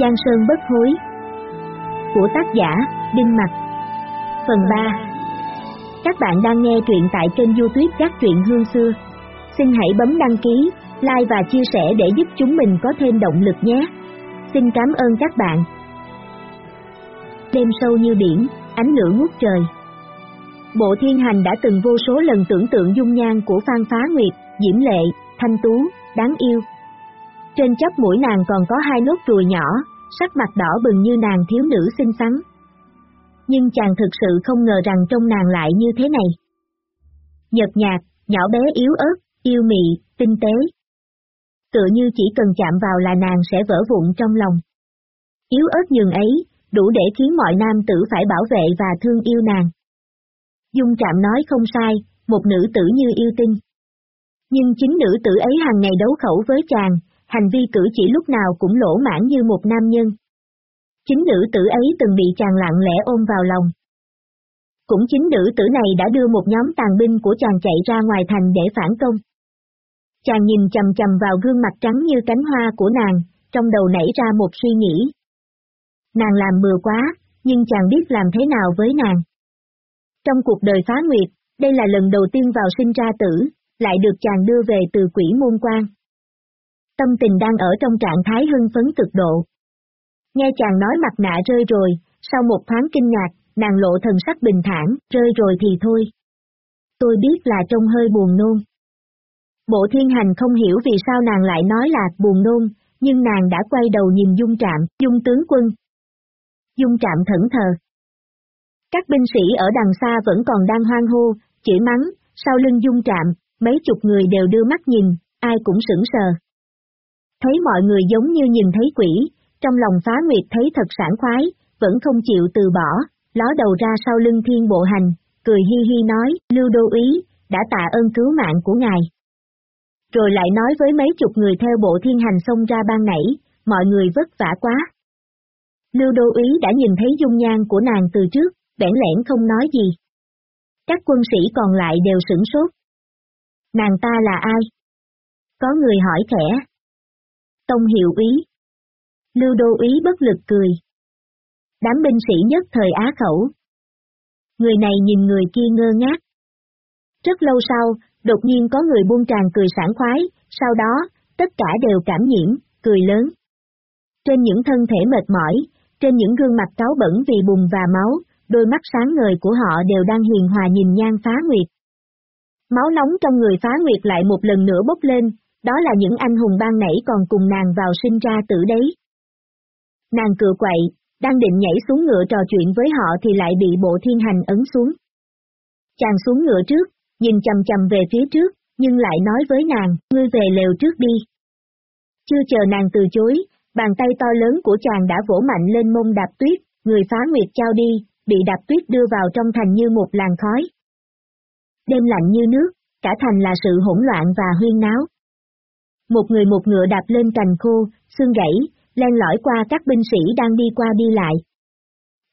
Giang Sơn bất hối Của tác giả, Đinh Mặt Phần 3 Các bạn đang nghe truyện tại kênh youtube Các truyện hương xưa. Xin hãy bấm đăng ký, like và chia sẻ để giúp chúng mình có thêm động lực nhé. Xin cảm ơn các bạn. Đêm sâu như biển, ánh lửa ngút trời. Bộ thiên hành đã từng vô số lần tưởng tượng dung nhan của Phan Phá Nguyệt, diễm lệ, thanh tú, đáng yêu. Trên chóp mũi nàng còn có hai nốt ruồi nhỏ, sắc mặt đỏ bừng như nàng thiếu nữ xinh xắn. Nhưng chàng thực sự không ngờ rằng trong nàng lại như thế này. Nhật nhạt, nhỏ bé yếu ớt, yêu mị, tinh tế. Tựa như chỉ cần chạm vào là nàng sẽ vỡ vụn trong lòng. Yếu ớt nhường ấy, đủ để khiến mọi nam tử phải bảo vệ và thương yêu nàng. Dung Trạm nói không sai, một nữ tử như yêu tinh. Nhưng chính nữ tử ấy hàng ngày đấu khẩu với chàng, hành vi cử chỉ lúc nào cũng lỗ mãn như một nam nhân. Chính nữ tử ấy từng bị chàng lặng lẽ ôm vào lòng. Cũng chính nữ tử này đã đưa một nhóm tàn binh của chàng chạy ra ngoài thành để phản công. Chàng nhìn chầm chầm vào gương mặt trắng như cánh hoa của nàng, trong đầu nảy ra một suy nghĩ. Nàng làm bừa quá, nhưng chàng biết làm thế nào với nàng. Trong cuộc đời phá nguyệt, đây là lần đầu tiên vào sinh ra tử, lại được chàng đưa về từ quỷ môn quan. Tâm tình đang ở trong trạng thái hưng phấn cực độ. Nghe chàng nói mặt nạ rơi rồi, sau một thoáng kinh ngạc, nàng lộ thần sắc bình thản, rơi rồi thì thôi. Tôi biết là trông hơi buồn nôn. Bộ thiên hành không hiểu vì sao nàng lại nói là buồn nôn, nhưng nàng đã quay đầu nhìn dung trạm, dung tướng quân. Dung trạm thẫn thờ, các binh sĩ ở đằng xa vẫn còn đang hoang hô, chỉ mắng, sau lưng dung trạm, mấy chục người đều đưa mắt nhìn, ai cũng sững sờ. Thấy mọi người giống như nhìn thấy quỷ, trong lòng phá nguyệt thấy thật sảng khoái, vẫn không chịu từ bỏ, ló đầu ra sau lưng thiên bộ hành, cười hi hi nói, lưu đô ý, đã tạ ơn cứu mạng của ngài. Rồi lại nói với mấy chục người theo bộ thiên hành xông ra ban nãy, mọi người vất vả quá. Lưu đô ý đã nhìn thấy dung nhan của nàng từ trước, bẽn lẽn không nói gì. Các quân sĩ còn lại đều sửng sốt. Nàng ta là ai? Có người hỏi khẽ. Tông hiệu ý. Lưu đô ý bất lực cười. Đám binh sĩ nhất thời á khẩu. Người này nhìn người kia ngơ ngác. Rất lâu sau, đột nhiên có người buông tràn cười sảng khoái, sau đó, tất cả đều cảm nhiễm, cười lớn. Trên những thân thể mệt mỏi, trên những gương mặt cáo bẩn vì bùn và máu, đôi mắt sáng ngời của họ đều đang hiền hòa nhìn nhan phá nguyệt. Máu nóng trong người phá nguyệt lại một lần nữa bốc lên, đó là những anh hùng ban nãy còn cùng nàng vào sinh ra tử đấy. Nàng cựa quậy, đang định nhảy xuống ngựa trò chuyện với họ thì lại bị bộ thiên hành ấn xuống. Chàng xuống ngựa trước, nhìn chầm chầm về phía trước, nhưng lại nói với nàng, ngươi về lều trước đi. Chưa chờ nàng từ chối, bàn tay to lớn của chàng đã vỗ mạnh lên mông đạp tuyết, người phá nguyệt trao đi, bị đạp tuyết đưa vào trong thành như một làn khói. Đêm lạnh như nước, cả thành là sự hỗn loạn và huyên náo. Một người một ngựa đạp lên cành khô, xương gãy, len lỏi qua các binh sĩ đang đi qua đi lại.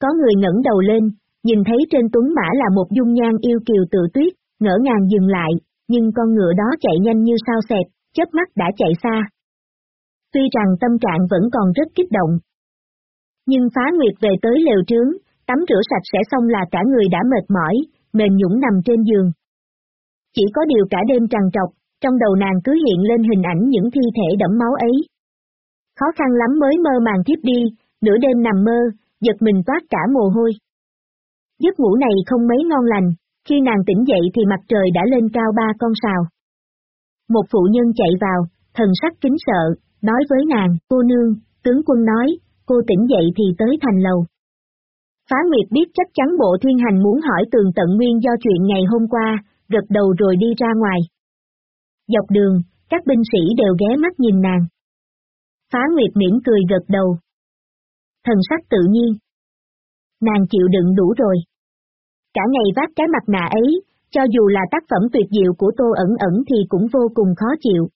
Có người ngẩng đầu lên, nhìn thấy trên tuấn mã là một dung nhan yêu kiều tự tuyết, ngỡ ngàng dừng lại, nhưng con ngựa đó chạy nhanh như sao xẹt, chớp mắt đã chạy xa. Tuy rằng tâm trạng vẫn còn rất kích động. Nhưng phá nguyệt về tới lều trướng, tắm rửa sạch sẽ xong là cả người đã mệt mỏi, mềm nhũng nằm trên giường. Chỉ có điều cả đêm trằn trọc, trong đầu nàng cứ hiện lên hình ảnh những thi thể đẫm máu ấy. Khó khăn lắm mới mơ màng tiếp đi, nửa đêm nằm mơ, giật mình toát cả mồ hôi. Giấc ngủ này không mấy ngon lành, khi nàng tỉnh dậy thì mặt trời đã lên cao ba con sào. Một phụ nhân chạy vào, thần sắc kính sợ, nói với nàng, cô nương, tướng quân nói, cô tỉnh dậy thì tới thành lầu. Phá Nguyệt biết chắc chắn bộ thiên hành muốn hỏi tường tận nguyên do chuyện ngày hôm qua, gật đầu rồi đi ra ngoài. Dọc đường, các binh sĩ đều ghé mắt nhìn nàng. Phá Nguyệt miễn cười gật đầu. Thần sắc tự nhiên. Nàng chịu đựng đủ rồi. Cả ngày vác cái mặt nạ ấy, cho dù là tác phẩm tuyệt diệu của Tô ẩn ẩn thì cũng vô cùng khó chịu.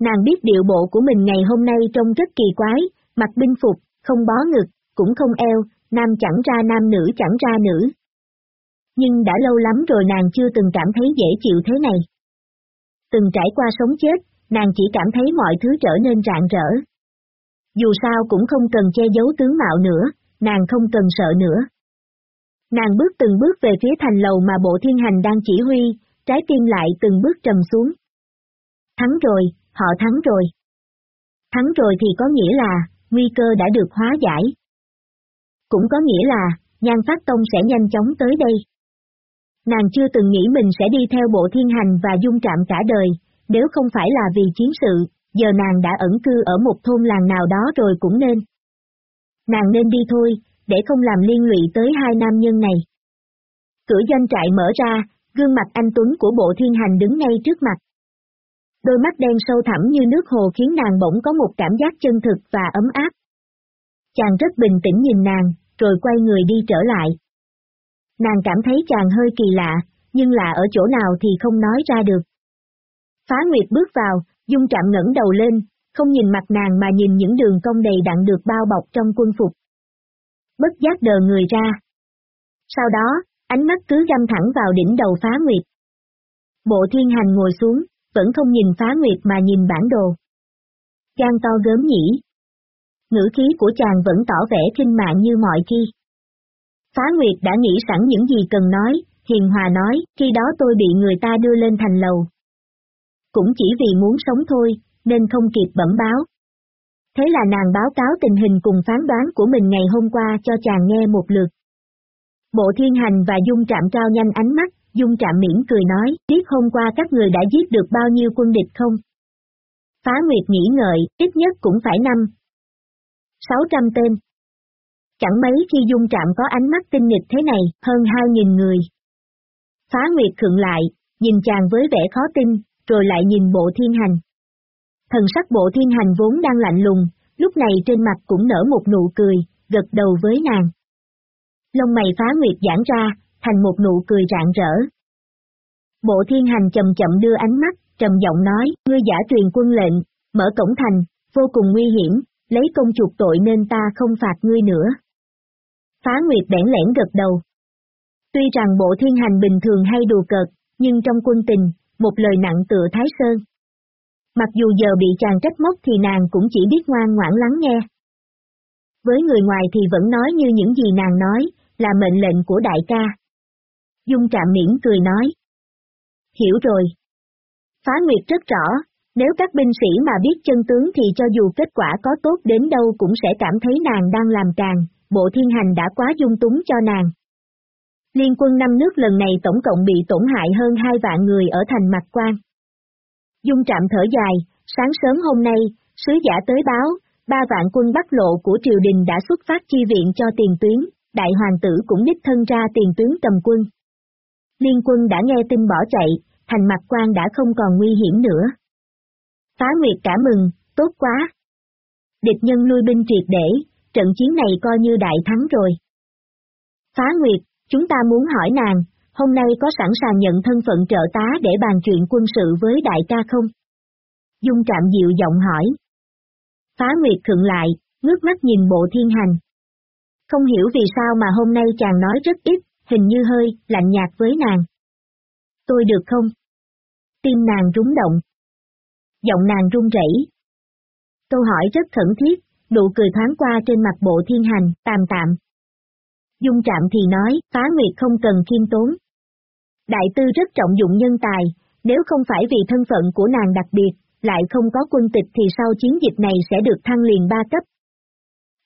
Nàng biết điệu bộ của mình ngày hôm nay trông rất kỳ quái, mặc binh phục, không bó ngực, cũng không eo, nam chẳng ra nam nữ chẳng ra nữ. Nhưng đã lâu lắm rồi nàng chưa từng cảm thấy dễ chịu thế này. Từng trải qua sống chết, nàng chỉ cảm thấy mọi thứ trở nên rạng rỡ. Dù sao cũng không cần che giấu tướng mạo nữa, nàng không cần sợ nữa. Nàng bước từng bước về phía thành lầu mà bộ thiên hành đang chỉ huy, trái tim lại từng bước trầm xuống. Thắng rồi, họ thắng rồi. Thắng rồi thì có nghĩa là, nguy cơ đã được hóa giải. Cũng có nghĩa là, nhan phát tông sẽ nhanh chóng tới đây. Nàng chưa từng nghĩ mình sẽ đi theo bộ thiên hành và dung trạm cả đời, nếu không phải là vì chiến sự, giờ nàng đã ẩn cư ở một thôn làng nào đó rồi cũng nên. Nàng nên đi thôi, để không làm liên lụy tới hai nam nhân này. Cửa doanh trại mở ra, gương mặt anh Tuấn của bộ thiên hành đứng ngay trước mặt. Đôi mắt đen sâu thẳm như nước hồ khiến nàng bỗng có một cảm giác chân thực và ấm áp. Chàng rất bình tĩnh nhìn nàng, rồi quay người đi trở lại. Nàng cảm thấy chàng hơi kỳ lạ, nhưng là ở chỗ nào thì không nói ra được. Phá Nguyệt bước vào, dung trạm ngẩng đầu lên, không nhìn mặt nàng mà nhìn những đường cong đầy đặn được bao bọc trong quân phục. Bất giác đờ người ra. Sau đó, ánh mắt cứ găm thẳng vào đỉnh đầu Phá Nguyệt. Bộ thiên hành ngồi xuống, vẫn không nhìn Phá Nguyệt mà nhìn bản đồ. Gan to gớm nhỉ. Ngữ khí của chàng vẫn tỏ vẻ kinh mạng như mọi khi. Phá Nguyệt đã nghĩ sẵn những gì cần nói, hiền hòa nói, khi đó tôi bị người ta đưa lên thành lầu. Cũng chỉ vì muốn sống thôi, nên không kịp bẩm báo. Thế là nàng báo cáo tình hình cùng phán đoán của mình ngày hôm qua cho chàng nghe một lượt. Bộ thiên hành và dung trạm trao nhanh ánh mắt, dung trạm miễn cười nói, biết hôm qua các người đã giết được bao nhiêu quân địch không? Phá Nguyệt nghĩ ngợi, ít nhất cũng phải năm. 600 tên. Chẳng mấy khi dung trạm có ánh mắt tinh nghịch thế này, hơn 2.000 người. Phá Nguyệt thượng lại, nhìn chàng với vẻ khó tin, rồi lại nhìn bộ thiên hành. Thần sắc bộ thiên hành vốn đang lạnh lùng, lúc này trên mặt cũng nở một nụ cười, gật đầu với nàng. Lông mày phá nguyệt giãn ra, thành một nụ cười rạng rỡ. Bộ thiên hành chậm chậm đưa ánh mắt, trầm giọng nói, ngươi giả truyền quân lệnh, mở cổng thành, vô cùng nguy hiểm, lấy công chuộc tội nên ta không phạt ngươi nữa. Phá Nguyệt bẽn lẽn gật đầu. Tuy rằng bộ thiên hành bình thường hay đùa cợt, nhưng trong quân tình, một lời nặng tựa Thái Sơn. Mặc dù giờ bị chàng trách móc thì nàng cũng chỉ biết ngoan ngoãn lắng nghe. Với người ngoài thì vẫn nói như những gì nàng nói, là mệnh lệnh của đại ca. Dung trạm miễn cười nói. Hiểu rồi. Phá Nguyệt rất rõ, nếu các binh sĩ mà biết chân tướng thì cho dù kết quả có tốt đến đâu cũng sẽ cảm thấy nàng đang làm càng, bộ thiên hành đã quá dung túng cho nàng. Liên quân năm nước lần này tổng cộng bị tổn hại hơn hai vạn người ở thành Mạc Quan. Dung trạm thở dài, sáng sớm hôm nay, sứ giả tới báo, ba vạn quân Bắc Lộ của triều đình đã xuất phát chi viện cho tiền tuyến, đại hoàng tử cũng đích thân ra tiền tuyến cầm quân. Liên quân đã nghe tin bỏ chạy, thành Mạc Quan đã không còn nguy hiểm nữa. Phá Nguyệt cả mừng, tốt quá. Địch nhân lui binh triệt để, trận chiến này coi như đại thắng rồi. Phá Nguyệt, Chúng ta muốn hỏi nàng, hôm nay có sẵn sàng nhận thân phận trợ tá để bàn chuyện quân sự với đại ca không? Dung trạm dịu giọng hỏi. Phá Nguyệt khựng lại, ngước mắt nhìn bộ thiên hành. Không hiểu vì sao mà hôm nay chàng nói rất ít, hình như hơi, lạnh nhạt với nàng. Tôi được không? Tim nàng rúng động. Giọng nàng run rẩy. Câu hỏi rất khẩn thiết, nụ cười thoáng qua trên mặt bộ thiên hành, tạm tạm, Dung Trạm thì nói, phá nguyệt không cần khiêm tốn. Đại tư rất trọng dụng nhân tài, nếu không phải vì thân phận của nàng đặc biệt, lại không có quân tịch thì sau chiến dịch này sẽ được thăng liền ba cấp.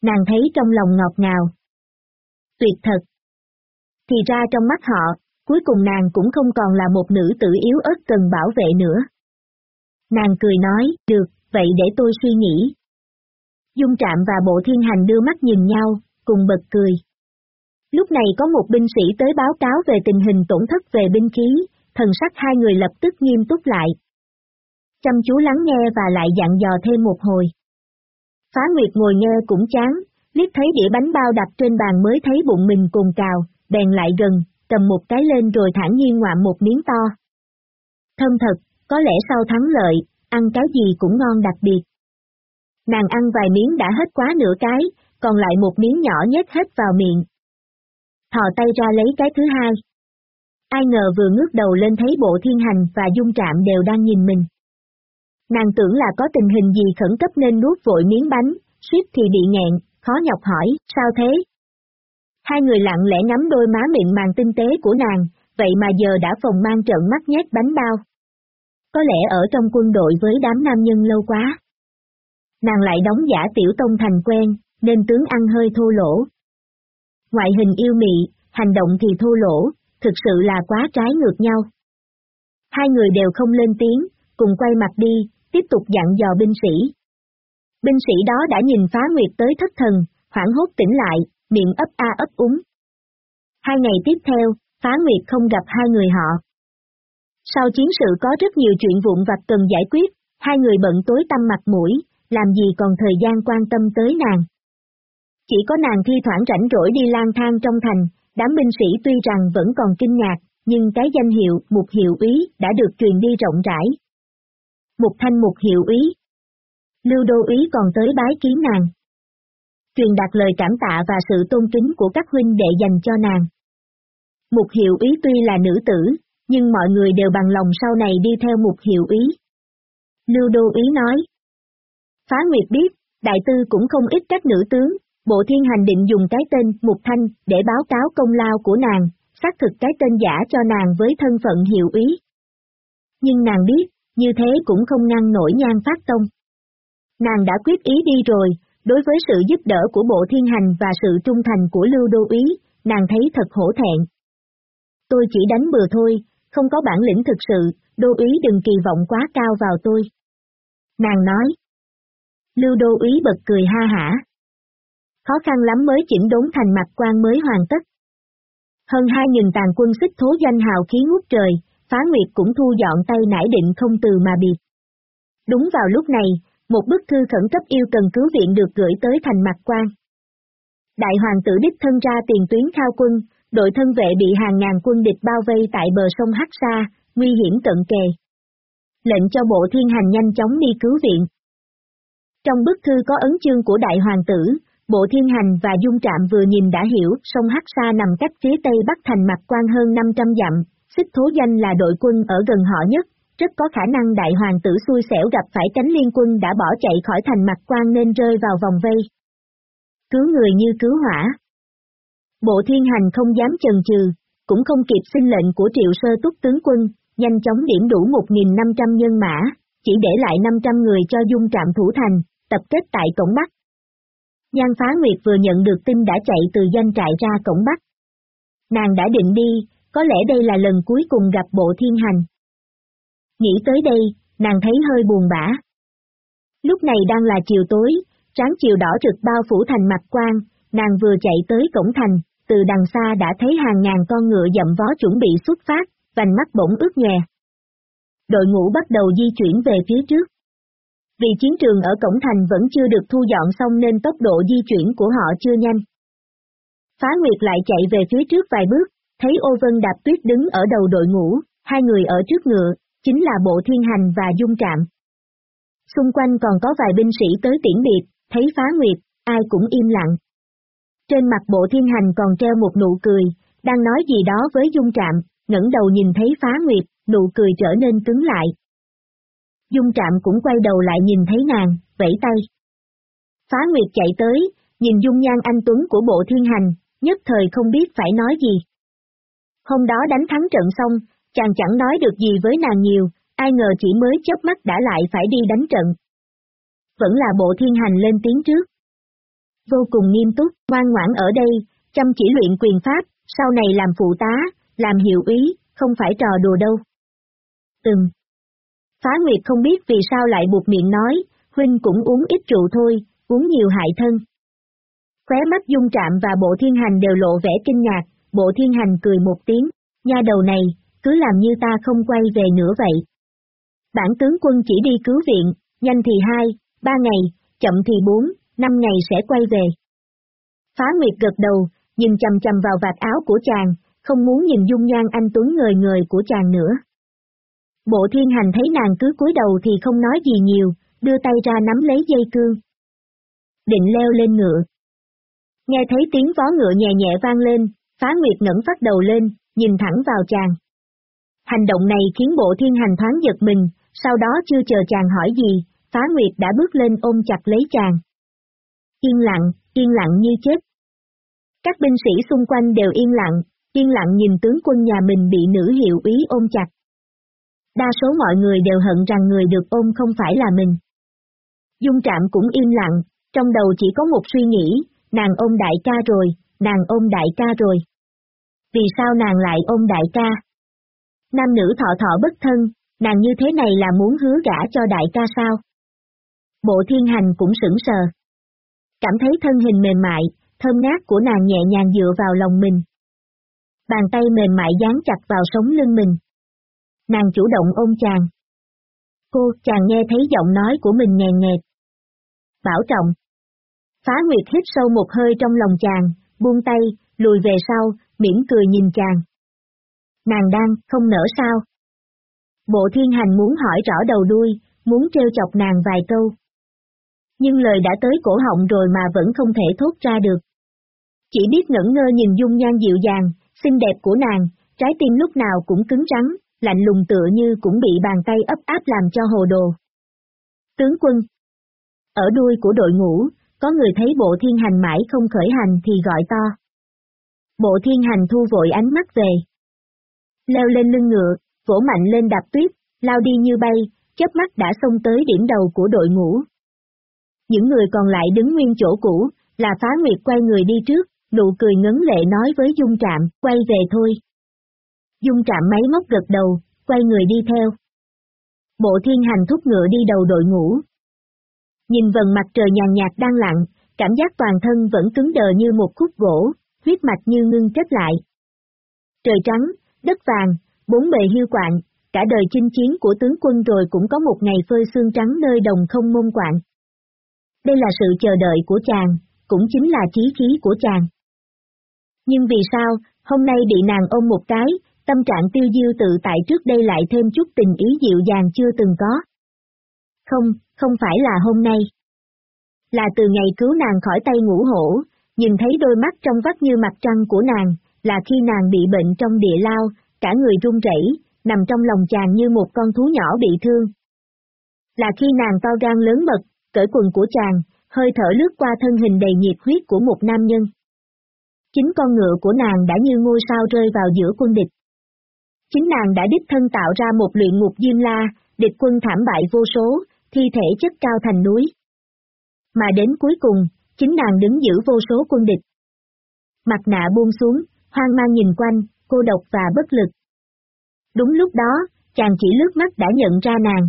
Nàng thấy trong lòng ngọt ngào. Tuyệt thật. Thì ra trong mắt họ, cuối cùng nàng cũng không còn là một nữ tử yếu ớt cần bảo vệ nữa. Nàng cười nói, được, vậy để tôi suy nghĩ. Dung Trạm và Bộ Thiên Hành đưa mắt nhìn nhau, cùng bật cười. Lúc này có một binh sĩ tới báo cáo về tình hình tổn thất về binh khí, thần sắc hai người lập tức nghiêm túc lại. Chăm chú lắng nghe và lại dặn dò thêm một hồi. Phá Nguyệt ngồi nghe cũng chán, liếc thấy đĩa bánh bao đặt trên bàn mới thấy bụng mình cùng cào, bèn lại gần, cầm một cái lên rồi thản nhiên ngoạm một miếng to. Thơm thật, có lẽ sau thắng lợi, ăn cái gì cũng ngon đặc biệt. Nàng ăn vài miếng đã hết quá nửa cái, còn lại một miếng nhỏ nhét hết vào miệng, thò tay ra lấy cái thứ hai. Ai ngờ vừa ngước đầu lên thấy bộ thiên hành và dung trạm đều đang nhìn mình. Nàng tưởng là có tình hình gì khẩn cấp nên nuốt vội miếng bánh, suýt thì bị nghẹn, khó nhọc hỏi, sao thế? Hai người lặng lẽ ngắm đôi má miệng màng tinh tế của nàng, vậy mà giờ đã phòng mang trận mắt nhét bánh bao. Có lẽ ở trong quân đội với đám nam nhân lâu quá. Nàng lại đóng giả tiểu tông thành quen, nên tướng ăn hơi thô lỗ. Ngoại hình yêu mị, hành động thì thô lỗ, thực sự là quá trái ngược nhau. Hai người đều không lên tiếng, cùng quay mặt đi, tiếp tục dặn dò binh sĩ. Binh sĩ đó đã nhìn phá nguyệt tới thất thần, hoảng hốt tỉnh lại, miệng ấp a ấp úng. Hai ngày tiếp theo, phá nguyệt không gặp hai người họ. Sau chiến sự có rất nhiều chuyện vụn vặt cần giải quyết, hai người bận tối tâm mặt mũi, làm gì còn thời gian quan tâm tới nàng. Chỉ có nàng thi thoảng rảnh rỗi đi lang thang trong thành, đám binh sĩ tuy rằng vẫn còn kinh ngạc, nhưng cái danh hiệu Mục Hiệu Úy đã được truyền đi rộng rãi. Mục Thanh Mục Hiệu Úy Lưu Đô Ý còn tới bái kiến nàng. Truyền đạt lời cảm tạ và sự tôn kính của các huynh đệ dành cho nàng. Mục Hiệu Úy tuy là nữ tử, nhưng mọi người đều bằng lòng sau này đi theo Mục Hiệu Úy. Lưu Đô Ý nói. Phá Nguyệt biết, đại tư cũng không ít các nữ tướng, Bộ Thiên Hành định dùng cái tên Mục Thanh để báo cáo công lao của nàng, xác thực cái tên giả cho nàng với thân phận hiệu ý. Nhưng nàng biết, như thế cũng không ngăn nổi nhan phát tông. Nàng đã quyết ý đi rồi, đối với sự giúp đỡ của Bộ Thiên Hành và sự trung thành của Lưu Đô Ý, nàng thấy thật hổ thẹn. Tôi chỉ đánh bừa thôi, không có bản lĩnh thực sự, Đô Ý đừng kỳ vọng quá cao vào tôi. Nàng nói. Lưu Đô Ý bật cười ha hả khó khăn lắm mới chỉnh đốn thành mặt quan mới hoàn tất. Hơn hai nghìn tàn quân xích thố danh hào khí ngút trời, phá nguyệt cũng thu dọn tay nải định không từ mà biệt. Đúng vào lúc này, một bức thư khẩn cấp yêu cần cứu viện được gửi tới thành mặt quan. Đại hoàng tử đích thân ra tiền tuyến khao quân, đội thân vệ bị hàng ngàn quân địch bao vây tại bờ sông Hắc Sa, nguy hiểm tận kề. Lệnh cho bộ thiên hành nhanh chóng đi cứu viện. Trong bức thư có ấn chương của đại hoàng tử, Bộ Thiên Hành và Dung Trạm vừa nhìn đã hiểu, sông Hắc Sa nằm cách phía tây bắc thành mặt quan hơn 500 dặm, xích thố danh là đội quân ở gần họ nhất, rất có khả năng đại hoàng tử xui xẻo gặp phải cánh liên quân đã bỏ chạy khỏi thành mặt quan nên rơi vào vòng vây. Cứu người như cứu hỏa. Bộ Thiên Hành không dám chần chừ, cũng không kịp xin lệnh của triệu sơ túc tướng quân, nhanh chóng điểm đủ 1.500 nhân mã, chỉ để lại 500 người cho dung trạm thủ thành, tập kết tại cổng Bắc. Nhan Phá Nguyệt vừa nhận được tin đã chạy từ doanh trại ra cổng Bắc. Nàng đã định đi, có lẽ đây là lần cuối cùng gặp bộ thiên hành. Nghĩ tới đây, nàng thấy hơi buồn bã. Lúc này đang là chiều tối, tráng chiều đỏ rực bao phủ thành mặt quan, nàng vừa chạy tới cổng thành, từ đằng xa đã thấy hàng ngàn con ngựa dậm vó chuẩn bị xuất phát, vành mắt bỗng ướt nhòe. Đội ngũ bắt đầu di chuyển về phía trước. Vì chiến trường ở cổng thành vẫn chưa được thu dọn xong nên tốc độ di chuyển của họ chưa nhanh. Phá Nguyệt lại chạy về phía trước vài bước, thấy ô vân đạp tuyết đứng ở đầu đội ngũ, hai người ở trước ngựa, chính là bộ thiên hành và dung trạm. Xung quanh còn có vài binh sĩ tới tiễn biệt, thấy Phá Nguyệt, ai cũng im lặng. Trên mặt bộ thiên hành còn treo một nụ cười, đang nói gì đó với dung trạm, ngẩng đầu nhìn thấy Phá Nguyệt, nụ cười trở nên cứng lại, Dung Trạm cũng quay đầu lại nhìn thấy nàng, vẫy tay. Phá Nguyệt chạy tới, nhìn dung nhan anh Tuấn của bộ thiên hành, nhất thời không biết phải nói gì. Hôm đó đánh thắng trận xong, chàng chẳng nói được gì với nàng nhiều, ai ngờ chỉ mới chớp mắt đã lại phải đi đánh trận. Vẫn là bộ thiên hành lên tiếng trước. Vô cùng nghiêm túc, ngoan ngoãn ở đây, chăm chỉ luyện quyền pháp, sau này làm phụ tá, làm hiệu ý, không phải trò đùa đâu. Từng, Phá Nguyệt không biết vì sao lại buộc miệng nói, Huynh cũng uống ít rượu thôi, uống nhiều hại thân. Khóe mắt dung trạm và bộ thiên hành đều lộ vẻ kinh ngạc, bộ thiên hành cười một tiếng, nha đầu này, cứ làm như ta không quay về nữa vậy. Bản tướng quân chỉ đi cứu viện, nhanh thì hai, ba ngày, chậm thì bốn, năm ngày sẽ quay về. Phá Nguyệt gật đầu, nhìn chầm chầm vào vạt áo của chàng, không muốn nhìn dung nhan anh Tuấn người người của chàng nữa. Bộ thiên hành thấy nàng cứ cúi đầu thì không nói gì nhiều, đưa tay ra nắm lấy dây cương. Định leo lên ngựa. Nghe thấy tiếng vó ngựa nhẹ nhẹ vang lên, phá nguyệt ngẩng phát đầu lên, nhìn thẳng vào chàng. Hành động này khiến bộ thiên hành thoáng giật mình, sau đó chưa chờ chàng hỏi gì, phá nguyệt đã bước lên ôm chặt lấy chàng. yên lặng, yên lặng như chết. Các binh sĩ xung quanh đều yên lặng, yên lặng nhìn tướng quân nhà mình bị nữ hiệu ý ôm chặt. Đa số mọi người đều hận rằng người được ôm không phải là mình. Dung trạm cũng im lặng, trong đầu chỉ có một suy nghĩ, nàng ôm đại ca rồi, nàng ôm đại ca rồi. Vì sao nàng lại ôm đại ca? Nam nữ thọ thọ bất thân, nàng như thế này là muốn hứa gả cho đại ca sao? Bộ thiên hành cũng sững sờ. Cảm thấy thân hình mềm mại, thơm ngát của nàng nhẹ nhàng dựa vào lòng mình. Bàn tay mềm mại dán chặt vào sống lưng mình. Nàng chủ động ôm chàng. Cô, chàng nghe thấy giọng nói của mình nghèn nghẹt. Bảo trọng. Phá Nguyệt hít sâu một hơi trong lòng chàng, buông tay, lùi về sau, mỉm cười nhìn chàng. Nàng đang, không nở sao? Bộ thiên hành muốn hỏi rõ đầu đuôi, muốn treo chọc nàng vài câu. Nhưng lời đã tới cổ họng rồi mà vẫn không thể thốt ra được. Chỉ biết ngẩn ngơ nhìn dung nhan dịu dàng, xinh đẹp của nàng, trái tim lúc nào cũng cứng rắn, lạnh lùng tựa như cũng bị bàn tay ấp áp làm cho hồ đồ. Tướng quân Ở đuôi của đội ngũ, có người thấy bộ thiên hành mãi không khởi hành thì gọi to. Bộ thiên hành thu vội ánh mắt về. Leo lên lưng ngựa, vỗ mạnh lên đạp tuyết, lao đi như bay, chớp mắt đã xông tới điểm đầu của đội ngũ. Những người còn lại đứng nguyên chỗ cũ, là phá nguyệt quay người đi trước, nụ cười ngấn lệ nói với Dung Trạm, quay về thôi. Dung Trạm máy móc gật đầu, quay người đi theo. Bộ thiên hành thúc ngựa đi đầu đội ngũ. Nhìn vần mặt trời nhàn nhạt đang lặng, cảm giác toàn thân vẫn cứng đờ như một khúc gỗ, huyết mạch như ngưng kết lại. Trời trắng, đất vàng, bốn bề hiu quạng, cả đời chinh chiến của tướng quân rồi cũng có một ngày phơi xương trắng nơi đồng không môn quạng. Đây là sự chờ đợi của chàng, cũng chính là chí khí của chàng. Nhưng vì sao, hôm nay bị nàng ôm một cái, tâm trạng tiêu diêu tự tại trước đây lại thêm chút tình ý dịu dàng chưa từng có. Không, không phải là hôm nay. Là từ ngày cứu nàng khỏi tay ngũ hổ, nhìn thấy đôi mắt trong vắt như mặt trăng của nàng, là khi nàng bị bệnh trong địa lao, cả người run rẩy, nằm trong lòng chàng như một con thú nhỏ bị thương. Là khi nàng to gan lớn mật, cởi quần của chàng, hơi thở lướt qua thân hình đầy nhiệt huyết của một nam nhân. Chính con ngựa của nàng đã như ngôi sao rơi vào giữa quân địch. Chính nàng đã đích thân tạo ra một luyện ngục diêm la, địch quân thảm bại vô số, thi thể chất cao thành núi. Mà đến cuối cùng, chính nàng đứng giữ vô số quân địch. Mặt nạ buông xuống, hoang mang nhìn quanh, cô độc và bất lực. Đúng lúc đó, chàng chỉ lướt mắt đã nhận ra nàng.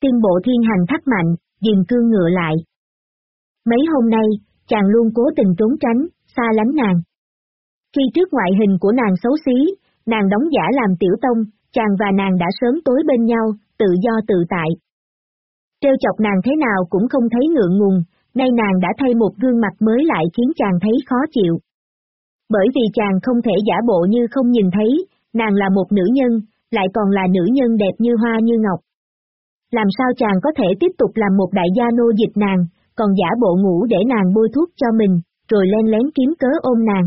Tiên bộ thiên hành thắt mạnh, dìm cương ngựa lại. Mấy hôm nay, chàng luôn cố tình trốn tránh, xa lánh nàng. Khi trước ngoại hình của nàng xấu xí, nàng đóng giả làm tiểu tông, chàng và nàng đã sớm tối bên nhau, tự do tự tại. Trêu chọc nàng thế nào cũng không thấy ngượng ngùng, nay nàng đã thay một gương mặt mới lại khiến chàng thấy khó chịu. Bởi vì chàng không thể giả bộ như không nhìn thấy, nàng là một nữ nhân, lại còn là nữ nhân đẹp như hoa như ngọc. Làm sao chàng có thể tiếp tục làm một đại gia nô dịch nàng, còn giả bộ ngủ để nàng bôi thuốc cho mình, rồi len lén kiếm cớ ôm nàng.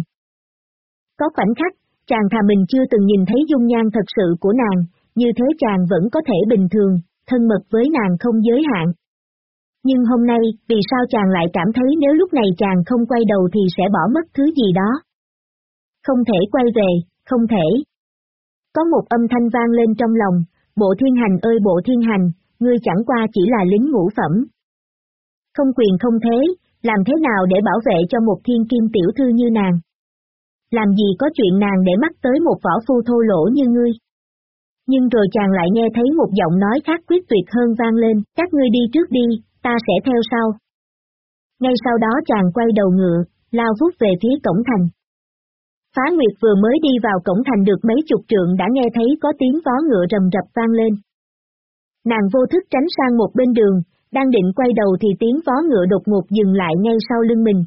Có khoảnh khắc, chàng thà mình chưa từng nhìn thấy dung nhan thật sự của nàng, như thế chàng vẫn có thể bình thường, thân mật với nàng không giới hạn. Nhưng hôm nay, vì sao chàng lại cảm thấy nếu lúc này chàng không quay đầu thì sẽ bỏ mất thứ gì đó? Không thể quay về, không thể. Có một âm thanh vang lên trong lòng, bộ thiên hành ơi bộ thiên hành, ngươi chẳng qua chỉ là lính ngũ phẩm. Không quyền không thế, làm thế nào để bảo vệ cho một thiên kim tiểu thư như nàng? Làm gì có chuyện nàng để mắt tới một võ phu thô lỗ như ngươi? Nhưng rồi chàng lại nghe thấy một giọng nói khác quyết tuyệt hơn vang lên, các ngươi đi trước đi, ta sẽ theo sau. Ngay sau đó chàng quay đầu ngựa, lao vút về phía cổng thành. Phá Nguyệt vừa mới đi vào cổng thành được mấy chục trượng đã nghe thấy có tiếng vó ngựa rầm rập vang lên. Nàng vô thức tránh sang một bên đường, đang định quay đầu thì tiếng vó ngựa đột ngột dừng lại ngay sau lưng mình.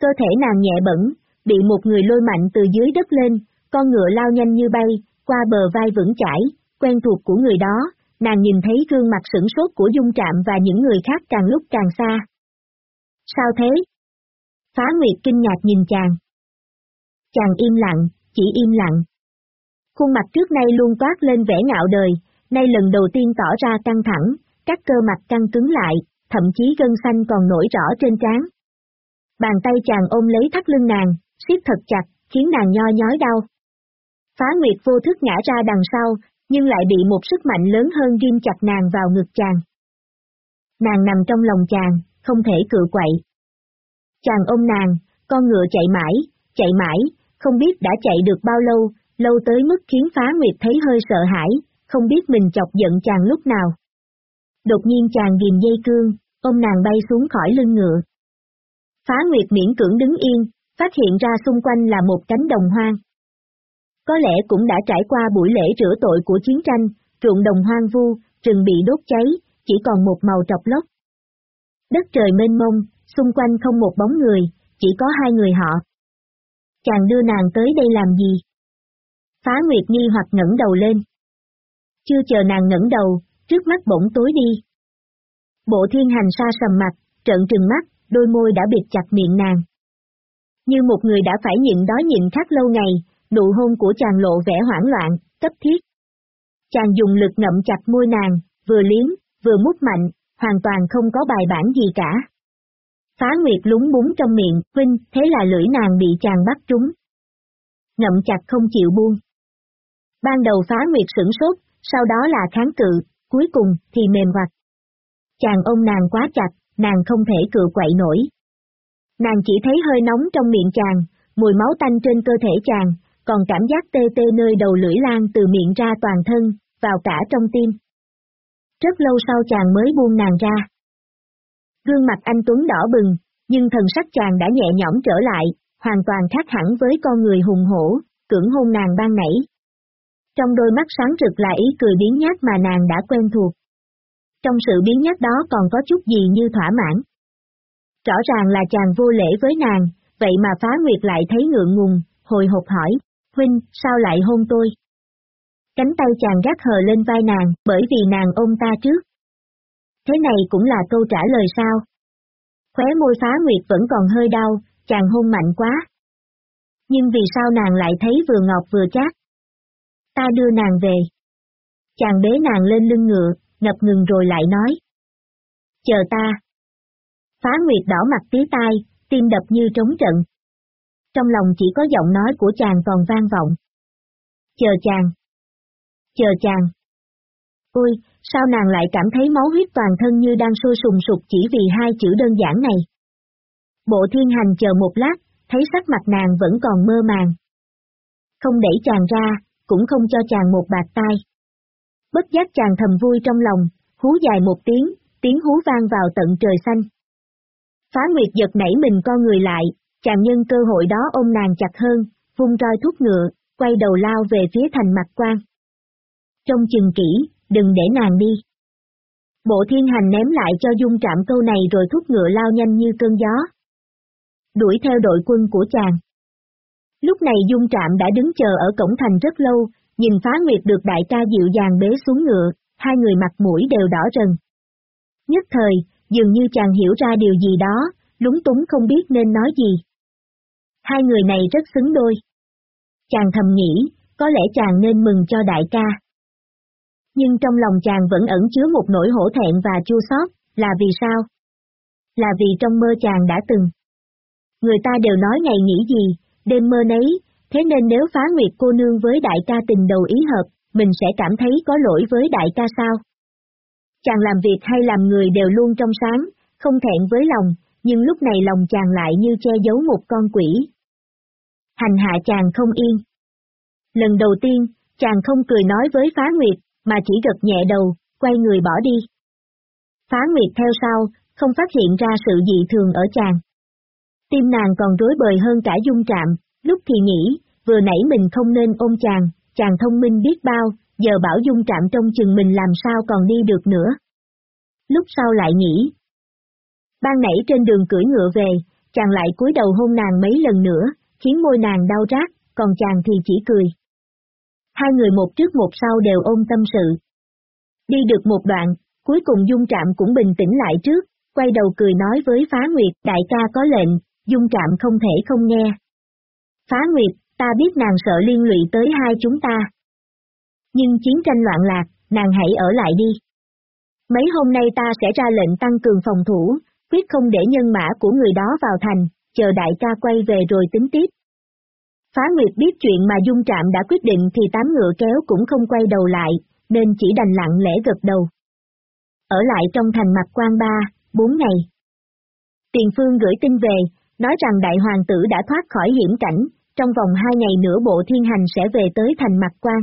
Cơ thể nàng nhẹ bẩn, bị một người lôi mạnh từ dưới đất lên, con ngựa lao nhanh như bay, qua bờ vai vững chãi, quen thuộc của người đó, nàng nhìn thấy gương mặt sửng sốt của Dung Trạm và những người khác càng lúc càng xa. Sao thế? Phá Nguyệt kinh ngạc nhìn chàng. Chàng im lặng, chỉ im lặng. Khuôn mặt trước nay luôn toát lên vẻ ngạo đời, nay lần đầu tiên tỏ ra căng thẳng, các cơ mặt căng cứng lại, thậm chí gân xanh còn nổi rõ trên trán. Bàn tay chàng ôm lấy thắt lưng nàng, siết thật chặt, khiến nàng nho nhói đau. Phá Nguyệt vô thức ngã ra đằng sau, nhưng lại bị một sức mạnh lớn hơn ghim chặt nàng vào ngực chàng. Nàng nằm trong lòng chàng, không thể cự quậy. Chàng ôm nàng, con ngựa chạy mãi, chạy mãi, không biết đã chạy được bao lâu, lâu tới mức khiến phá nguyệt thấy hơi sợ hãi, không biết mình chọc giận chàng lúc nào. Đột nhiên chàng ghim dây cương, ôm nàng bay xuống khỏi lưng ngựa. Phá nguyệt miễn cưỡng đứng yên, phát hiện ra xung quanh là một cánh đồng hoang. Có lẽ cũng đã trải qua buổi lễ rửa tội của chiến tranh, ruộng đồng hoang vu, rừng bị đốt cháy, chỉ còn một màu trọc lốc. Đất trời mênh mông, xung quanh không một bóng người, chỉ có hai người họ. Chàng đưa nàng tới đây làm gì? Phá Nguyệt nghi hoặc ngẩng đầu lên. Chưa chờ nàng ngẩng đầu, trước mắt bỗng tối đi. Bộ thiên hành sa sầm mặt, trợn trừng mắt, đôi môi đã bịt chặt miệng nàng. Như một người đã phải nhịn đói nhịn khát lâu ngày, nụ hôn của chàng lộ vẻ hoảng loạn, cấp thiết. Chàng dùng lực ngậm chặt môi nàng, vừa liếm, vừa mút mạnh, hoàn toàn không có bài bản gì cả. Phá Nguyệt lúng búng trong miệng, huynh, thế là lưỡi nàng bị chàng bắt trúng. Ngậm chặt không chịu buông. Ban đầu Phá Nguyệt sửng sốt, sau đó là kháng cự, cuối cùng thì mềm hoặc. Chàng ôm nàng quá chặt, nàng không thể cự quậy nổi. Nàng chỉ thấy hơi nóng trong miệng chàng, mùi máu tanh trên cơ thể chàng, còn cảm giác tê tê nơi đầu lưỡi lan từ miệng ra toàn thân, vào cả trong tim. Rất lâu sau chàng mới buông nàng ra. Gương mặt anh Tuấn đỏ bừng, nhưng thần sắc chàng đã nhẹ nhõm trở lại, hoàn toàn khác hẳn với con người hùng hổ, cưỡng hôn nàng ban nảy. Trong đôi mắt sáng rực là ý cười biến nhát mà nàng đã quen thuộc. Trong sự biến nhát đó còn có chút gì như thỏa mãn. Rõ ràng là chàng vô lễ với nàng, vậy mà phá nguyệt lại thấy ngượng ngùng, hồi hộp hỏi, huynh, sao lại hôn tôi? Cánh tay chàng gác hờ lên vai nàng, bởi vì nàng ôm ta trước. Thế này cũng là câu trả lời sao? Khóe môi phá nguyệt vẫn còn hơi đau, chàng hôn mạnh quá. Nhưng vì sao nàng lại thấy vừa ngọt vừa chát? Ta đưa nàng về. Chàng bế nàng lên lưng ngựa, ngập ngừng rồi lại nói. Chờ ta. Phá Nguyệt đỏ mặt tía tai, tim đập như trống trận. Trong lòng chỉ có giọng nói của chàng còn vang vọng. Chờ chàng. Chờ chàng. Ôi, sao nàng lại cảm thấy máu huyết toàn thân như đang sôi sùng sục chỉ vì hai chữ đơn giản này. Bộ thiên hành chờ một lát, thấy sắc mặt nàng vẫn còn mơ màng. Không đẩy chàng ra, cũng không cho chàng một bạc tai. Bất giác chàng thầm vui trong lòng, hú dài một tiếng, tiếng hú vang vào tận trời xanh. Phá Nguyệt giật nảy mình con người lại, chàng nhân cơ hội đó ôm nàng chặt hơn, vung roi thúc ngựa, quay đầu lao về phía thành mặt quan. Trong chừng kỹ, đừng để nàng đi. Bộ thiên hành ném lại cho dung trạm câu này rồi thúc ngựa lao nhanh như cơn gió. Đuổi theo đội quân của chàng. Lúc này dung trạm đã đứng chờ ở cổng thành rất lâu, nhìn phá nguyệt được đại ca dịu dàng bế xuống ngựa, hai người mặt mũi đều đỏ rần. Nhất thời, dường như chàng hiểu ra điều gì đó, lúng túng không biết nên nói gì. Hai người này rất xứng đôi. Chàng thầm nghĩ, có lẽ chàng nên mừng cho đại ca. Nhưng trong lòng chàng vẫn ẩn chứa một nỗi hổ thẹn và chua xót, là vì sao? Là vì trong mơ chàng đã từng. Người ta đều nói ngày nghĩ gì, đêm mơ nấy, thế nên nếu phá nguyệt cô nương với đại ca tình đầu ý hợp, mình sẽ cảm thấy có lỗi với đại ca sao? Chàng làm việc hay làm người đều luôn trong sáng, không thẹn với lòng, nhưng lúc này lòng chàng lại như che giấu một con quỷ. Hành hạ chàng không yên. Lần đầu tiên, chàng không cười nói với phá nguyệt, mà chỉ gật nhẹ đầu, quay người bỏ đi. Phá Nguyệt theo sau, không phát hiện ra sự dị thường ở chàng. Tim nàng còn rối bời hơn cả dung trạm, lúc thì nghĩ, vừa nãy mình không nên ôm chàng, chàng thông minh biết bao, giờ bảo dung trạm trong chừng mình làm sao còn đi được nữa. Lúc sau lại nghĩ. Ban nãy trên đường cưỡi ngựa về, chàng lại cúi đầu hôn nàng mấy lần nữa, khiến môi nàng đau rát, còn chàng thì chỉ cười. Hai người một trước một sau đều ôm tâm sự. Đi được một đoạn, cuối cùng Dung Trạm cũng bình tĩnh lại trước, quay đầu cười nói với Phá Nguyệt, đại ca có lệnh, Dung Trạm không thể không nghe. Phá Nguyệt, ta biết nàng sợ liên lụy tới hai chúng ta. Nhưng chiến tranh loạn lạc, nàng hãy ở lại đi. Mấy hôm nay ta sẽ ra lệnh tăng cường phòng thủ, quyết không để nhân mã của người đó vào thành, chờ đại ca quay về rồi tính tiếp. Phá Nguyệt biết chuyện mà Dung Trạm đã quyết định thì tám ngựa kéo cũng không quay đầu lại, nên chỉ đành lặng lẽ gật đầu. Ở lại trong thành mặt quan ba, bốn ngày. Tiền Phương gửi tin về, nói rằng đại hoàng tử đã thoát khỏi hiểm cảnh, trong vòng hai ngày nữa bộ thiên hành sẽ về tới thành mặt quan.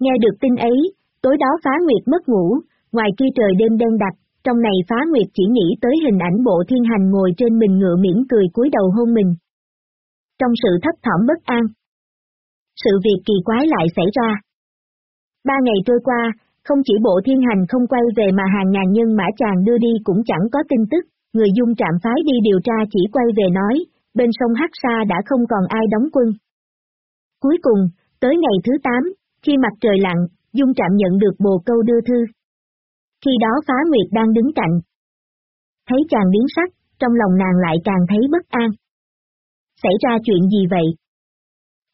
Nghe được tin ấy, tối đó phá nguyệt mất ngủ, ngoài kia trời đêm đen đặc, trong này phá nguyệt chỉ nghĩ tới hình ảnh bộ thiên hành ngồi trên mình ngựa mỉm cười cúi đầu hôn mình. Trong sự thấp thỏm bất an, sự việc kỳ quái lại xảy ra. Ba ngày trôi qua, không chỉ bộ thiên hành không quay về mà hàng ngàn nhân mã chàng đưa đi cũng chẳng có tin tức, người dung trạm phái đi điều tra chỉ quay về nói, bên sông Hắc Sa đã không còn ai đóng quân. Cuối cùng, tới ngày thứ 8, khi mặt trời lặn, dung trạm nhận được bồ câu đưa thư. Khi đó phá nguyệt đang đứng cạnh. Thấy chàng biến sắc, trong lòng nàng lại càng thấy bất an. Xảy ra chuyện gì vậy?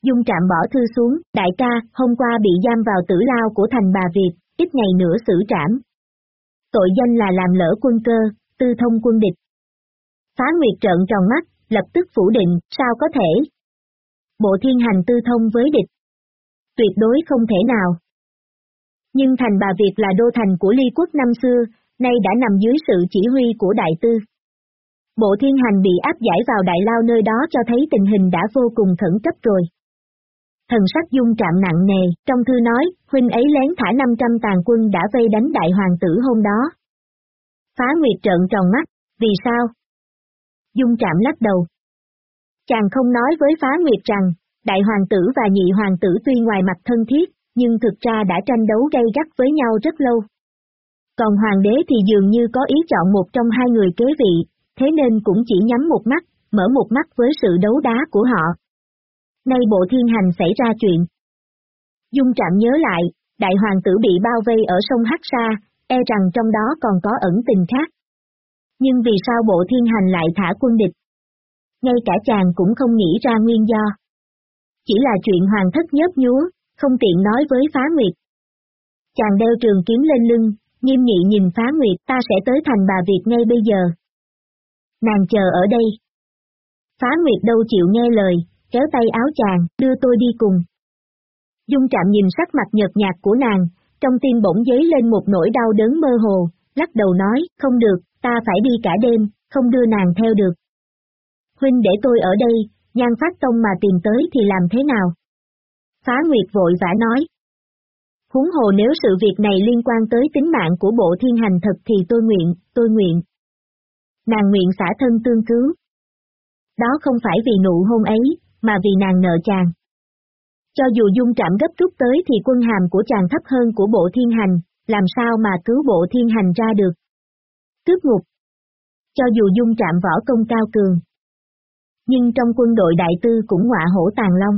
Dung trạm bỏ thư xuống, đại ca, hôm qua bị giam vào tử lao của thành bà Việt, ít ngày nữa xử trảm. Tội danh là làm lỡ quân cơ, tư thông quân địch. Phá Nguyệt trợn tròn mắt, lập tức phủ định, sao có thể? Bộ thiên hành tư thông với địch. Tuyệt đối không thể nào. Nhưng thành bà Việt là đô thành của ly quốc năm xưa, nay đã nằm dưới sự chỉ huy của đại tư. Bộ thiên hành bị áp giải vào đại lao nơi đó cho thấy tình hình đã vô cùng khẩn cấp rồi. Thần sắc dung trạm nặng nề, trong thư nói, huynh ấy lén thả 500 tàn quân đã vây đánh đại hoàng tử hôm đó. Phá Nguyệt trợn tròn mắt, vì sao? Dung trạm lắc đầu. Chàng không nói với Phá Nguyệt rằng, đại hoàng tử và nhị hoàng tử tuy ngoài mặt thân thiết, nhưng thực ra đã tranh đấu gay gắt với nhau rất lâu. Còn hoàng đế thì dường như có ý chọn một trong hai người kế vị, thế nên cũng chỉ nhắm một mắt, mở một mắt với sự đấu đá của họ. Nay bộ thiên hành xảy ra chuyện. Dung trạm nhớ lại, đại hoàng tử bị bao vây ở sông Hắc Sa, e rằng trong đó còn có ẩn tình khác. Nhưng vì sao bộ thiên hành lại thả quân địch? Ngay cả chàng cũng không nghĩ ra nguyên do. Chỉ là chuyện hoàng thất nhớp nhúa, không tiện nói với phá nguyệt. Chàng đeo trường kiếm lên lưng, nghiêm nghị nhìn phá nguyệt ta sẽ tới thành bà Việt ngay bây giờ. Nàng chờ ở đây. Phá nguyệt đâu chịu nghe lời, kéo tay áo chàng, đưa tôi đi cùng. Dung trạm nhìn sắc mặt nhợt nhạt của nàng, trong tim bỗng dấy lên một nỗi đau đớn mơ hồ, lắc đầu nói, không được, ta phải đi cả đêm, không đưa nàng theo được. Huynh để tôi ở đây, nhan phát tông mà tìm tới thì làm thế nào? Phá Nguyệt vội vã nói. Huống hồ nếu sự việc này liên quan tới tính mạng của bộ thiên hành thật thì tôi nguyện, tôi nguyện. Nàng nguyện xả thân tương cứu. Đó không phải vì nụ hôn ấy, mà vì nàng nợ chàng. Cho dù dung trạm gấp rút tới thì quân hàm của chàng thấp hơn của bộ thiên hành, làm sao mà cứu bộ thiên hành ra được. Cướp ngục. Cho dù dung trạm võ công cao cường. Nhưng trong quân đội đại tư cũng ngọa hổ tàn long.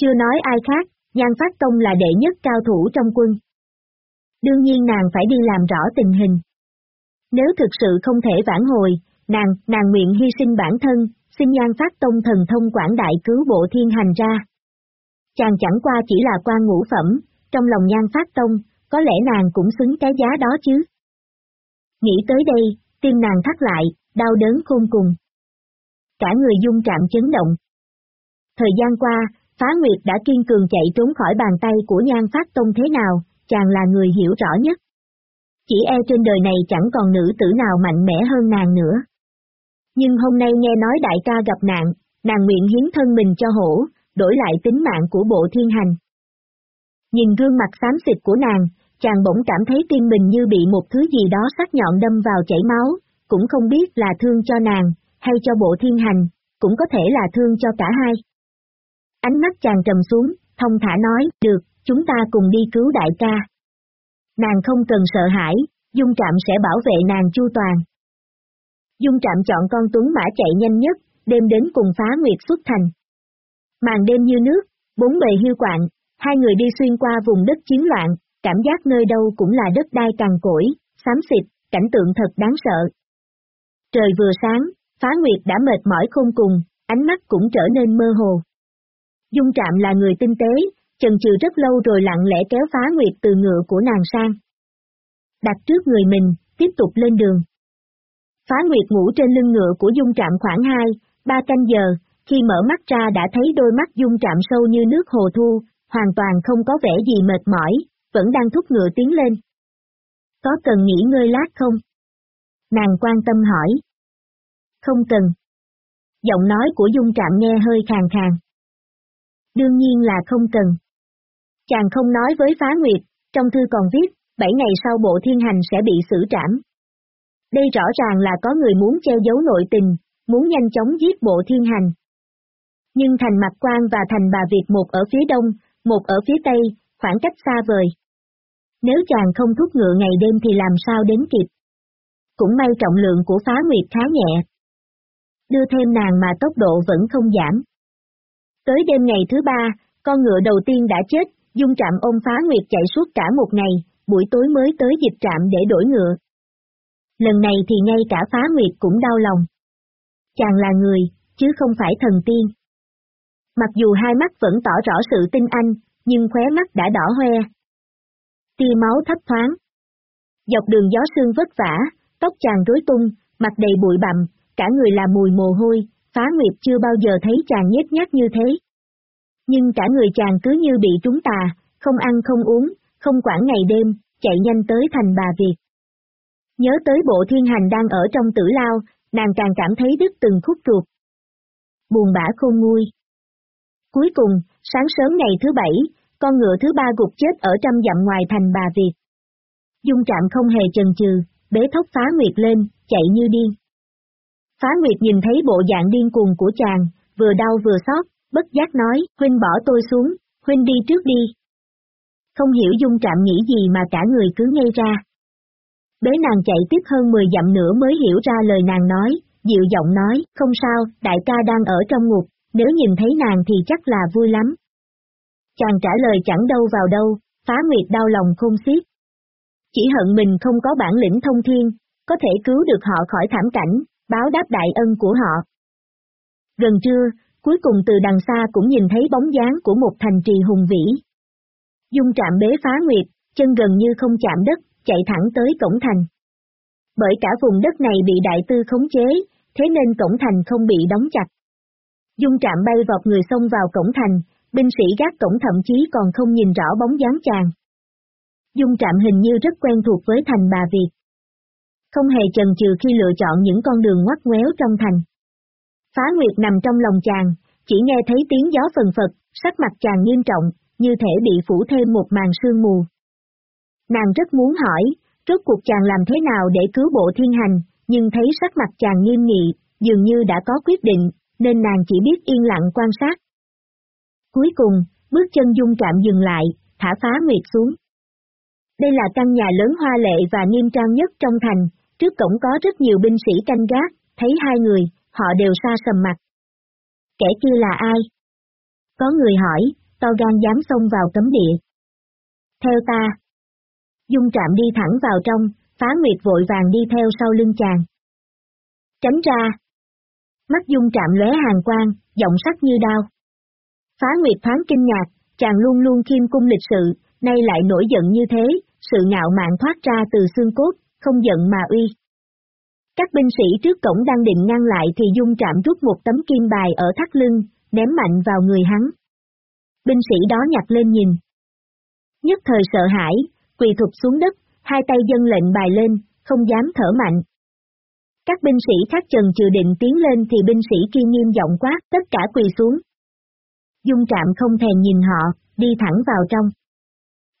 Chưa nói ai khác, Nhan Phát Tông là đệ nhất cao thủ trong quân. Đương nhiên nàng phải đi làm rõ tình hình. Nếu thực sự không thể vãn hồi, nàng, nàng nguyện hy sinh bản thân, xin Nhan Phát Tông thần thông quảng đại cứu bộ thiên hành ra. Chàng chẳng qua chỉ là quan ngũ phẩm, trong lòng Nhan Phát Tông, có lẽ nàng cũng xứng cái giá đó chứ. Nghĩ tới đây, tim nàng thắt lại, đau đớn khôn cùng. Cả người dung trạm chấn động. Thời gian qua, Phá Nguyệt đã kiên cường chạy trốn khỏi bàn tay của Nhan Phát Tông thế nào, chàng là người hiểu rõ nhất. Chỉ e trên đời này chẳng còn nữ tử nào mạnh mẽ hơn nàng nữa. Nhưng hôm nay nghe nói đại ca gặp nạn, nàng nguyện hiến thân mình cho hổ, đổi lại tính mạng của bộ thiên hành. Nhìn gương mặt xám xịt của nàng, chàng bỗng cảm thấy tim mình như bị một thứ gì đó sắc nhọn đâm vào chảy máu, cũng không biết là thương cho nàng, hay cho bộ thiên hành, cũng có thể là thương cho cả hai. Ánh mắt chàng trầm xuống, thông thả nói, được, chúng ta cùng đi cứu đại ca. Nàng không cần sợ hãi, Dung Trạm sẽ bảo vệ nàng chu toàn. Dung Trạm chọn con tuấn mã chạy nhanh nhất, đêm đến cùng phá nguyệt xuất thành. Màn đêm như nước, bốn bề hiu quạng, hai người đi xuyên qua vùng đất chiến loạn, cảm giác nơi đâu cũng là đất đai cằn cỗi, xám xịt, cảnh tượng thật đáng sợ. Trời vừa sáng, phá nguyệt đã mệt mỏi khôn cùng, ánh mắt cũng trở nên mơ hồ. Dung Trạm là người tinh tế, chần chừ rất lâu rồi lặng lẽ kéo phá nguyệt từ ngựa của nàng sang. đặt trước người mình, tiếp tục lên đường. Phá Nguyệt ngủ trên lưng ngựa của Dung Trạm khoảng 2, 3 canh giờ, khi mở mắt ra đã thấy đôi mắt Dung Trạm sâu như nước hồ thu, hoàn toàn không có vẻ gì mệt mỏi, vẫn đang thúc ngựa tiến lên. Có cần nghỉ ngơi lát không? Nàng quan tâm hỏi. Không cần. Giọng nói của Dung Trạm nghe hơi khàn khàn. Đương nhiên là không cần. Chàng không nói với Phá Nguyệt, trong thư còn viết, 7 ngày sau bộ thiên hành sẽ bị xử trảm. Đây rõ ràng là có người muốn che giấu nội tình, muốn nhanh chóng giết bộ thiên hành. Nhưng thành Mạc Quang và thành bà Việt một ở phía đông, một ở phía tây, khoảng cách xa vời. Nếu chàng không thúc ngựa ngày đêm thì làm sao đến kịp. Cũng may trọng lượng của phá nguyệt khá nhẹ. Đưa thêm nàng mà tốc độ vẫn không giảm. Tới đêm ngày thứ ba, con ngựa đầu tiên đã chết, dung trạm ôm phá nguyệt chạy suốt cả một ngày, buổi tối mới tới dịch trạm để đổi ngựa. Lần này thì ngay cả phá nguyệt cũng đau lòng. Chàng là người, chứ không phải thần tiên. Mặc dù hai mắt vẫn tỏ rõ sự tin anh, nhưng khóe mắt đã đỏ hoe. Tia máu thấp thoáng. Dọc đường gió sương vất vả, tóc chàng rối tung, mặt đầy bụi bặm, cả người là mùi mồ hôi, phá nguyệt chưa bao giờ thấy chàng nhét nhát như thế. Nhưng cả người chàng cứ như bị trúng tà, không ăn không uống, không quản ngày đêm, chạy nhanh tới thành bà Việt. Nhớ tới bộ thiên hành đang ở trong tử lao, nàng càng cảm thấy đứt từng khúc ruột. Buồn bã khôn nguôi. Cuối cùng, sáng sớm ngày thứ bảy, con ngựa thứ ba gục chết ở trăm dặm ngoài thành bà Việt. Dung trạm không hề chần chừ, bế thốc phá nguyệt lên, chạy như điên. Phá nguyệt nhìn thấy bộ dạng điên cuồng của chàng, vừa đau vừa xót, bất giác nói, huynh bỏ tôi xuống, huynh đi trước đi. Không hiểu dung trạm nghĩ gì mà cả người cứ ngây ra. Bế nàng chạy tiếp hơn 10 dặm nữa mới hiểu ra lời nàng nói, dịu giọng nói, không sao, đại ca đang ở trong ngục, nếu nhìn thấy nàng thì chắc là vui lắm. Chàng trả lời chẳng đâu vào đâu, phá nguyệt đau lòng không xiết. Chỉ hận mình không có bản lĩnh thông thiên, có thể cứu được họ khỏi thảm cảnh, báo đáp đại ân của họ. Gần trưa, cuối cùng từ đằng xa cũng nhìn thấy bóng dáng của một thành trì hùng vĩ. Dung trạm bế phá nguyệt, chân gần như không chạm đất, chạy thẳng tới cổng thành. Bởi cả vùng đất này bị đại tư khống chế, thế nên cổng thành không bị đóng chặt. Dung trạm bay vọt người xông vào cổng thành, binh sĩ gác cổng thậm chí còn không nhìn rõ bóng dáng chàng. Dung trạm hình như rất quen thuộc với thành bà Việt. Không hề chần chừ khi lựa chọn những con đường ngoắt ngoéo trong thành. Phá Nguyệt nằm trong lòng chàng, chỉ nghe thấy tiếng gió phần phật, sắc mặt chàng nghiêm trọng, như thể bị phủ thêm một màn sương mù. Nàng rất muốn hỏi, rốt cuộc chàng làm thế nào để cứu bộ thiên hành, nhưng thấy sắc mặt chàng nghiêm nghị, dường như đã có quyết định, nên nàng chỉ biết yên lặng quan sát. Cuối cùng, bước chân dung trạm dừng lại, thả phá nguyệt xuống. Đây là căn nhà lớn hoa lệ và nghiêm trang nhất trong thành, trước cổng có rất nhiều binh sĩ canh gác, thấy hai người, họ đều xa sầm mặt. Kẻ kia là ai? Có người hỏi, to gan dám xông vào cấm địa. Theo ta. Dung trạm đi thẳng vào trong, phá nguyệt vội vàng đi theo sau lưng chàng. Tránh ra. Mắt dung trạm lóe hàng quang, giọng sắc như đao. Phá nguyệt thoáng kinh ngạc, chàng luôn luôn khiêm cung lịch sự, nay lại nổi giận như thế, sự ngạo mạn thoát ra từ xương cốt, không giận mà uy. Các binh sĩ trước cổng đang định ngăn lại thì dung trạm rút một tấm kim bài ở thắt lưng, ném mạnh vào người hắn. Binh sĩ đó nhặt lên nhìn. Nhất thời sợ hãi, quỳ thụt xuống đất, hai tay dân lệnh bài lên, không dám thở mạnh. Các binh sĩ khác trần chừ định tiến lên thì binh sĩ kia nghiêm giọng quát, tất cả quỳ xuống. Dung trạm không thèm nhìn họ, đi thẳng vào trong.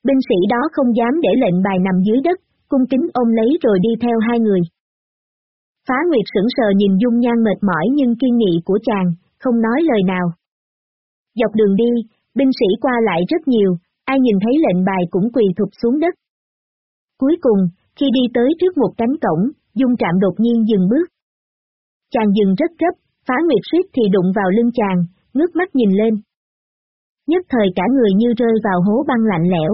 Binh sĩ đó không dám để lệnh bài nằm dưới đất, cung kính ôm lấy rồi đi theo hai người. Phá Nguyệt sững sờ nhìn dung nhan mệt mỏi nhưng kiên nghị của chàng, không nói lời nào. Dọc đường đi, binh sĩ qua lại rất nhiều, ai nhìn thấy lệnh bài cũng quỳ thụp xuống đất. Cuối cùng, khi đi tới trước một cánh cổng, dung trạm đột nhiên dừng bước. Chàng dừng rất gấp, phá nguyệt suýt thì đụng vào lưng chàng, ngước mắt nhìn lên. Nhất thời cả người như rơi vào hố băng lạnh lẽo.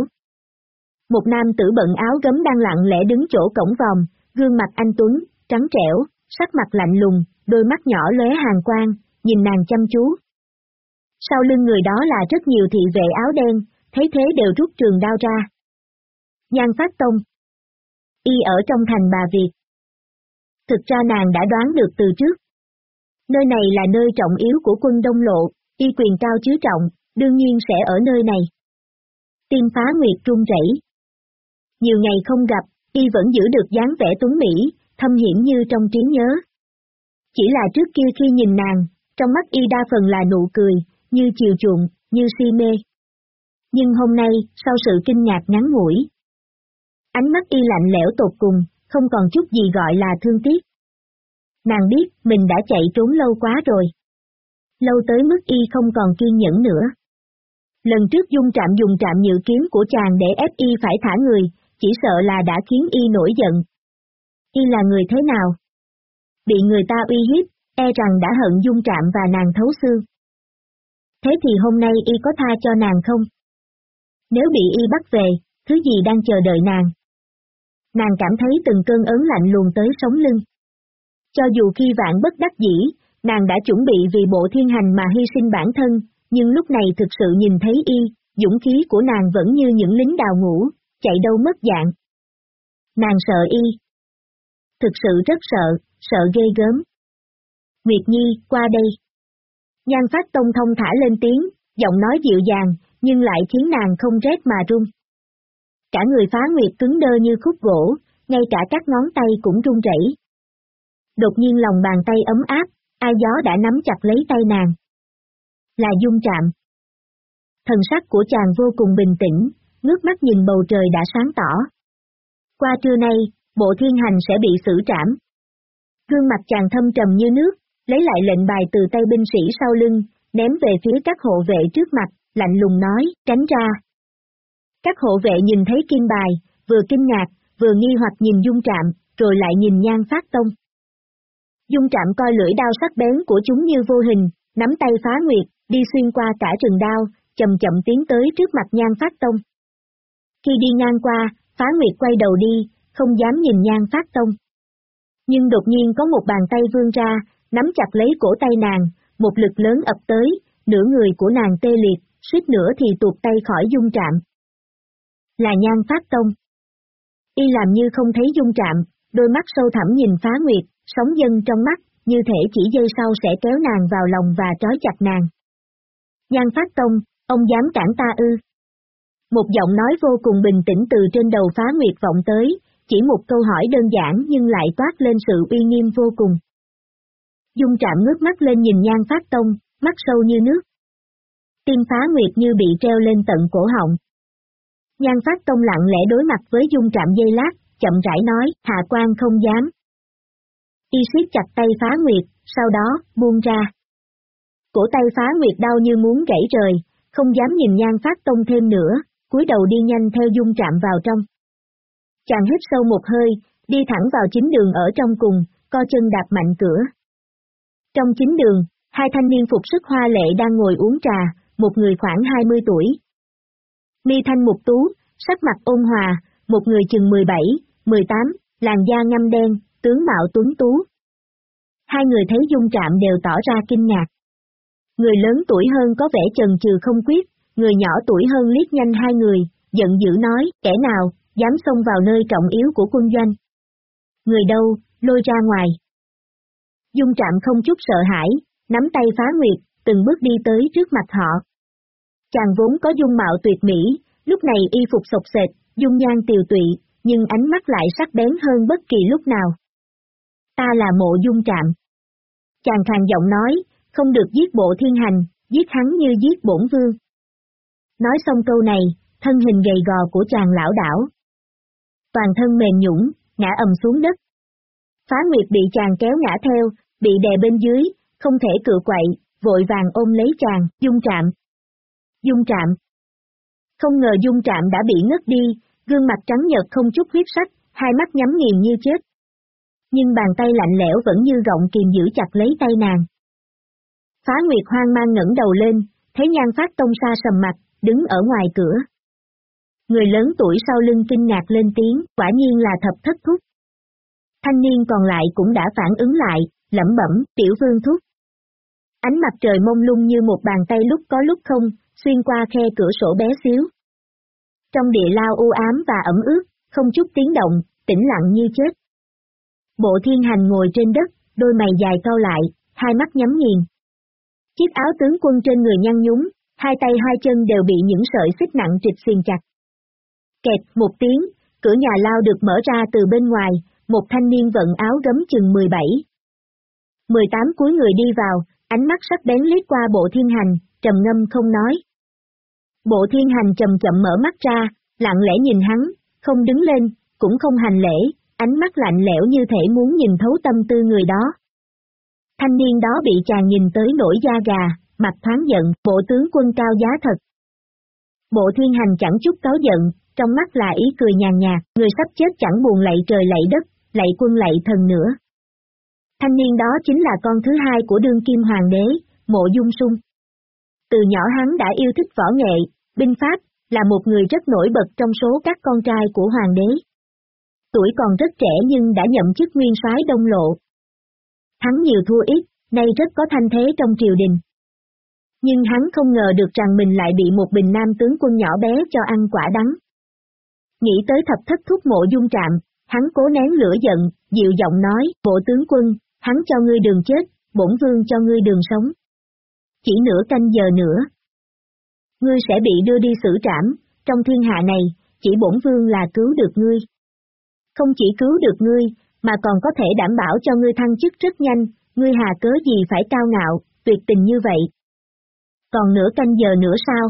Một nam tử bận áo gấm đang lặng lẽ đứng chỗ cổng vòng, gương mặt anh Tuấn, trắng trẻo, sắc mặt lạnh lùng, đôi mắt nhỏ lóe hàng quang, nhìn nàng chăm chú. Sau lưng người đó là rất nhiều thị vệ áo đen, thấy thế đều rút trường đao ra. Nhan phát tông. y ở trong thành bà Việt. Thực ra nàng đã đoán được từ trước. Nơi này là nơi trọng yếu của quân Đông Lộ, y quyền cao chứ trọng, đương nhiên sẽ ở nơi này. tiên phá nguyệt trung rẩy. Nhiều ngày không gặp, y vẫn giữ được dáng vẻ tuấn mỹ, thâm hiểm như trong trí nhớ. Chỉ là trước kia khi nhìn nàng, trong mắt y đa phần là nụ cười, như chiều chuộng, như si mê. Nhưng hôm nay, sau sự kinh ngạc ngắn ngủi, ánh mắt y lạnh lẽo tột cùng, không còn chút gì gọi là thương tiếc. Nàng biết mình đã chạy trốn lâu quá rồi. Lâu tới mức y không còn kiên nhẫn nữa. Lần trước dung trạm dùng trạm nhự kiếm của chàng để ép y phải thả người, chỉ sợ là đã khiến y nổi giận. Y là người thế nào? Bị người ta uy hiếp, e rằng đã hận dung trạm và nàng thấu xương. Thế thì hôm nay y có tha cho nàng không? Nếu bị y bắt về, thứ gì đang chờ đợi nàng? Nàng cảm thấy từng cơn ớn lạnh luồn tới sống lưng. Cho dù khi vạn bất đắc dĩ, nàng đã chuẩn bị vì bộ thiên hành mà hy sinh bản thân, nhưng lúc này thực sự nhìn thấy y, dũng khí của nàng vẫn như những lính đào ngũ, chạy đâu mất dạng. Nàng sợ y. Thực sự rất sợ, sợ ghê gớm. Nguyệt Nhi, qua đây. Nhan phát tông thông thả lên tiếng, giọng nói dịu dàng, nhưng lại khiến nàng không rét mà run. Cả người phá nguyệt cứng đơ như khúc gỗ, ngay cả các ngón tay cũng run rẩy. Đột nhiên lòng bàn tay ấm áp, ai gió đã nắm chặt lấy tay nàng. Là dung chạm. Thần sắc của chàng vô cùng bình tĩnh, ngước mắt nhìn bầu trời đã sáng tỏ. Qua trưa nay, bộ thiên hành sẽ bị xử trảm. Gương mặt chàng thâm trầm như nước, lấy lại lệnh bài từ tay binh sĩ sau lưng, ném về phía các hộ vệ trước mặt, lạnh lùng nói, tránh ra. Các hộ vệ nhìn thấy kim bài, vừa kinh ngạc, vừa nghi hoặc nhìn dung trạm, rồi lại nhìn nhan phát tông. Dung trạm coi lưỡi đao sắc bén của chúng như vô hình, nắm tay phá nguyệt, đi xuyên qua cả rừng đao, chậm chậm tiến tới trước mặt nhan phát tông. Khi đi ngang qua, phá nguyệt quay đầu đi, không dám nhìn nhan phát tông. Nhưng đột nhiên có một bàn tay vươn ra, nắm chặt lấy cổ tay nàng, một lực lớn ập tới, nửa người của nàng tê liệt, suýt nữa thì tuột tay khỏi dung trạm. Là nhan phát tông. Y làm như không thấy dung trạm, đôi mắt sâu thẳm nhìn phá nguyệt, sóng dân trong mắt, như thể chỉ giây sau sẽ kéo nàng vào lòng và trói chặt nàng. Nhan phát tông, ông dám cản ta ư. Một giọng nói vô cùng bình tĩnh từ trên đầu phá nguyệt vọng tới, chỉ một câu hỏi đơn giản nhưng lại toát lên sự uy nghiêm vô cùng. Dung trạm ngước mắt lên nhìn nhan phát tông, mắt sâu như nước. tiên phá nguyệt như bị treo lên tận cổ họng. Nhan phát tông lặng lẽ đối mặt với dung trạm dây lát, chậm rãi nói, hạ quan không dám. Y siết chặt tay phá nguyệt, sau đó, buông ra. Cổ tay phá nguyệt đau như muốn gãy rời, không dám nhìn nhan phát tông thêm nữa, cúi đầu đi nhanh theo dung trạm vào trong. Chàng hít sâu một hơi, đi thẳng vào chính đường ở trong cùng, co chân đạp mạnh cửa. Trong chính đường, hai thanh niên phục sức hoa lệ đang ngồi uống trà, một người khoảng 20 tuổi. Mi thanh mục tú, sắc mặt ôn hòa, một người chừng 17, 18, làn da ngâm đen, tướng mạo tuấn tú. Hai người thấy dung trạm đều tỏ ra kinh ngạc. Người lớn tuổi hơn có vẻ chần chừ không quyết, người nhỏ tuổi hơn liếc nhanh hai người, giận dữ nói, kẻ nào, dám xông vào nơi trọng yếu của quân doanh. Người đâu, lôi ra ngoài. Dung trạm không chút sợ hãi, nắm tay phá nguyệt, từng bước đi tới trước mặt họ. Chàng vốn có dung mạo tuyệt mỹ, lúc này y phục sộc sệt, dung nhan tiều tụy, nhưng ánh mắt lại sắc bén hơn bất kỳ lúc nào. Ta là mộ dung trạm. Chàng khàn giọng nói, không được giết bộ thiên hành, giết hắn như giết bổn vương. Nói xong câu này, thân hình gầy gò của chàng lão đảo. Toàn thân mềm nhũng, ngã ầm xuống đất. Phá Nguyệt bị chàng kéo ngã theo, bị đè bên dưới, không thể cự quậy, vội vàng ôm lấy chàng, dung trạm. Dung trạm. Không ngờ dung trạm đã bị ngất đi, gương mặt trắng nhợt không chút huyết sắc, hai mắt nhắm nghiền như chết. Nhưng bàn tay lạnh lẽo vẫn như rộng kìm giữ chặt lấy tay nàng. Phá Nguyệt hoang mang ngẩng đầu lên, thấy nhan phát tông xa sầm mặt, đứng ở ngoài cửa. Người lớn tuổi sau lưng kinh ngạc lên tiếng, quả nhiên là thập thất thúc. Thanh niên còn lại cũng đã phản ứng lại, lẩm bẩm, tiểu vương thúc. Ánh mặt trời mông lung như một bàn tay lúc có lúc không, xuyên qua khe cửa sổ bé xíu. Trong địa lao u ám và ẩm ướt, không chút tiếng động, tĩnh lặng như chết. Bộ thiên hành ngồi trên đất, đôi mày dài cau lại, hai mắt nhắm nghiền. Chiếc áo tướng quân trên người nhăn nhúng, hai tay hai chân đều bị những sợi xích nặng trịch xiên chặt. Kẹt một tiếng, cửa nhà lao được mở ra từ bên ngoài, một thanh niên vận áo gấm chừng 17. 18 cuối người đi vào, ánh mắt sắc bén liếc qua bộ thiên hành, trầm ngâm không nói. Bộ thiên hành chậm chậm mở mắt ra, lặng lẽ nhìn hắn, không đứng lên, cũng không hành lễ, ánh mắt lạnh lẽo như thể muốn nhìn thấu tâm tư người đó. Thanh niên đó bị chàng nhìn tới nổi da gà, mặt thoáng giận, bộ tướng quân cao giá thật. Bộ thiên hành chẳng chút cáo giận, trong mắt là ý cười nhàn nhạt, người sắp chết chẳng buồn lạy trời lạy đất, lạy quân lạy thần nữa. Thanh niên đó chính là con thứ hai của đương kim hoàng đế, mộ dung sung. Từ nhỏ hắn đã yêu thích võ nghệ, binh pháp, là một người rất nổi bật trong số các con trai của hoàng đế. Tuổi còn rất trẻ nhưng đã nhậm chức nguyên soái đông lộ. Hắn nhiều thua ít, nay rất có thanh thế trong triều đình. Nhưng hắn không ngờ được rằng mình lại bị một bình nam tướng quân nhỏ bé cho ăn quả đắng. Nghĩ tới thập thất thúc mộ dung trạm, hắn cố nén lửa giận, dịu giọng nói, bộ tướng quân, hắn cho ngươi đường chết, bổn vương cho ngươi đường sống. Chỉ nửa canh giờ nữa. Ngươi sẽ bị đưa đi xử trảm, trong thiên hạ này, chỉ bổn vương là cứu được ngươi. Không chỉ cứu được ngươi, mà còn có thể đảm bảo cho ngươi thăng chức rất nhanh, ngươi hà cớ gì phải cao ngạo, tuyệt tình như vậy. Còn nửa canh giờ nữa sao?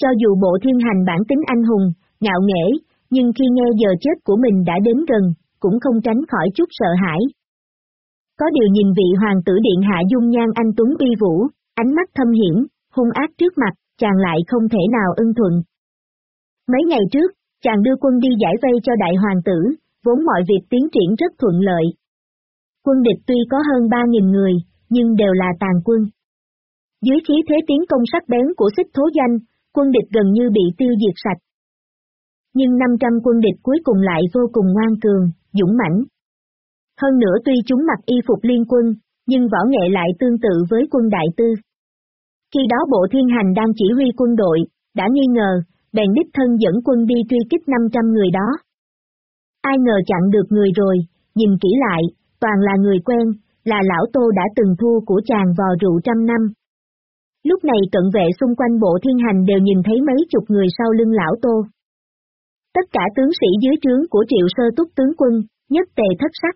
Cho dù bộ thiên hành bản tính anh hùng, ngạo nghễ, nhưng khi nghe giờ chết của mình đã đến gần, cũng không tránh khỏi chút sợ hãi. Có điều nhìn vị hoàng tử điện hạ dung nhan anh Tuấn uy vũ, ánh mắt thâm hiểm, hung ác trước mặt, chàng lại không thể nào ưng thuận. Mấy ngày trước, chàng đưa quân đi giải vây cho đại hoàng tử, vốn mọi việc tiến triển rất thuận lợi. Quân địch tuy có hơn 3.000 người, nhưng đều là tàn quân. Dưới khí thế tiến công sắc bén của xích thố danh, quân địch gần như bị tiêu diệt sạch. Nhưng 500 quân địch cuối cùng lại vô cùng ngoan cường, dũng mãnh. Hơn nữa tuy chúng mặc y phục liên quân, nhưng võ nghệ lại tương tự với quân đại tư. Khi đó bộ thiên hành đang chỉ huy quân đội, đã nghi ngờ, bèn đích thân dẫn quân đi truy kích 500 người đó. Ai ngờ chặn được người rồi, nhìn kỹ lại, toàn là người quen, là lão Tô đã từng thua của chàng vò rượu trăm năm. Lúc này cận vệ xung quanh bộ thiên hành đều nhìn thấy mấy chục người sau lưng lão Tô. Tất cả tướng sĩ dưới trướng của triệu sơ túc tướng quân, nhất tề thất sắc.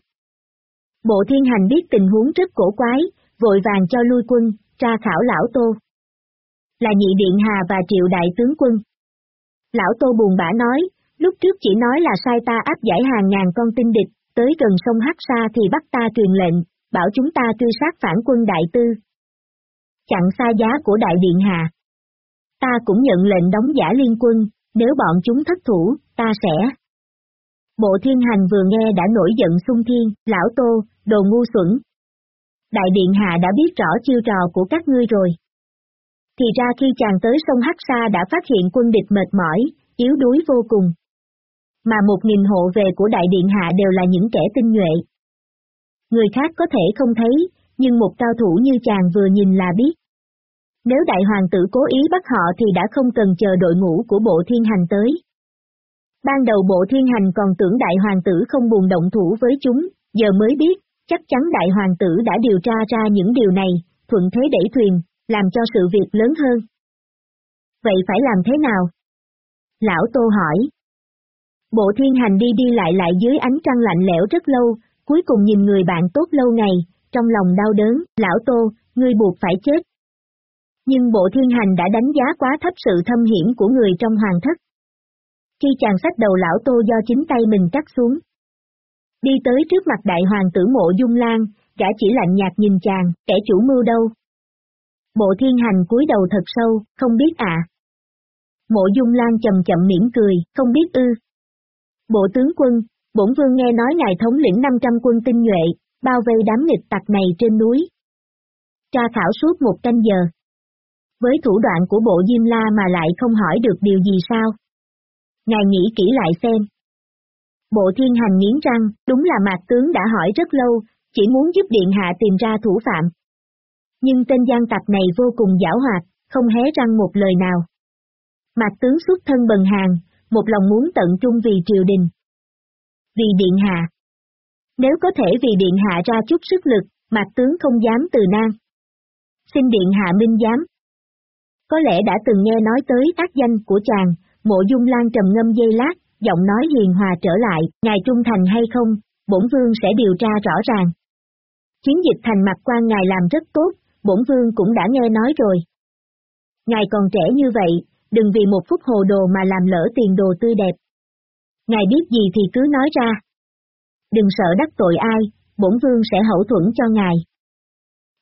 Bộ thiên hành biết tình huống rất cổ quái, vội vàng cho lui quân, tra khảo lão Tô. Là nhị điện hà và triệu đại tướng quân. Lão Tô buồn bã nói, lúc trước chỉ nói là sai ta áp giải hàng ngàn con tinh địch, tới gần sông Hắc Sa thì bắt ta truyền lệnh, bảo chúng ta truy sát phản quân đại tư. Chặn xa giá của đại điện hà. Ta cũng nhận lệnh đóng giả liên quân, nếu bọn chúng thất thủ, ta sẽ. Bộ thiên hành vừa nghe đã nổi giận xung thiên, lão tô, đồ ngu xuẩn. Đại điện hạ đã biết rõ chiêu trò của các ngươi rồi. Thì ra khi chàng tới sông Hắc Sa đã phát hiện quân địch mệt mỏi, yếu đuối vô cùng. Mà một nghìn hộ về của đại điện hạ đều là những kẻ tinh nhuệ. Người khác có thể không thấy, nhưng một cao thủ như chàng vừa nhìn là biết. Nếu đại hoàng tử cố ý bắt họ thì đã không cần chờ đội ngũ của bộ thiên hành tới. Ban đầu bộ thiên hành còn tưởng đại hoàng tử không buồn động thủ với chúng, giờ mới biết, chắc chắn đại hoàng tử đã điều tra ra những điều này, thuận thế đẩy thuyền, làm cho sự việc lớn hơn. Vậy phải làm thế nào? Lão Tô hỏi. Bộ thiên hành đi đi lại lại dưới ánh trăng lạnh lẽo rất lâu, cuối cùng nhìn người bạn tốt lâu ngày, trong lòng đau đớn, lão Tô, ngươi buộc phải chết. Nhưng bộ thiên hành đã đánh giá quá thấp sự thâm hiểm của người trong hoàng thất. Khi chàng sách đầu lão Tô do chính tay mình cắt xuống. Đi tới trước mặt đại hoàng tử mộ dung lan, gã chỉ lạnh nhạt nhìn chàng, kẻ chủ mưu đâu. Bộ thiên hành cúi đầu thật sâu, không biết à. Mộ dung lan chậm chậm mỉm cười, không biết ư. Bộ tướng quân, bổn vương nghe nói ngài thống lĩnh 500 quân tinh nhuệ, bao vây đám nghịch tặc này trên núi. Tra khảo suốt một canh giờ. Với thủ đoạn của bộ Diêm La mà lại không hỏi được điều gì sao? Ngài nghĩ kỹ lại xem. Bộ thiên hành nghiến răng, đúng là mạc tướng đã hỏi rất lâu, chỉ muốn giúp điện hạ tìm ra thủ phạm. Nhưng tên gian tặc này vô cùng giảo hoạt, không hé răng một lời nào. Mạc tướng xuất thân bần hàng, một lòng muốn tận trung vì triều đình. Vì điện hạ. Nếu có thể vì điện hạ ra chút sức lực, mặt tướng không dám từ nan. Xin điện hạ minh giám. Có lẽ đã từng nghe nói tới ác danh của chàng, mộ dung lan trầm ngâm dây lát, giọng nói hiền hòa trở lại, ngài trung thành hay không, bổn vương sẽ điều tra rõ ràng. Chiến dịch thành mặt quan ngài làm rất tốt, bổn vương cũng đã nghe nói rồi. Ngài còn trẻ như vậy, đừng vì một phút hồ đồ mà làm lỡ tiền đồ tươi đẹp. Ngài biết gì thì cứ nói ra. Đừng sợ đắc tội ai, bổn vương sẽ hậu thuẫn cho ngài.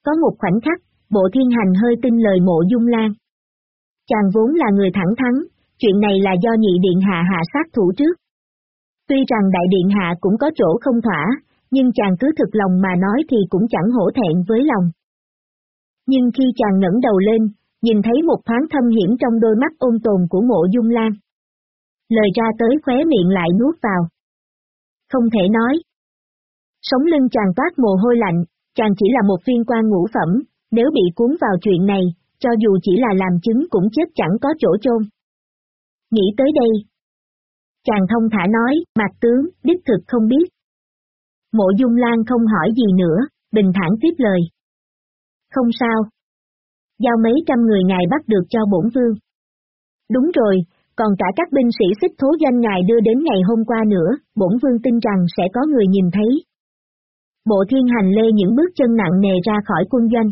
Có một khoảnh khắc, bộ thiên hành hơi tin lời mộ dung lan. Chàng vốn là người thẳng thắn, chuyện này là do nhị điện hạ hạ sát thủ trước. Tuy rằng đại điện hạ cũng có chỗ không thỏa, nhưng chàng cứ thực lòng mà nói thì cũng chẳng hổ thẹn với lòng. Nhưng khi chàng ngẩng đầu lên, nhìn thấy một thoáng thâm hiểm trong đôi mắt ôn tồn của mộ dung lan. Lời ra tới khóe miệng lại nuốt vào. Không thể nói. Sống lưng chàng toát mồ hôi lạnh, chàng chỉ là một viên quan ngũ phẩm, nếu bị cuốn vào chuyện này, cho dù chỉ là làm chứng cũng chết chẳng có chỗ chôn. Nghĩ tới đây. Chàng thông thả nói, mặt tướng, đích thực không biết. Mộ dung lan không hỏi gì nữa, bình thản tiếp lời. Không sao. Giao mấy trăm người ngài bắt được cho bổn vương. Đúng rồi, còn cả các binh sĩ xích thố doanh ngài đưa đến ngày hôm qua nữa, bổn vương tin rằng sẽ có người nhìn thấy. Bộ thiên hành lê những bước chân nặng nề ra khỏi quân doanh.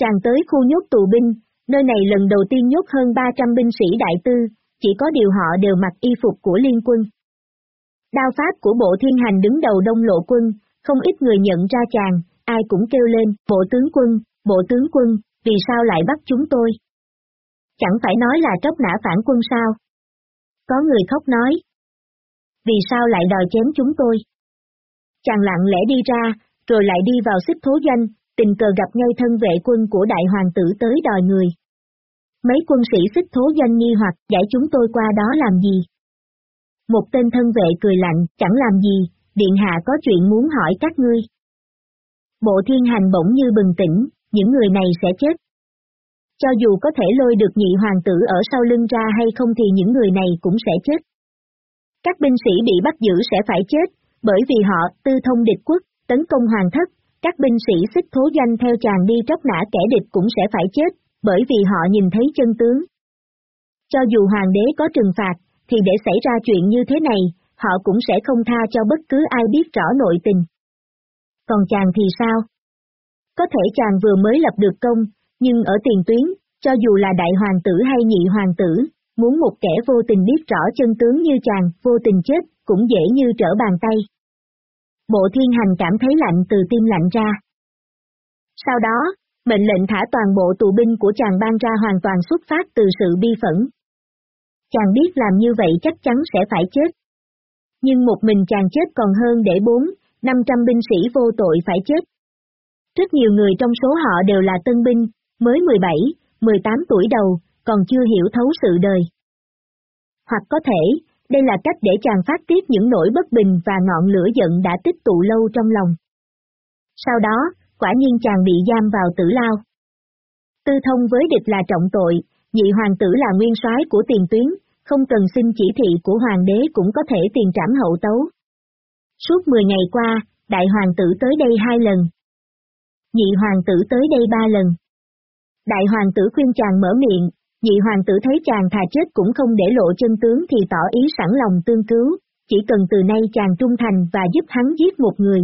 Chàng tới khu nhốt tù binh, nơi này lần đầu tiên nhốt hơn 300 binh sĩ đại tư, chỉ có điều họ đều mặc y phục của liên quân. Đao pháp của bộ thiên hành đứng đầu đông lộ quân, không ít người nhận ra chàng, ai cũng kêu lên, bộ tướng quân, bộ tướng quân, vì sao lại bắt chúng tôi? Chẳng phải nói là tróc nã phản quân sao? Có người khóc nói. Vì sao lại đòi chém chúng tôi? Chàng lặng lẽ đi ra, rồi lại đi vào xích thố doanh, tình cờ gặp ngay thân vệ quân của đại hoàng tử tới đòi người. Mấy quân sĩ xích thố doanh nghi hoặc giải chúng tôi qua đó làm gì? Một tên thân vệ cười lạnh, chẳng làm gì, điện hạ có chuyện muốn hỏi các ngươi. Bộ thiên hành bỗng như bừng tỉnh, những người này sẽ chết. Cho dù có thể lôi được nhị hoàng tử ở sau lưng ra hay không thì những người này cũng sẽ chết. Các binh sĩ bị bắt giữ sẽ phải chết, bởi vì họ tư thông địch quốc, tấn công hoàng thất, các binh sĩ xích thố doanh theo chàng đi tróc nã kẻ địch cũng sẽ phải chết, bởi vì họ nhìn thấy chân tướng. Cho dù hoàng đế có trừng phạt, thì để xảy ra chuyện như thế này, họ cũng sẽ không tha cho bất cứ ai biết rõ nội tình. Còn chàng thì sao? Có thể chàng vừa mới lập được công, nhưng ở tiền tuyến, cho dù là đại hoàng tử hay nhị hoàng tử, muốn một kẻ vô tình biết rõ chân tướng như chàng, vô tình chết, cũng dễ như trở bàn tay. Bộ thiên hành cảm thấy lạnh từ tim lạnh ra. Sau đó, mệnh lệnh thả toàn bộ tù binh của chàng ban ra hoàn toàn xuất phát từ sự bi phẫn. Chàng biết làm như vậy chắc chắn sẽ phải chết. Nhưng một mình chàng chết còn hơn để bốn, năm trăm binh sĩ vô tội phải chết. Rất nhiều người trong số họ đều là tân binh, mới 17, 18 tuổi đầu, còn chưa hiểu thấu sự đời. Hoặc có thể, đây là cách để chàng phát tiết những nỗi bất bình và ngọn lửa giận đã tích tụ lâu trong lòng. Sau đó, quả nhiên chàng bị giam vào tử lao. Tư thông với địch là trọng tội, nhị hoàng tử là nguyên soái của tiền tuyến, không cần xin chỉ thị của hoàng đế cũng có thể tiền trảm hậu tấu. Suốt 10 ngày qua, đại hoàng tử tới đây hai lần. Nhị hoàng tử tới đây ba lần. Đại hoàng tử khuyên chàng mở miệng, nhị hoàng tử thấy chàng thà chết cũng không để lộ chân tướng thì tỏ ý sẵn lòng tương cứu, chỉ cần từ nay chàng trung thành và giúp hắn giết một người.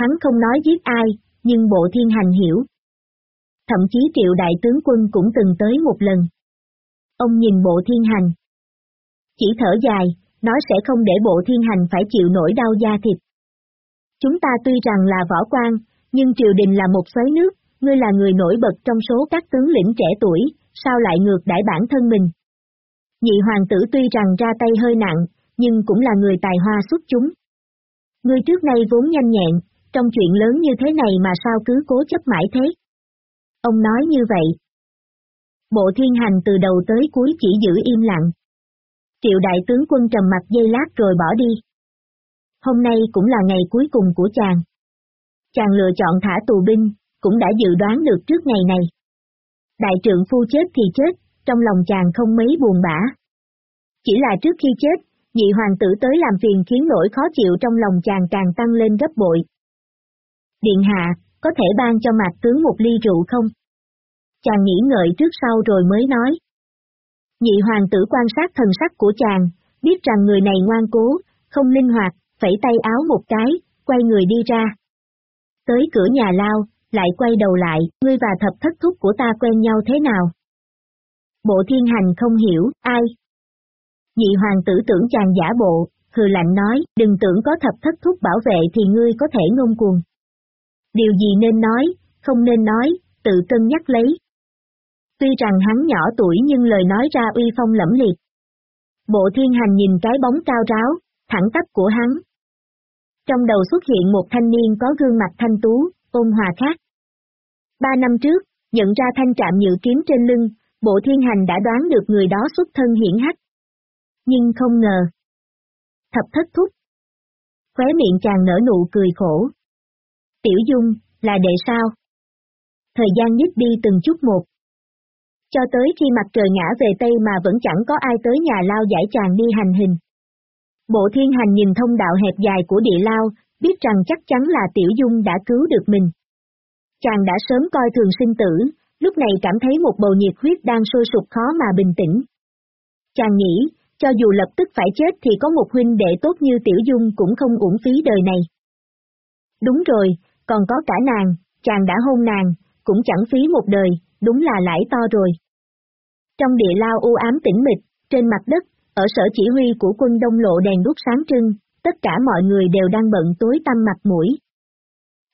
Hắn không nói giết ai, nhưng bộ thiên hành hiểu. Thậm chí triệu đại tướng quân cũng từng tới một lần. Ông nhìn bộ thiên hành. Chỉ thở dài, nói sẽ không để bộ thiên hành phải chịu nổi đau da thịt. Chúng ta tuy rằng là võ quan, nhưng triều đình là một xoáy nước, ngươi là người nổi bật trong số các tướng lĩnh trẻ tuổi, sao lại ngược đãi bản thân mình? Nhị hoàng tử tuy rằng ra tay hơi nặng, nhưng cũng là người tài hoa xuất chúng. Ngươi trước nay vốn nhanh nhẹn, trong chuyện lớn như thế này mà sao cứ cố chấp mãi thế? Ông nói như vậy. Bộ thiên hành từ đầu tới cuối chỉ giữ im lặng. Triệu đại tướng quân trầm mặt dây lát rồi bỏ đi. Hôm nay cũng là ngày cuối cùng của chàng. Chàng lựa chọn thả tù binh, cũng đã dự đoán được trước ngày này. Đại trượng phu chết thì chết, trong lòng chàng không mấy buồn bã. Chỉ là trước khi chết, nhị hoàng tử tới làm phiền khiến nỗi khó chịu trong lòng chàng càng tăng lên gấp bội. Điện hạ, có thể ban cho mạc tướng một ly rượu không? Chàng nghĩ ngợi trước sau rồi mới nói. Nhị hoàng tử quan sát thần sắc của chàng, biết rằng người này ngoan cố, không linh hoạt, phẩy tay áo một cái, quay người đi ra. Tới cửa nhà lao, lại quay đầu lại, ngươi và thập thất thúc của ta quen nhau thế nào? Bộ thiên hành không hiểu, ai? Nhị hoàng tử tưởng chàng giả bộ, hừ lạnh nói, đừng tưởng có thập thất thúc bảo vệ thì ngươi có thể ngông cuồng. Điều gì nên nói, không nên nói, tự cân nhắc lấy. Tuy rằng hắn nhỏ tuổi nhưng lời nói ra uy phong lẫm liệt. Bộ thiên hành nhìn cái bóng cao ráo, thẳng tắp của hắn. Trong đầu xuất hiện một thanh niên có gương mặt thanh tú, ôn hòa khác. Ba năm trước, nhận ra thanh trạm nhự kiếm trên lưng, bộ thiên hành đã đoán được người đó xuất thân hiển hách. Nhưng không ngờ. Thập thất thúc. Khóe miệng chàng nở nụ cười khổ. Tiểu Dung, là đệ sao? Thời gian nhích đi từng chút một. Cho tới khi mặt trời ngã về Tây mà vẫn chẳng có ai tới nhà lao giải chàng đi hành hình. Bộ thiên hành nhìn thông đạo hẹp dài của địa lao, biết rằng chắc chắn là Tiểu Dung đã cứu được mình. Chàng đã sớm coi thường sinh tử, lúc này cảm thấy một bầu nhiệt huyết đang sôi sục khó mà bình tĩnh. Chàng nghĩ, cho dù lập tức phải chết thì có một huynh đệ tốt như Tiểu Dung cũng không uổng phí đời này. Đúng rồi, còn có cả nàng, chàng đã hôn nàng, cũng chẳng phí một đời, đúng là lãi to rồi. Trong địa lao u ám tĩnh mịch, trên mặt đất, ở sở chỉ huy của quân đông lộ đèn đuốc sáng trưng, tất cả mọi người đều đang bận tối tăm mặt mũi.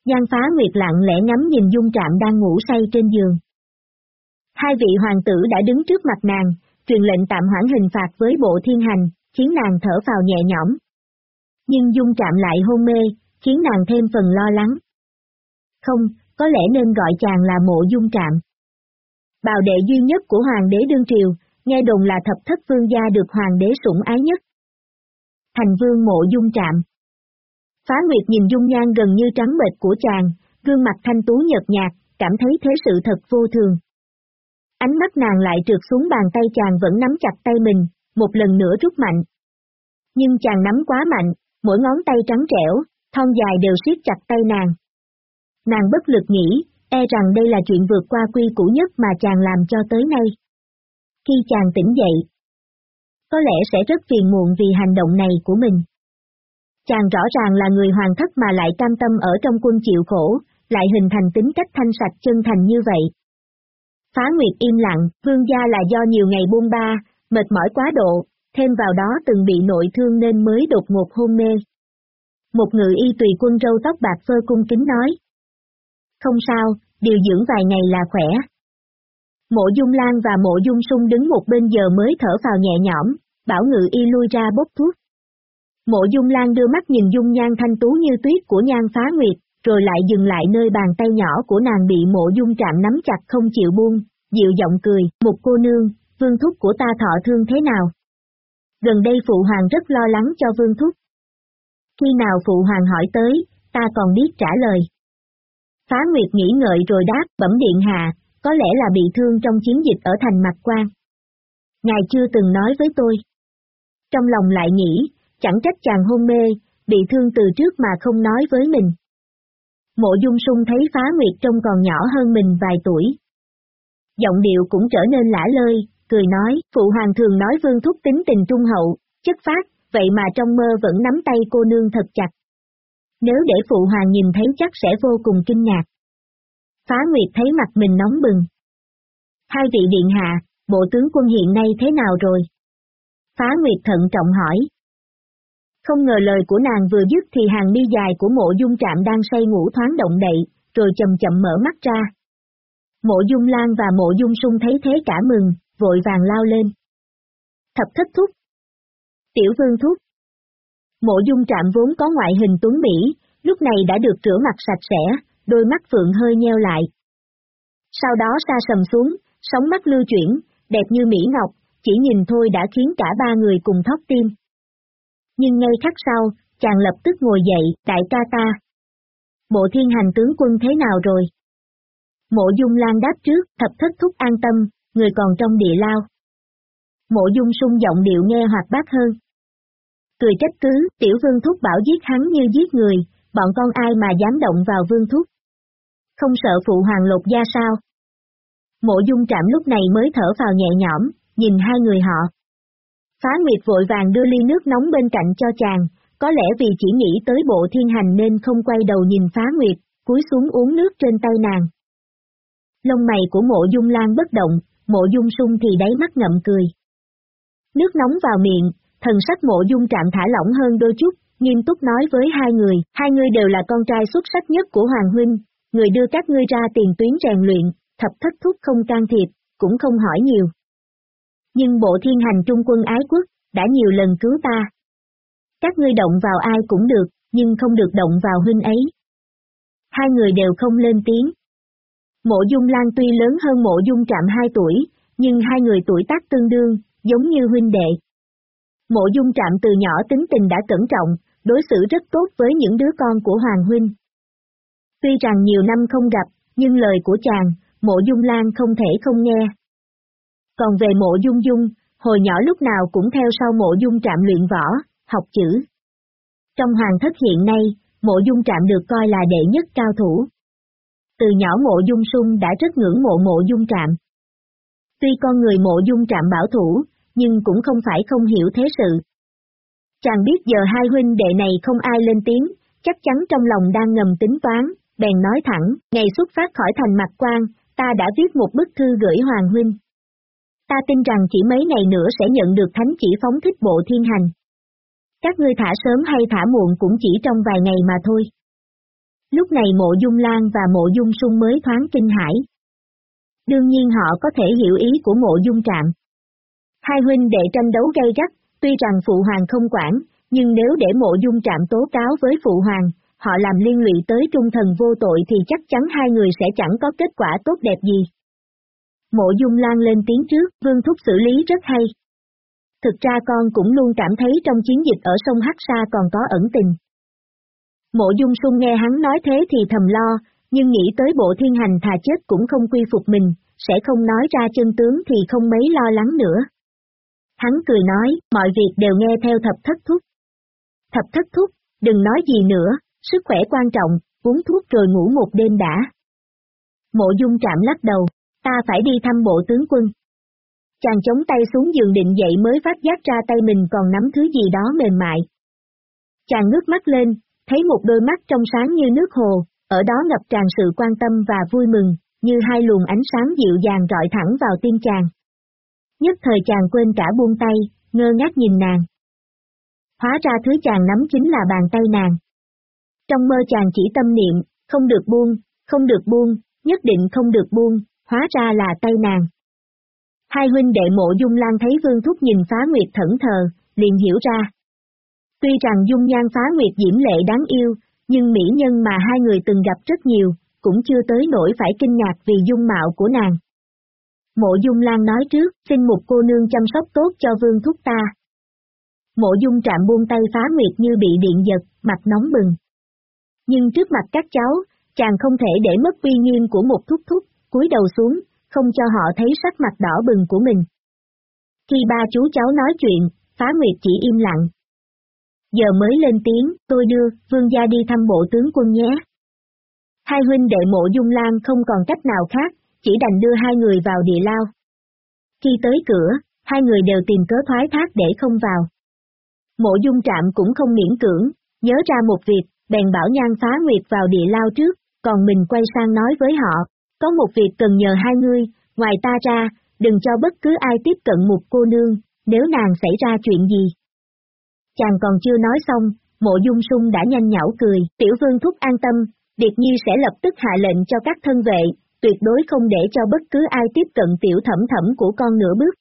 Giang phá nguyệt lặng lẽ ngắm nhìn dung trạm đang ngủ say trên giường. Hai vị hoàng tử đã đứng trước mặt nàng, truyền lệnh tạm hoãn hình phạt với bộ thiên hành, khiến nàng thở vào nhẹ nhõm. Nhưng dung trạm lại hôn mê, khiến nàng thêm phần lo lắng. Không, có lẽ nên gọi chàng là mộ dung trạm. Bào đệ duy nhất của hoàng đế đương triều, nghe đồn là thập thất vương gia được hoàng đế sủng ái nhất. Thành vương mộ dung trạm. Phá Nguyệt nhìn dung nhan gần như trắng bệch của chàng, gương mặt thanh tú nhợt nhạt, cảm thấy thế sự thật vô thường. Ánh mắt nàng lại trượt xuống bàn tay chàng vẫn nắm chặt tay mình, một lần nữa rút mạnh. Nhưng chàng nắm quá mạnh, mỗi ngón tay trắng trẻo, thon dài đều siết chặt tay nàng. Nàng bất lực nghĩ, e rằng đây là chuyện vượt qua quy củ nhất mà chàng làm cho tới nay. Khi chàng tỉnh dậy, có lẽ sẽ rất phiền muộn vì hành động này của mình. Chàng rõ ràng là người hoàng thất mà lại cam tâm ở trong quân chịu khổ, lại hình thành tính cách thanh sạch chân thành như vậy. Phá Nguyệt im lặng, vương gia là do nhiều ngày buông ba, mệt mỏi quá độ, thêm vào đó từng bị nội thương nên mới đột ngột hôn mê. Một ngự y tùy quân râu tóc bạc phơ cung kính nói. Không sao, điều dưỡng vài ngày là khỏe. Mộ dung lan và mộ dung sung đứng một bên giờ mới thở vào nhẹ nhõm, bảo ngự y lui ra bốc thuốc. Mộ dung lan đưa mắt nhìn dung nhan thanh tú như tuyết của nhan phá nguyệt, rồi lại dừng lại nơi bàn tay nhỏ của nàng bị mộ dung chạm nắm chặt không chịu buông, dịu giọng cười, một cô nương, vương thúc của ta thọ thương thế nào? Gần đây phụ hoàng rất lo lắng cho vương thúc. Khi nào phụ hoàng hỏi tới, ta còn biết trả lời. Phá Nguyệt nghĩ ngợi rồi đáp, bẩm điện hạ, có lẽ là bị thương trong chiến dịch ở thành Mạc quan. Ngài chưa từng nói với tôi. Trong lòng lại nghĩ, chẳng trách chàng hôn mê, bị thương từ trước mà không nói với mình. Mộ dung sung thấy phá nguyệt trông còn nhỏ hơn mình vài tuổi. Giọng điệu cũng trở nên lả lơi, cười nói, phụ hoàng thường nói vương thúc tính tình trung hậu, chất phát, vậy mà trong mơ vẫn nắm tay cô nương thật chặt. Nếu để phụ hoàng nhìn thấy chắc sẽ vô cùng kinh ngạc. Phá Nguyệt thấy mặt mình nóng bừng. Hai vị điện hạ, bộ tướng quân hiện nay thế nào rồi? Phá Nguyệt thận trọng hỏi. Không ngờ lời của nàng vừa dứt thì hàng mi dài của mộ dung trạm đang say ngủ thoáng động đậy, rồi chậm chậm mở mắt ra. Mộ dung lan và mộ dung sung thấy thế cả mừng, vội vàng lao lên. Thập thất thúc. Tiểu vương thúc. Mộ dung trạm vốn có ngoại hình tuấn mỹ, lúc này đã được rửa mặt sạch sẽ, đôi mắt phượng hơi nheo lại. Sau đó xa sầm xuống, sóng mắt lưu chuyển, đẹp như Mỹ Ngọc, chỉ nhìn thôi đã khiến cả ba người cùng thóc tim. Nhưng ngay khắc sau, chàng lập tức ngồi dậy, đại ca ta. Bộ thiên hành tướng quân thế nào rồi? Mộ dung lan đáp trước, thập thất thúc an tâm, người còn trong địa lao. Mộ dung sung giọng điệu nghe hoạt bát hơn. cười trách cứ, tiểu vương thúc bảo giết hắn như giết người, bọn con ai mà dám động vào vương thúc. Không sợ phụ hoàng lột da sao? Mộ dung trạm lúc này mới thở vào nhẹ nhõm, nhìn hai người họ. Phá Nguyệt vội vàng đưa ly nước nóng bên cạnh cho chàng, có lẽ vì chỉ nghĩ tới bộ thiên hành nên không quay đầu nhìn Phá Nguyệt, cúi xuống uống nước trên tay nàng. Lông mày của mộ dung lan bất động, mộ dung sung thì đáy mắt ngậm cười. Nước nóng vào miệng, thần sắc mộ dung trạm thả lỏng hơn đôi chút, nghiêm túc nói với hai người, hai người đều là con trai xuất sắc nhất của Hoàng Huynh, người đưa các ngươi ra tiền tuyến rèn luyện, thập thất thúc không can thiệp, cũng không hỏi nhiều. Nhưng bộ thiên hành trung quân ái quốc, đã nhiều lần cứu ta. Các ngươi động vào ai cũng được, nhưng không được động vào huynh ấy. Hai người đều không lên tiếng. Mộ dung lan tuy lớn hơn mộ dung trạm 2 tuổi, nhưng hai người tuổi tác tương đương, giống như huynh đệ. Mộ dung trạm từ nhỏ tính tình đã cẩn trọng, đối xử rất tốt với những đứa con của Hoàng Huynh. Tuy rằng nhiều năm không gặp, nhưng lời của chàng, mộ dung lan không thể không nghe. Còn về mộ dung dung, hồi nhỏ lúc nào cũng theo sau mộ dung trạm luyện võ, học chữ. Trong hoàng thất hiện nay, mộ dung trạm được coi là đệ nhất cao thủ. Từ nhỏ mộ dung sung đã rất ngưỡng mộ mộ dung trạm. Tuy con người mộ dung trạm bảo thủ, nhưng cũng không phải không hiểu thế sự. Chàng biết giờ hai huynh đệ này không ai lên tiếng, chắc chắn trong lòng đang ngầm tính toán, bèn nói thẳng, ngày xuất phát khỏi thành mặt quan, ta đã viết một bức thư gửi Hoàng huynh. Ta tin rằng chỉ mấy ngày nữa sẽ nhận được thánh chỉ phóng thích bộ thiên hành. Các ngươi thả sớm hay thả muộn cũng chỉ trong vài ngày mà thôi. Lúc này mộ dung lan và mộ dung sung mới thoáng kinh hãi. Đương nhiên họ có thể hiểu ý của mộ dung trạm. Hai huynh đệ tranh đấu gay gắt, tuy rằng phụ hoàng không quản, nhưng nếu để mộ dung trạm tố cáo với phụ hoàng, họ làm liên lụy tới trung thần vô tội thì chắc chắn hai người sẽ chẳng có kết quả tốt đẹp gì. Mộ dung lan lên tiếng trước, vương thúc xử lý rất hay. Thực ra con cũng luôn cảm thấy trong chiến dịch ở sông Hắc Sa còn có ẩn tình. Mộ dung sung nghe hắn nói thế thì thầm lo, nhưng nghĩ tới bộ thiên hành thà chết cũng không quy phục mình, sẽ không nói ra chân tướng thì không mấy lo lắng nữa. Hắn cười nói, mọi việc đều nghe theo thập thất thúc. Thập thất thúc, đừng nói gì nữa, sức khỏe quan trọng, uống thuốc rồi ngủ một đêm đã. Mộ dung chạm lắc đầu, ta phải đi thăm bộ tướng quân. Chàng chống tay xuống giường định dậy mới phát giác ra tay mình còn nắm thứ gì đó mềm mại. Chàng ngước mắt lên, thấy một đôi mắt trong sáng như nước hồ, ở đó ngập tràn sự quan tâm và vui mừng, như hai luồng ánh sáng dịu dàng rọi thẳng vào tim chàng. Nhất thời chàng quên cả buông tay, ngơ ngác nhìn nàng. Hóa ra thứ chàng nắm chính là bàn tay nàng. Trong mơ chàng chỉ tâm niệm, không được buông, không được buông, nhất định không được buông, hóa ra là tay nàng. Hai huynh đệ mộ dung lan thấy vương thúc nhìn phá nguyệt thẫn thờ, liền hiểu ra. Tuy rằng dung nhan phá nguyệt diễm lệ đáng yêu, nhưng mỹ nhân mà hai người từng gặp rất nhiều, cũng chưa tới nỗi phải kinh ngạc vì dung mạo của nàng. Mộ dung lan nói trước, xin một cô nương chăm sóc tốt cho vương thúc ta. Mộ dung trạm buông tay phá nguyệt như bị điện giật, mặt nóng bừng. Nhưng trước mặt các cháu, chàng không thể để mất uy nghiêm của một thúc thúc, cúi đầu xuống, không cho họ thấy sắc mặt đỏ bừng của mình. Khi ba chú cháu nói chuyện, phá nguyệt chỉ im lặng. Giờ mới lên tiếng, tôi đưa, vương gia đi thăm bộ tướng quân nhé. Hai huynh đệ mộ dung lan không còn cách nào khác, chỉ đành đưa hai người vào địa lao. Khi tới cửa, hai người đều tìm cớ thoái thác để không vào. Mộ dung trạm cũng không miễn cưỡng, nhớ ra một việc, bèn bảo nhan phá nguyệt vào địa lao trước, còn mình quay sang nói với họ, có một việc cần nhờ hai ngươi, ngoài ta ra, đừng cho bất cứ ai tiếp cận một cô nương, nếu nàng xảy ra chuyện gì. Chàng còn chưa nói xong, mộ dung sung đã nhanh nhảo cười, tiểu vương thúc an tâm, Điệt Nhi sẽ lập tức hạ lệnh cho các thân vệ, tuyệt đối không để cho bất cứ ai tiếp cận tiểu thẩm thẩm của con nửa bước.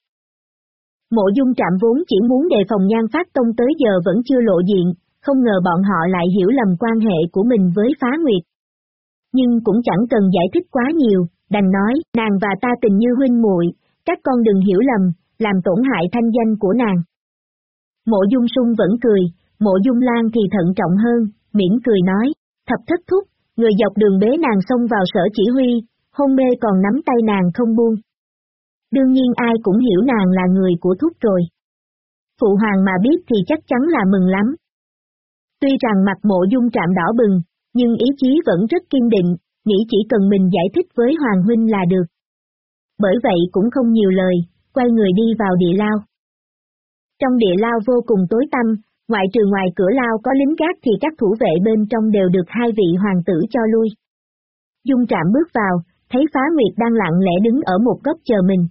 Mộ dung trạm vốn chỉ muốn đề phòng nhan phát tông tới giờ vẫn chưa lộ diện, không ngờ bọn họ lại hiểu lầm quan hệ của mình với phá nguyệt. Nhưng cũng chẳng cần giải thích quá nhiều, đành nói, nàng và ta tình như huynh muội, các con đừng hiểu lầm, làm tổn hại thanh danh của nàng. Mộ dung sung vẫn cười, mộ dung lan thì thận trọng hơn, miễn cười nói, thập thất thúc, người dọc đường bế nàng xông vào sở chỉ huy, hôn mê còn nắm tay nàng không buông. Đương nhiên ai cũng hiểu nàng là người của thúc rồi. Phụ hoàng mà biết thì chắc chắn là mừng lắm. Tuy rằng mặt mộ dung trạm đỏ bừng, nhưng ý chí vẫn rất kiên định, nghĩ chỉ cần mình giải thích với Hoàng Huynh là được. Bởi vậy cũng không nhiều lời, quay người đi vào địa lao. Trong địa lao vô cùng tối tăm, ngoại trừ ngoài cửa lao có lính gác thì các thủ vệ bên trong đều được hai vị hoàng tử cho lui. Dung trạm bước vào, thấy phá nguyệt đang lặng lẽ đứng ở một góc chờ mình.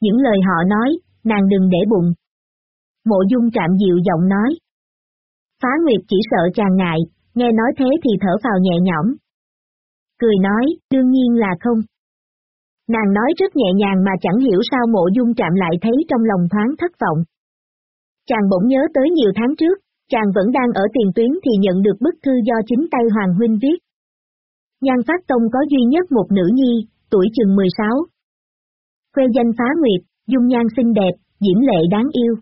Những lời họ nói, nàng đừng để bụng. Mộ dung trạm dịu giọng nói. Phá nguyệt chỉ sợ chàng ngại, nghe nói thế thì thở vào nhẹ nhõm. Cười nói, đương nhiên là không. Nàng nói rất nhẹ nhàng mà chẳng hiểu sao mộ dung trạm lại thấy trong lòng thoáng thất vọng. Chàng bỗng nhớ tới nhiều tháng trước, chàng vẫn đang ở tiền tuyến thì nhận được bức thư do chính tay Hoàng Huynh viết. Nhan Phát Tông có duy nhất một nữ nhi, tuổi chừng 16. Khuê danh phá nguyệt, dung nhan xinh đẹp, diễm lệ đáng yêu.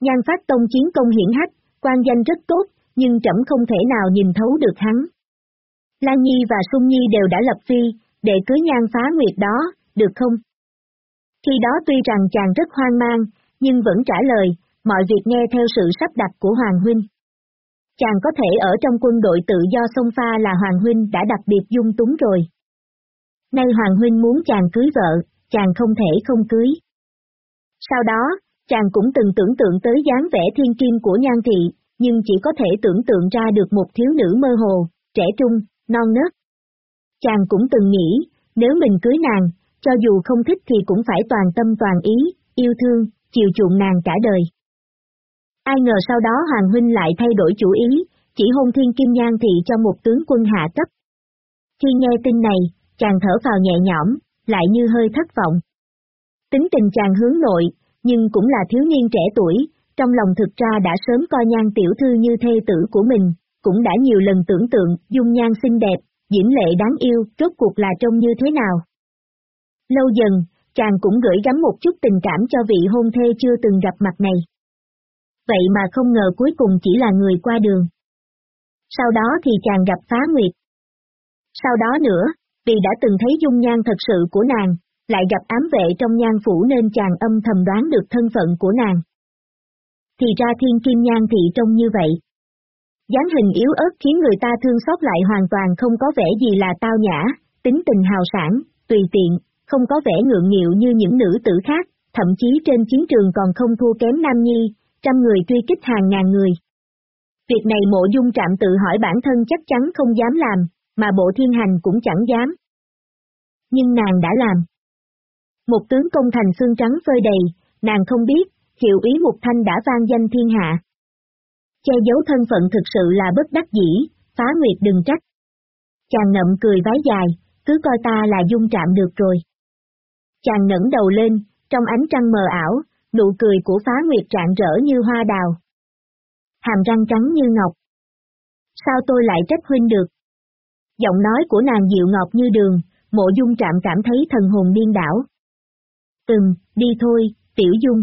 Nhan Phát Tông chiến công hiển hách, quan danh rất tốt, nhưng trẫm không thể nào nhìn thấu được hắn. Lan Nhi và Xuân Nhi đều đã lập phi, để cưới nhan phá nguyệt đó, được không? Khi đó tuy rằng chàng rất hoang mang, nhưng vẫn trả lời, mọi việc nghe theo sự sắp đặt của Hoàng Huynh. Chàng có thể ở trong quân đội tự do sông pha là Hoàng Huynh đã đặc biệt dung túng rồi. Nay Hoàng Huynh muốn chàng cưới vợ, chàng không thể không cưới. Sau đó, chàng cũng từng tưởng tượng tới dáng vẻ thiên kim của nhan thị, nhưng chỉ có thể tưởng tượng ra được một thiếu nữ mơ hồ, trẻ trung, non nớt. Chàng cũng từng nghĩ, nếu mình cưới nàng, cho dù không thích thì cũng phải toàn tâm toàn ý, yêu thương, chiều chuộng nàng cả đời. Ai ngờ sau đó Hoàng Huynh lại thay đổi chủ ý, chỉ hôn thiên kim nhan thị cho một tướng quân hạ cấp. Khi nghe tin này, chàng thở vào nhẹ nhõm, lại như hơi thất vọng. Tính tình chàng hướng nội, nhưng cũng là thiếu niên trẻ tuổi, trong lòng thực ra đã sớm coi nhan tiểu thư như thê tử của mình, cũng đã nhiều lần tưởng tượng, dung nhan xinh đẹp, diễm lệ đáng yêu, rốt cuộc là trông như thế nào. Lâu dần, chàng cũng gửi gắm một chút tình cảm cho vị hôn thê chưa từng gặp mặt này. Vậy mà không ngờ cuối cùng chỉ là người qua đường. Sau đó thì chàng gặp phá nguyệt. Sau đó nữa, vì đã từng thấy dung nhan thật sự của nàng, lại gặp ám vệ trong nhan phủ nên chàng âm thầm đoán được thân phận của nàng. Thì ra thiên kim nhan thị trông như vậy dáng hình yếu ớt khiến người ta thương xót lại hoàn toàn không có vẻ gì là tao nhã, tính tình hào sản, tùy tiện, không có vẻ ngượng nghịu như những nữ tử khác, thậm chí trên chiến trường còn không thua kém Nam Nhi, trăm người truy kích hàng ngàn người. Việc này mộ dung trạm tự hỏi bản thân chắc chắn không dám làm, mà bộ thiên hành cũng chẳng dám. Nhưng nàng đã làm. Một tướng công thành xương trắng phơi đầy, nàng không biết, hiệu ý một thanh đã vang danh thiên hạ. Che giấu thân phận thực sự là bất đắc dĩ, phá nguyệt đừng trách. Chàng ngậm cười vái dài, cứ coi ta là dung trạm được rồi. Chàng ngẩng đầu lên, trong ánh trăng mờ ảo, nụ cười của phá nguyệt trạng rỡ như hoa đào. Hàm răng trắng như ngọc. Sao tôi lại trách huynh được? Giọng nói của nàng dịu ngọt như đường, mộ dung trạm cảm thấy thần hồn điên đảo. từng, đi thôi, tiểu dung.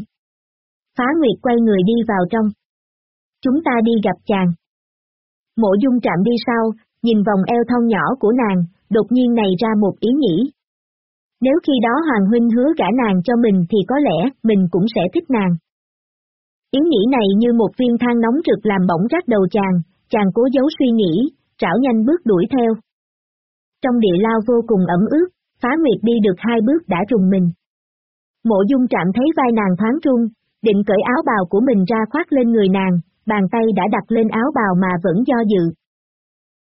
Phá Nguyệt quay người đi vào trong. Chúng ta đi gặp chàng. Mộ dung trạm đi sau, nhìn vòng eo thon nhỏ của nàng, đột nhiên này ra một ý nghĩ. Nếu khi đó Hoàng Huynh hứa gả nàng cho mình thì có lẽ mình cũng sẽ thích nàng. Ý nghĩ này như một viên than nóng rực làm bỏng rác đầu chàng, chàng cố giấu suy nghĩ, trảo nhanh bước đuổi theo. Trong địa lao vô cùng ẩm ướt, phá nguyệt đi được hai bước đã trùng mình. Mộ dung trạm thấy vai nàng thoáng rung, định cởi áo bào của mình ra khoác lên người nàng, bàn tay đã đặt lên áo bào mà vẫn do dự.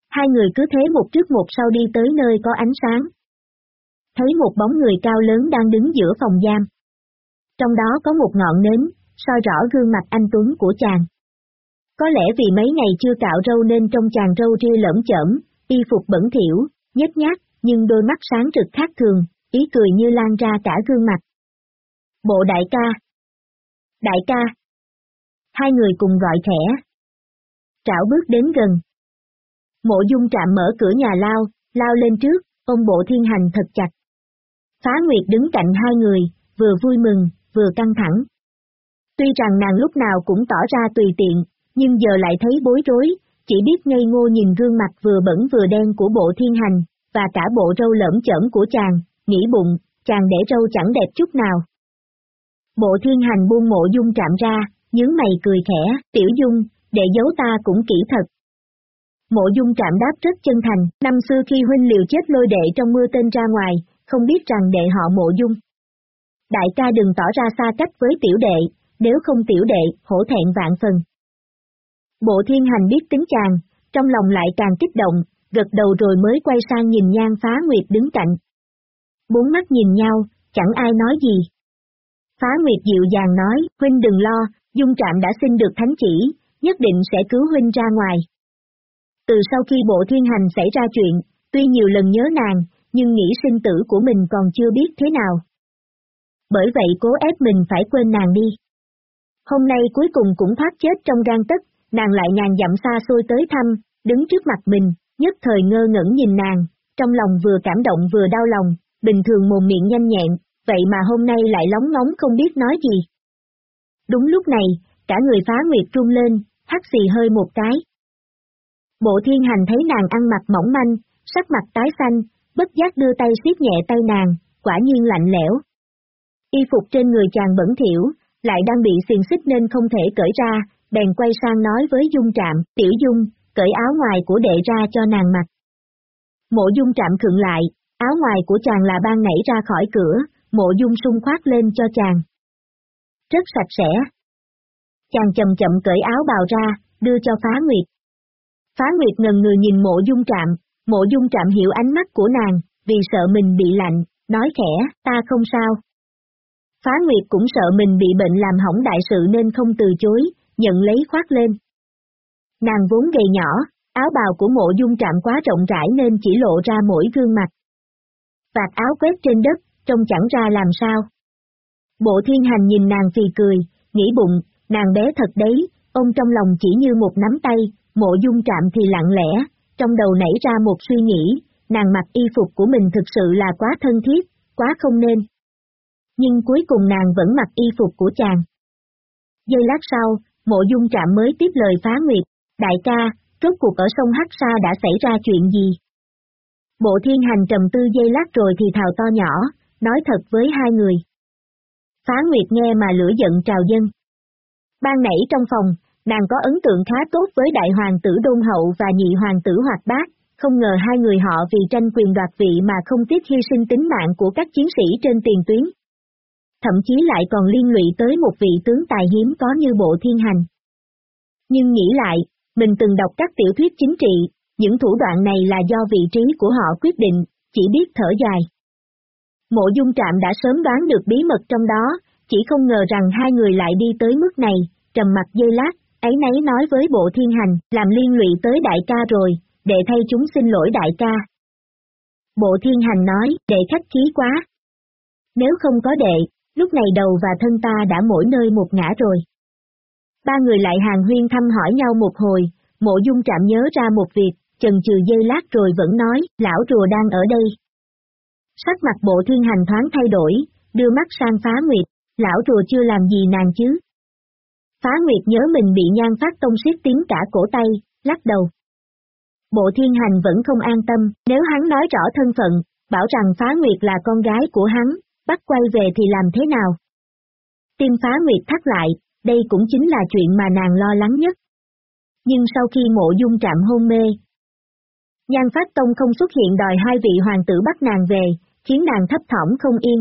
Hai người cứ thế một trước một sau đi tới nơi có ánh sáng. Thấy một bóng người cao lớn đang đứng giữa phòng giam. Trong đó có một ngọn nến, soi rõ gương mặt anh Tuấn của chàng. Có lẽ vì mấy ngày chưa cạo râu nên trong chàng râu ria lởm chởm, y phục bẩn thỉu, nhếch nhác, nhưng đôi mắt sáng rực khác thường, ý cười như lan ra cả gương mặt. Bộ đại ca. Đại ca, Hai người cùng gọi khẽ. Trảo bước đến gần. Mộ dung trạm mở cửa nhà lao, lao lên trước, ông bộ thiên hành thật chặt. Phá Nguyệt đứng cạnh hai người, vừa vui mừng, vừa căng thẳng. Tuy rằng nàng lúc nào cũng tỏ ra tùy tiện, nhưng giờ lại thấy bối rối, chỉ biết ngây ngô nhìn gương mặt vừa bẩn vừa đen của bộ thiên hành, và cả bộ râu lởm chởm của chàng, nghĩ bụng, chàng để râu chẳng đẹp chút nào. Bộ thiên hành buông mộ dung trạm ra, nhướng mày cười khẽ, tiểu dung, để giấu ta cũng kỹ thật. Mộ dung trạm đáp rất chân thành, năm xưa khi huynh liều chết lôi đệ trong mưa tên ra ngoài, không biết rằng đệ họ mộ dung. Đại ca đừng tỏ ra xa cách với tiểu đệ, nếu không tiểu đệ, hổ thẹn vạn phần. Bộ thiên hành biết tính chàng, trong lòng lại càng kích động, gật đầu rồi mới quay sang nhìn nhan phá nguyệt đứng cạnh. Bốn mắt nhìn nhau, chẳng ai nói gì. Phá nguyệt dịu dàng nói, huynh đừng lo, dung trạm đã xin được thánh chỉ, nhất định sẽ cứu huynh ra ngoài. Từ sau khi bộ thiên hành xảy ra chuyện, tuy nhiều lần nhớ nàng, nhưng nghĩ sinh tử của mình còn chưa biết thế nào. Bởi vậy cố ép mình phải quên nàng đi. Hôm nay cuối cùng cũng thoát chết trong gan tất, nàng lại ngàn dặm xa xôi tới thăm, đứng trước mặt mình, nhất thời ngơ ngẩn nhìn nàng, trong lòng vừa cảm động vừa đau lòng, bình thường mồm miệng nhanh nhẹn, vậy mà hôm nay lại lóng ngóng không biết nói gì. Đúng lúc này, cả người phá nguyệt trung lên, hắt xì hơi một cái. Bộ thiên hành thấy nàng ăn mặc mỏng manh, sắc mặt tái xanh, bất giác đưa tay siết nhẹ tay nàng, quả nhiên lạnh lẽo. Y phục trên người chàng bẩn thiểu, lại đang bị xiềng xích nên không thể cởi ra, bèn quay sang nói với Dung Trạm, Tiểu Dung, cởi áo ngoài của đệ ra cho nàng mặc. Mộ Dung Trạm khựng lại, áo ngoài của chàng là ban nảy ra khỏi cửa, mộ Dung sung khoát lên cho chàng. Rất sạch sẽ. Chàng chậm chậm cởi áo bào ra, đưa cho Phá Nguyệt. Phá Nguyệt ngần người nhìn mộ Dung Trạm, mộ Dung Trạm hiểu ánh mắt của nàng, vì sợ mình bị lạnh, nói khẽ, ta không sao. Phá Nguyệt cũng sợ mình bị bệnh làm hỏng đại sự nên không từ chối, nhận lấy khoát lên. Nàng vốn gầy nhỏ, áo bào của mộ dung trạm quá rộng rãi nên chỉ lộ ra mỗi gương mặt. Vạt áo quét trên đất, trông chẳng ra làm sao. Bộ thiên hành nhìn nàng phì cười, nghĩ bụng, nàng bé thật đấy, ông trong lòng chỉ như một nắm tay, mộ dung trạm thì lặng lẽ, trong đầu nảy ra một suy nghĩ, nàng mặc y phục của mình thực sự là quá thân thiết, quá không nên. Nhưng cuối cùng nàng vẫn mặc y phục của chàng. Giây lát sau, mộ dung trạm mới tiếp lời phá nguyệt, đại ca, rốt cuộc ở sông Hắc Sa đã xảy ra chuyện gì? Bộ thiên hành trầm tư giây lát rồi thì thào to nhỏ, nói thật với hai người. Phá Nguyệt nghe mà lửa giận trào dân. Ban nãy trong phòng, nàng có ấn tượng khá tốt với đại hoàng tử Đôn Hậu và nhị hoàng tử Hoạt Bác, không ngờ hai người họ vì tranh quyền đoạt vị mà không tiếc hy sinh tính mạng của các chiến sĩ trên tiền tuyến thậm chí lại còn liên lụy tới một vị tướng tài hiếm có như bộ thiên hành. Nhưng nghĩ lại, mình từng đọc các tiểu thuyết chính trị, những thủ đoạn này là do vị trí của họ quyết định, chỉ biết thở dài. Mộ dung trạm đã sớm đoán được bí mật trong đó, chỉ không ngờ rằng hai người lại đi tới mức này, trầm mặt dây lát, ấy nấy nói với bộ thiên hành, làm liên lụy tới đại ca rồi, để thay chúng xin lỗi đại ca. Bộ thiên hành nói, đệ khách khí quá. Nếu không có đệ, lúc này đầu và thân ta đã mỗi nơi một ngã rồi. Ba người lại hàng huyên thăm hỏi nhau một hồi, mộ dung trạm nhớ ra một việc, chần chừ dây lát rồi vẫn nói, lão rùa đang ở đây. Sắc mặt bộ thiên hành thoáng thay đổi, đưa mắt sang phá nguyệt, lão rùa chưa làm gì nàng chứ. Phá nguyệt nhớ mình bị nhan phát tông siết tiếng cả cổ tay, lắc đầu. Bộ thiên hành vẫn không an tâm, nếu hắn nói rõ thân phận, bảo rằng phá nguyệt là con gái của hắn, bắt quay về thì làm thế nào? Tim phá nguyệt thắt lại, đây cũng chính là chuyện mà nàng lo lắng nhất. Nhưng sau khi mộ dung trạm hôn mê, Nhan Phát Tông không xuất hiện đòi hai vị hoàng tử bắt nàng về, khiến nàng thấp thỏm không yên.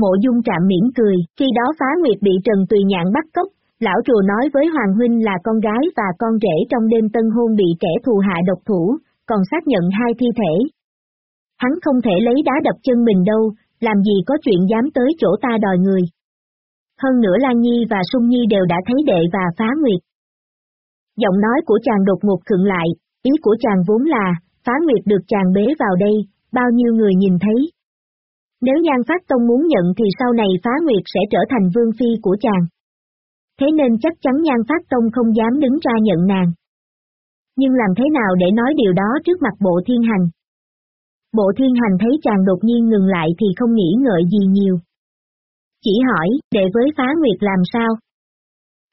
Mộ dung trạm miễn cười, khi đó phá nguyệt bị Trần Tùy Nhạn bắt cóc, lão trùa nói với Hoàng Huynh là con gái và con rể trong đêm tân hôn bị kẻ thù hạ độc thủ, còn xác nhận hai thi thể. Hắn không thể lấy đá đập chân mình đâu, làm gì có chuyện dám tới chỗ ta đòi người. Hơn nữa Lan Nhi và Sung Nhi đều đã thấy đệ và phá nguyệt. Giọng nói của chàng đột ngột khựng lại, ý của chàng vốn là, phá nguyệt được chàng bế vào đây, bao nhiêu người nhìn thấy. Nếu Nhan Phát Tông muốn nhận thì sau này phá nguyệt sẽ trở thành vương phi của chàng. Thế nên chắc chắn Nhan Phát Tông không dám đứng ra nhận nàng. Nhưng làm thế nào để nói điều đó trước mặt bộ thiên hành? Bộ thiên hành thấy chàng đột nhiên ngừng lại thì không nghĩ ngợi gì nhiều. Chỉ hỏi, để với phá nguyệt làm sao?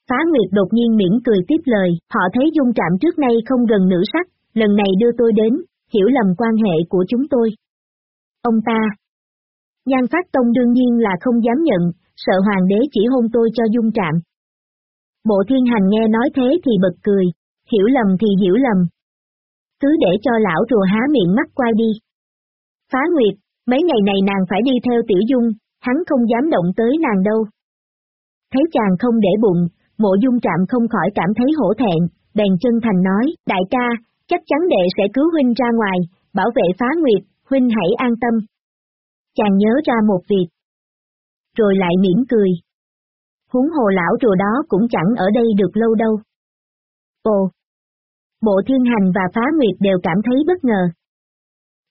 Phá nguyệt đột nhiên mỉm cười tiếp lời, họ thấy dung trạm trước nay không gần nữ sắc, lần này đưa tôi đến, hiểu lầm quan hệ của chúng tôi. Ông ta. Nhan phát tông đương nhiên là không dám nhận, sợ hoàng đế chỉ hôn tôi cho dung trạm. Bộ thiên hành nghe nói thế thì bật cười, hiểu lầm thì hiểu lầm. Cứ để cho lão rùa há miệng mắt quay đi. Phá Nguyệt, mấy ngày này nàng phải đi theo tiểu dung, hắn không dám động tới nàng đâu. Thấy chàng không để bụng, mộ dung trạm không khỏi cảm thấy hổ thẹn, bèn chân thành nói, đại ca, chắc chắn đệ sẽ cứu huynh ra ngoài, bảo vệ phá nguyệt, huynh hãy an tâm. Chàng nhớ ra một việc. Rồi lại mỉm cười. Huống hồ lão rùa đó cũng chẳng ở đây được lâu đâu. Ồ! Bộ thiên hành và phá nguyệt đều cảm thấy bất ngờ.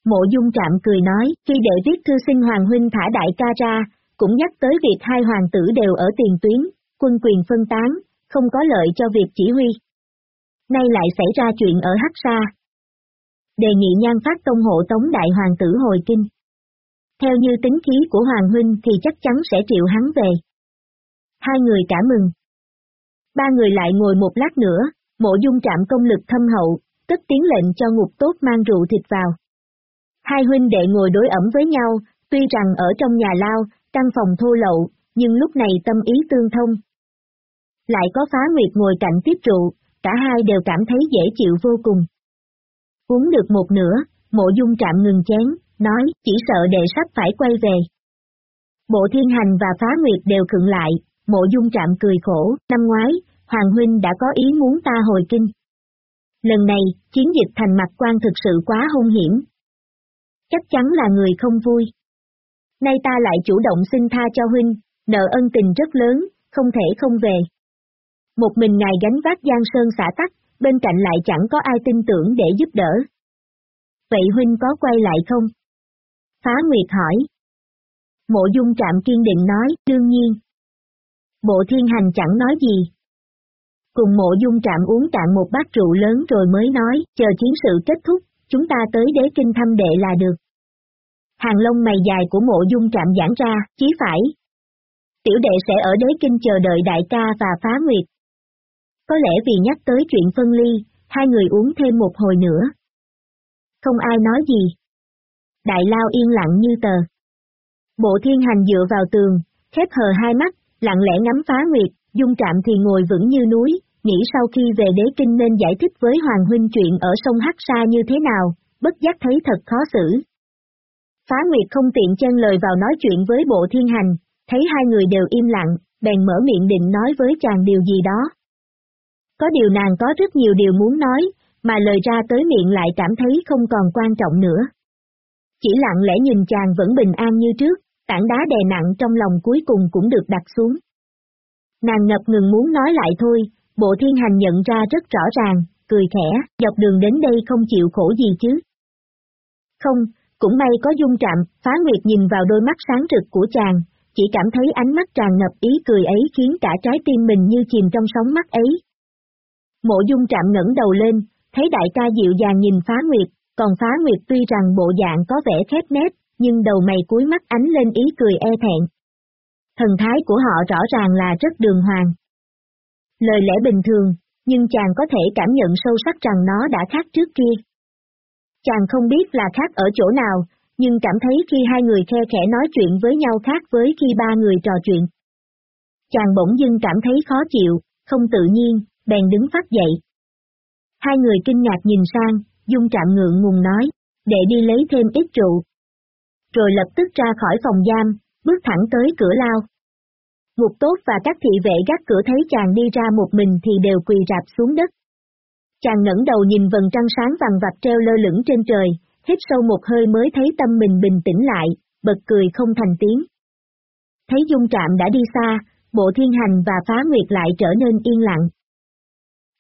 Mộ dung trạm cười nói, khi đệ viết thư xin Hoàng Huynh thả đại ca ra, cũng nhắc tới việc hai hoàng tử đều ở tiền tuyến, quân quyền phân tán, không có lợi cho việc chỉ huy. Nay lại xảy ra chuyện ở Hắc Sa. Đề nghị nhan phát tông hộ tống đại hoàng tử hồi kinh. Theo như tính khí của Hoàng Huynh thì chắc chắn sẽ triệu hắn về. Hai người cả mừng. Ba người lại ngồi một lát nữa, mộ dung trạm công lực thâm hậu, tức tiếng lệnh cho ngục tốt mang rượu thịt vào. Hai huynh đệ ngồi đối ẩm với nhau, tuy rằng ở trong nhà lao, căn phòng thô lậu, nhưng lúc này tâm ý tương thông. Lại có phá nguyệt ngồi cạnh tiếp trụ, cả hai đều cảm thấy dễ chịu vô cùng. Uống được một nửa, mộ dung trạm ngừng chén, nói chỉ sợ đệ sắp phải quay về. Bộ thiên hành và phá nguyệt đều khựng lại, mộ dung trạm cười khổ, năm ngoái, Hoàng Huynh đã có ý muốn ta hồi kinh. Lần này, chiến dịch thành mặt quan thực sự quá hung hiểm. Chắc chắn là người không vui. Nay ta lại chủ động xin tha cho Huynh, nợ ân tình rất lớn, không thể không về. Một mình ngài gánh vác Giang Sơn xả tắc, bên cạnh lại chẳng có ai tin tưởng để giúp đỡ. Vậy Huynh có quay lại không? Phá Nguyệt hỏi. Mộ dung trạm kiên định nói, đương nhiên. Bộ thiên hành chẳng nói gì. Cùng mộ dung trạm uống cạn một bát rượu lớn rồi mới nói, chờ chiến sự kết thúc, chúng ta tới đế kinh thăm đệ là được. Hàng lông mày dài của mộ dung trạm giãn ra, chí phải. Tiểu đệ sẽ ở đế kinh chờ đợi đại ca và phá nguyệt. Có lẽ vì nhắc tới chuyện phân ly, hai người uống thêm một hồi nữa. Không ai nói gì. Đại lao yên lặng như tờ. Bộ thiên hành dựa vào tường, khép hờ hai mắt, lặng lẽ ngắm phá nguyệt, dung trạm thì ngồi vững như núi, nghĩ sau khi về đế kinh nên giải thích với Hoàng Huynh chuyện ở sông Hắc Sa như thế nào, bất giác thấy thật khó xử. Phá Nguyệt không tiện chen lời vào nói chuyện với bộ thiên hành, thấy hai người đều im lặng, bèn mở miệng định nói với chàng điều gì đó. Có điều nàng có rất nhiều điều muốn nói, mà lời ra tới miệng lại cảm thấy không còn quan trọng nữa. Chỉ lặng lẽ nhìn chàng vẫn bình an như trước, tảng đá đè nặng trong lòng cuối cùng cũng được đặt xuống. Nàng ngập ngừng muốn nói lại thôi, bộ thiên hành nhận ra rất rõ ràng, cười khẽ, dọc đường đến đây không chịu khổ gì chứ. Không, cũng may có dung trạm, phá nguyệt nhìn vào đôi mắt sáng rực của chàng, chỉ cảm thấy ánh mắt tràn ngập ý cười ấy khiến cả trái tim mình như chìm trong sóng mắt ấy. Mộ dung trạm ngẩng đầu lên, thấy đại ca dịu dàng nhìn phá nguyệt, còn phá nguyệt tuy rằng bộ dạng có vẻ khép nép, nhưng đầu mày cuối mắt ánh lên ý cười e thẹn. Thần thái của họ rõ ràng là rất đường hoàng. Lời lẽ bình thường, nhưng chàng có thể cảm nhận sâu sắc rằng nó đã khác trước kia. Chàng không biết là khác ở chỗ nào, nhưng cảm thấy khi hai người khe khẽ nói chuyện với nhau khác với khi ba người trò chuyện. Chàng bỗng dưng cảm thấy khó chịu, không tự nhiên, bèn đứng phát dậy. Hai người kinh ngạc nhìn sang, dung trạm ngượng ngùng nói, để đi lấy thêm ít rượu. Rồi lập tức ra khỏi phòng giam, bước thẳng tới cửa lao. Ngục tốt và các thị vệ gác cửa thấy chàng đi ra một mình thì đều quỳ rạp xuống đất. Chàng ngẩng đầu nhìn vầng trăng sáng vàng vặt treo lơ lửng trên trời, hít sâu một hơi mới thấy tâm mình bình tĩnh lại, bật cười không thành tiếng. Thấy dung trạm đã đi xa, bộ thiên hành và phá nguyệt lại trở nên yên lặng.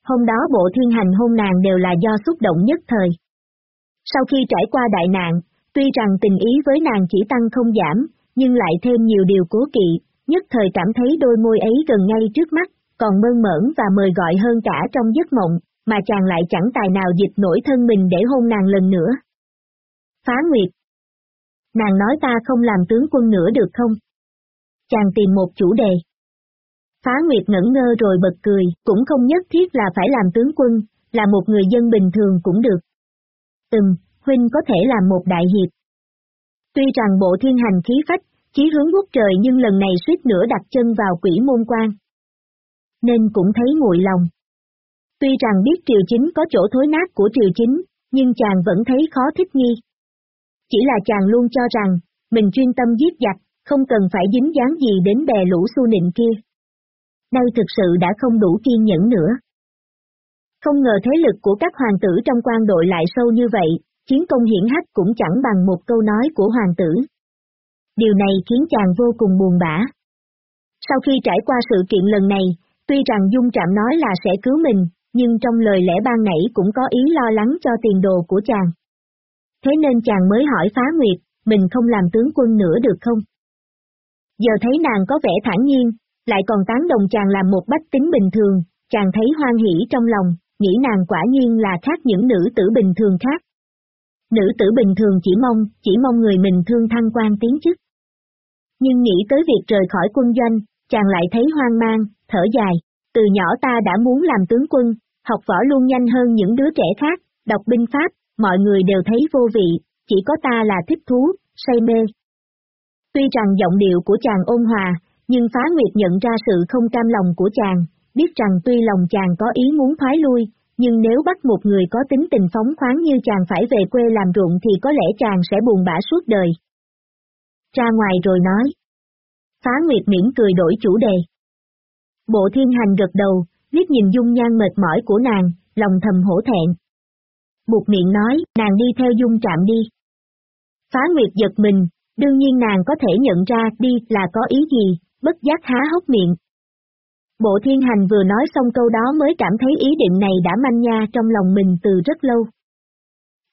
Hôm đó bộ thiên hành hôn nàng đều là do xúc động nhất thời. Sau khi trải qua đại nạn, tuy rằng tình ý với nàng chỉ tăng không giảm, nhưng lại thêm nhiều điều cố kỵ, nhất thời cảm thấy đôi môi ấy gần ngay trước mắt, còn mơn mởn và mời gọi hơn cả trong giấc mộng, mà chàng lại chẳng tài nào dịch nổi thân mình để hôn nàng lần nữa. Phá Nguyệt Nàng nói ta không làm tướng quân nữa được không? Chàng tìm một chủ đề. Phá Nguyệt ngẩn ngơ rồi bật cười, cũng không nhất thiết là phải làm tướng quân, là một người dân bình thường cũng được. Ừm, Huynh có thể làm một đại hiệp. Tuy rằng bộ thiên hành khí phách, chí hướng quốc trời nhưng lần này suýt nữa đặt chân vào quỷ môn quan. Nên cũng thấy nguội lòng. Tuy rằng biết triều chính có chỗ thối nát của triều chính, nhưng chàng vẫn thấy khó thích nghi. Chỉ là chàng luôn cho rằng, mình chuyên tâm giết giặc, không cần phải dính dáng gì đến bè lũ su nịnh kia. Nay thực sự đã không đủ kiên nhẫn nữa. Không ngờ thế lực của các hoàng tử trong quan đội lại sâu như vậy, chiến công hiển hách cũng chẳng bằng một câu nói của hoàng tử. Điều này khiến chàng vô cùng buồn bã. Sau khi trải qua sự kiện lần này, tuy rằng Dung Trạm nói là sẽ cứu mình, nhưng trong lời lẽ ban nãy cũng có ý lo lắng cho tiền đồ của chàng. Thế nên chàng mới hỏi phá nguyệt, mình không làm tướng quân nữa được không? Giờ thấy nàng có vẻ thản nhiên, lại còn tán đồng chàng làm một bách tính bình thường, chàng thấy hoan hỷ trong lòng, nghĩ nàng quả nhiên là khác những nữ tử bình thường khác. Nữ tử bình thường chỉ mong, chỉ mong người mình thương thăng quan tiến chức. Nhưng nghĩ tới việc rời khỏi quân doanh, chàng lại thấy hoang mang, thở dài, từ nhỏ ta đã muốn làm tướng quân, học võ luôn nhanh hơn những đứa trẻ khác, đọc binh pháp, mọi người đều thấy vô vị, chỉ có ta là thích thú, say mê. Tuy rằng giọng điệu của chàng ôn hòa, nhưng phá nguyệt nhận ra sự không cam lòng của chàng, biết rằng tuy lòng chàng có ý muốn thoái lui, nhưng nếu bắt một người có tính tình phóng khoáng như chàng phải về quê làm ruộng thì có lẽ chàng sẽ buồn bã suốt đời. Ra ngoài rồi nói. Phá Nguyệt miễn cười đổi chủ đề. Bộ thiên hành gật đầu, liếc nhìn dung nhan mệt mỏi của nàng, lòng thầm hổ thẹn. Buộc miệng nói, nàng đi theo dung trạm đi. Phá Nguyệt giật mình, đương nhiên nàng có thể nhận ra đi là có ý gì, bất giác há hốc miệng. Bộ thiên hành vừa nói xong câu đó mới cảm thấy ý định này đã manh nha trong lòng mình từ rất lâu.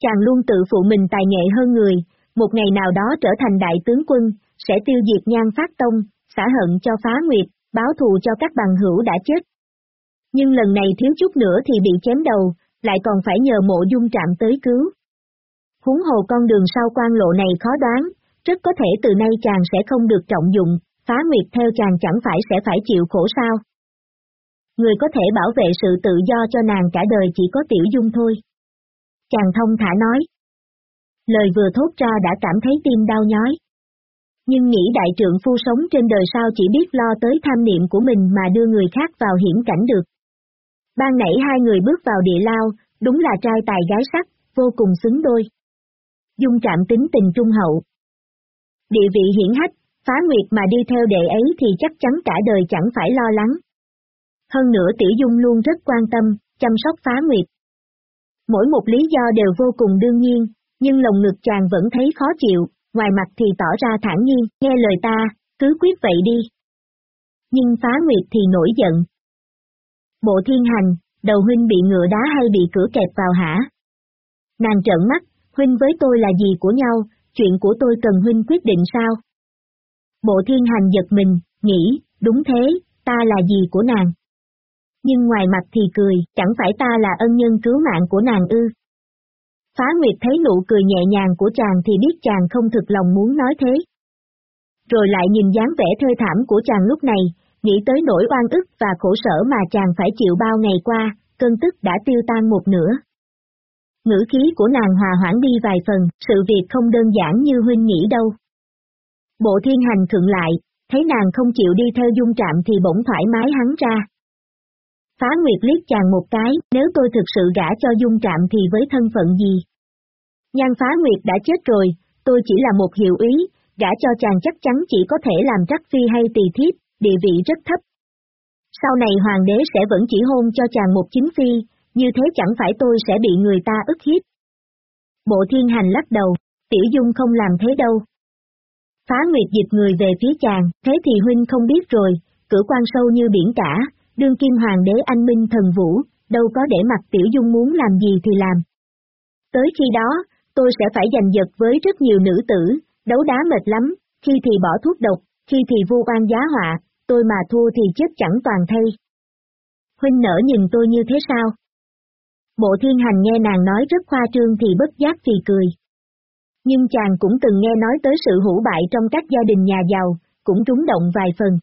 Chàng luôn tự phụ mình tài nghệ hơn người, một ngày nào đó trở thành đại tướng quân, sẽ tiêu diệt nhan phát tông, xả hận cho phá nguyệt, báo thù cho các bằng hữu đã chết. Nhưng lần này thiếu chút nữa thì bị chém đầu, lại còn phải nhờ mộ dung trạm tới cứu. Huống hồ con đường sau quan lộ này khó đoán, rất có thể từ nay chàng sẽ không được trọng dụng, phá nguyệt theo chàng chẳng phải sẽ phải chịu khổ sao. Người có thể bảo vệ sự tự do cho nàng cả đời chỉ có tiểu dung thôi. Chàng thông thả nói. Lời vừa thốt ra đã cảm thấy tim đau nhói. Nhưng nghĩ đại trượng phu sống trên đời sao chỉ biết lo tới tham niệm của mình mà đưa người khác vào hiểm cảnh được. Ban nãy hai người bước vào địa lao, đúng là trai tài gái sắc, vô cùng xứng đôi. Dung trạm tính tình trung hậu. Địa vị hiển hách, phá nguyệt mà đi theo đệ ấy thì chắc chắn cả đời chẳng phải lo lắng. Hơn nữa Tiểu Dung luôn rất quan tâm, chăm sóc phá nguyệt. Mỗi một lý do đều vô cùng đương nhiên, nhưng lồng ngực chàng vẫn thấy khó chịu, ngoài mặt thì tỏ ra thản nhiên, nghe lời ta, cứ quyết vậy đi. Nhưng phá nguyệt thì nổi giận. Bộ thiên hành, đầu huynh bị ngựa đá hay bị cửa kẹp vào hả? Nàng trợn mắt, huynh với tôi là gì của nhau, chuyện của tôi cần huynh quyết định sao? Bộ thiên hành giật mình, nghĩ, đúng thế, ta là gì của nàng? Nhưng ngoài mặt thì cười, chẳng phải ta là ân nhân cứu mạng của nàng ư. Phá Nguyệt thấy nụ cười nhẹ nhàng của chàng thì biết chàng không thực lòng muốn nói thế. Rồi lại nhìn dáng vẻ thê thảm của chàng lúc này, nghĩ tới nỗi oan ức và khổ sở mà chàng phải chịu bao ngày qua, cơn tức đã tiêu tan một nửa. Ngữ khí của nàng hòa hoãn đi vài phần, sự việc không đơn giản như huynh nghĩ đâu. Bộ thiên hành thượng lại, thấy nàng không chịu đi theo dung trạm thì bỗng thoải mái hắn ra. Phá Nguyệt liếc chàng một cái, nếu tôi thực sự gả cho dung trạm thì với thân phận gì? Nhan Phá Nguyệt đã chết rồi, tôi chỉ là một hiệu ý, gả cho chàng chắc chắn chỉ có thể làm trắc phi hay tỳ thiếp, địa vị rất thấp. Sau này hoàng đế sẽ vẫn chỉ hôn cho chàng một chính phi, như thế chẳng phải tôi sẽ bị người ta ức hiếp. Bộ thiên hành lắc đầu, tiểu dung không làm thế đâu. Phá Nguyệt dịch người về phía chàng, thế thì huynh không biết rồi, cửa quan sâu như biển cả, đương kim hoàng đế anh minh thần vũ, đâu có để mặt tiểu dung muốn làm gì thì làm. Tới khi đó, tôi sẽ phải giành giật với rất nhiều nữ tử, đấu đá mệt lắm, khi thì bỏ thuốc độc, khi thì vu oan giá họa, tôi mà thua thì chết chẳng toàn thay. Huynh nở nhìn tôi như thế sao? Bộ thiên hành nghe nàng nói rất khoa trương thì bất giác thì cười. Nhưng chàng cũng từng nghe nói tới sự hủ bại trong các gia đình nhà giàu, cũng trúng động vài phần.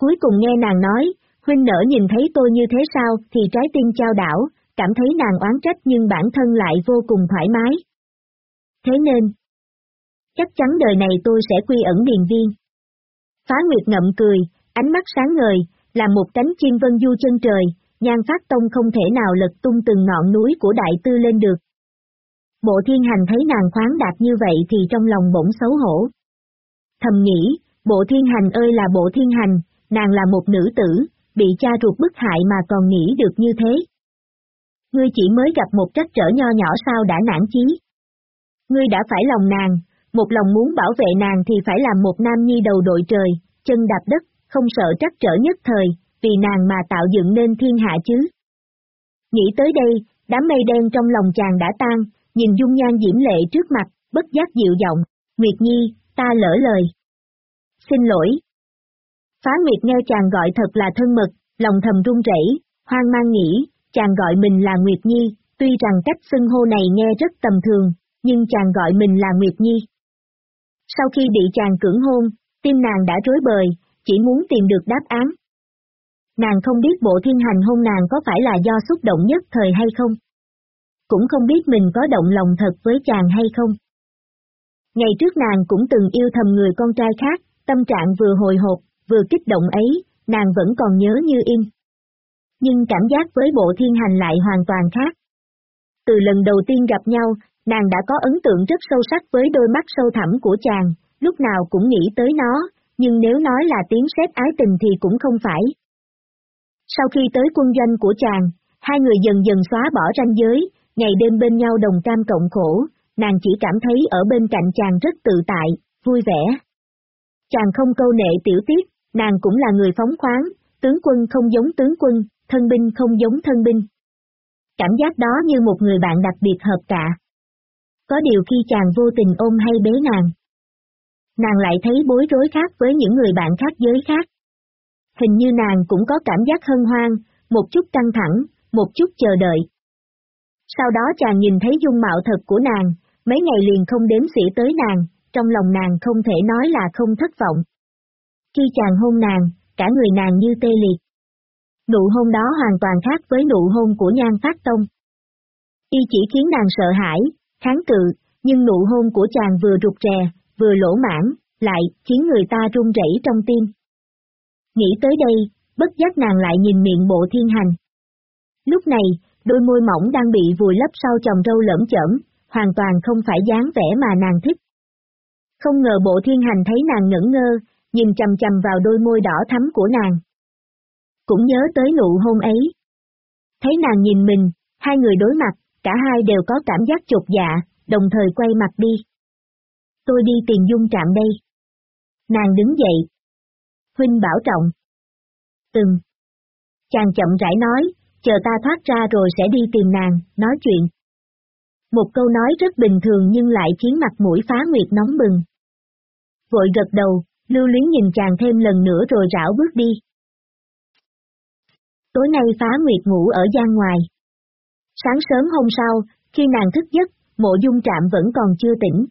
Cuối cùng nghe nàng nói, huynh nở nhìn thấy tôi như thế sao thì trái tim trao đảo, cảm thấy nàng oán trách nhưng bản thân lại vô cùng thoải mái. Thế nên, chắc chắn đời này tôi sẽ quy ẩn điền viên. Phá Nguyệt ngậm cười, ánh mắt sáng ngời, là một cánh chim vân du chân trời, nhan phát tông không thể nào lật tung từng ngọn núi của đại tư lên được. Bộ thiên hành thấy nàng khoáng đạt như vậy thì trong lòng bỗng xấu hổ. Thầm nghĩ, bộ thiên hành ơi là bộ thiên hành, nàng là một nữ tử, bị cha ruột bức hại mà còn nghĩ được như thế. Ngươi chỉ mới gặp một trắc trở nho nhỏ sao đã nản chí. Ngươi đã phải lòng nàng, một lòng muốn bảo vệ nàng thì phải làm một nam nhi đầu đội trời, chân đạp đất, không sợ trắc trở nhất thời, vì nàng mà tạo dựng nên thiên hạ chứ. Nghĩ tới đây, đám mây đen trong lòng chàng đã tan, nhìn dung nhan diễm lệ trước mặt, bất giác dịu giọng, Nguyệt Nhi, ta lỡ lời. Xin lỗi. Phá Nguyệt nghe chàng gọi thật là thân mật, lòng thầm run rẩy, hoang mang nghĩ, chàng gọi mình là Nguyệt Nhi, tuy rằng cách xưng hô này nghe rất tầm thường, nhưng chàng gọi mình là Nguyệt Nhi. Sau khi bị chàng cưỡng hôn, tim nàng đã rối bời, chỉ muốn tìm được đáp án. Nàng không biết bộ thiên hành hôn nàng có phải là do xúc động nhất thời hay không. Cũng không biết mình có động lòng thật với chàng hay không. Ngày trước nàng cũng từng yêu thầm người con trai khác, tâm trạng vừa hồi hộp, vừa kích động ấy, nàng vẫn còn nhớ như in. Nhưng cảm giác với bộ thiên hành lại hoàn toàn khác. Từ lần đầu tiên gặp nhau, nàng đã có ấn tượng rất sâu sắc với đôi mắt sâu thẳm của chàng, lúc nào cũng nghĩ tới nó, nhưng nếu nói là tiếng sét ái tình thì cũng không phải. Sau khi tới quân doanh của chàng, hai người dần dần xóa bỏ ranh giới, ngày đêm bên nhau đồng cam cộng khổ, nàng chỉ cảm thấy ở bên cạnh chàng rất tự tại, vui vẻ. Chàng không câu nệ tiểu tiết, nàng cũng là người phóng khoáng, tướng quân không giống tướng quân, thân binh không giống thân binh. Cảm giác đó như một người bạn đặc biệt hợp cả. Có điều khi chàng vô tình ôm hay bế nàng, nàng lại thấy bối rối khác với những người bạn khác giới khác. Hình như nàng cũng có cảm giác hân hoan, một chút căng thẳng, một chút chờ đợi. Sau đó chàng nhìn thấy dung mạo thật của nàng, mấy ngày liền không đếm xỉa tới nàng, trong lòng nàng không thể nói là không thất vọng. Khi chàng hôn nàng, cả người nàng như tê liệt. Nụ hôn đó hoàn toàn khác với nụ hôn của nhan phát tông. Y chỉ khiến nàng sợ hãi, kháng cự, nhưng nụ hôn của chàng vừa rụt rè, vừa lỗ mãn, lại khiến người ta run rẩy trong tim. Nghĩ tới đây, bất giác nàng lại nhìn miệng bộ thiên hành. Lúc này, đôi môi mỏng đang bị vùi lấp sau chồng râu lởm chởm, hoàn toàn không phải dáng vẻ mà nàng thích. Không ngờ bộ thiên hành thấy nàng ngẩn ngơ, nhìn chầm chầm vào đôi môi đỏ thắm của nàng. Cũng nhớ tới nụ hôn ấy. Thấy nàng nhìn mình, hai người đối mặt, cả hai đều có cảm giác chột dạ, đồng thời quay mặt đi tôi đi tìm dung trạm đây. Nàng đứng dậy. Huynh bảo trọng. Từng. Chàng chậm rãi nói, chờ ta thoát ra rồi sẽ đi tìm nàng, nói chuyện. Một câu nói rất bình thường nhưng lại khiến mặt mũi phá nguyệt nóng bừng. Vội gật đầu, lưu luyến nhìn chàng thêm lần nữa rồi rảo bước đi. Tối nay phá nguyệt ngủ ở gian ngoài. Sáng sớm hôm sau, khi nàng thức giấc, mộ dung trạm vẫn còn chưa tỉnh.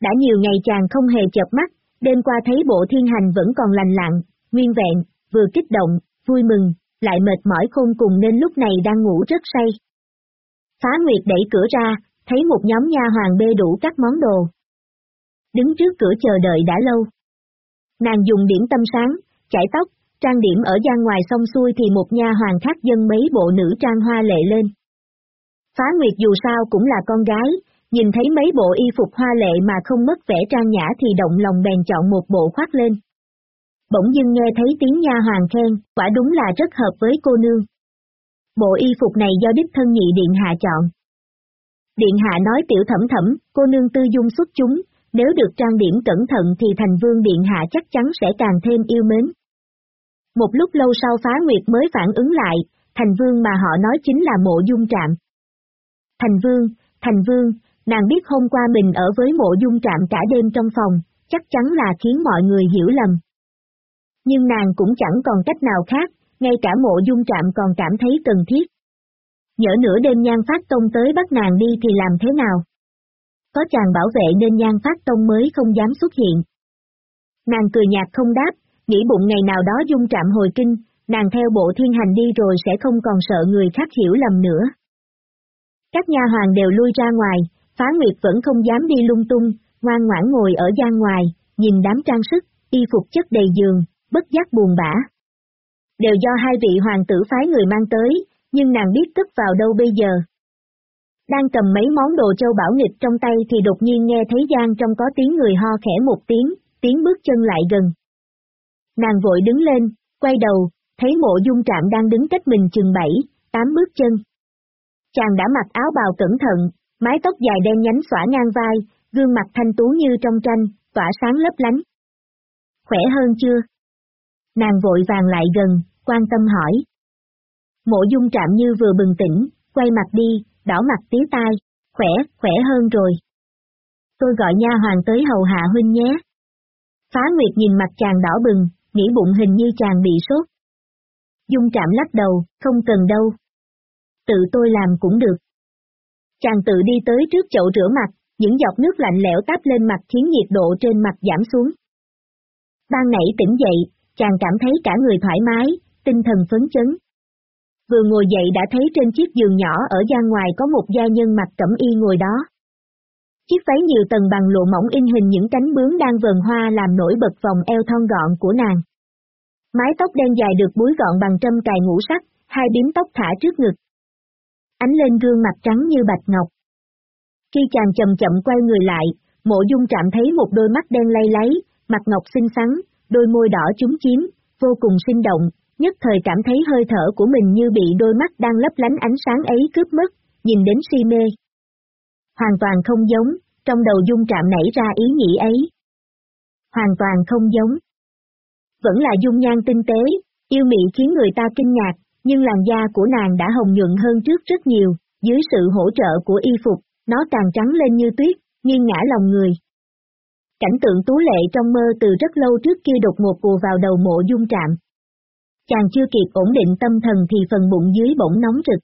Đã nhiều ngày chàng không hề chợp mắt, đêm qua thấy bộ thiên hành vẫn còn lành lặng, nguyên vẹn, vừa kích động, vui mừng, lại mệt mỏi khôn cùng nên lúc này đang ngủ rất say. Phá Nguyệt đẩy cửa ra, thấy một nhóm nha hoàng bê đủ các món đồ. Đứng trước cửa chờ đợi đã lâu. Nàng dùng điểm tâm sáng, chải tóc, trang điểm ở gian ngoài xong xuôi thì một nha hoàng khác dân mấy bộ nữ trang hoa lệ lên. Phá Nguyệt dù sao cũng là con gái, nhìn thấy mấy bộ y phục hoa lệ mà không mất vẻ trang nhã thì động lòng bèn chọn một bộ khoác lên. Bỗng dưng nghe thấy tiếng nha hoàng khen, quả đúng là rất hợp với cô nương. Bộ y phục này do đích thân nhị điện hạ chọn. Điện hạ nói tiểu thẩm thẩm, cô nương tư dung xuất chúng, nếu được trang điểm cẩn thận thì thành vương điện hạ chắc chắn sẽ càng thêm yêu mến. Một lúc lâu sau phá nguyệt mới phản ứng lại, thành vương mà họ nói chính là mộ dung trạm. Thành vương, thành vương, Nàng biết hôm qua mình ở với mộ dung trạm cả đêm trong phòng, chắc chắn là khiến mọi người hiểu lầm. Nhưng nàng cũng chẳng còn cách nào khác, ngay cả mộ dung trạm còn cảm thấy cần thiết. Nhỡ nửa đêm nhan phát tông tới bắt nàng đi thì làm thế nào? Có chàng bảo vệ nên nhan phát tông mới không dám xuất hiện. Nàng cười nhạt không đáp, nghĩ bụng ngày nào đó dung trạm hồi kinh, nàng theo bộ thiên hành đi rồi sẽ không còn sợ người khác hiểu lầm nữa. Các nha hoàng đều lui ra ngoài, Phá Nguyệt vẫn không dám đi lung tung, ngoan ngoãn ngồi ở gian ngoài, nhìn đám trang sức, y phục chất đầy giường, bất giác buồn bã. Đều do hai vị hoàng tử phái người mang tới, nhưng nàng biết tức vào đâu bây giờ. Đang cầm mấy món đồ châu bảo nghịch trong tay thì đột nhiên nghe thấy gian trong có tiếng người ho khẽ một tiếng, tiếng bước chân lại gần. Nàng vội đứng lên, quay đầu, thấy mộ dung trạm đang đứng cách mình chừng bảy, tám bước chân. Chàng đã mặc áo bào cẩn thận, mái tóc dài đen nhánh xõa ngang vai, gương mặt thanh tú như trong tranh, tỏa sáng lấp lánh. Khỏe hơn chưa? Nàng vội vàng lại gần, quan tâm hỏi. Mộ dung trạm như vừa bừng tỉnh, quay mặt đi, đỏ mặt tía tai, khỏe, khỏe hơn rồi. Tôi gọi nha hoàng tới hầu hạ huynh nhé. Phá Nguyệt nhìn mặt chàng đỏ bừng, nghĩ bụng hình như chàng bị sốt. Dung trạm lắc đầu, không cần đâu. Tự tôi làm cũng được. Chàng tự đi tới trước chậu rửa mặt, những giọt nước lạnh lẽo táp lên mặt khiến nhiệt độ trên mặt giảm xuống. Ban nãy tỉnh dậy, chàng cảm thấy cả người thoải mái, tinh thần phấn chấn. Vừa ngồi dậy đã thấy trên chiếc giường nhỏ ở gian ngoài có một gia nhân mặc cẩm y ngồi đó. Chiếc váy nhiều tầng bằng lộ mỏng in hình những cánh bướm đang vờn hoa làm nổi bật vòng eo thon gọn của nàng. Mái tóc đen dài được búi gọn bằng trâm cài ngũ sắc, hai bím tóc thả trước ngực. Ánh lên gương mặt trắng như bạch ngọc. Khi chàng chậm chậm quay người lại, mộ dung chạm thấy một đôi mắt đen lay lấy, mặt ngọc xinh xắn, đôi môi đỏ chúng chiếm, vô cùng sinh động, nhất thời cảm thấy hơi thở của mình như bị đôi mắt đang lấp lánh ánh sáng ấy cướp mất, nhìn đến si mê. Hoàn toàn không giống, trong đầu dung trạm nảy ra ý nghĩ ấy. Hoàn toàn không giống. Vẫn là dung nhan tinh tế, yêu mị khiến người ta kinh ngạc, nhưng làn da của nàng đã hồng nhuận hơn trước rất nhiều, dưới sự hỗ trợ của y phục, nó càng trắng lên như tuyết, nghiêng ngã lòng người. Cảnh tượng tú lệ trong mơ từ rất lâu trước kia đột ngột cùa vào đầu mộ dung trạm. Chàng chưa kịp ổn định tâm thần thì phần bụng dưới bỗng nóng rực.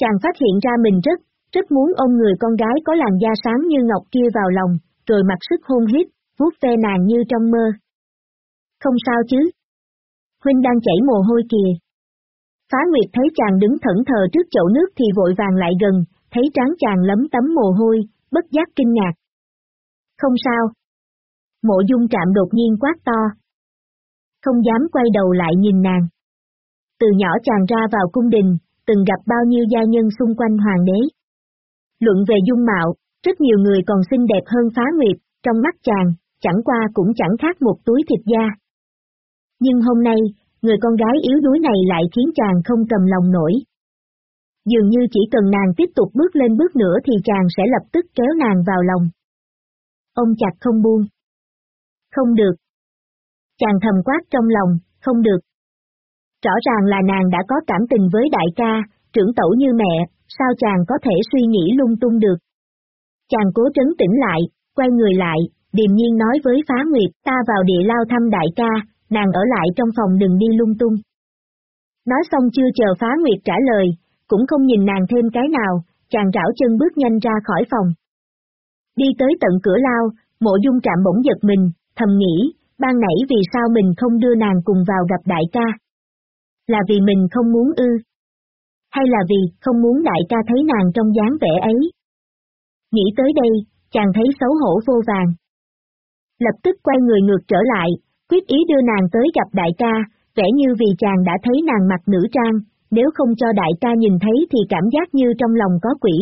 Chàng phát hiện ra mình rất, rất muốn ôm người con gái có làn da sáng như ngọc kia vào lòng, rồi mặc sức hôn hít, vuốt ve nàng như trong mơ. Không sao chứ? Huynh đang chảy mồ hôi kìa. Phá Nguyệt thấy chàng đứng thẫn thờ trước chậu nước thì vội vàng lại gần, thấy trán chàng lấm tấm mồ hôi, bất giác kinh ngạc. Không sao. Mộ dung trạm đột nhiên quát to. Không dám quay đầu lại nhìn nàng. Từ nhỏ chàng ra vào cung đình, từng gặp bao nhiêu gia nhân xung quanh hoàng đế. Luận về dung mạo, rất nhiều người còn xinh đẹp hơn phá nguyệt, trong mắt chàng, chẳng qua cũng chẳng khác một túi thịt da. Nhưng hôm nay, người con gái yếu đuối này lại khiến chàng không cầm lòng nổi. Dường như chỉ cần nàng tiếp tục bước lên bước nữa thì chàng sẽ lập tức kéo nàng vào lòng. Ông chặt không buông. Không được. Chàng thầm quát trong lòng, không được. Rõ ràng là nàng đã có cảm tình với đại ca, trưởng tẩu như mẹ, sao chàng có thể suy nghĩ lung tung được. Chàng cố trấn tĩnh lại, quay người lại, điềm nhiên nói với phá nguyệt ta vào địa lao thăm đại ca, nàng ở lại trong phòng đừng đi lung tung. Nói xong chưa chờ phá nguyệt trả lời, cũng không nhìn nàng thêm cái nào, chàng rảo chân bước nhanh ra khỏi phòng. Đi tới tận cửa lao, mộ dung trạm bỗng giật mình, thầm nghĩ, ban nãy vì sao mình không đưa nàng cùng vào gặp đại ca. Là vì mình không muốn ư? Hay là vì không muốn đại ca thấy nàng trong dáng vẻ ấy? Nghĩ tới đây, chàng thấy xấu hổ vô vàng. Lập tức quay người ngược trở lại, quyết ý đưa nàng tới gặp đại ca, vẻ như vì chàng đã thấy nàng mặc nữ trang, nếu không cho đại ca nhìn thấy thì cảm giác như trong lòng có quỷ.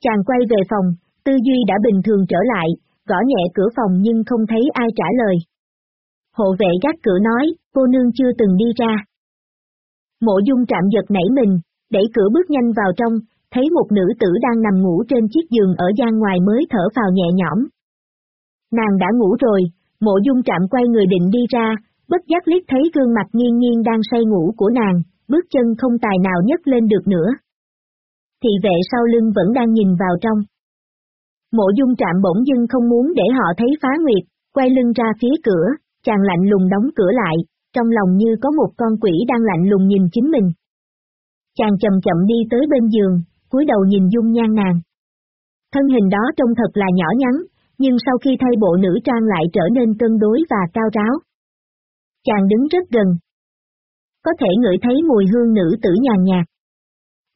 Chàng quay về phòng, tư duy đã bình thường trở lại, gõ nhẹ cửa phòng nhưng không thấy ai trả lời. Hộ vệ gác cửa nói, cô nương chưa từng đi ra. Mộ dung trạm giật nảy mình, đẩy cửa bước nhanh vào trong, thấy một nữ tử đang nằm ngủ trên chiếc giường ở gian ngoài mới thở vào nhẹ nhõm. Nàng đã ngủ rồi, mộ dung trạm quay người định đi ra, bất giác liếc thấy gương mặt nghiêng nghiêng đang say ngủ của nàng, bước chân không tài nào nhấc lên được nữa. Thị vệ sau lưng vẫn đang nhìn vào trong. Mộ dung trạm bỗng dưng không muốn để họ thấy phá nguyệt, quay lưng ra phía cửa, chàng lạnh lùng đóng cửa lại, trong lòng như có một con quỷ đang lạnh lùng nhìn chính mình. Chàng chậm chậm đi tới bên giường, cúi đầu nhìn dung nhan nàng. Thân hình đó trông thật là nhỏ nhắn, nhưng sau khi thay bộ nữ trang lại trở nên cân đối và cao ráo. Chàng đứng rất gần. Có thể ngửi thấy mùi hương nữ tử nhàn nhạt.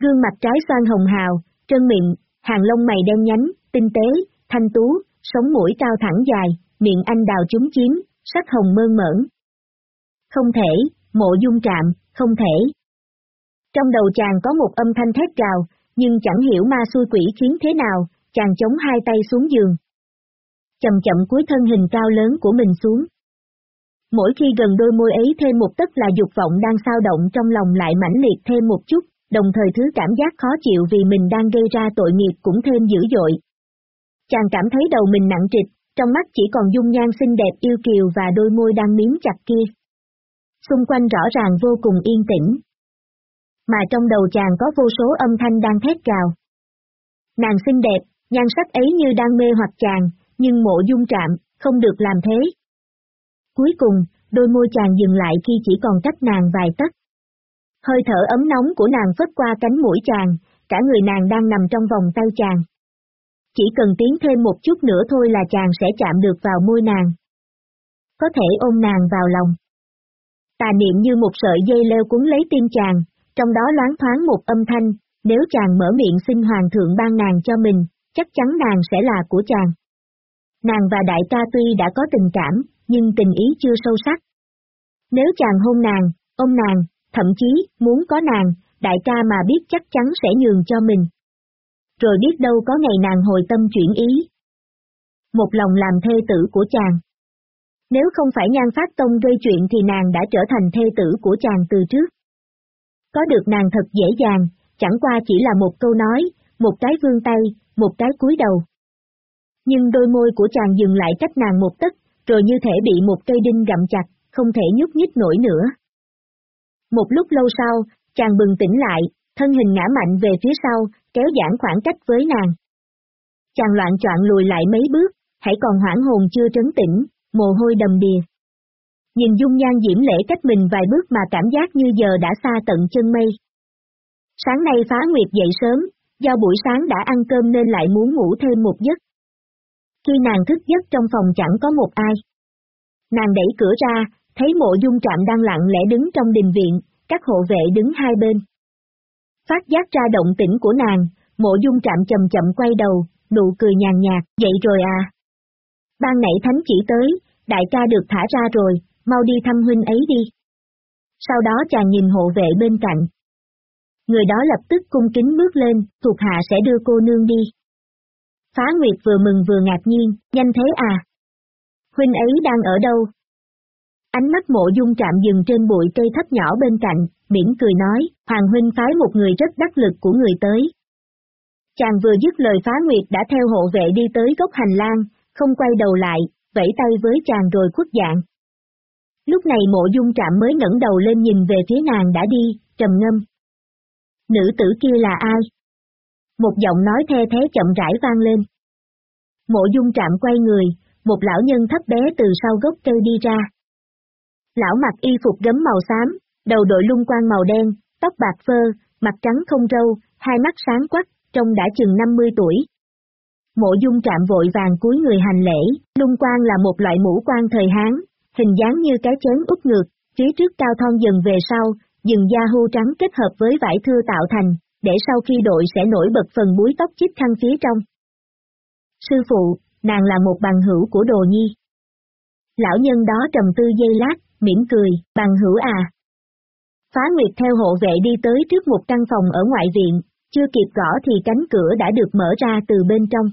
Gương mặt trái xoan hồng hào, trơn miệng, hàng lông mày đen nhánh, tinh tế, thanh tú, sống mũi cao thẳng dài, miệng anh đào trúng chiếm, sắc hồng mơn mởn. Không thể, mộ dung trạm, không thể. Trong đầu chàng có một âm thanh thét gào, nhưng chẳng hiểu ma xui quỷ khiến thế nào, chàng chống hai tay xuống giường. Chậm chậm cúi thân hình cao lớn của mình xuống. Mỗi khi gần đôi môi ấy thêm một tấc là dục vọng đang sao động trong lòng lại mãnh liệt thêm một chút, đồng thời thứ cảm giác khó chịu vì mình đang gây ra tội nghiệp cũng thêm dữ dội. Chàng cảm thấy đầu mình nặng trịch, trong mắt chỉ còn dung nhan xinh đẹp yêu kiều và đôi môi đang miếm chặt kia. Xung quanh rõ ràng vô cùng yên tĩnh. Mà trong đầu chàng có vô số âm thanh đang thét gào. Nàng xinh đẹp, nhan sắc ấy như đang mê hoặc chàng, nhưng mộ dung trạm, không được làm thế. Cuối cùng, đôi môi chàng dừng lại khi chỉ còn cách nàng vài tấc. Hơi thở ấm nóng của nàng phất qua cánh mũi chàng, cả người nàng đang nằm trong vòng tay chàng. Chỉ cần tiến thêm một chút nữa thôi là chàng sẽ chạm được vào môi nàng. Có thể ôm nàng vào lòng. Tà niệm như một sợi dây leo cuốn lấy tim chàng, trong đó loáng thoáng một âm thanh, nếu chàng mở miệng xin hoàng thượng ban nàng cho mình, chắc chắn nàng sẽ là của chàng. Nàng và đại ca tuy đã có tình cảm, nhưng tình ý chưa sâu sắc. Nếu chàng hôn nàng, ôm nàng, thậm chí, muốn có nàng, đại ca mà biết chắc chắn sẽ nhường cho mình. Rồi biết đâu có ngày nàng hồi tâm chuyển ý. Một lòng làm thê tử của chàng. Nếu không phải nhan phát tông gây chuyện thì nàng đã trở thành thê tử của chàng từ trước. Có được nàng thật dễ dàng, chẳng qua chỉ là một câu nói, một cái vương tay, một cái cúi đầu. Nhưng đôi môi của chàng dừng lại cách nàng một tấc, rồi như thể bị một cây đinh gặm chặt, không thể nhúc nhích nổi nữa. Một lúc lâu sau, chàng bừng tỉnh lại, thân hình ngã mạnh về phía sau, kéo giãn khoảng cách với nàng. Chàng loạn choạng lùi lại mấy bước, hãy còn hoảng hồn chưa trấn tĩnh, mồ hôi đầm đìa. Nhìn dung nhan diễm lễ cách mình vài bước mà cảm giác như giờ đã xa tận chân mây. Sáng nay phá nguyệt dậy sớm, do buổi sáng đã ăn cơm nên lại muốn ngủ thêm một giấc. Khi nàng thức giấc trong phòng chẳng có một ai. Nàng đẩy cửa ra, thấy mộ dung trạm đang lặng lẽ đứng trong đình viện, các hộ vệ đứng hai bên. Phát giác ra động tĩnh của nàng, mộ dung trạm chậm chậm quay đầu, nụ cười nhàn nhạt, dậy rồi à. Ban nãy thánh chỉ tới, đại ca được thả ra rồi, mau đi thăm huynh ấy đi. Sau đó chàng nhìn hộ vệ bên cạnh. Người đó lập tức cung kính bước lên, thuộc hạ sẽ đưa cô nương đi. Phá Nguyệt vừa mừng vừa ngạc nhiên, nhanh thế à? Huynh ấy đang ở đâu? Ánh mắt mộ dung chạm dừng trên bụi cây thấp nhỏ bên cạnh, miễn cười nói, Hoàng Huynh phái một người rất đắc lực của người tới. Chàng vừa dứt lời phá nguyệt đã theo hộ vệ đi tới góc hành lang, không quay đầu lại, vẫy tay với chàng rồi khuất dạng. Lúc này mộ dung trạm mới ngẩng đầu lên nhìn về phía nàng đã đi, trầm ngâm. Nữ tử kia là ai? Một giọng nói the thế chậm rãi vang lên. Mộ dung trạm quay người, một lão nhân thấp bé từ sau gốc cây đi ra. Lão mặc y phục gấm màu xám, đầu đội lung quan màu đen, tóc bạc phơ, mặt trắng không râu, hai mắt sáng quắc, trông đã chừng 50 tuổi. Mộ dung trạm vội vàng cúi người hành lễ, lung quan là một loại mũ quan thời Hán, hình dáng như cái chén úp ngược, phía trước cao thon dần về sau, dừng da hưu trắng kết hợp với vải thưa tạo thành, để sau khi đội sẽ nổi bật phần búi tóc chít khăn phía trong. Sư phụ, nàng là một bằng hữu của đồ nhi. Lão nhân đó trầm tư dây lát, mỉm cười, bằng hữu à. Phá Nguyệt theo hộ vệ đi tới trước một căn phòng ở ngoại viện, chưa kịp gõ thì cánh cửa đã được mở ra từ bên trong.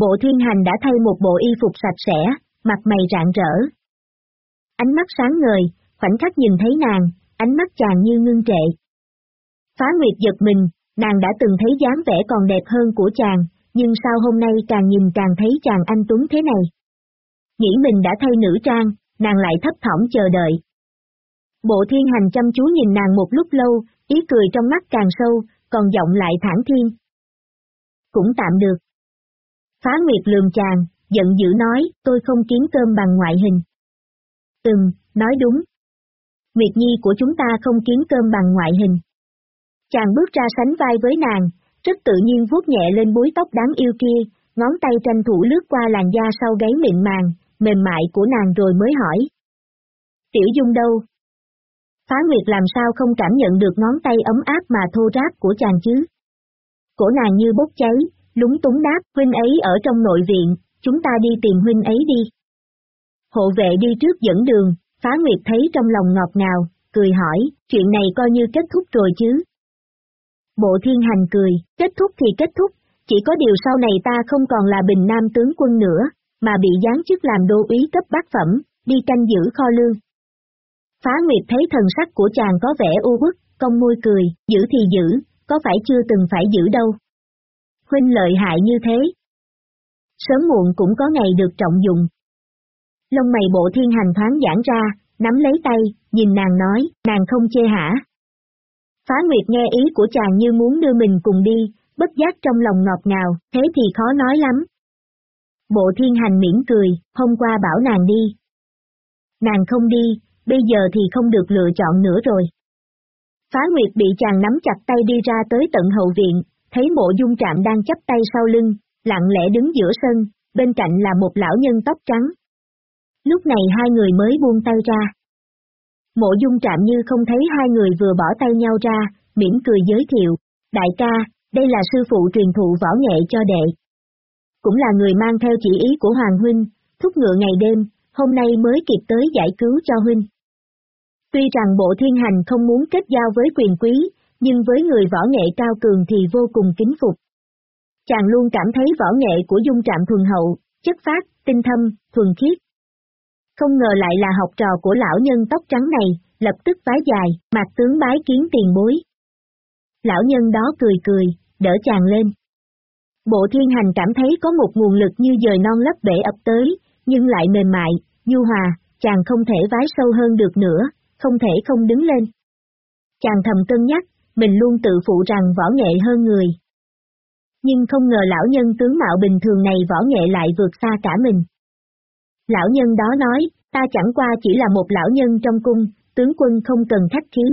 Bộ thiên hành đã thay một bộ y phục sạch sẽ, mặt mày rạng rỡ. Ánh mắt sáng ngời, khoảnh khắc nhìn thấy nàng, ánh mắt chàng như ngưng trệ. Phá Nguyệt giật mình, nàng đã từng thấy dáng vẻ còn đẹp hơn của chàng, nhưng sao hôm nay càng nhìn càng thấy chàng anh Tuấn thế này. Nghĩ mình đã thay nữ trang, nàng lại thấp thỏm chờ đợi. Bộ thiên hành chăm chú nhìn nàng một lúc lâu, ý cười trong mắt càng sâu, còn giọng lại thản thiên. Cũng tạm được. Phá Nguyệt lườm chàng, giận dữ nói, tôi không kiếm cơm bằng ngoại hình. Ừm, nói đúng. Nguyệt Nhi của chúng ta không kiếm cơm bằng ngoại hình. Chàng bước ra sánh vai với nàng, rất tự nhiên vuốt nhẹ lên búi tóc đáng yêu kia, ngón tay tranh thủ lướt qua làn da sau gáy mịn màng, mềm mại của nàng rồi mới hỏi. Tiểu Dung đâu? Phá Nguyệt làm sao không cảm nhận được ngón tay ấm áp mà thô ráp của chàng chứ? Cổ nàng như bốc cháy, lúng túng đáp, huynh ấy ở trong nội viện, chúng ta đi tìm huynh ấy đi. Hộ vệ đi trước dẫn đường, phá nguyệt thấy trong lòng ngọt ngào, cười hỏi, chuyện này coi như kết thúc rồi chứ. Bộ thiên hành cười, kết thúc thì kết thúc, chỉ có điều sau này ta không còn là bình nam tướng quân nữa, mà bị giáng chức làm đô úy cấp bát phẩm, đi canh giữ kho lương. Phá Nguyệt thấy thần sắc của chàng có vẻ u bức, cong môi cười, giữ thì giữ, có phải chưa từng phải giữ đâu. Huynh lợi hại như thế. Sớm muộn cũng có ngày được trọng dụng. Lông mày bộ thiên hành thoáng giãn ra, nắm lấy tay, nhìn nàng nói, nàng không chê hả? Phá Nguyệt nghe ý của chàng như muốn đưa mình cùng đi, bất giác trong lòng ngọt ngào, thế thì khó nói lắm. Bộ thiên hành miễn cười, hôm qua bảo nàng đi. Nàng không đi, bây giờ thì không được lựa chọn nữa rồi. Phá Nguyệt bị chàng nắm chặt tay đi ra tới tận hậu viện, thấy mộ dung trạm đang chấp tay sau lưng, lặng lẽ đứng giữa sân, bên cạnh là một lão nhân tóc trắng. Lúc này hai người mới buông tay ra. Mộ dung trạm như không thấy hai người vừa bỏ tay nhau ra, mỉm cười giới thiệu, đại ca, đây là sư phụ truyền thụ võ nghệ cho đệ. Cũng là người mang theo chỉ ý của Hoàng Huynh, thúc ngựa ngày đêm, hôm nay mới kịp tới giải cứu cho Huynh. Tuy rằng bộ thiên hành không muốn kết giao với quyền quý, nhưng với người võ nghệ cao cường thì vô cùng kính phục. Chàng luôn cảm thấy võ nghệ của dung trạm thuần hậu, chất phát, tinh thâm, thuần khiết. Không ngờ lại là học trò của lão nhân tóc trắng này, lập tức vái dài, mặt tướng bái kiến tiền bối. Lão nhân đó cười cười, đỡ chàng lên. Bộ thiên hành cảm thấy có một nguồn lực như dời non lấp bể ập tới, nhưng lại mềm mại, nhu hòa, chàng không thể vái sâu hơn được nữa, không thể không đứng lên. Chàng thầm cân nhắc, mình luôn tự phụ rằng võ nghệ hơn người. Nhưng không ngờ lão nhân tướng mạo bình thường này võ nghệ lại vượt xa cả mình. Lão nhân đó nói, ta chẳng qua chỉ là một lão nhân trong cung, tướng quân không cần khách khí.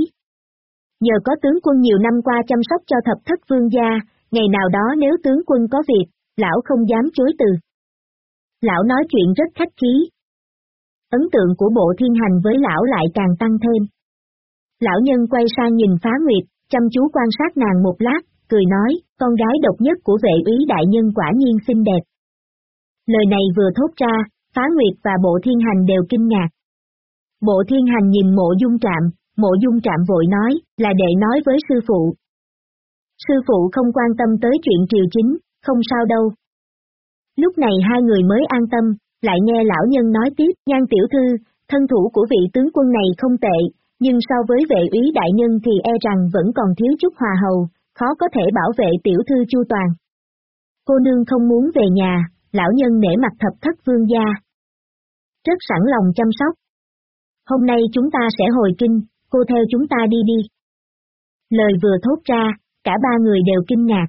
Nhờ có tướng quân nhiều năm qua chăm sóc cho thập thất vương gia, ngày nào đó nếu tướng quân có việc, lão không dám chối từ. Lão nói chuyện rất khách khí. Ấn tượng của bộ thiên hành với lão lại càng tăng thêm. Lão nhân quay sang nhìn phá nguyệt, chăm chú quan sát nàng một lát, cười nói, con gái độc nhất của vệ úy đại nhân quả nhiên xinh đẹp. Lời này vừa thốt ra, phá nguyệt và bộ thiên hành đều kinh ngạc. Bộ thiên hành nhìn mộ dung trạm, mộ dung trạm vội nói, là để nói với sư phụ. Sư phụ không quan tâm tới chuyện triều chính, không sao đâu. Lúc này hai người mới an tâm, lại nghe lão nhân nói tiếp, nhan tiểu thư, thân thủ của vị tướng quân này không tệ, nhưng so với vệ úy đại nhân thì e rằng vẫn còn thiếu chút hòa hầu, khó có thể bảo vệ tiểu thư chu toàn. Cô nương không muốn về nhà, lão nhân nể mặt thập thất vương gia. Rất sẵn lòng chăm sóc. Hôm nay chúng ta sẽ hồi kinh, cô theo chúng ta đi đi. Lời vừa thốt ra, cả ba người đều kinh ngạc.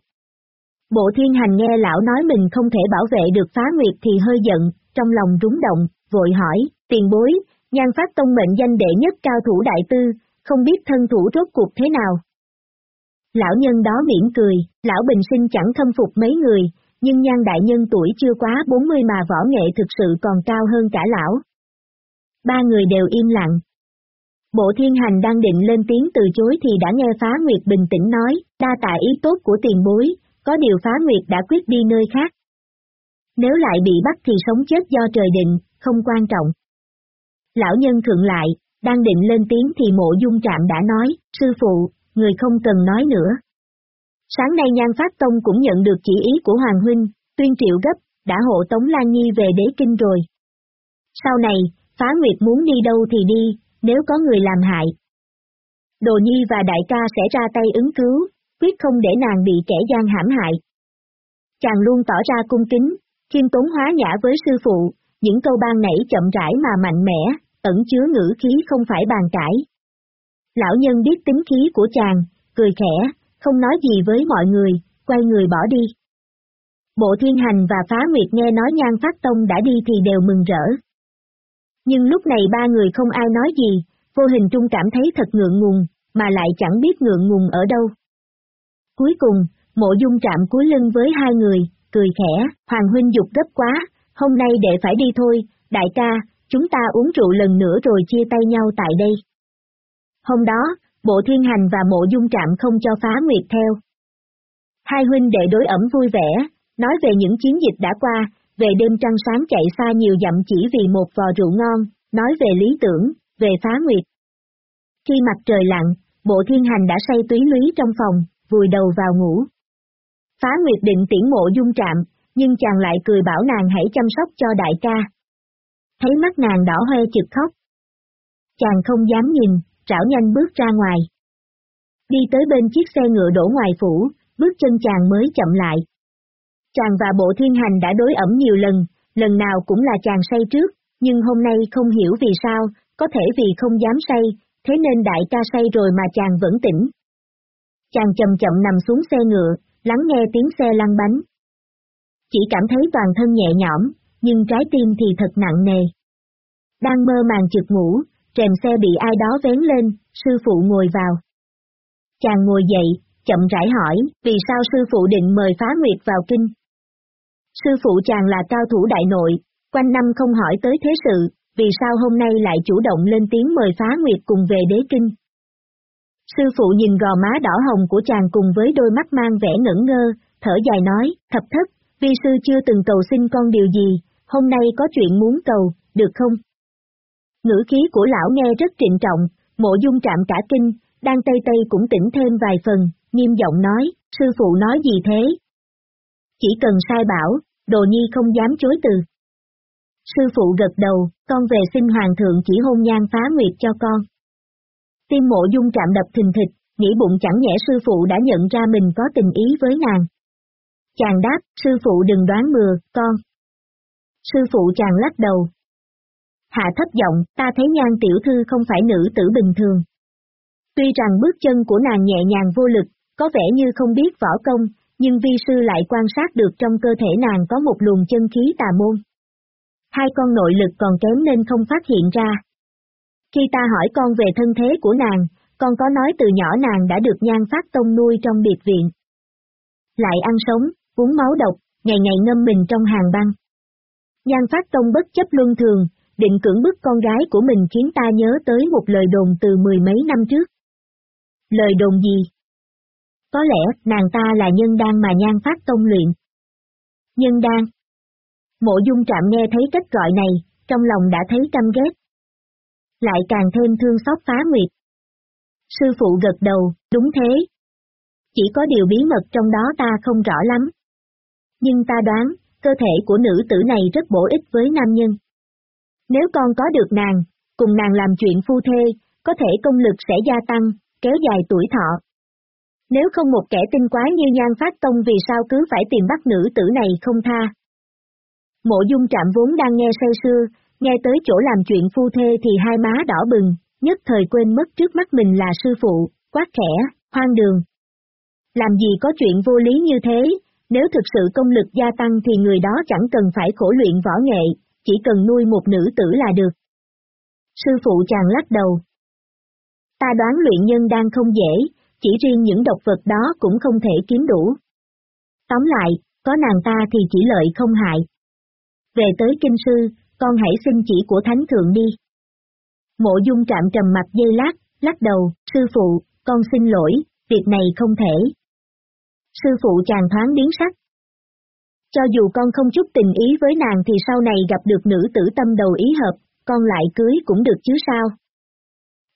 Bộ thiên hành nghe lão nói mình không thể bảo vệ được phá nguyệt thì hơi giận, trong lòng rúng động, vội hỏi, tiền bối, nhan phát tông mệnh danh đệ nhất cao thủ đại tư, không biết thân thủ rốt cuộc thế nào. Lão nhân đó mỉm cười, lão bình sinh chẳng khâm phục mấy người, nhưng nhan đại nhân tuổi chưa quá 40 mà võ nghệ thực sự còn cao hơn cả lão. Ba người đều im lặng. Bộ thiên hành đang định lên tiếng từ chối thì đã nghe phá nguyệt bình tĩnh nói, đa tạ ý tốt của tiền bối, có điều phá nguyệt đã quyết đi nơi khác. Nếu lại bị bắt thì sống chết do trời định, không quan trọng. Lão nhân thượng lại, đang định lên tiếng thì mộ dung trạm đã nói, sư phụ, người không cần nói nữa. Sáng nay Nhan Phát Tông cũng nhận được chỉ ý của Hoàng Huynh, tuyên triệu gấp, đã hộ Tống Lan Nhi về đế kinh rồi. Sau này, Phá Nguyệt muốn đi đâu thì đi, nếu có người làm hại. Đồ Nhi và đại ca sẽ ra tay ứng cứu, quyết không để nàng bị kẻ gian hãm hại. Chàng luôn tỏ ra cung kính, khiêm tốn hóa nhã với sư phụ, những câu ban nảy chậm rãi mà mạnh mẽ, ẩn chứa ngữ khí không phải bàn cãi. Lão nhân biết tính khí của chàng, cười khẽ, không nói gì với mọi người, quay người bỏ đi. Bộ thiên hành và phá nguyệt nghe nói nhan phát tông đã đi thì đều mừng rỡ. Nhưng lúc này ba người không ai nói gì, vô hình trung cảm thấy thật ngượng ngùng, mà lại chẳng biết ngượng ngùng ở đâu. Cuối cùng, mộ dung trạm cuối lưng với hai người, cười khẽ, Hoàng huynh dục gấp quá, hôm nay để phải đi thôi, đại ca, chúng ta uống rượu lần nữa rồi chia tay nhau tại đây. Hôm đó, bộ thiên hành và mộ dung trạm không cho phá nguyệt theo. Hai huynh đệ đối ẩm vui vẻ, nói về những chiến dịch đã qua, về đêm trăng sáng chạy xa nhiều dặm chỉ vì một vò rượu ngon, nói về lý tưởng, về phá nguyệt. Khi mặt trời lặn, bộ thiên hành đã say túy lý trong phòng, vùi đầu vào ngủ. Phá nguyệt định tiễn mộ dung trạm, nhưng chàng lại cười bảo nàng hãy chăm sóc cho đại ca. Thấy mắt nàng đỏ hoe chực khóc. Chàng không dám nhìn, trảo nhanh bước ra ngoài. Đi tới bên chiếc xe ngựa đổ ngoài phủ, bước chân chàng mới chậm lại. Chàng và bộ thiên hành đã đối ẩm nhiều lần, lần nào cũng là chàng say trước, nhưng hôm nay không hiểu vì sao, có thể vì không dám say, thế nên đại ca say rồi mà chàng vẫn tỉnh. Chàng chậm chậm nằm xuống xe ngựa, lắng nghe tiếng xe lăn bánh. Chỉ cảm thấy toàn thân nhẹ nhõm, nhưng trái tim thì thật nặng nề. Đang mơ màng chực ngủ, rèm xe bị ai đó vén lên, sư phụ ngồi vào. Chàng ngồi dậy, chậm rãi hỏi, vì sao sư phụ định mời phá nguyệt vào kinh? Sư phụ chàng là cao thủ đại nội, quanh năm không hỏi tới thế sự, vì sao hôm nay lại chủ động lên tiếng mời phá nguyệt cùng về đế kinh? Sư phụ nhìn gò má đỏ hồng của chàng cùng với đôi mắt mang vẻ ngẩn ngơ, thở dài nói, thập thất, vi sư chưa từng cầu xin con điều gì, hôm nay có chuyện muốn cầu, được không? Ngữ khí của lão nghe rất trịnh trọng, mộ dung trạm cả kinh, đang tây tây cũng tỉnh thêm vài phần, nghiêm giọng nói, sư phụ nói gì thế? Chỉ cần sai bảo, đồ nhi không dám chối từ. Sư phụ gật đầu, con về xin hoàng thượng chỉ hôn nhan phá nguyệt cho con. Tim mộ dung trạm đập thình thịch, nghĩ bụng chẳng nhẽ sư phụ đã nhận ra mình có tình ý với nàng. Chàng đáp, sư phụ đừng đoán bừa, con. Sư phụ chàng lắc đầu. Hạ thấp giọng, ta thấy nhan tiểu thư không phải nữ tử bình thường. Tuy rằng bước chân của nàng nhẹ nhàng vô lực, có vẻ như không biết võ công, nhưng vi sư lại quan sát được trong cơ thể nàng có một luồng chân khí tà môn. Hai con nội lực còn kém nên không phát hiện ra. Khi ta hỏi con về thân thế của nàng, con có nói từ nhỏ nàng đã được nhan phát tông nuôi trong biệt viện. Lại ăn sống, uống máu độc, ngày ngày ngâm mình trong hàng băng. Nhan phát tông bất chấp luân thường, định cưỡng bức con gái của mình khiến ta nhớ tới một lời đồn từ mười mấy năm trước. Lời đồn gì? Có lẽ nàng ta là nhân đan mà nhan phát tông luyện. Nhân đan. Mộ dung trạm nghe thấy cách gọi này, trong lòng đã thấy căm ghét. Lại càng thêm thương xót phá nguyệt. Sư phụ gật đầu, đúng thế. Chỉ có điều bí mật trong đó ta không rõ lắm. Nhưng ta đoán, cơ thể của nữ tử này rất bổ ích với nam nhân. Nếu con có được nàng, cùng nàng làm chuyện phu thê, có thể công lực sẽ gia tăng, kéo dài tuổi thọ. Nếu không một kẻ tinh quái như nhan phát tông vì sao cứ phải tìm bắt nữ tử này không tha. Mộ dung trạm vốn đang nghe say sưa, nghe tới chỗ làm chuyện phu thê thì hai má đỏ bừng, nhất thời quên mất trước mắt mình là sư phụ, quát khẽ, hoang đường. Làm gì có chuyện vô lý như thế, nếu thực sự công lực gia tăng thì người đó chẳng cần phải khổ luyện võ nghệ, chỉ cần nuôi một nữ tử là được. Sư phụ chàng lắc đầu, Ta đoán luyện nhân đang không dễ, chỉ riêng những độc vật đó cũng không thể kiếm đủ. Tóm lại, có nàng ta thì chỉ lợi không hại. Về tới kinh sư, con hãy xin chỉ của thánh thượng đi. Mộ dung trạm trầm mặt dây lát, lắc đầu, sư phụ, con xin lỗi, việc này không thể. Sư phụ chàng thoáng biến sắc. Cho dù con không chút tình ý với nàng thì sau này gặp được nữ tử tâm đầu ý hợp, con lại cưới cũng được chứ sao.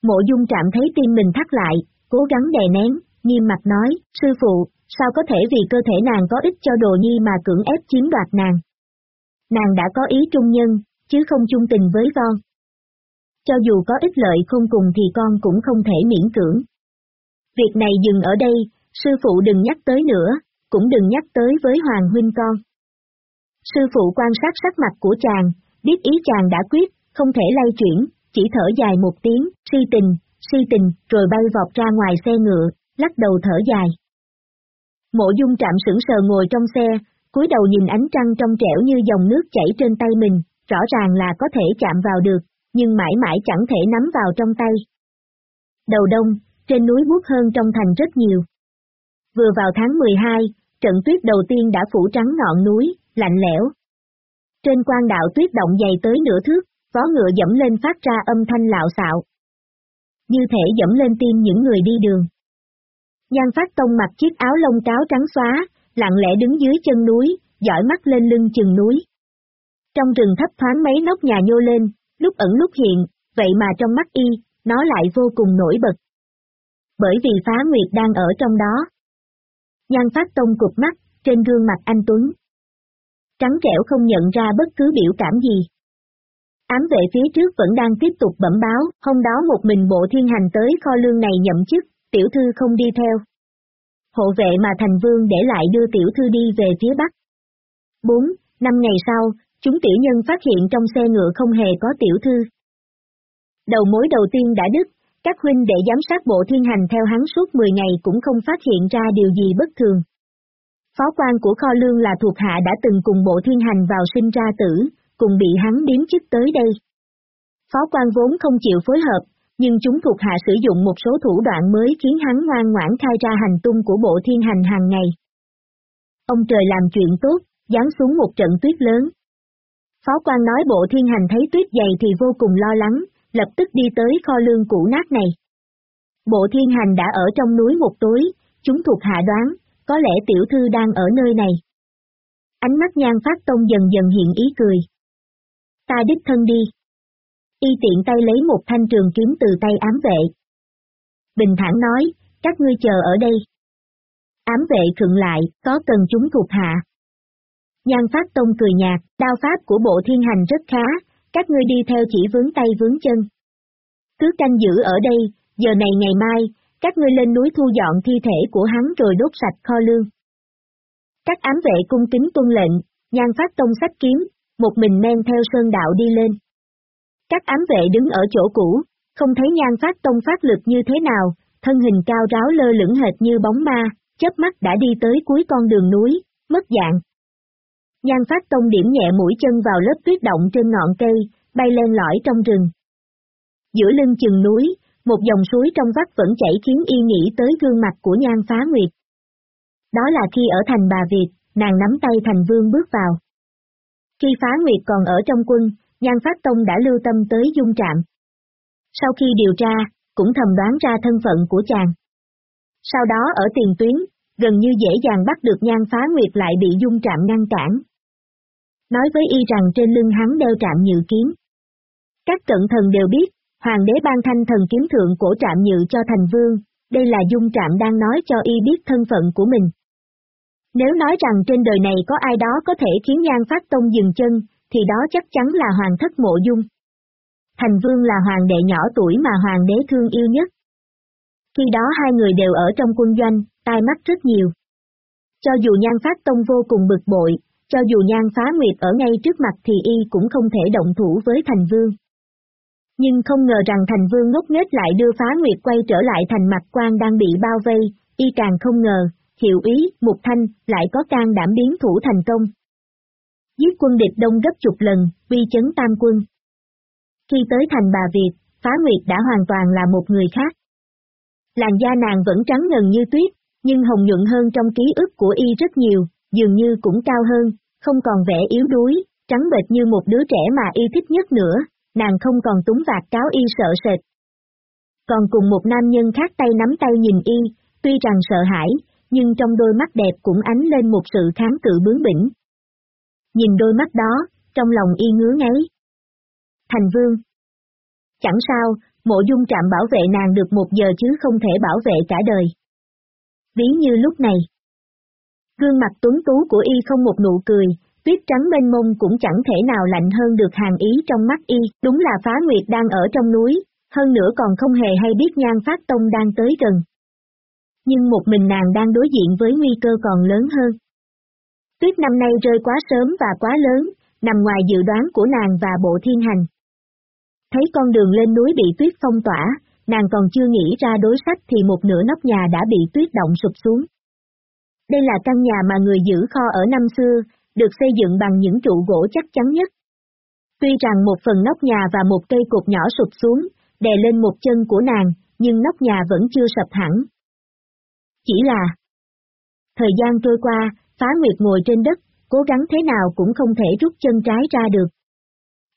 Mộ dung trạm thấy tim mình thắt lại, cố gắng đè nén, nghiêm mặt nói, sư phụ, sao có thể vì cơ thể nàng có ích cho đồ nhi mà cưỡng ép chiếm đoạt nàng. Nàng đã có ý trung nhân, chứ không chung tình với con. Cho dù có ích lợi không cùng thì con cũng không thể miễn cưỡng. Việc này dừng ở đây, sư phụ đừng nhắc tới nữa, cũng đừng nhắc tới với Hoàng huynh con. Sư phụ quan sát sắc mặt của chàng, biết ý chàng đã quyết, không thể lay chuyển, chỉ thở dài một tiếng, si tình, si tình, rồi bay vọt ra ngoài xe ngựa, lắc đầu thở dài. Mộ dung trạm sững sờ ngồi trong xe, cúi đầu nhìn ánh trăng trong trẻo như dòng nước chảy trên tay mình, rõ ràng là có thể chạm vào được, nhưng mãi mãi chẳng thể nắm vào trong tay. Đầu đông, trên núi bút hơn trong thành rất nhiều. Vừa vào tháng 12, trận tuyết đầu tiên đã phủ trắng ngọn núi, lạnh lẽo. Trên quan đạo tuyết động dày tới nửa thước, Vó ngựa dẫm lên phát ra âm thanh lạo xạo. Như thể dẫm lên tim những người đi đường. Nhan phát tông mặc chiếc áo lông cáo trắng xóa, lặng lẽ đứng dưới chân núi, dõi mắt lên lưng chừng núi. Trong rừng thấp thoáng mấy nóc nhà nhô lên, lúc ẩn lúc hiện, vậy mà trong mắt y, nó lại vô cùng nổi bật. Bởi vì phá nguyệt đang ở trong đó. Nhan phát tông cục mắt, trên gương mặt anh Tuấn. Trắng trẻo không nhận ra bất cứ biểu cảm gì. Ám vệ phía trước vẫn đang tiếp tục bẩm báo, hôm đó một mình bộ thiên hành tới kho lương này nhậm chức, tiểu thư không đi theo. Hộ vệ mà thành vương để lại đưa tiểu thư đi về phía bắc. 4. Năm ngày sau, chúng tiểu nhân phát hiện trong xe ngựa không hề có tiểu thư. Đầu mối đầu tiên đã đứt, các huynh để giám sát bộ thiên hành theo hắn suốt 10 ngày cũng không phát hiện ra điều gì bất thường. Phó quan của kho lương là thuộc hạ đã từng cùng bộ thiên hành vào sinh ra tử, cùng bị hắn điếm chức tới đây. Phó quan vốn không chịu phối hợp, nhưng chúng thuộc hạ sử dụng một số thủ đoạn mới khiến hắn ngoan ngoãn khai ra hành tung của bộ thiên hành hàng ngày. Ông trời làm chuyện tốt, giáng xuống một trận tuyết lớn. Phó quan nói bộ thiên hành thấy tuyết dày thì vô cùng lo lắng, lập tức đi tới kho lương cũ nát này. Bộ thiên hành đã ở trong núi một tối, chúng thuộc hạ đoán, có lẽ tiểu thư đang ở nơi này. Ánh mắt nhan phát tông dần dần hiện ý cười. Ta đích thân đi. Y tiện tay lấy một thanh trường kiếm từ tay ám vệ. Bình thản nói, các ngươi chờ ở đây. Ám vệ khựng lại, có cần chúng thuộc hạ. Nhan Pháp Tông cười nhạt, đao pháp của bộ thiên hành rất khá, các ngươi đi theo chỉ vướng tay vướng chân. Cứ canh giữ ở đây, giờ này ngày mai, các ngươi lên núi thu dọn thi thể của hắn rồi đốt sạch kho lương. Các ám vệ cung kính tuân lệnh, nhan Pháp tông sách kiếm, một mình men theo sơn đạo đi lên. Các ám vệ đứng ở chỗ cũ, không thấy nhan Pháp tông phát lực như thế nào, thân hình cao ráo lơ lửng hệt như bóng ma, chớp mắt đã đi tới cuối con đường núi, mất dạng. Nhan phát tông điểm nhẹ mũi chân vào lớp tuyết động trên ngọn cây, bay lên lõi trong rừng. Giữa lưng chừng núi, một dòng suối trong vắt vẫn chảy khiến y nghĩ tới gương mặt của nhan phá nguyệt. Đó là khi ở thành bà Việt, nàng nắm tay thành vương bước vào. Khi phá nguyệt còn ở trong quân, nhan phát tông đã lưu tâm tới dung trạm. Sau khi điều tra, cũng thầm đoán ra thân phận của chàng. Sau đó ở tiền tuyến, gần như dễ dàng bắt được nhan phá nguyệt lại bị dung trạm ngăn cản. Nói với y rằng trên lưng hắn đeo trạm nhự kiếm. Các cận thần đều biết, hoàng đế ban thanh thần kiếm thượng cổ trạm nhự cho thành vương, đây là dung trạm đang nói cho y biết thân phận của mình. Nếu nói rằng trên đời này có ai đó có thể khiến nhan phát tông dừng chân, thì đó chắc chắn là hoàng thất mộ dung. Thành vương là hoàng đệ nhỏ tuổi mà hoàng đế thương yêu nhất. Khi đó hai người đều ở trong quân doanh, tai mắt rất nhiều. Cho dù nhan phát tông vô cùng bực bội, cho dù nhan phá nguyệt ở ngay trước mặt thì y cũng không thể động thủ với thành vương. Nhưng không ngờ rằng thành vương ngốc nghếch lại đưa phá nguyệt quay trở lại thành mặt quan đang bị bao vây, y càng không ngờ, hiệu ý, mục thanh, lại có can đảm biến thủ thành công. Giết quân địch đông gấp chục lần, uy chấn tam quân. Khi tới thành bà Việt, phá nguyệt đã hoàn toàn là một người khác. Làn da nàng vẫn trắng ngần như tuyết, nhưng hồng nhuận hơn trong ký ức của y rất nhiều, dường như cũng cao hơn, không còn vẻ yếu đuối, trắng bệch như một đứa trẻ mà y thích nhất nữa, nàng không còn túng vạt cáo y sợ sệt. Còn cùng một nam nhân khác tay nắm tay nhìn y, tuy rằng sợ hãi, nhưng trong đôi mắt đẹp cũng ánh lên một sự kháng cự bướng bỉnh. Nhìn đôi mắt đó, trong lòng y ngứa ngáy. Thành vương. Chẳng sao, mộ dung trạm bảo vệ nàng được một giờ chứ không thể bảo vệ cả đời. Ví như lúc này. Gương mặt tuấn tú của y không một nụ cười, tuyết trắng bên mông cũng chẳng thể nào lạnh hơn được hàng ý trong mắt y, đúng là phá nguyệt đang ở trong núi, hơn nữa còn không hề hay biết nhan phát tông đang tới gần. Nhưng một mình nàng đang đối diện với nguy cơ còn lớn hơn. Tuyết năm nay rơi quá sớm và quá lớn, nằm ngoài dự đoán của nàng và bộ thiên hành. Thấy con đường lên núi bị tuyết phong tỏa, nàng còn chưa nghĩ ra đối sách thì một nửa nóc nhà đã bị tuyết động sụp xuống. Đây là căn nhà mà người giữ kho ở năm xưa, được xây dựng bằng những trụ gỗ chắc chắn nhất. Tuy rằng một phần nóc nhà và một cây cột nhỏ sụp xuống, đè lên một chân của nàng, nhưng nóc nhà vẫn chưa sập hẳn. Chỉ là Thời gian trôi qua, phá nguyệt ngồi trên đất, cố gắng thế nào cũng không thể rút chân trái ra được.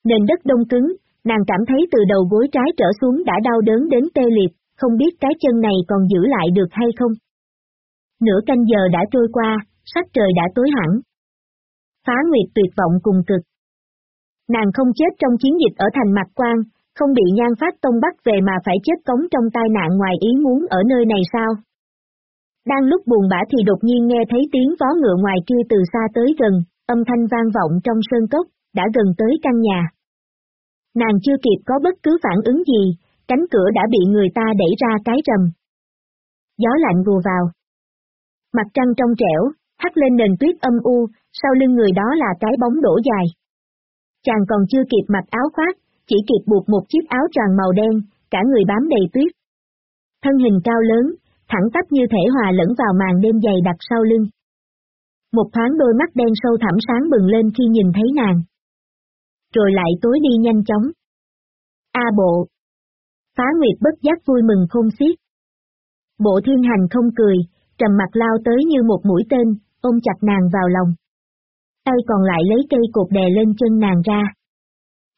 Nền đất đông cứng, nàng cảm thấy từ đầu gối trái trở xuống đã đau đớn đến tê liệt, không biết cái chân này còn giữ lại được hay không. Nửa canh giờ đã trôi qua, sắc trời đã tối hẳn. Phá Nguyệt tuyệt vọng cùng cực. Nàng không chết trong chiến dịch ở thành Mạc quan, không bị nhan phát tông bắt về mà phải chết cống trong tai nạn ngoài ý muốn ở nơi này sao? Đang lúc buồn bã thì đột nhiên nghe thấy tiếng vó ngựa ngoài kia từ xa tới gần, âm thanh vang vọng trong sơn cốc, đã gần tới căn nhà. Nàng chưa kịp có bất cứ phản ứng gì, cánh cửa đã bị người ta đẩy ra cái rầm. Gió lạnh vùa vào. Mặt trăng trong trẻo, hắt lên nền tuyết âm u, sau lưng người đó là cái bóng đổ dài. Chàng còn chưa kịp mặc áo khoác, chỉ kịp buộc một chiếc áo tròn màu đen, cả người bám đầy tuyết. Thân hình cao lớn, thẳng tắp như thể hòa lẫn vào màn đêm dày đặc sau lưng. Một thoáng đôi mắt đen sâu thẳm sáng bừng lên khi nhìn thấy nàng. Rồi lại tối đi nhanh chóng. A bộ. Phá Nguyệt bất giác vui mừng khôn xiết. Bộ thiên hành không cười, trầm mặt lao tới như một mũi tên, ôm chặt nàng vào lòng. Tay còn lại lấy cây cột đè lên chân nàng ra.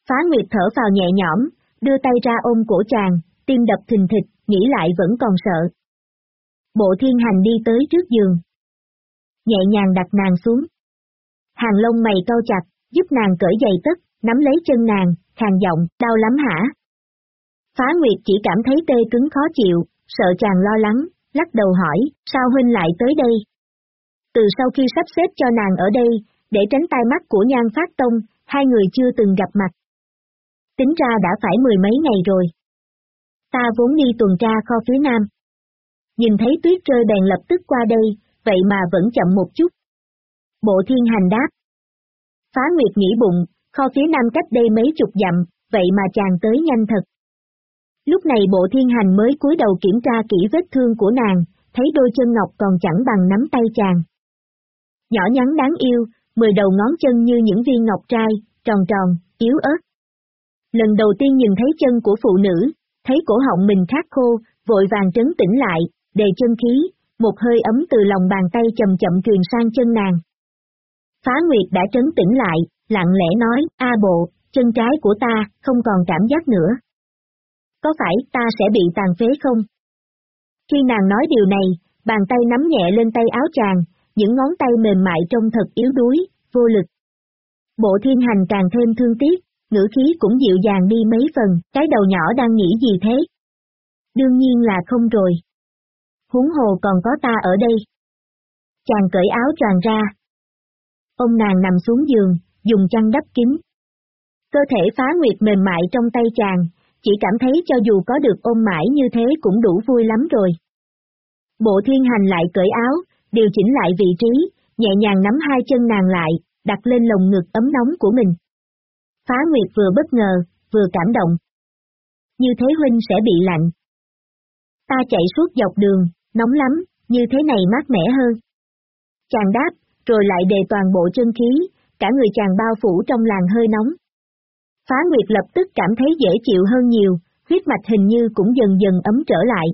Phá Nguyệt thở vào nhẹ nhõm, đưa tay ra ôm cổ chàng, tim đập thình thịch, nghĩ lại vẫn còn sợ. Bộ thiên hành đi tới trước giường. Nhẹ nhàng đặt nàng xuống. Hàng lông mày cau chặt, giúp nàng cởi giày tất, nắm lấy chân nàng, khàn giọng, đau lắm hả? Phá Nguyệt chỉ cảm thấy tê cứng khó chịu, sợ chàng lo lắng, lắc đầu hỏi, sao huynh lại tới đây? Từ sau khi sắp xếp cho nàng ở đây, để tránh tai mắt của nhan phát tông, hai người chưa từng gặp mặt. Tính ra đã phải mười mấy ngày rồi. Ta vốn đi tuần tra kho phía nam. Nhìn thấy tuyết rơi bèn lập tức qua đây, vậy mà vẫn chậm một chút. Bộ thiên hành đáp. Phá Nguyệt nghĩ bụng, kho phía nam cách đây mấy chục dặm, vậy mà chàng tới nhanh thật. Lúc này bộ thiên hành mới cúi đầu kiểm tra kỹ vết thương của nàng, thấy đôi chân ngọc còn chẳng bằng nắm tay chàng. Nhỏ nhắn đáng yêu, mười đầu ngón chân như những viên ngọc trai, tròn tròn, yếu ớt. Lần đầu tiên nhìn thấy chân của phụ nữ, thấy cổ họng mình khát khô, vội vàng trấn tĩnh lại, đề chân khí, một hơi ấm từ lòng bàn tay chậm chậm truyền sang chân nàng. Phá Nguyệt đã trấn tĩnh lại, lặng lẽ nói, A bộ, chân trái của ta, không còn cảm giác nữa. Có phải ta sẽ bị tàn phế không? Khi nàng nói điều này, bàn tay nắm nhẹ lên tay áo chàng, những ngón tay mềm mại trông thật yếu đuối, vô lực. Bộ thiên hành càng thêm thương tiếc, ngữ khí cũng dịu dàng đi mấy phần, cái đầu nhỏ đang nghĩ gì thế? Đương nhiên là không rồi. Huống hồ còn có ta ở đây. Chàng cởi áo choàng ra. Ông nàng nằm xuống giường, dùng chăn đắp kín. Cơ thể phá nguyệt mềm mại trong tay chàng, chỉ cảm thấy cho dù có được ôm mãi như thế cũng đủ vui lắm rồi. Bộ thiên hành lại cởi áo, điều chỉnh lại vị trí, nhẹ nhàng nắm hai chân nàng lại, đặt lên lồng ngực ấm nóng của mình. Phá Nguyệt vừa bất ngờ, vừa cảm động. Như thế huynh sẽ bị lạnh. Ta chạy suốt dọc đường, nóng lắm, như thế này mát mẻ hơn. Chàng đáp, rồi lại đề toàn bộ chân khí, cả người chàng bao phủ trong làn hơi nóng. Phá Nguyệt lập tức cảm thấy dễ chịu hơn nhiều, huyết mạch hình như cũng dần dần ấm trở lại.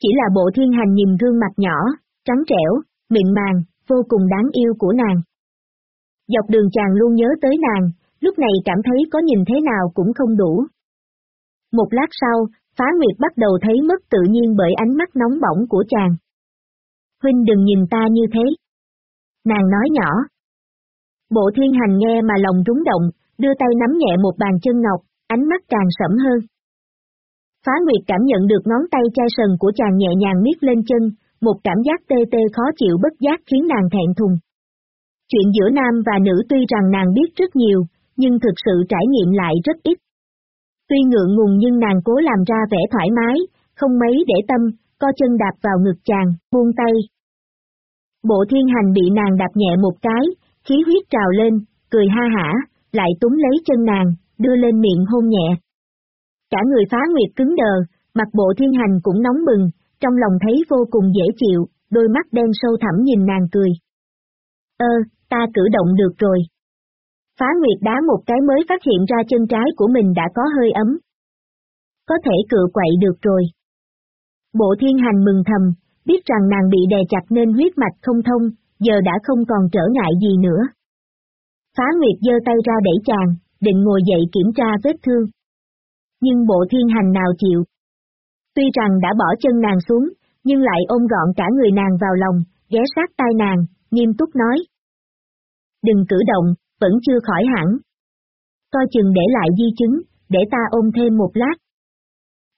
Chỉ là bộ thiên hành nhìn gương mặt nhỏ, trắng trẻo, mịn màng, vô cùng đáng yêu của nàng. Dọc đường chàng luôn nhớ tới nàng, lúc này cảm thấy có nhìn thế nào cũng không đủ. Một lát sau, Phá Nguyệt bắt đầu thấy mất tự nhiên bởi ánh mắt nóng bỏng của chàng. Huynh đừng nhìn ta như thế. Nàng nói nhỏ. Bộ thiên hành nghe mà lòng rúng động, đưa tay nắm nhẹ một bàn chân ngọc, ánh mắt càng sẫm hơn. Phá Nguyệt cảm nhận được ngón tay chai sần của chàng nhẹ nhàng miết lên chân, một cảm giác tê tê khó chịu bất giác khiến nàng thẹn thùng. Chuyện giữa nam và nữ tuy rằng nàng biết rất nhiều, nhưng thực sự trải nghiệm lại rất ít. Tuy ngượng ngùng nhưng nàng cố làm ra vẻ thoải mái, không mấy để tâm, co chân đạp vào ngực chàng, buông tay. Bộ thiên hành bị nàng đạp nhẹ một cái, khí huyết trào lên, cười ha hả, lại túng lấy chân nàng, đưa lên miệng hôn nhẹ. Cả người phá nguyệt cứng đờ, mặt bộ thiên hành cũng nóng bừng, trong lòng thấy vô cùng dễ chịu, đôi mắt đen sâu thẳm nhìn nàng cười. Ơ, ta cử động được rồi. Phá Nguyệt đá một cái mới phát hiện ra chân trái của mình đã có hơi ấm. Có thể cự quậy được rồi. Bộ thiên hành mừng thầm, biết rằng nàng bị đè chặt nên huyết mạch không thông, giờ đã không còn trở ngại gì nữa. Phá Nguyệt giơ tay ra đẩy chàng, định ngồi dậy kiểm tra vết thương. Nhưng bộ thiên hành nào chịu. Tuy rằng đã bỏ chân nàng xuống, nhưng lại ôm gọn cả người nàng vào lòng, ghé sát tai nàng, nghiêm túc nói. Đừng cử động, vẫn chưa khỏi hẳn. Coi chừng để lại di chứng, để ta ôm thêm một lát.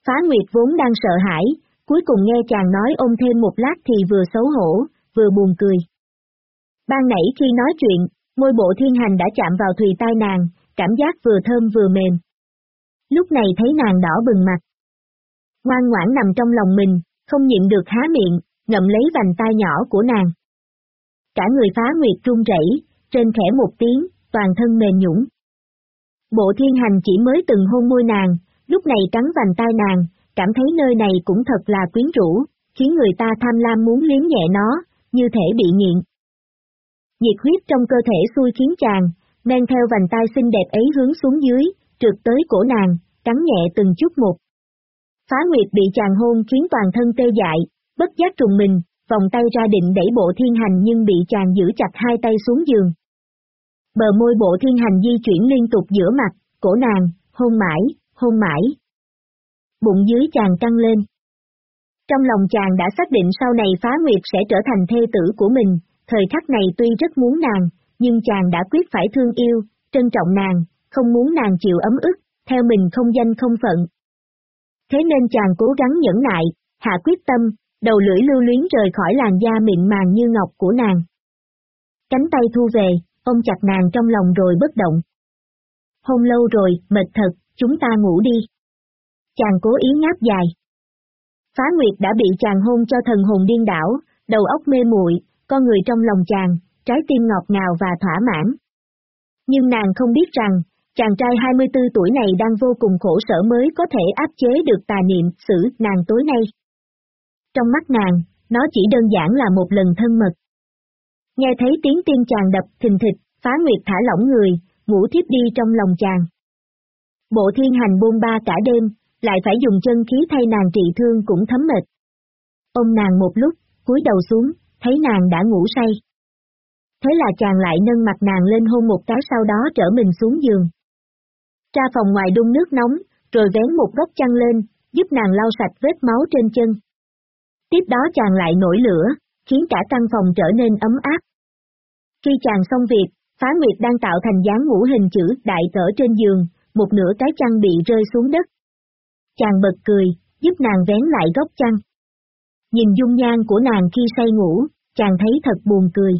Phá Nguyệt vốn đang sợ hãi, cuối cùng nghe chàng nói ôm thêm một lát thì vừa xấu hổ, vừa buồn cười. Ban nãy khi nói chuyện, môi bộ thiên hành đã chạm vào thùy tai nàng, cảm giác vừa thơm vừa mềm. Lúc này thấy nàng đỏ bừng mặt. Ngoan ngoãn nằm trong lòng mình, không nhịn được há miệng, ngậm lấy vành tai nhỏ của nàng. Cả người phá nguyệt run rẩy, trên khẽ một tiếng, toàn thân mềm nhũng. Bộ thiên hành chỉ mới từng hôn môi nàng, lúc này cắn vành tai nàng, cảm thấy nơi này cũng thật là quyến rũ, khiến người ta tham lam muốn liếm nhẹ nó, như thể bị nghiện. Nhiệt huyết trong cơ thể xui khiến chàng, men theo vành tay xinh đẹp ấy hướng xuống dưới, trượt tới cổ nàng, cắn nhẹ từng chút một. Phá Nguyệt bị chàng hôn khiến toàn thân tê dại, bất giác trùng mình, vòng tay ra định đẩy bộ thiên hành nhưng bị chàng giữ chặt hai tay xuống giường. Bờ môi bộ thiên hành di chuyển liên tục giữa mặt, cổ nàng, hôn mãi, hôn mãi. Bụng dưới chàng căng lên. Trong lòng chàng đã xác định sau này phá nguyệt sẽ trở thành thê tử của mình, thời khắc này tuy rất muốn nàng, nhưng chàng đã quyết phải thương yêu, trân trọng nàng, không muốn nàng chịu ấm ức, theo mình không danh không phận. Thế nên chàng cố gắng nhẫn nại, hạ quyết tâm, đầu lưỡi lưu luyến rời khỏi làn da mịn màng như ngọc của nàng. Cánh tay thu về, ôm chặt nàng trong lòng rồi bất động. Hôn lâu rồi, mệt thật, chúng ta ngủ đi. Chàng cố ý ngáp dài. Phá Nguyệt đã bị chàng hôn cho thần hồn điên đảo, đầu óc mê muội, con người trong lòng chàng, trái tim ngọt ngào và thỏa mãn. Nhưng nàng không biết rằng, chàng trai 24 tuổi này đang vô cùng khổ sở mới có thể áp chế được tà niệm xử nàng tối nay. Trong mắt nàng, nó chỉ đơn giản là một lần thân mật. Nghe thấy tiếng tim chàng đập thình thịch, phá nguyệt thả lỏng người, ngủ thiếp đi trong lòng chàng. Bộ thiên hành buông ba cả đêm, lại phải dùng chân khí thay nàng trị thương cũng thấm mệt. Ôm nàng một lúc, cúi đầu xuống, thấy nàng đã ngủ say. Thế là chàng lại nâng mặt nàng lên hôn một cái sau đó trở mình xuống giường. Ra phòng ngoài đun nước nóng, rồi vén một góc chăn lên, giúp nàng lau sạch vết máu trên chân. Tiếp đó chàng lại nổi lửa, khiến cả căn phòng trở nên ấm áp. Khi chàng xong việc, Phá Nguyệt đang tạo thành dáng ngũ hình chữ đại cỡ trên giường, một nửa cái chăn bị rơi xuống đất. Chàng bật cười, giúp nàng vén lại góc chăn. Nhìn dung nhan của nàng khi say ngủ, chàng thấy thật buồn cười.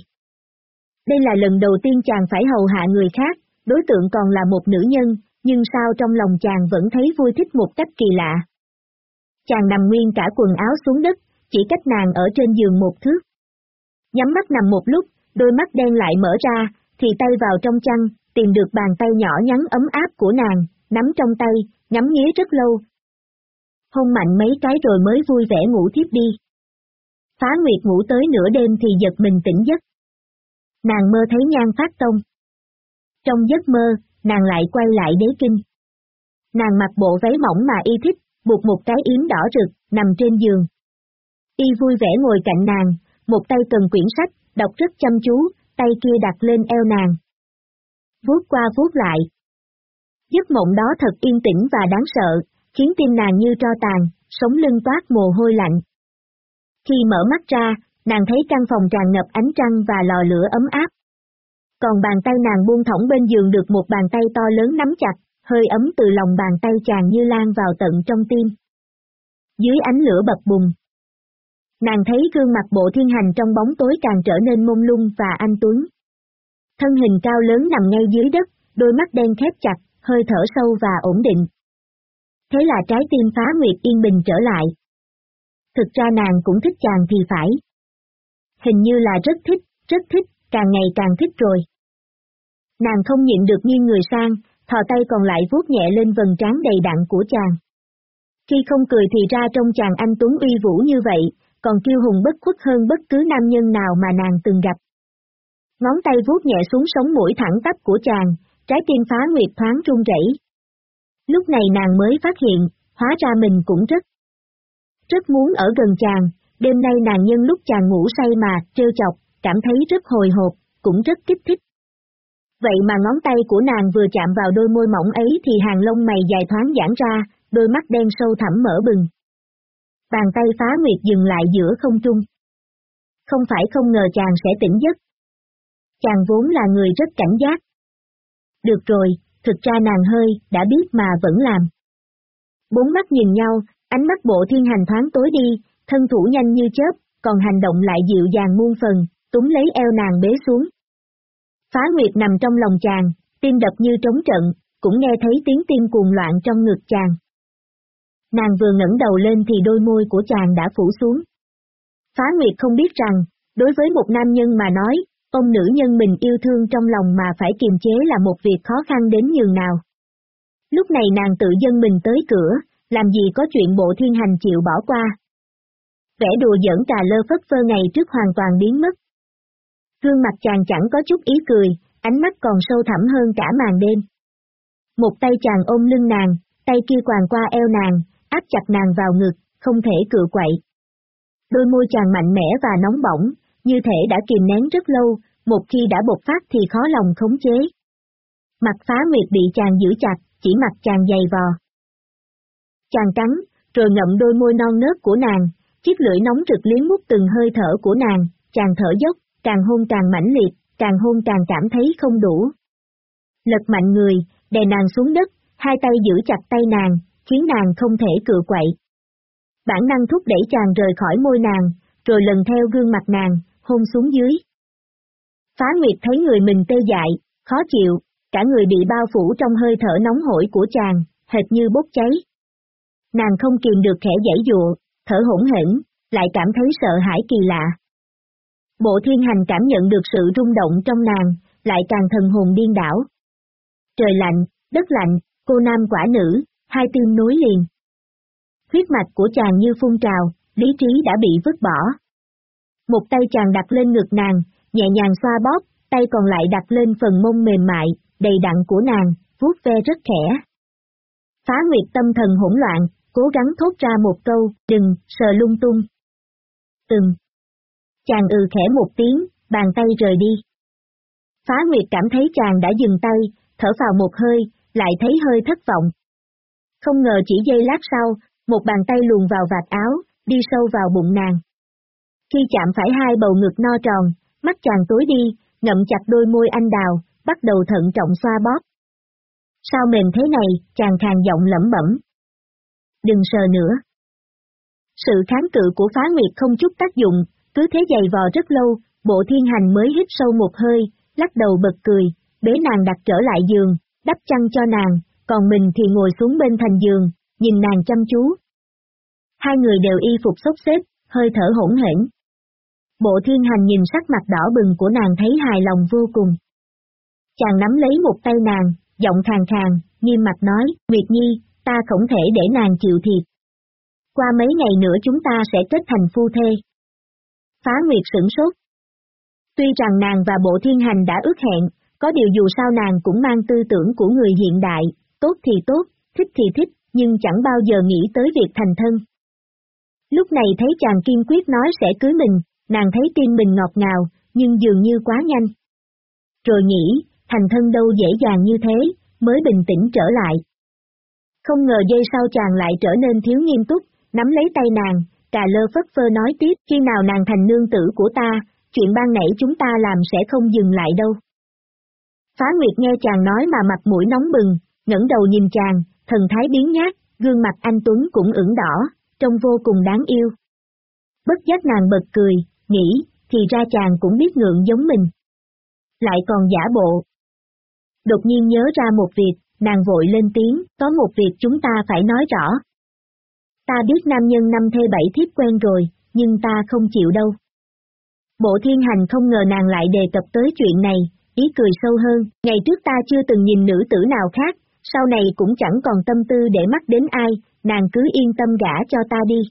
Đây là lần đầu tiên chàng phải hầu hạ người khác, đối tượng còn là một nữ nhân, nhưng sao trong lòng chàng vẫn thấy vui thích một cách kỳ lạ. Chàng nằm nguyên cả quần áo xuống đất, chỉ cách nàng ở trên giường một thước. Nhắm mắt nằm một lúc, đôi mắt đen lại mở ra, thì tay vào trong chăn, tìm được bàn tay nhỏ nhắn ấm áp của nàng, nắm trong tay, ngắm nghía rất lâu. Hôn mạnh mấy cái rồi mới vui vẻ ngủ tiếp đi. Phá Nguyệt ngủ tới nửa đêm thì giật mình tỉnh giấc. Nàng mơ thấy nhan phát tông. Trong giấc mơ, nàng lại quay lại đế kinh. Nàng mặc bộ váy mỏng mà y thích, buộc một cái yếm đỏ rực, nằm trên giường. Y vui vẻ ngồi cạnh nàng, một tay cầm quyển sách, đọc rất chăm chú, tay kia đặt lên eo nàng. Vuốt qua vuốt lại. Giấc mộng đó thật yên tĩnh và đáng sợ, khiến tim nàng như tro tàn, sống lưng toát mồ hôi lạnh. Khi mở mắt ra, nàng thấy căn phòng tràn ngập ánh trăng và lò lửa ấm áp. Còn bàn tay nàng buông thõng bên giường được một bàn tay to lớn nắm chặt, hơi ấm từ lòng bàn tay chàng như lan vào tận trong tim. Dưới ánh lửa bập bùng. Nàng thấy gương mặt bộ thiên hành trong bóng tối càng trở nên mông lung và anh tuấn. Thân hình cao lớn nằm ngay dưới đất, đôi mắt đen khép chặt, hơi thở sâu và ổn định. Thế là trái tim phá nguyệt yên bình trở lại. Thực ra nàng cũng thích chàng thì phải. Hình như là rất thích, rất thích, càng ngày càng thích rồi. Nàng không nhịn được nghiêng người sang, thò tay còn lại vuốt nhẹ lên vần trán đầy đặn của chàng. Khi không cười thì ra trong chàng anh Tuấn uy vũ như vậy, còn kiêu hùng bất khuất hơn bất cứ nam nhân nào mà nàng từng gặp. Ngón tay vuốt nhẹ xuống sống mũi thẳng tắp của chàng, trái tim phá nguyệt thoáng run rẩy. Lúc này nàng mới phát hiện, hóa ra mình cũng rất, rất muốn ở gần chàng, đêm nay nàng nhân lúc chàng ngủ say mà, trêu chọc, cảm thấy rất hồi hộp, cũng rất kích thích. Vậy mà ngón tay của nàng vừa chạm vào đôi môi mỏng ấy thì hàng lông mày dài thoáng giãn ra, đôi mắt đen sâu thẳm mở bừng. Bàn tay phá nguyệt dừng lại giữa không trung. Không phải không ngờ chàng sẽ tỉnh giấc. Chàng vốn là người rất cảnh giác. Được rồi, thực ra nàng hơi, đã biết mà vẫn làm. Bốn mắt nhìn nhau, ánh mắt bộ thiên hành thoáng tối đi, thân thủ nhanh như chớp, còn hành động lại dịu dàng muôn phần, túng lấy eo nàng bế xuống. Phá Nguyệt nằm trong lòng chàng, tim đập như trống trận, cũng nghe thấy tiếng tim cuồng loạn trong ngực chàng. Nàng vừa ngẩng đầu lên thì đôi môi của chàng đã phủ xuống. Phá Nguyệt không biết rằng, đối với một nam nhân mà nói, ông nữ nhân mình yêu thương trong lòng mà phải kiềm chế là một việc khó khăn đến nhường nào. Lúc này nàng tự dân mình tới cửa, làm gì có chuyện bộ thiên hành chịu bỏ qua. Vẻ đùa giỡn trà lơ phất phơ ngày trước hoàn toàn biến mất. Gương mặt chàng chẳng có chút ý cười, ánh mắt còn sâu thẳm hơn cả màn đêm. Một tay chàng ôm lưng nàng, tay kia quàng qua eo nàng, áp chặt nàng vào ngực, không thể cự quậy. Đôi môi chàng mạnh mẽ và nóng bỏng, như thể đã kìm nén rất lâu, một khi đã bộc phát thì khó lòng khống chế. Mặt phá nguyệt bị chàng giữ chặt, chỉ mặt chàng dày vò. Chàng cắn, rồi ngậm đôi môi non nớt của nàng, chiếc lưỡi nóng rực liếm mút từng hơi thở của nàng, chàng thở dốc, càng hôn càng mãnh liệt, càng hôn càng cảm thấy không đủ. Lật mạnh người, đè nàng xuống đất, hai tay giữ chặt tay nàng, khiến nàng không thể cự quậy. Bản năng thúc đẩy chàng rời khỏi môi nàng, rồi lần theo gương mặt nàng, hôn xuống dưới. Phá Nguyệt thấy người mình tê dại, khó chịu, cả người bị bao phủ trong hơi thở nóng hổi của chàng, hệt như bốc cháy. Nàng không kìm được khẽ dãy dụa, thở hỗn hển, lại cảm thấy sợ hãi kỳ lạ. Bộ thiên hành cảm nhận được sự rung động trong nàng, lại càng thần hồn điên đảo. Trời lạnh, đất lạnh, cô nam quả nữ, hai tim nối liền. Huyết mạch của chàng như phun trào, lý trí đã bị vứt bỏ. Một tay chàng đặt lên ngực nàng, nhẹ nhàng xoa bóp, tay còn lại đặt lên phần mông mềm mại, đầy đặn của nàng, vuốt ve rất khẽ. Phá Nguyệt tâm thần hỗn loạn, cố gắng thốt ra một câu, đừng, sờ lung tung. Từng. Chàng ừ khẽ một tiếng, bàn tay rời đi. Phá Nguyệt cảm thấy chàng đã dừng tay, thở vào một hơi, lại thấy hơi thất vọng. Không ngờ chỉ giây lát sau, một bàn tay luồn vào vạt áo, đi sâu vào bụng nàng. Khi chạm phải hai bầu ngực no tròn, mắt chàng tối đi, ngậm chặt đôi môi anh đào, bắt đầu thận trọng xoa bóp. Sao mềm thế này, chàng khàn giọng lẩm bẩm. Đừng sờ nữa. Sự kháng cự của phá nguyệt không chút tác dụng, cứ thế dày vò rất lâu, bộ thiên hành mới hít sâu một hơi, lắc đầu bật cười, bế nàng đặt trở lại giường, đắp chăn cho nàng, còn mình thì ngồi xuống bên thành giường, nhìn nàng chăm chú. Hai người đều y phục xốc xếp, hơi thở hỗn hển. Bộ thiên hành nhìn sắc mặt đỏ bừng của nàng thấy hài lòng vô cùng. Chàng nắm lấy một tay nàng, giọng khàn khàn, nghiêm mặt nói, Nguyệt Nhi, ta không thể để nàng chịu thiệt. Qua mấy ngày nữa chúng ta sẽ kết thành phu thê. Phá Nguyệt sửng sốt. Tuy rằng nàng và bộ thiên hành đã ước hẹn, có điều dù sao nàng cũng mang tư tưởng của người hiện đại, tốt thì tốt, thích thì thích, nhưng chẳng bao giờ nghĩ tới việc thành thân. Lúc này thấy chàng kiên quyết nói sẽ cưới mình, nàng thấy tim mình ngọt ngào, nhưng dường như quá nhanh. Rồi nghĩ, thành thân đâu dễ dàng như thế, mới bình tĩnh trở lại. Không ngờ giây sau chàng lại trở nên thiếu nghiêm túc, nắm lấy tay nàng, cà lơ phất phơ nói tiếp khi nào nàng thành nương tử của ta, chuyện ban nãy chúng ta làm sẽ không dừng lại đâu. Phá Nguyệt nghe chàng nói mà mặt mũi nóng bừng, ngẩng đầu nhìn chàng, thần thái biến nhát, gương mặt anh Tuấn cũng ửng đỏ, trông vô cùng đáng yêu. Bất giác nàng bật cười, nghĩ, thì ra chàng cũng biết ngượng giống mình. Lại còn giả bộ. Đột nhiên nhớ ra một việc, nàng vội lên tiếng, có một việc chúng ta phải nói rõ. Ta biết nam nhân năm thê bảy thiếp quen rồi, nhưng ta không chịu đâu. Bộ thiên hành không ngờ nàng lại đề cập tới chuyện này, ý cười sâu hơn, ngày trước ta chưa từng nhìn nữ tử nào khác, sau này cũng chẳng còn tâm tư để mắt đến ai, nàng cứ yên tâm gả cho ta đi.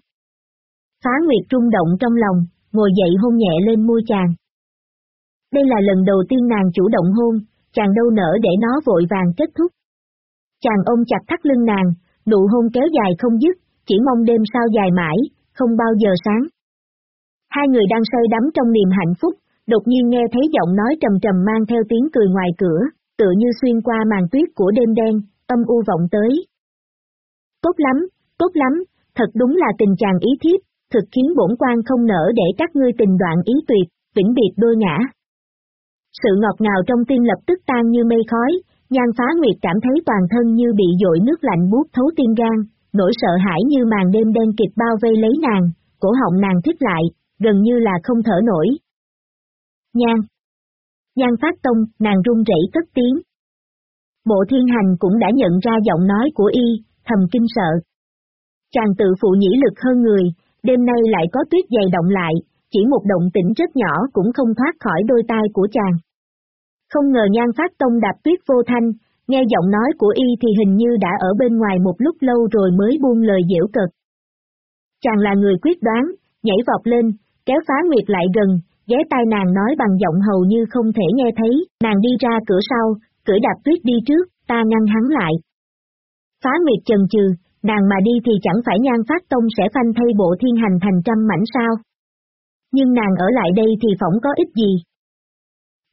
Phá Nguyệt rung động trong lòng, ngồi dậy hôn nhẹ lên môi chàng. Đây là lần đầu tiên nàng chủ động hôn, chàng đâu nỡ để nó vội vàng kết thúc. Chàng ôm chặt thắt lưng nàng, nụ hôn kéo dài không dứt, chỉ mong đêm sao dài mãi, không bao giờ sáng. Hai người đang say đắm trong niềm hạnh phúc, đột nhiên nghe thấy giọng nói trầm trầm mang theo tiếng cười ngoài cửa, tựa như xuyên qua màn tuyết của đêm đen, âm u vọng tới. Tốt lắm, tốt lắm, thật đúng là tình chàng ý thiếp, thực khiến bổn quan không nỡ để các ngươi tình đoạn ý tuyệt, vĩnh biệt đôi ngã. Sự ngọt ngào trong tim lập tức tan như mây khói, Nhan phá nguyệt cảm thấy toàn thân như bị dội nước lạnh buốt thấu tim gan, nỗi sợ hãi như màn đêm đen kịch bao vây lấy nàng, cổ họng nàng thích lại, gần như là không thở nổi. Nhan Nhan phát tông, nàng run rẩy cất tiếng. Bộ thiên hành cũng đã nhận ra giọng nói của y, thầm kinh sợ. Chàng tự phụ nhĩ lực hơn người, đêm nay lại có tuyết dày động lại, chỉ một động tĩnh rất nhỏ cũng không thoát khỏi đôi tai của chàng. Không ngờ nhan phát tông đạp tuyết vô thanh, nghe giọng nói của y thì hình như đã ở bên ngoài một lúc lâu rồi mới buông lời dễu cực. Chàng là người quyết đoán, nhảy vọt lên, kéo phá nguyệt lại gần, ghé tai nàng nói bằng giọng hầu như không thể nghe thấy, nàng đi ra cửa sau, cưỡi đạp tuyết đi trước, ta ngăn hắn lại. Phá nguyệt chần chừ, nàng mà đi thì chẳng phải nhan phát tông sẽ phanh thay bộ thiên hành thành trăm mảnh sao. Nhưng nàng ở lại đây thì phỏng có ích gì.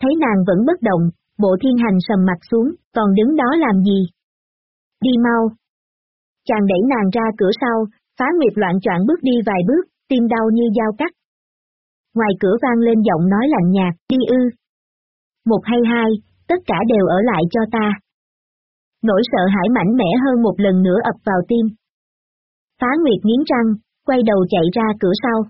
Thấy nàng vẫn bất động, bộ thiên hành sầm mặt xuống, còn đứng đó làm gì? Đi mau. Chàng đẩy nàng ra cửa sau, phá nguyệt loạn choạng bước đi vài bước, tim đau như dao cắt. Ngoài cửa vang lên giọng nói lạnh nhạt, đi ư. Một hay hai, tất cả đều ở lại cho ta. Nỗi sợ hãi mạnh mẽ hơn một lần nữa ập vào tim. Phá Nguyệt nghiến răng, quay đầu chạy ra cửa sau.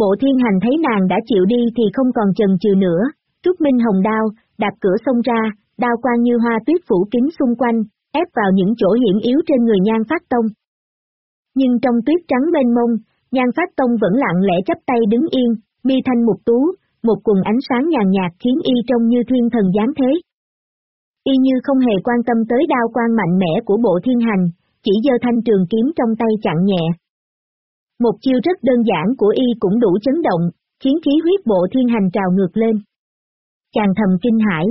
Bộ thiên hành thấy nàng đã chịu đi thì không còn chần chừ nữa, Trúc Minh Hồng đao, đạp cửa xông ra, đao quang như hoa tuyết phủ kín xung quanh, ép vào những chỗ hiểm yếu trên người nhan phát tông. Nhưng trong tuyết trắng bên mông, nhan phát tông vẫn lặng lẽ chấp tay đứng yên, mi thanh mục tú, một quần ánh sáng nhàn nhạt khiến y trông như thiên thần giáng thế. Y như không hề quan tâm tới đao quang mạnh mẽ của bộ thiên hành, chỉ giơ thanh trường kiếm trong tay chặn nhẹ. Một chiêu rất đơn giản của y cũng đủ chấn động, khiến khí huyết bộ thiên hành trào ngược lên. Chàng thầm kinh hãi.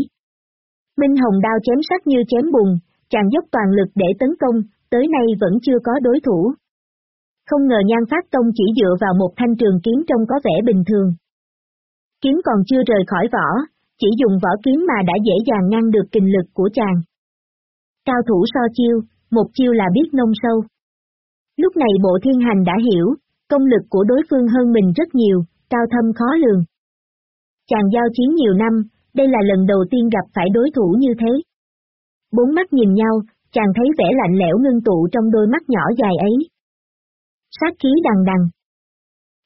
Minh Hồng đao chém sắc như chém bùn, chàng dốc toàn lực để tấn công, tới nay vẫn chưa có đối thủ. Không ngờ nhan phát tông chỉ dựa vào một thanh trường kiếm trông có vẻ bình thường. Kiếm còn chưa rời khỏi vỏ, chỉ dùng vỏ kiếm mà đã dễ dàng ngăn được kình lực của chàng. Cao thủ so chiêu, một chiêu là biết nông sâu. Lúc này bộ thiên hành đã hiểu, công lực của đối phương hơn mình rất nhiều, cao thâm khó lường. Chàng giao chiến nhiều năm, đây là lần đầu tiên gặp phải đối thủ như thế. Bốn mắt nhìn nhau, chàng thấy vẻ lạnh lẽo ngưng tụ trong đôi mắt nhỏ dài ấy. Sát khí đằng đằng.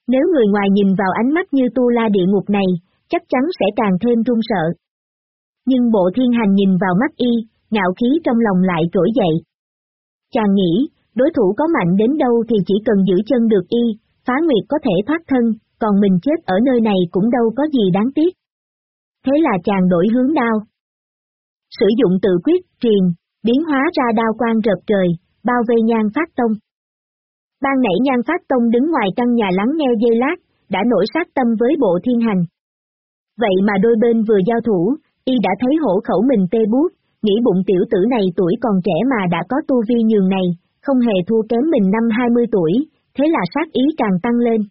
Nếu người ngoài nhìn vào ánh mắt như tu la địa ngục này, chắc chắn sẽ càng thêm run sợ. Nhưng bộ thiên hành nhìn vào mắt y, ngạo khí trong lòng lại trỗi dậy. Chàng nghĩ, đối thủ có mạnh đến đâu thì chỉ cần giữ chân được y, phá nguyệt có thể thoát thân, còn mình chết ở nơi này cũng đâu có gì đáng tiếc. Thế là chàng đổi hướng đao. Sử dụng tự quyết, truyền, biến hóa ra đao quang rợp trời, bao vây nhan phát tông. Ban nãy nhan phát tông đứng ngoài căn nhà lắng nghe dây lát, đã nổi sát tâm với bộ thiên hành. Vậy mà đôi bên vừa giao thủ, y đã thấy hổ khẩu mình tê bút, nghĩ bụng tiểu tử này tuổi còn trẻ mà đã có tu vi nhường này, không hề thua kém mình năm 20 tuổi, thế là sát ý càng tăng lên.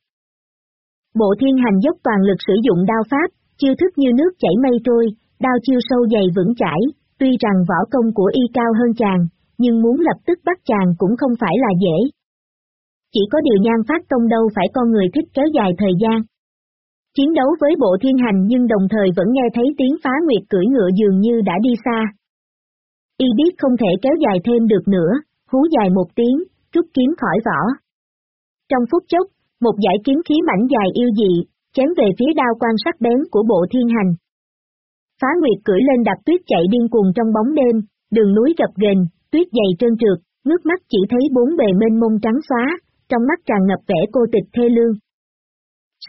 Bộ thiên hành dốc toàn lực sử dụng đao pháp, chiêu thức như nước chảy mây trôi, đao chiêu sâu dày vững chãi, tuy rằng võ công của y cao hơn chàng, nhưng muốn lập tức bắt chàng cũng không phải là dễ. Chỉ có điều nhan phát công đâu phải con người thích kéo dài thời gian. Chiến đấu với bộ thiên hành nhưng đồng thời vẫn nghe thấy tiếng phá nguyệt cưỡi ngựa dường như đã đi xa. Y biết không thể kéo dài thêm được nữa, hú dài một tiếng, rút kiếm khỏi vỏ. Trong phút chốc, một giải kiếm khí mảnh dài yêu dị, chém về phía đao quan sắc bén của bộ thiên hành. Phá Nguyệt cưỡi lên đạp tuyết chạy điên cuồng trong bóng đêm, đường núi gập ghềnh, tuyết dày trơn trượt, ngước mắt chỉ thấy bốn bề mênh mông trắng xóa, trong mắt tràn ngập vẻ cô tịch thê lương.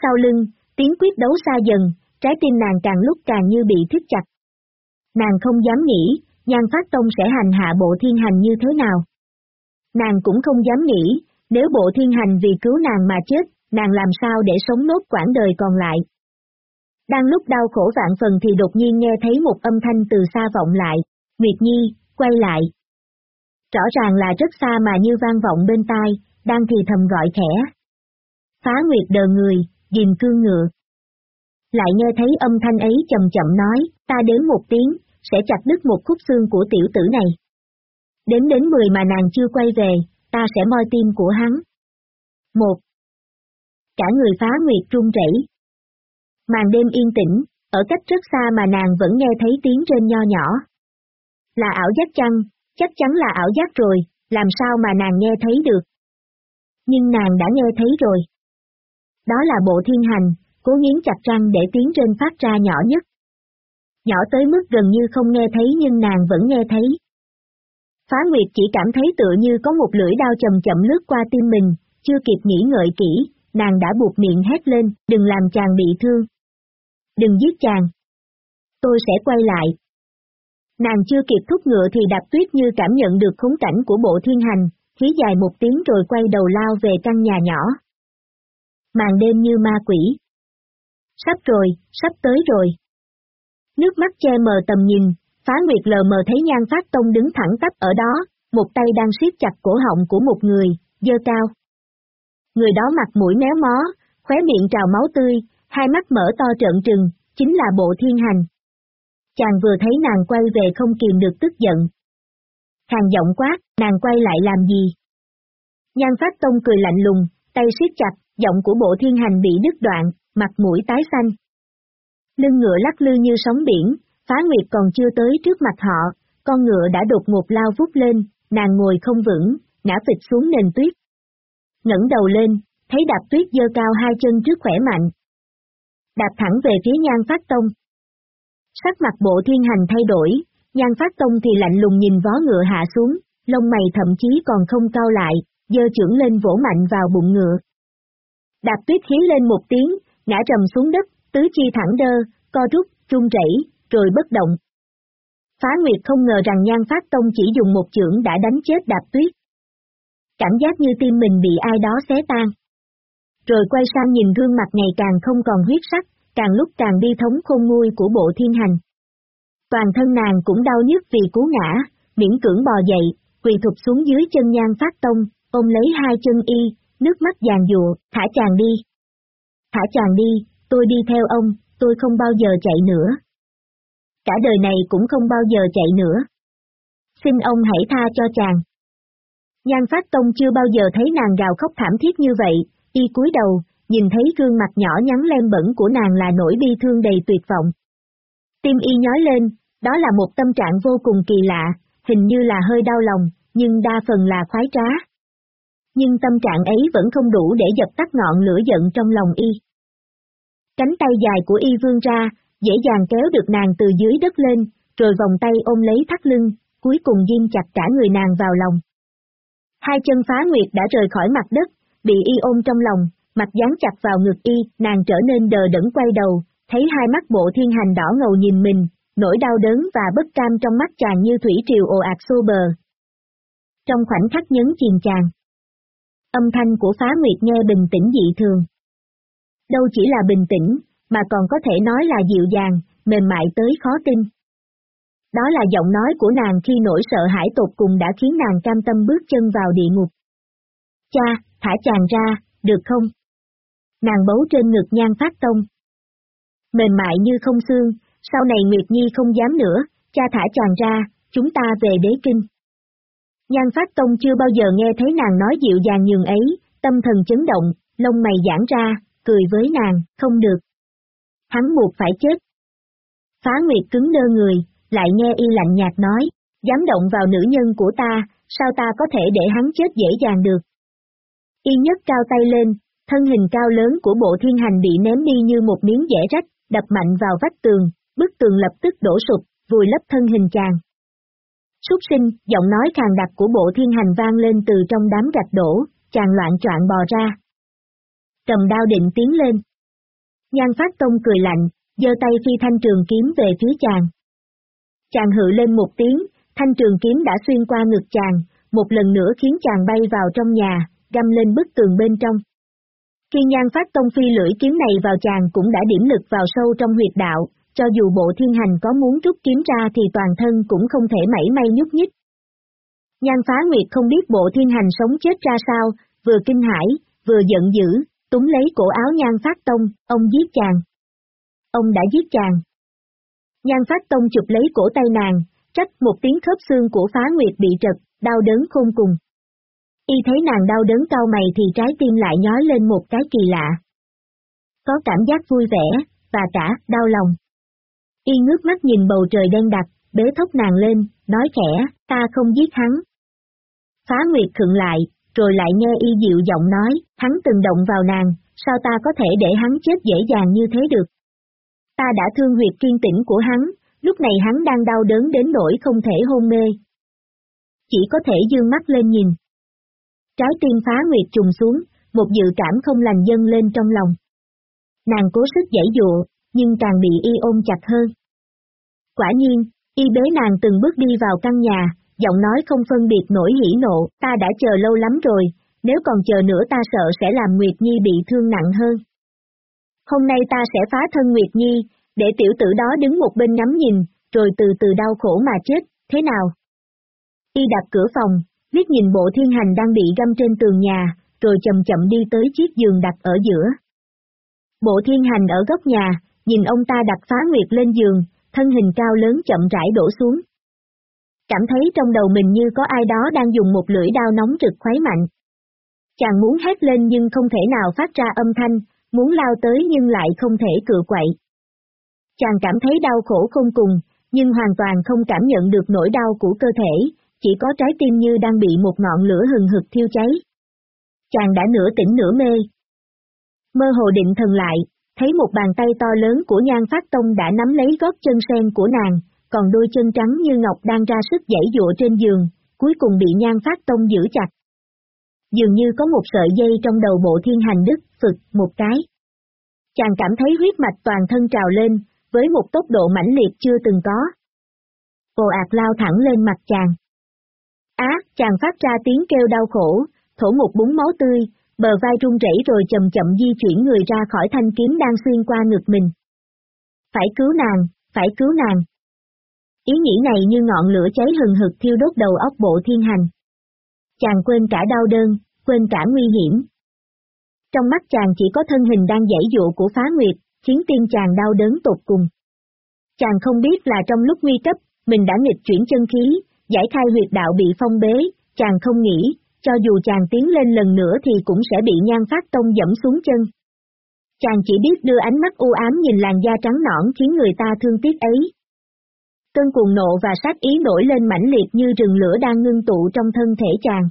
Sau lưng, tiếng quyết đấu xa dần, trái tim nàng càng lúc càng như bị thiết chặt. Nàng không dám nghĩ, nhan phát tông sẽ hành hạ bộ thiên hành như thế nào. Nàng cũng không dám nghĩ, nếu bộ thiên hành vì cứu nàng mà chết, nàng làm sao để sống nốt quãng đời còn lại. Đang lúc đau khổ vạn phần thì đột nhiên nghe thấy một âm thanh từ xa vọng lại, Nguyệt Nhi, quay lại. Rõ ràng là rất xa mà như vang vọng bên tai, đang thì thầm gọi khẽ. Phá Nguyệt đờ người, dìm cương ngựa. Lại nghe thấy âm thanh ấy chậm chậm nói, ta đến một tiếng, sẽ chặt đứt một khúc xương của tiểu tử này. Đến đến mười mà nàng chưa quay về, ta sẽ moi tim của hắn. Một. Cả người phá nguyệt run rẩy. Màn đêm yên tĩnh, ở cách rất xa mà nàng vẫn nghe thấy tiếng trên nho nhỏ. Là ảo giác chăng, chắc chắn là ảo giác rồi, làm sao mà nàng nghe thấy được. Nhưng nàng đã nghe thấy rồi. Đó là bộ thiên hành, cố nghiến chặt răng để tiếng trên phát ra nhỏ nhất. Nhỏ tới mức gần như không nghe thấy nhưng nàng vẫn nghe thấy. Phá Nguyệt chỉ cảm thấy tựa như có một lưỡi đao chậm chậm lướt qua tim mình, chưa kịp nghĩ ngợi kỹ, nàng đã buộc miệng hét lên, đừng làm chàng bị thương. Đừng giết chàng. Tôi sẽ quay lại. Nàng chưa kịp thúc ngựa thì đạp tuyết như cảm nhận được khung cảnh của bộ thiên hành, khí dài một tiếng rồi quay đầu lao về căn nhà nhỏ. Màn đêm như ma quỷ. Sắp rồi, sắp tới rồi. Nước mắt che mờ tầm nhìn, phá nguyệt lờ mờ thấy nhan phát tông đứng thẳng tắp ở đó, một tay đang siết chặt cổ họng của một người, dơ cao. Người đó mặt mũi méo mó, khóe miệng trào máu tươi, hai mắt mở to trợn trừng, chính là bộ thiên hành. Chàng vừa thấy nàng quay về không kìm được tức giận. Hàng giọng quát, nàng quay lại làm gì? Nhan phát tông cười lạnh lùng, tay siết chặt, giọng của bộ thiên hành bị đứt đoạn, mặt mũi tái xanh. Lưng ngựa lắc lư như sóng biển, phá nguyệt còn chưa tới trước mặt họ, con ngựa đã đột ngột lao vút lên, nàng ngồi không vững, ngã phịch xuống nền tuyết. ngẩng đầu lên, thấy đạp tuyết dơ cao hai chân trước khỏe mạnh. Đạp thẳng về phía nhan phát tông. Sắc mặt bộ thiên hành thay đổi, nhan phát tông thì lạnh lùng nhìn vó ngựa hạ xuống, lông mày thậm chí còn không cao lại, dơ trưởng lên vỗ mạnh vào bụng ngựa. Đạp tuyết hí lên một tiếng, ngã trầm xuống đất, tứ chi thẳng đơ, co rút, run rẩy, rồi bất động. Phá Nguyệt không ngờ rằng Nhan Phát Tông chỉ dùng một chưởng đã đánh chết đạp tuyết. Cảm giác như tim mình bị ai đó xé tan. Rồi quay sang nhìn gương mặt ngày càng không còn huyết sắc, càng lúc càng đi thống khôn nguôi của bộ thiên hành. Toàn thân nàng cũng đau nhức vì cú ngã, miễn cưỡng bò dậy, quỳ thụp xuống dưới chân Nhan Phát Tông, ôm lấy hai chân y, nước mắt giàn dụa, thả chàng đi. Thả chàng đi, tôi đi theo ông, tôi không bao giờ chạy nữa. Cả đời này cũng không bao giờ chạy nữa. Xin ông hãy tha cho chàng. Nhan Phát Tông chưa bao giờ thấy nàng gào khóc thảm thiết như vậy, y cúi đầu, nhìn thấy gương mặt nhỏ nhắn lem bẩn của nàng là nỗi bi thương đầy tuyệt vọng. Tim y nhói lên, đó là một tâm trạng vô cùng kỳ lạ, hình như là hơi đau lòng, nhưng đa phần là khoái trá. Nhưng tâm trạng ấy vẫn không đủ để dập tắt ngọn lửa giận trong lòng y. Cánh tay dài của y vươn ra, dễ dàng kéo được nàng từ dưới đất lên, rồi vòng tay ôm lấy thắt lưng, cuối cùng ghim chặt cả người nàng vào lòng. Hai chân phá nguyệt đã rời khỏi mặt đất, bị y ôm trong lòng, mặt dán chặt vào ngực y, nàng trở nên đờ đẫn quay đầu, thấy hai mắt bộ thiên hành đỏ ngầu nhìn mình, nỗi đau đớn và bất cam trong mắt chàng như thủy triều ồ ạt xô bờ. Trong khoảnh khắc nhấn chìm chàng, âm thanh của phá nguyệt nghe bình tĩnh dị thường. Đâu chỉ là bình tĩnh, mà còn có thể nói là dịu dàng, mềm mại tới khó tin. Đó là giọng nói của nàng khi nỗi sợ hãi tột cùng đã khiến nàng cam tâm bước chân vào địa ngục. Cha, thả chàng ra, được không? Nàng bấu trên ngực nhan phát tông. Mềm mại như không xương, sau này Nguyệt Nhi không dám nữa, cha thả chàng ra, chúng ta về đế kinh. Nhan Phát Tông chưa bao giờ nghe thấy nàng nói dịu dàng nhường ấy, tâm thần chấn động, lông mày giãn ra, cười với nàng, không được. Hắn buộc phải chết. Phá Nguyệt cứng đơ người, lại nghe y lạnh nhạt nói, dám động vào nữ nhân của ta, sao ta có thể để hắn chết dễ dàng được. Y Nhất cao tay lên, thân hình cao lớn của bộ thiên hành bị ném đi như một miếng dẻ rách, đập mạnh vào vách tường, bức tường lập tức đổ sụp, vùi lấp thân hình chàng. Súc sinh, giọng nói khàn đặc của bộ thiên hành vang lên từ trong đám gạch đổ, chàng loạn troạn bò ra. Cầm đao định tiến lên. Nhan phát tông cười lạnh, giơ tay phi thanh trường kiếm về phía chàng. Chàng hự lên một tiếng, thanh trường kiếm đã xuyên qua ngực chàng, một lần nữa khiến chàng bay vào trong nhà, găm lên bức tường bên trong. Khi nhan phát tông phi lưỡi kiếm này vào chàng cũng đã điểm lực vào sâu trong huyệt đạo, cho dù bộ thiên hành có muốn rút kiếm ra thì toàn thân cũng không thể mảy may nhúc nhích. Nhan phá nguyệt không biết bộ thiên hành sống chết ra sao, vừa kinh hãi, vừa giận dữ, túng lấy cổ áo nhan phát tông, ông giết chàng. Ông đã giết chàng. Nhan phát tông chụp lấy cổ tay nàng, trách một tiếng khớp xương của phá nguyệt bị trật, đau đớn khôn cùng. Y thấy nàng đau đớn cao mày thì trái tim lại nhói lên một cái kỳ lạ. Có cảm giác vui vẻ, và cả đau lòng. Y ngước mắt nhìn bầu trời đen đặc, bế thốc nàng lên, nói khẽ, ta không giết hắn. Phá Nguyệt khựng lại, rồi lại nghe y dịu giọng nói, hắn từng động vào nàng, sao ta có thể để hắn chết dễ dàng như thế được. Ta đã thương huyệt kiên tĩnh của hắn, lúc này hắn đang đau đớn đến nỗi không thể hôn mê. Chỉ có thể dương mắt lên nhìn. Trái tim phá nguyệt trùng xuống, một dự cảm không lành dâng lên trong lòng. Nàng cố sức giải dụa, nhưng càng bị y ôm chặt hơn. Quả nhiên, y bế nàng từng bước đi vào căn nhà, giọng nói không phân biệt nổi hỉ nộ, ta đã chờ lâu lắm rồi, nếu còn chờ nữa ta sợ sẽ làm Nguyệt Nhi bị thương nặng hơn. Hôm nay ta sẽ phá thân Nguyệt Nhi, để tiểu tử đó đứng một bên ngắm nhìn, rồi từ từ đau khổ mà chết, thế nào? Y đặt cửa phòng, liếc nhìn bộ thiên hành đang bị găm trên tường nhà, rồi chậm chậm đi tới chiếc giường đặt ở giữa. Bộ thiên hành ở góc nhà, nhìn ông ta đặt phá nguyệt lên giường, thân hình cao lớn chậm rãi đổ xuống. Cảm thấy trong đầu mình như có ai đó đang dùng một lưỡi đao nóng rực khoái mạnh. Chàng muốn hét lên nhưng không thể nào phát ra âm thanh, muốn lao tới nhưng lại không thể cự quậy. Chàng cảm thấy đau khổ không cùng, nhưng hoàn toàn không cảm nhận được nỗi đau của cơ thể, chỉ có trái tim như đang bị một ngọn lửa hừng hực thiêu cháy. Chàng đã nửa tỉnh nửa mê. Mơ hồ định thần lại, thấy một bàn tay to lớn của nhan phát tông đã nắm lấy gót chân sen của nàng, còn đôi chân trắng như ngọc đang ra sức dãy dụa trên giường, cuối cùng bị nhan phát tông giữ chặt. Dường như có một sợi dây trong đầu bộ thiên hành đức, phực, một cái. Chàng cảm thấy huyết mạch toàn thân trào lên, với một tốc độ mãnh liệt chưa từng có. Ồ ạt lao thẳng lên mặt chàng. Á, chàng phát ra tiếng kêu đau khổ, thổ một búng máu tươi, bờ vai run rẩy rồi chậm chậm di chuyển người ra khỏi thanh kiếm đang xuyên qua ngực mình. Phải cứu nàng, phải cứu nàng. Ý nghĩ này như ngọn lửa cháy hừng hực thiêu đốt đầu óc bộ thiên hành. Chàng quên cả đau đơn, quên cả nguy hiểm. Trong mắt chàng chỉ có thân hình đang dãy dụ của phá nguyệt, khiến tim chàng đau đớn tột cùng. Chàng không biết là trong lúc nguy cấp, mình đã nghịch chuyển chân khí, giải khai huyệt đạo bị phong bế, chàng không nghĩ, cho dù chàng tiến lên lần nữa thì cũng sẽ bị nhan phát tông dẫm xuống chân. Chàng chỉ biết đưa ánh mắt u ám nhìn làn da trắng nõn khiến người ta thương tiếc ấy. Cơn cuồng nộ và sát ý nổi lên mãnh liệt như rừng lửa đang ngưng tụ trong thân thể chàng.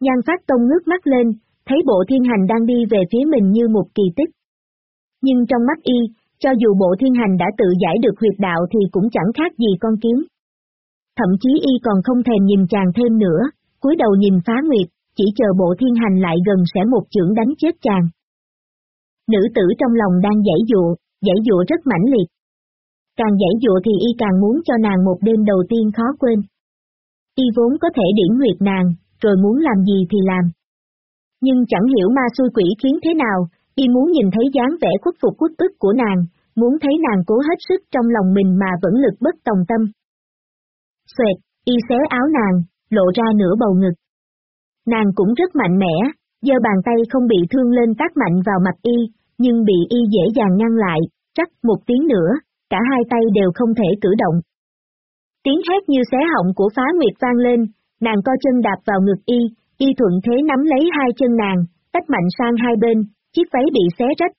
Nhan phát tông ngước mắt lên, thấy bộ thiên hành đang đi về phía mình như một kỳ tích. Nhưng trong mắt y, cho dù bộ thiên hành đã tự giải được huyệt đạo thì cũng chẳng khác gì con kiến. Thậm chí y còn không thèm nhìn chàng thêm nữa, cúi đầu nhìn phá nguyệt, chỉ chờ bộ thiên hành lại gần sẽ một chưởng đánh chết chàng. Nữ tử trong lòng đang giải dụa, giải dụa rất mãnh liệt. Càng giải dụa thì y càng muốn cho nàng một đêm đầu tiên khó quên. Y vốn có thể điển nguyệt nàng, rồi muốn làm gì thì làm. Nhưng chẳng hiểu ma xui quỷ khiến thế nào, y muốn nhìn thấy dáng vẻ khuất phục khuất tức của nàng, muốn thấy nàng cố hết sức trong lòng mình mà vẫn lực bất tòng tâm. Xoẹt, y xé áo nàng, lộ ra nửa bầu ngực. Nàng cũng rất mạnh mẽ, giơ bàn tay không bị thương lên tác mạnh vào mặt y, nhưng bị y dễ dàng ngăn lại, chắc một tiếng nữa, cả hai tay đều không thể cử động. Tiếng hét như xé họng của phá nguyệt vang lên, nàng co chân đạp vào ngực y, y thuận thế nắm lấy hai chân nàng, tách mạnh sang hai bên, chiếc váy bị xé rách.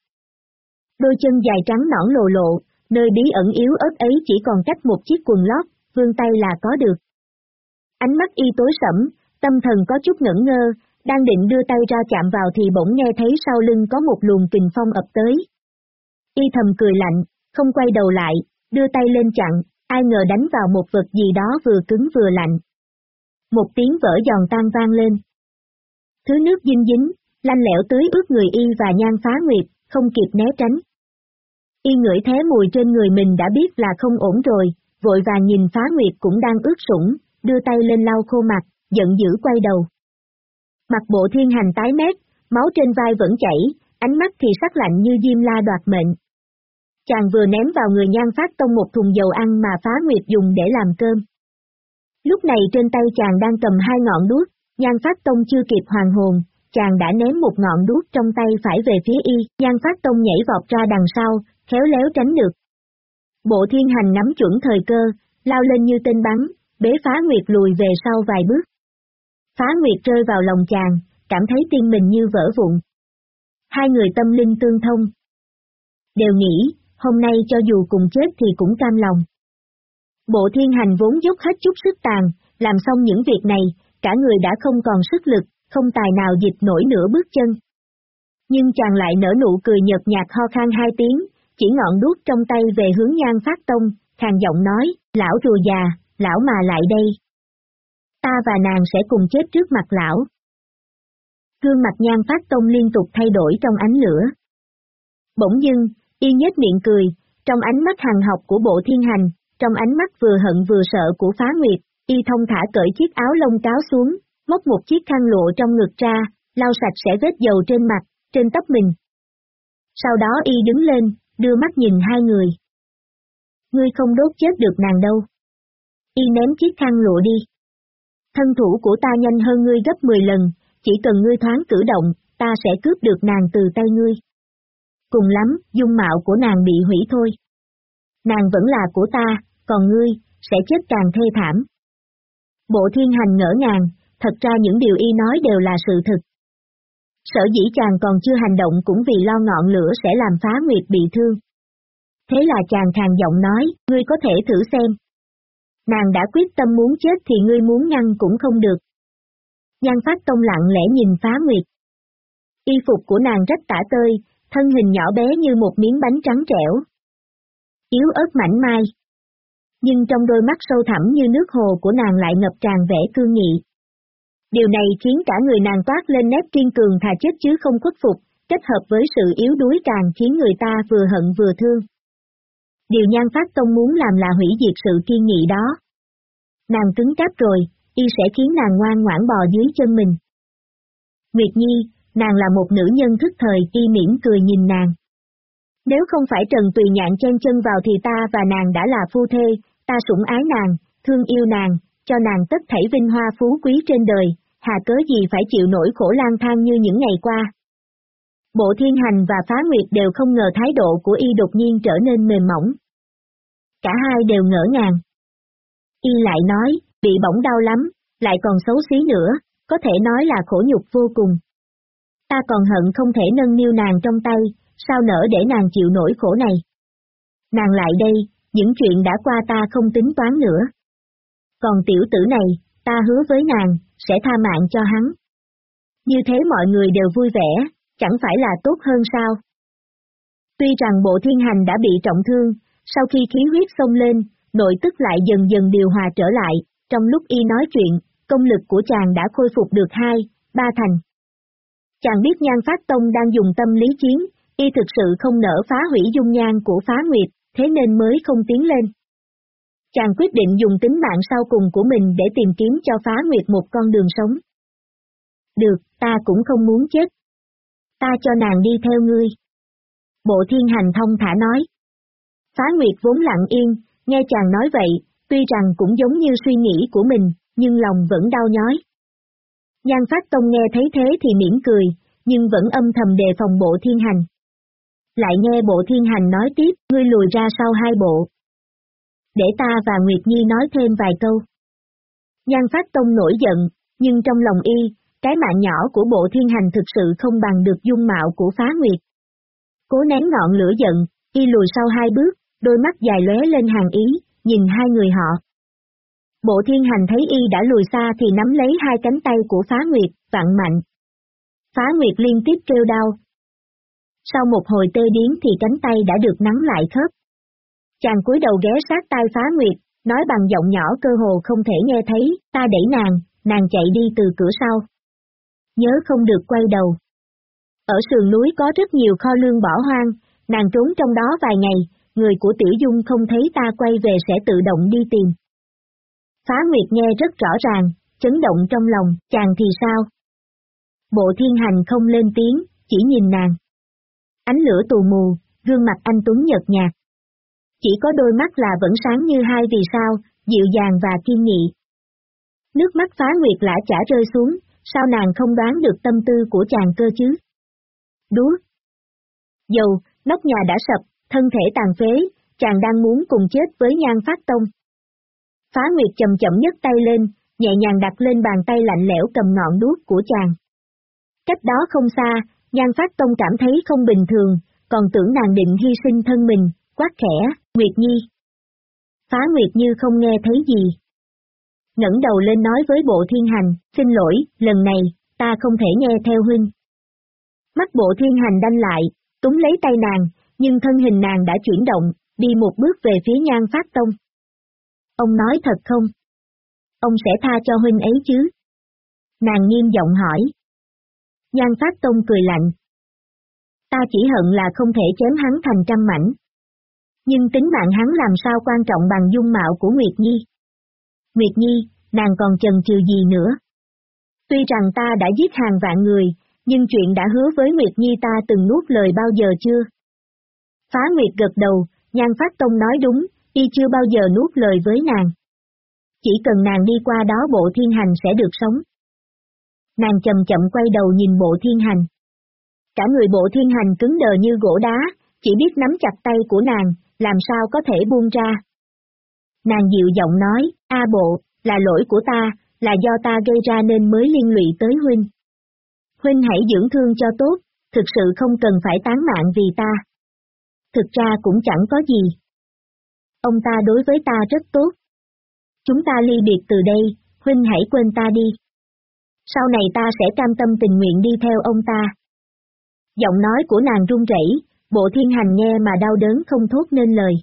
Đôi chân dài trắng nõn lộ lộ, nơi bí ẩn yếu ớt ấy chỉ còn cách một chiếc quần lót, vươn tay là có được. Ánh mắt y tối sẫm, tâm thần có chút ngẩn ngơ, đang định đưa tay ra chạm vào thì bỗng nghe thấy sau lưng có một luồng kình phong ập tới. Y thầm cười lạnh, không quay đầu lại, đưa tay lên chặn, ai ngờ đánh vào một vật gì đó vừa cứng vừa lạnh. Một tiếng vỡ giòn tan vang lên. Thứ nước dinh dính, lanh lẽo tưới ướt người y và nhan phá nguyệt, không kịp né tránh. Y ngửi thế mùi trên người mình đã biết là không ổn rồi, vội vàng nhìn phá nguyệt cũng đang ướt sũng, đưa tay lên lau khô mặt, giận dữ quay đầu. Mặt bộ thiên hành tái mét, máu trên vai vẫn chảy, ánh mắt thì sắc lạnh như diêm la đoạt mệnh. Chàng vừa ném vào người nhan phát tông một thùng dầu ăn mà phá nguyệt dùng để làm cơm. Lúc này trên tay chàng đang cầm hai ngọn đuốc, nhan phát tông chưa kịp hoàn hồn, chàng đã ném một ngọn đuốc trong tay phải về phía y, nhan phát tông nhảy vọt ra đằng sau, khéo léo tránh được. Bộ thiên hành nắm chuẩn thời cơ, lao lên như tên bắn, bế phá nguyệt lùi về sau vài bước. Phá nguyệt rơi vào lòng chàng, cảm thấy tim mình như vỡ vụn. Hai người tâm linh tương thông. Đều nghĩ, hôm nay cho dù cùng chết thì cũng cam lòng. Bộ thiên hành vốn dốc hết chút sức tàn, làm xong những việc này, cả người đã không còn sức lực, không tài nào dịch nổi nửa bước chân. Nhưng chàng lại nở nụ cười nhợt nhạt ho khan hai tiếng, chỉ ngọn đuốc trong tay về hướng nhan phát tông, khàn giọng nói, lão rùa già, lão mà lại đây. Ta và nàng sẽ cùng chết trước mặt lão. Gương mặt nhan phát tông liên tục thay đổi trong ánh lửa. Bỗng dưng, y nhếch miệng cười, trong ánh mắt hàng học của bộ thiên hành, trong ánh mắt vừa hận vừa sợ của phá nguyệt, y thông thả cởi chiếc áo lông cáo xuống, móc một chiếc khăn lụa trong ngực ra, lau sạch sẽ vết dầu trên mặt, trên tóc mình. Sau đó y đứng lên, đưa mắt nhìn hai người. Ngươi không đốt chết được nàng đâu. Y ném chiếc khăn lụa đi. Thân thủ của ta nhanh hơn ngươi gấp 10 lần, chỉ cần ngươi thoáng cử động, ta sẽ cướp được nàng từ tay ngươi. Cùng lắm, dung mạo của nàng bị hủy thôi. Nàng vẫn là của ta, còn ngươi, sẽ chết càng thê thảm. Bộ thiên hành ngỡ ngàng, thật ra những điều y nói đều là sự thực. Sở dĩ chàng còn chưa hành động cũng vì lo ngọn lửa sẽ làm phá nguyệt bị thương. Thế là chàng khàn giọng nói, ngươi có thể thử xem. Nàng đã quyết tâm muốn chết thì ngươi muốn ngăn cũng không được. Giang phát tông lặng lẽ nhìn phá nguyệt. Y phục của nàng rất tả tơi, thân hình nhỏ bé như một miếng bánh trắng trẻo. Yếu ớt mảnh mai. Nhưng trong đôi mắt sâu thẳm như nước hồ của nàng lại ngập tràn vẻ cương nghị. Điều này khiến cả người nàng toát lên nét kiên cường thà chết chứ không khuất phục, kết hợp với sự yếu đuối càng khiến người ta vừa hận vừa thương. Điều nhan phát tông muốn làm là hủy diệt sự kiên nghị đó. Nàng cứng cáp rồi, y sẽ khiến nàng ngoan ngoãn bò dưới chân mình. Nguyệt Nhi, nàng là một nữ nhân thức thời y Miễn cười nhìn nàng. Nếu không phải Trần Tùy Nhạn chen chân vào thì ta và nàng đã là phu thê, ta sủng ái nàng, thương yêu nàng, cho nàng tất thảy vinh hoa phú quý trên đời, hà cớ gì phải chịu nổi khổ lang thang như những ngày qua. Bộ thiên hành và phá nguyệt đều không ngờ thái độ của y đột nhiên trở nên mềm mỏng. Cả hai đều ngỡ ngàng. Y lại nói, bị bỏng đau lắm, lại còn xấu xí nữa, có thể nói là khổ nhục vô cùng. Ta còn hận không thể nâng niu nàng trong tay, sao nỡ để nàng chịu nổi khổ này. Nàng lại đây, những chuyện đã qua ta không tính toán nữa. Còn tiểu tử này, ta hứa với nàng, sẽ tha mạng cho hắn. Như thế mọi người đều vui vẻ, chẳng phải là tốt hơn sao? Tuy rằng bộ thiên hành đã bị trọng thương, sau khi khí huyết xông lên, nội tức lại dần dần điều hòa trở lại, trong lúc y nói chuyện, công lực của chàng đã khôi phục được hai, ba thành. Chàng biết nhan phát tông đang dùng tâm lý chiến, y thực sự không nỡ phá hủy dung nhan của phá nguyệt, thế nên mới không tiến lên. Chàng quyết định dùng tính mạng sau cùng của mình để tìm kiếm cho phá nguyệt một con đường sống. Được, ta cũng không muốn chết. Ta cho nàng đi theo ngươi. Bộ thiên hành thông thả nói. Phá nguyệt vốn lặng yên, nghe chàng nói vậy, tuy rằng cũng giống như suy nghĩ của mình, nhưng lòng vẫn đau nhói. Nhan Phát Tông nghe thấy thế thì mỉm cười, nhưng vẫn âm thầm đề phòng bộ thiên hành. Lại nghe bộ thiên hành nói tiếp, ngươi lùi ra sau hai bộ. Để ta và Nguyệt Nhi nói thêm vài câu. Nhan Phát Tông nổi giận, nhưng trong lòng y, cái mạng nhỏ của bộ thiên hành thực sự không bằng được dung mạo của phá Nguyệt. Cố nén ngọn lửa giận, y lùi sau hai bước, đôi mắt dài lóe lên hàng ý, nhìn hai người họ. Bộ thiên hành thấy y đã lùi xa thì nắm lấy hai cánh tay của phá nguyệt, vặn mạnh. Phá nguyệt liên tiếp kêu đau. Sau một hồi tê điến thì cánh tay đã được nắm lại khớp. Chàng cúi đầu ghé sát tay phá nguyệt, nói bằng giọng nhỏ cơ hồ không thể nghe thấy, ta đẩy nàng, nàng chạy đi từ cửa sau. Nhớ không được quay đầu. Ở sườn núi có rất nhiều kho lương bỏ hoang, nàng trốn trong đó vài ngày, người của Tiểu Dung không thấy ta quay về sẽ tự động đi tìm. Phá Nguyệt nghe rất rõ ràng, chấn động trong lòng, chàng thì sao? Bộ thiên hành không lên tiếng, chỉ nhìn nàng. Ánh lửa tù mù, gương mặt anh Tuấn nhợt nhạt. Chỉ có đôi mắt là vẫn sáng như hai vì sao, dịu dàng và kiên nghị. Nước mắt phá nguyệt lã chả rơi xuống, sao nàng không đoán được tâm tư của chàng cơ chứ? Đúa! Dầu, nóc nhà đã sập, thân thể tàn phế, chàng đang muốn cùng chết với nhan phát tông. Phá Nguyệt chậm chậm nhấc tay lên, nhẹ nhàng đặt lên bàn tay lạnh lẽo cầm ngọn đuốc của chàng. Cách đó không xa, nhan phát tông cảm thấy không bình thường, còn tưởng nàng định hy sinh thân mình, quát khẽ, Nguyệt Nhi. Phá Nguyệt như không nghe thấy gì ngẩng đầu lên nói với bộ thiên hành, xin lỗi, lần này, ta không thể nghe theo huynh. Mắt bộ thiên hành đanh lại, túng lấy tay nàng, nhưng thân hình nàng đã chuyển động, đi một bước về phía nhan phát tông. Ông nói thật không? Ông sẽ tha cho huynh ấy chứ? Nàng nghiêm giọng hỏi. Nhan phát tông cười lạnh. Ta chỉ hận là không thể chém hắn thành trăm mảnh. Nhưng tính mạng hắn làm sao quan trọng bằng dung mạo của Nguyệt Nhi. Nguyệt Nhi, nàng còn chần chừ gì nữa? Tuy rằng ta đã giết hàng vạn người, nhưng chuyện đã hứa với Nguyệt Nhi ta từng nuốt lời bao giờ chưa? Phá Nguyệt gật đầu, Nhan Phát Tông nói đúng, y chưa bao giờ nuốt lời với nàng. Chỉ cần nàng đi qua đó bộ thiên hành sẽ được sống. Nàng chậm chậm quay đầu nhìn bộ thiên hành. Cả người bộ thiên hành cứng đờ như gỗ đá, chỉ biết nắm chặt tay của nàng, làm sao có thể buông ra. Nàng dịu giọng nói, A bộ, là lỗi của ta, là do ta gây ra nên mới liên lụy tới huynh. Huynh hãy dưỡng thương cho tốt, thực sự không cần phải tán mạng vì ta. Thực ra cũng chẳng có gì. Ông ta đối với ta rất tốt. Chúng ta ly biệt từ đây, huynh hãy quên ta đi. Sau này ta sẽ cam tâm tình nguyện đi theo ông ta. Giọng nói của nàng run rẩy, bộ thiên hành nghe mà đau đớn không thốt nên lời.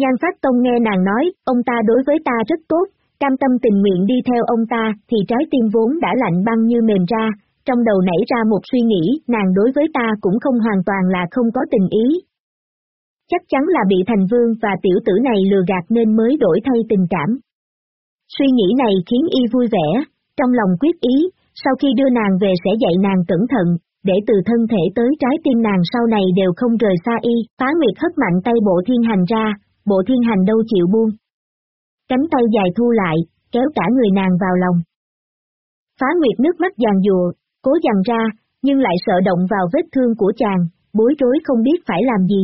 Nhan Phát Tông nghe nàng nói, ông ta đối với ta rất tốt, cam tâm tình nguyện đi theo ông ta, thì trái tim vốn đã lạnh băng như mềm ra, trong đầu nảy ra một suy nghĩ, nàng đối với ta cũng không hoàn toàn là không có tình ý. Chắc chắn là bị thành vương và tiểu tử này lừa gạt nên mới đổi thay tình cảm. Suy nghĩ này khiến y vui vẻ, trong lòng quyết ý, sau khi đưa nàng về sẽ dạy nàng cẩn thận, để từ thân thể tới trái tim nàng sau này đều không rời xa y, phá nguyệt hất mạnh tay bộ thiên hành ra, bộ thiên hành đâu chịu buông. Cánh tay dài thu lại, kéo cả người nàng vào lòng. Phá nguyệt nước mắt giàn dùa, cố dằn ra, nhưng lại sợ động vào vết thương của chàng, bối rối không biết phải làm gì.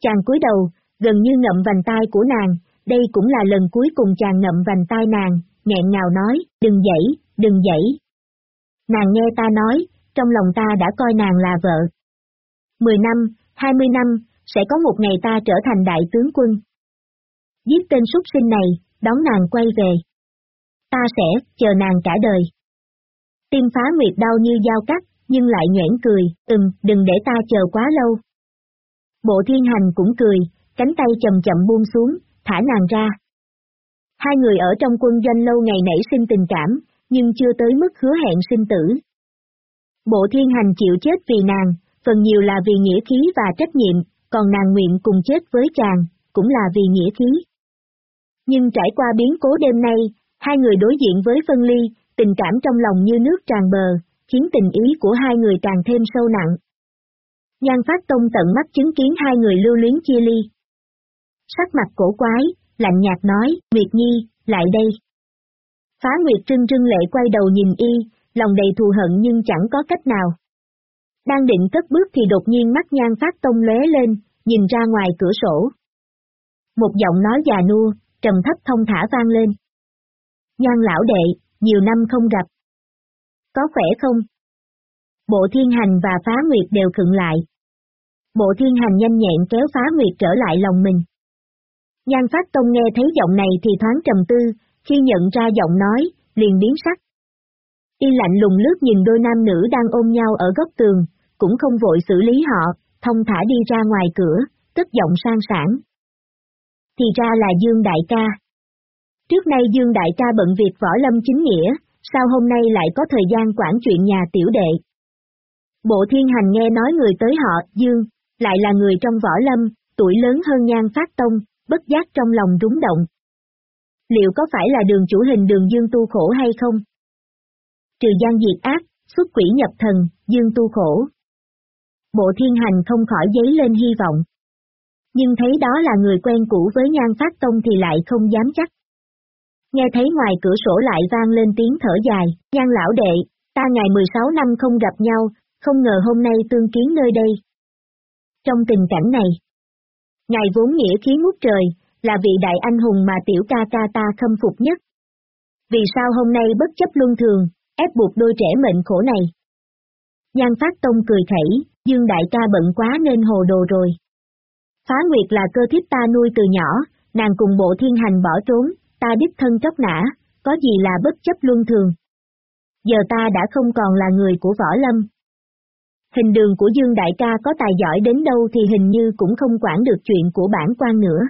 Chàng cúi đầu, gần như ngậm vành tai của nàng, đây cũng là lần cuối cùng chàng ngậm vành tai nàng, nghẹn ngào nói, đừng dậy, đừng dậy. Nàng nghe ta nói, trong lòng ta đã coi nàng là vợ. Mười năm, hai mươi năm, sẽ có một ngày ta trở thành đại tướng quân. Giết tên súc sinh này, đón nàng quay về. Ta sẽ, chờ nàng cả đời. Tim phá nguyệt đau như dao cắt, nhưng lại nhoẻn cười, ừm, đừng để ta chờ quá lâu. Bộ thiên hành cũng cười, cánh tay chậm chậm buông xuống, thả nàng ra. Hai người ở trong quân doanh lâu ngày nảy sinh tình cảm, nhưng chưa tới mức hứa hẹn sinh tử. Bộ thiên hành chịu chết vì nàng, phần nhiều là vì nghĩa khí và trách nhiệm, còn nàng nguyện cùng chết với chàng, cũng là vì nghĩa khí. Nhưng trải qua biến cố đêm nay, hai người đối diện với phân ly, tình cảm trong lòng như nước tràn bờ, khiến tình ý của hai người càng thêm sâu nặng. Nhan Phát Tông tận mắt chứng kiến hai người lưu luyến chia ly. Sắc mặt cổ quái, lạnh nhạt nói, Nguyệt Nhi, lại đây. Phá Nguyệt trưng trưng lệ quay đầu nhìn y, lòng đầy thù hận nhưng chẳng có cách nào. Đang định cất bước thì đột nhiên mắt nhan phát tông lóe lên, nhìn ra ngoài cửa sổ. Một giọng nói già nua, trầm thấp thông thả vang lên. Nhan lão đệ, nhiều năm không gặp. Có khỏe không? Bộ thiên hành và phá nguyệt đều khựng lại. Bộ thiên hành nhanh nhẹn kéo phá nguyệt trở lại lòng mình. Nhan phát tông nghe thấy giọng này thì thoáng trầm tư, khi nhận ra giọng nói, liền biến sắc. Y lạnh lùng lướt nhìn đôi nam nữ đang ôm nhau ở góc tường, cũng không vội xử lý họ, thông thả đi ra ngoài cửa, tức giọng sang sản. Thì ra là Dương Đại ca. Trước nay Dương Đại ca bận việc võ lâm chính nghĩa, sao hôm nay lại có thời gian quản chuyện nhà tiểu đệ. Bộ thiên hành nghe nói người tới họ, Dương, lại là người trong võ lâm, tuổi lớn hơn nhan phát tông, bất giác trong lòng rúng động. Liệu có phải là đường chủ hình đường Dương tu khổ hay không? Trừ gian diệt ác, xuất quỷ nhập thần, Dương tu khổ. Bộ thiên hành không khỏi giấy lên hy vọng. Nhưng thấy đó là người quen cũ với nhan phát tông thì lại không dám chắc. Nghe thấy ngoài cửa sổ lại vang lên tiếng thở dài, nhan lão đệ, ta ngày 16 năm không gặp nhau, không ngờ hôm nay tương kiến nơi đây. Trong tình cảnh này, ngài vốn nghĩa khí ngút trời, là vị đại anh hùng mà tiểu ca ca ta khâm phục nhất. Vì sao hôm nay bất chấp luân thường, ép buộc đôi trẻ mệnh khổ này? Nhan Phát Tông cười khẩy, Dương đại ca bận quá nên hồ đồ rồi. Phá Nguyệt là cơ thiếp ta nuôi từ nhỏ, nàng cùng bộ thiên hành bỏ trốn, ta đích thân chóc nã, có gì là bất chấp luân thường. Giờ ta đã không còn là người của võ lâm. Hình đường của Dương Đại ca có tài giỏi đến đâu thì hình như cũng không quản được chuyện của bản quan nữa.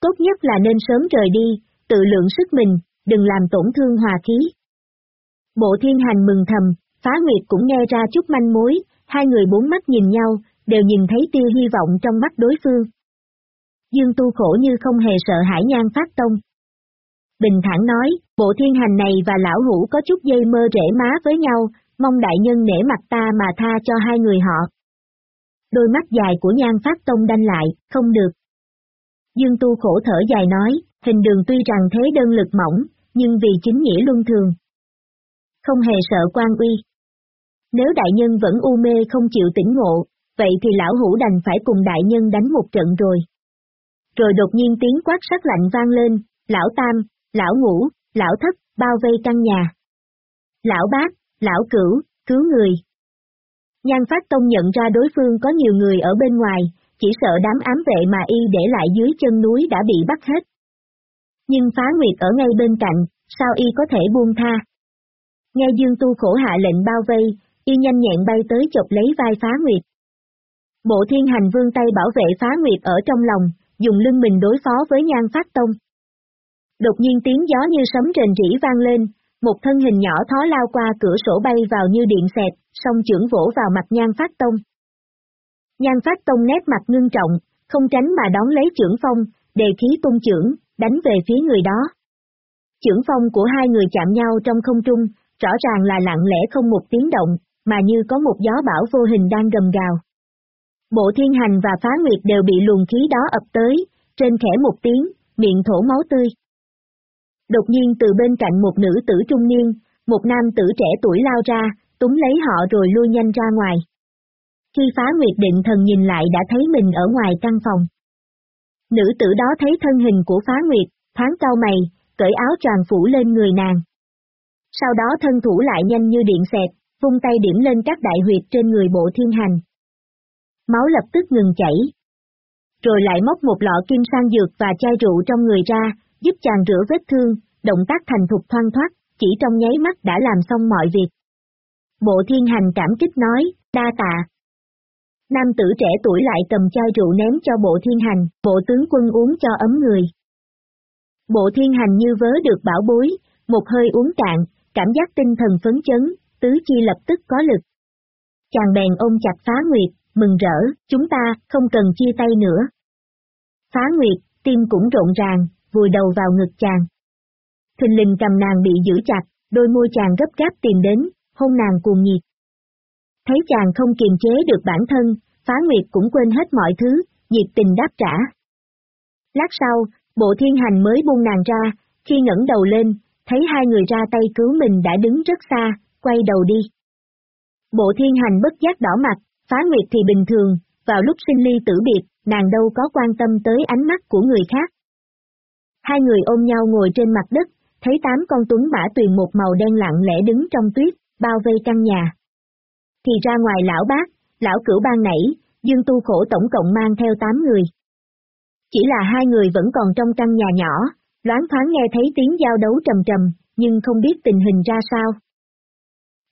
Tốt nhất là nên sớm rời đi, tự lượng sức mình, đừng làm tổn thương hòa khí. Bộ thiên hành mừng thầm, phá nguyệt cũng nghe ra chút manh mối, hai người bốn mắt nhìn nhau, đều nhìn thấy tia hy vọng trong mắt đối phương. Dương tu khổ như không hề sợ hãi nhan phát tông. Bình thản nói, bộ thiên hành này và lão hủ có chút dây mơ rễ má với nhau, mong đại nhân nể mặt ta mà tha cho hai người họ. Đôi mắt dài của nhan phát tông đanh lại, không được. Dương tu khổ thở dài nói, hình đường tuy rằng thế đơn lực mỏng, nhưng vì chính nghĩa luân thường. Không hề sợ quan uy. Nếu đại nhân vẫn u mê không chịu tỉnh ngộ, vậy thì lão hủ đành phải cùng đại nhân đánh một trận rồi. Rồi đột nhiên tiếng quát sắc lạnh vang lên, lão tam, lão ngũ, lão thất, bao vây căn nhà. Lão bác, lão cửu, cứu người. Nhan Phát Tông nhận ra đối phương có nhiều người ở bên ngoài, chỉ sợ đám ám vệ mà y để lại dưới chân núi đã bị bắt hết. Nhưng phá nguyệt ở ngay bên cạnh, sao y có thể buông tha? Nghe Dương Tu khổ hạ lệnh bao vây, y nhanh nhẹn bay tới chụp lấy vai phá nguyệt. Bộ thiên hành vương tay bảo vệ phá nguyệt ở trong lòng, dùng lưng mình đối phó với nhan phát tông. Đột nhiên tiếng gió như sấm rền rỉ vang lên, một thân hình nhỏ thó lao qua cửa sổ bay vào như điện xẹt, song trưởng vỗ vào mặt nhan phát tông. Nhan phát tông nét mặt ngưng trọng, không tránh mà đón lấy trưởng phong, đề khí tung trưởng, đánh về phía người đó. Trưởng phong của hai người chạm nhau trong không trung, rõ ràng là lặng lẽ không một tiếng động, mà như có một gió bão vô hình đang gầm gào. Bộ thiên hành và phá nguyệt đều bị luồng khí đó ập tới, trên khẽ một tiếng, miệng thổ máu tươi. Đột nhiên từ bên cạnh một nữ tử trung niên, một nam tử trẻ tuổi lao ra, túng lấy họ rồi lui nhanh ra ngoài. Khi phá nguyệt định thần nhìn lại đã thấy mình ở ngoài căn phòng. Nữ tử đó thấy thân hình của phá nguyệt, thoáng cao mày, cởi áo tràn phủ lên người nàng. Sau đó thân thủ lại nhanh như điện xẹt, vung tay điểm lên các đại huyệt trên người bộ thiên hành. Máu lập tức ngừng chảy. Rồi lại móc một lọ kim sang dược và chai rượu trong người ra, giúp chàng rửa vết thương, động tác thành thục thoang thoát, chỉ trong nháy mắt đã làm xong mọi việc. Bộ thiên hành cảm kích nói, đa tạ. Nam tử trẻ tuổi lại cầm chai rượu ném cho bộ thiên hành, bộ tướng quân uống cho ấm người. Bộ thiên hành như vớ được bảo bối, một hơi uống cạn, cảm giác tinh thần phấn chấn, tứ chi lập tức có lực. Chàng bèn ôm chặt phá nguyệt, mừng rỡ, chúng ta không cần chia tay nữa. Phá nguyệt, tim cũng rộn ràng, vùi đầu vào ngực chàng. Thình lình cầm nàng bị giữ chặt, đôi môi chàng gấp gáp tìm đến, hôn nàng cuồng nhiệt. Thấy chàng không kiềm chế được bản thân, phá nguyệt cũng quên hết mọi thứ, nhiệt tình đáp trả. Lát sau, bộ thiên hành mới buông nàng ra, khi ngẩng đầu lên, thấy hai người ra tay cứu mình đã đứng rất xa, quay đầu đi. Bộ thiên hành bất giác đỏ mặt, phá nguyệt thì bình thường, vào lúc sinh ly tử biệt, nàng đâu có quan tâm tới ánh mắt của người khác. Hai người ôm nhau ngồi trên mặt đất, thấy tám con tuấn mã tuyền một màu đen lặng lẽ đứng trong tuyết, bao vây căn nhà. Thì ra ngoài lão bác, lão cửu ban nảy, dương tu khổ tổng cộng mang theo tám người. Chỉ là hai người vẫn còn trong căn nhà nhỏ, loáng thoáng nghe thấy tiếng giao đấu trầm trầm, nhưng không biết tình hình ra sao.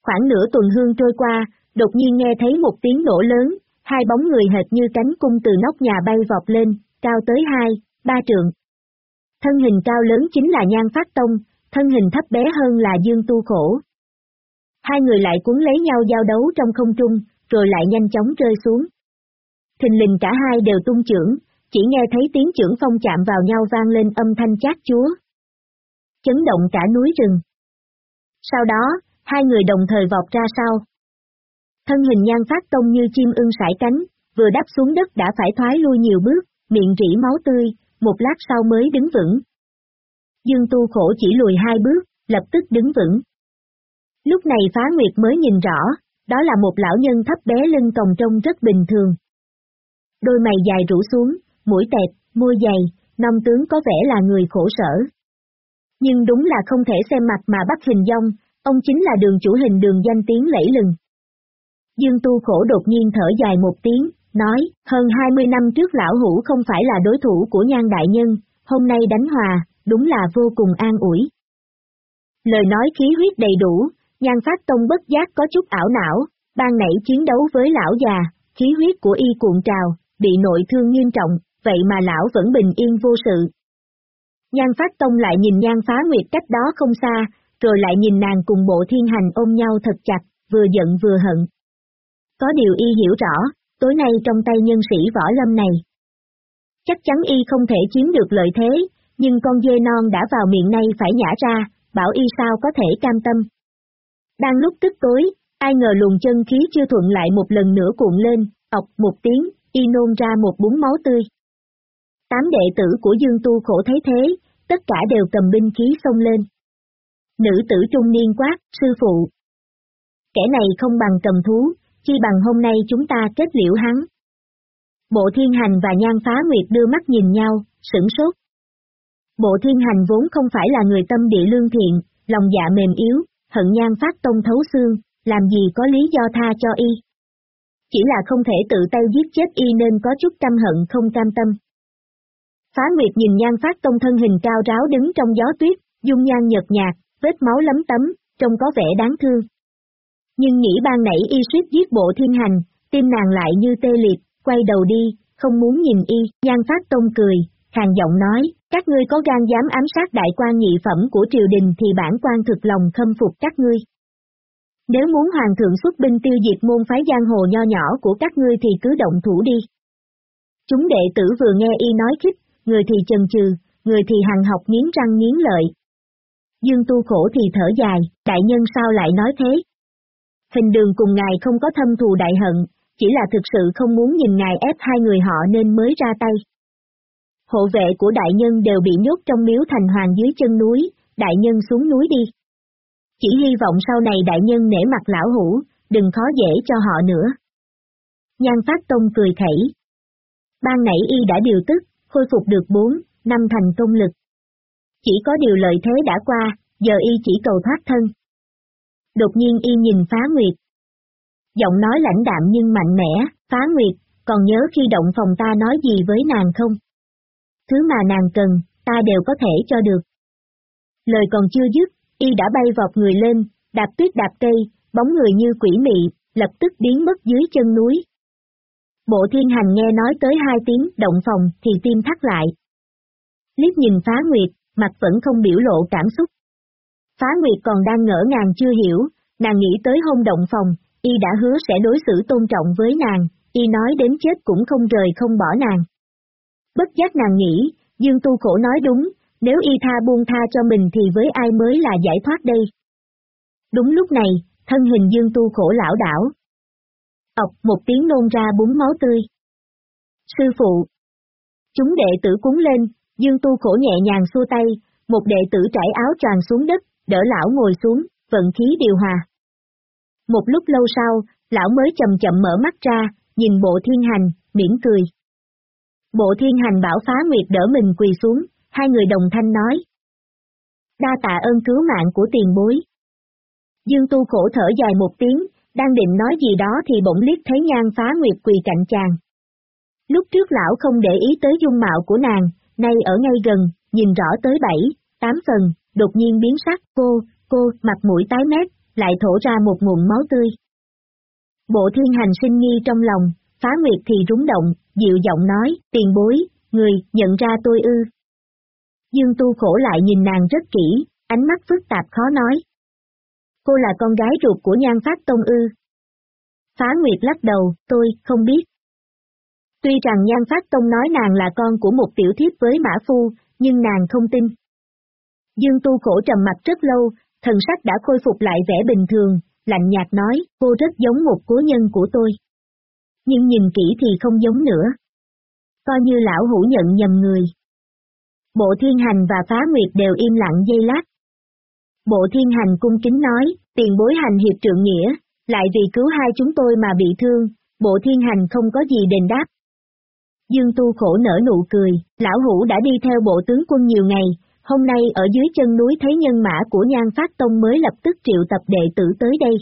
Khoảng nửa tuần hương trôi qua, đột nhiên nghe thấy một tiếng nổ lớn, hai bóng người hệt như cánh cung từ nóc nhà bay vọt lên, cao tới hai, ba trượng. Thân hình cao lớn chính là Nhan Phát Tông, thân hình thấp bé hơn là Dương Tu Khổ. Hai người lại cuốn lấy nhau giao đấu trong không trung, rồi lại nhanh chóng rơi xuống. Thình lình cả hai đều tung trưởng, chỉ nghe thấy tiếng trưởng phong chạm vào nhau vang lên âm thanh chát chúa. Chấn động cả núi rừng. Sau đó, hai người đồng thời vọt ra sau. Thân hình nhan phát tông như chim ưng sải cánh, vừa đáp xuống đất đã phải thoái lui nhiều bước, miệng rỉ máu tươi, một lát sau mới đứng vững. Dương tu khổ chỉ lùi hai bước, lập tức đứng vững. Lúc này phá nguyệt mới nhìn rõ, đó là một lão nhân thấp bé lưng còng trông rất bình thường. Đôi mày dài rủ xuống, mũi tẹt, môi dày, nông tướng có vẻ là người khổ sở. Nhưng đúng là không thể xem mặt mà bắt hình dong, ông chính là đường chủ hình đường danh tiếng lẫy lừng. Dương tu khổ đột nhiên thở dài một tiếng, nói, hơn 20 năm trước lão hủ không phải là đối thủ của nhan đại nhân, hôm nay đánh hòa, đúng là vô cùng an ủi. Lời nói khí huyết đầy đủ, nhan phát tông bất giác có chút ảo não, ban nãy chiến đấu với lão già, khí huyết của y cuộn trào, bị nội thương nghiêm trọng, vậy mà lão vẫn bình yên vô sự. Nhan phát tông lại nhìn nhan phá nguyệt cách đó không xa, rồi lại nhìn nàng cùng bộ thiên hành ôm nhau thật chặt, vừa giận vừa hận. Có điều y hiểu rõ, tối nay trong tay nhân sĩ võ lâm này. Chắc chắn y không thể chiếm được lợi thế, nhưng con dê non đã vào miệng nay phải nhả ra, bảo y sao có thể cam tâm. Đang lúc tức tối, ai ngờ luồng chân khí chưa thuận lại một lần nữa cuộn lên, ọc một tiếng, y nôn ra một búng máu tươi. Tám đệ tử của Dương Tu khổ thấy thế, tất cả đều cầm binh khí xông lên. Nữ tử trung niên quát, sư phụ. Kẻ này không bằng cầm thú, chi bằng hôm nay chúng ta kết liễu hắn. Bộ thiên hành và nhan phá nguyệt đưa mắt nhìn nhau, sửng sốt. Bộ thiên hành vốn không phải là người tâm địa lương thiện, lòng dạ mềm yếu, hận nhan phát tông thấu xương, làm gì có lý do tha cho y. Chỉ là không thể tự tay giết chết y nên có chút căm hận không cam tâm. Phá Nguyệt nhìn nhan phát tông thân hình cao ráo đứng trong gió tuyết, dung nhan nhợt nhạt, vết máu lấm tấm, trông có vẻ đáng thương. Nhưng nghĩ ban nãy y suýt giết bộ thiên hành, tim nàng lại như tê liệt, quay đầu đi, không muốn nhìn y, Giang phát tông cười, hàng giọng nói, các ngươi có gan dám ám sát đại quan nhị phẩm của triều đình thì bản quan thực lòng khâm phục các ngươi. Nếu muốn hoàng thượng xuất binh tiêu diệt môn phái giang hồ nho nhỏ của các ngươi thì cứ động thủ đi. Chúng đệ tử vừa nghe y nói khích, người thì chần chừ, người thì hằng học nghiến răng nghiến lợi. Dương tu khổ thì thở dài, đại nhân sao lại nói thế? Hình đường cùng ngài không có thâm thù đại hận, chỉ là thực sự không muốn nhìn ngài ép hai người họ nên mới ra tay. Hộ vệ của đại nhân đều bị nhốt trong miếu thành hoàng dưới chân núi, đại nhân xuống núi đi. Chỉ hy vọng sau này đại nhân nể mặt lão hủ, đừng khó dễ cho họ nữa. Nhan Phát Tông cười khẩy. Ban nãy y đã điều tức, khôi phục được 4, năm thành công lực. Chỉ có điều lợi thế đã qua, giờ y chỉ cầu thoát thân. Đột nhiên y nhìn Phá Nguyệt. Giọng nói lãnh đạm nhưng mạnh mẽ, Phá Nguyệt, còn nhớ khi động phòng ta nói gì với nàng không? Thứ mà nàng cần, ta đều có thể cho được. Lời còn chưa dứt, y đã bay vọt người lên, đạp tuyết đạp cây, bóng người như quỷ mị, lập tức biến mất dưới chân núi. Bộ thiên hành nghe nói tới hai tiếng động phòng thì tim thắt lại. Liếc nhìn phá nguyệt, mặt vẫn không biểu lộ cảm xúc. Phá nguyệt còn đang ngỡ ngàng chưa hiểu, nàng nghĩ tới hôn động phòng, y đã hứa sẽ đối xử tôn trọng với nàng, y nói đến chết cũng không rời không bỏ nàng. Bất giác nàng nghĩ, Dương Tu khổ nói đúng, nếu y tha buông tha cho mình thì với ai mới là giải thoát đây. Đúng lúc này, thân hình Dương Tu khổ lão đảo. ọc một tiếng nôn ra búng máu tươi. Sư phụ. Chúng đệ tử cúng lên, Dương Tu khổ nhẹ nhàng xua tay, một đệ tử trải áo tràn xuống đất, đỡ lão ngồi xuống, vận khí điều hòa. Một lúc lâu sau, lão mới chậm chậm mở mắt ra, nhìn bộ thiên hành, mỉm cười. Bộ thiên hành bảo phá nguyệt đỡ mình quỳ xuống, hai người đồng thanh nói. Đa tạ ơn cứu mạng của tiền bối. Dương tu khổ thở dài một tiếng, đang định nói gì đó thì bỗng liếc thấy nhan phá nguyệt quỳ cạnh chàng. Lúc trước lão không để ý tới dung mạo của nàng, nay ở ngay gần, nhìn rõ tới bảy, tám phần, đột nhiên biến sắc, cô, cô, mặt mũi tái mét, lại thổ ra một nguồn máu tươi. Bộ thiên hành sinh nghi trong lòng, phá nguyệt thì rúng động, dịu giọng nói, tiền bối, người, nhận ra tôi ư, Dương tu khổ lại nhìn nàng rất kỹ, ánh mắt phức tạp khó nói. Cô là con gái ruột của nhan phát tông ư. Phá Nguyệt lắc đầu, tôi, không biết. Tuy rằng nhan phát tông nói nàng là con của một tiểu thiếp với mã phu, nhưng nàng không tin. Dương tu khổ trầm mặt rất lâu, thần sắc đã khôi phục lại vẻ bình thường, lạnh nhạt nói, cô rất giống một cố nhân của tôi. Nhưng nhìn kỹ thì không giống nữa. Coi như lão hủ nhận nhầm người. Bộ thiên hành và phá nguyệt đều im lặng dây lát. Bộ thiên hành cung kính nói, tiền bối hành hiệp trượng nghĩa, lại vì cứu hai chúng tôi mà bị thương, bộ thiên hành không có gì đền đáp. Dương tu khổ nở nụ cười, lão hủ đã đi theo bộ tướng quân nhiều ngày, hôm nay ở dưới chân núi thấy nhân mã của nhan phát tông mới lập tức triệu tập đệ tử tới đây.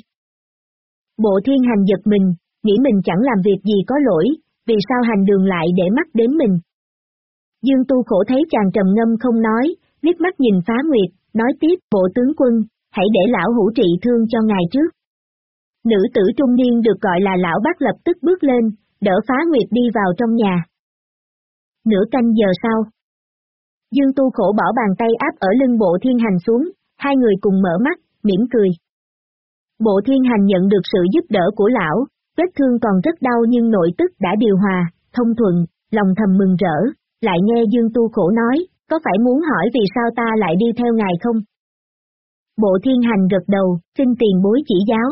Bộ thiên hành giật mình, nghĩ mình chẳng làm việc gì có lỗi, vì sao hành đường lại để mắt đến mình. Dương tu khổ thấy chàng trầm ngâm không nói, liếc mắt nhìn phá nguyệt, nói tiếp, bộ tướng quân, hãy để lão hủ trị thương cho ngài trước. Nữ tử trung niên được gọi là lão bác lập tức bước lên, đỡ phá nguyệt đi vào trong nhà. Nửa canh giờ sau. Dương tu khổ bỏ bàn tay áp ở lưng bộ thiên hành xuống, hai người cùng mở mắt, mỉm cười. Bộ thiên hành nhận được sự giúp đỡ của lão, vết thương còn rất đau nhưng nội tức đã điều hòa, thông thuận, lòng thầm mừng rỡ, lại nghe Dương tu khổ nói, có phải muốn hỏi vì sao ta lại đi theo ngài không? Bộ thiên hành gật đầu, xin tiền bối chỉ giáo.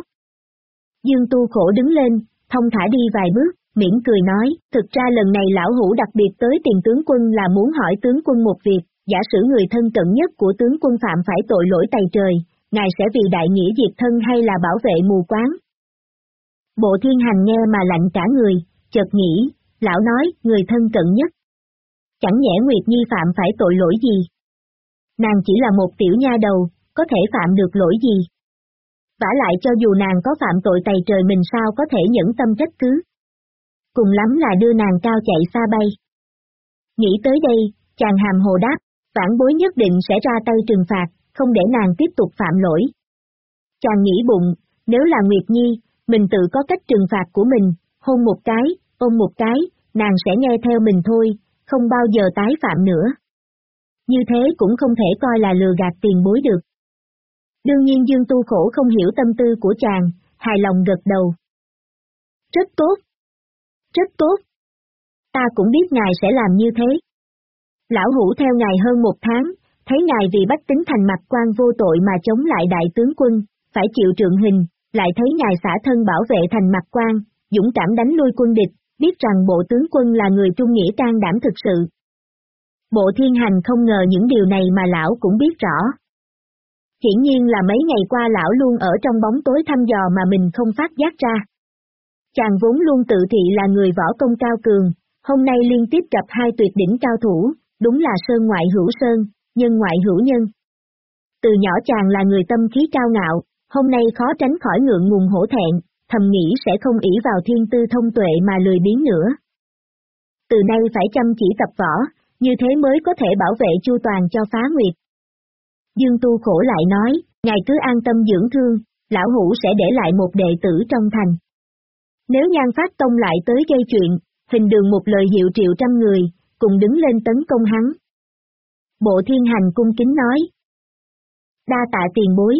Dương tu khổ đứng lên, thông thả đi vài bước, miễn cười nói, thực ra lần này lão hủ đặc biệt tới tiền tướng quân là muốn hỏi tướng quân một việc, giả sử người thân cận nhất của tướng quân phạm phải tội lỗi tày trời, ngài sẽ vì đại nghĩa diệt thân hay là bảo vệ mù quáng? Bộ thiên hành nghe mà lạnh cả người, chợt nghĩ, lão nói, người thân cận nhất. Chẳng nhẽ Nguyệt Nhi phạm phải tội lỗi gì? Nàng chỉ là một tiểu nha đầu, có thể phạm được lỗi gì? vả lại cho dù nàng có phạm tội tày trời mình sao có thể nhẫn tâm trách cứ. Cùng lắm là đưa nàng cao chạy xa bay. Nghĩ tới đây, chàng hàm hồ đáp, vãn bối nhất định sẽ ra tay trừng phạt, không để nàng tiếp tục phạm lỗi. Chàng nghĩ bụng, nếu là Nguyệt Nhi, mình tự có cách trừng phạt của mình, hôn một cái, ôm một cái, nàng sẽ nghe theo mình thôi, không bao giờ tái phạm nữa. Như thế cũng không thể coi là lừa gạt tiền bối được. Đương nhiên Dương Tu Khổ không hiểu tâm tư của chàng, hài lòng gật đầu. Rất tốt. Rất tốt. Ta cũng biết ngài sẽ làm như thế. Lão hủ theo ngài hơn một tháng, thấy ngài vì bách tính thành mặt quan vô tội mà chống lại đại tướng quân, phải chịu trượng hình, lại thấy ngài xả thân bảo vệ thành mặt quan, dũng cảm đánh lui quân địch, biết rằng bộ tướng quân là người trung nghĩa can đảm thực sự. Bộ thiên hành không ngờ những điều này mà lão cũng biết rõ. Hiển nhiên là mấy ngày qua lão luôn ở trong bóng tối thăm dò mà mình không phát giác ra. Chàng vốn luôn tự thị là người võ công cao cường, hôm nay liên tiếp gặp hai tuyệt đỉnh cao thủ, đúng là sơn ngoại hữu sơn, nhân ngoại hữu nhân. Từ nhỏ chàng là người tâm khí cao ngạo, hôm nay khó tránh khỏi ngượng ngùng hổ thẹn, thầm nghĩ sẽ không ỷ vào thiên tư thông tuệ mà lười biếng nữa. Từ nay phải chăm chỉ tập võ, như thế mới có thể bảo vệ chu toàn cho phá nguyệt. Dương Tu khổ lại nói, ngài cứ an tâm dưỡng thương, lão hủ sẽ để lại một đệ tử trong thành. Nếu nhan phát tông lại tới gây chuyện, hình đường một lời hiệu triệu trăm người, cùng đứng lên tấn công hắn. Bộ thiên hành cung kính nói. Đa tạ tiền bối.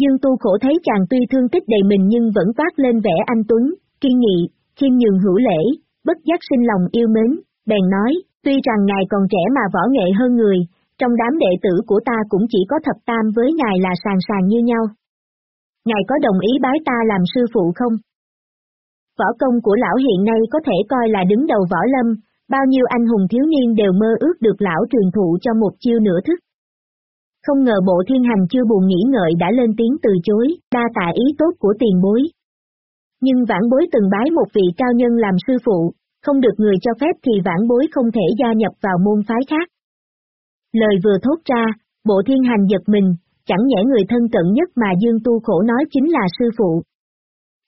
Dương tu khổ thấy chàng tuy thương tích đầy mình nhưng vẫn toát lên vẻ anh Tuấn, kiên nghị, khiêm nhường hữu lễ, bất giác sinh lòng yêu mến, bèn nói, tuy rằng ngài còn trẻ mà võ nghệ hơn người, trong đám đệ tử của ta cũng chỉ có thập tam với ngài là sàng sàng như nhau. Ngài có đồng ý bái ta làm sư phụ không? Võ công của lão hiện nay có thể coi là đứng đầu võ lâm, bao nhiêu anh hùng thiếu niên đều mơ ước được lão truyền thụ cho một chiêu nửa thức. Không ngờ bộ thiên hành chưa buồn nghĩ ngợi đã lên tiếng từ chối, đa tạ ý tốt của tiền bối. Nhưng vãn bối từng bái một vị cao nhân làm sư phụ, không được người cho phép thì vãn bối không thể gia nhập vào môn phái khác. Lời vừa thốt ra, bộ thiên hành giật mình, chẳng nhẽ người thân cận nhất mà Dương Tu khổ nói chính là sư phụ.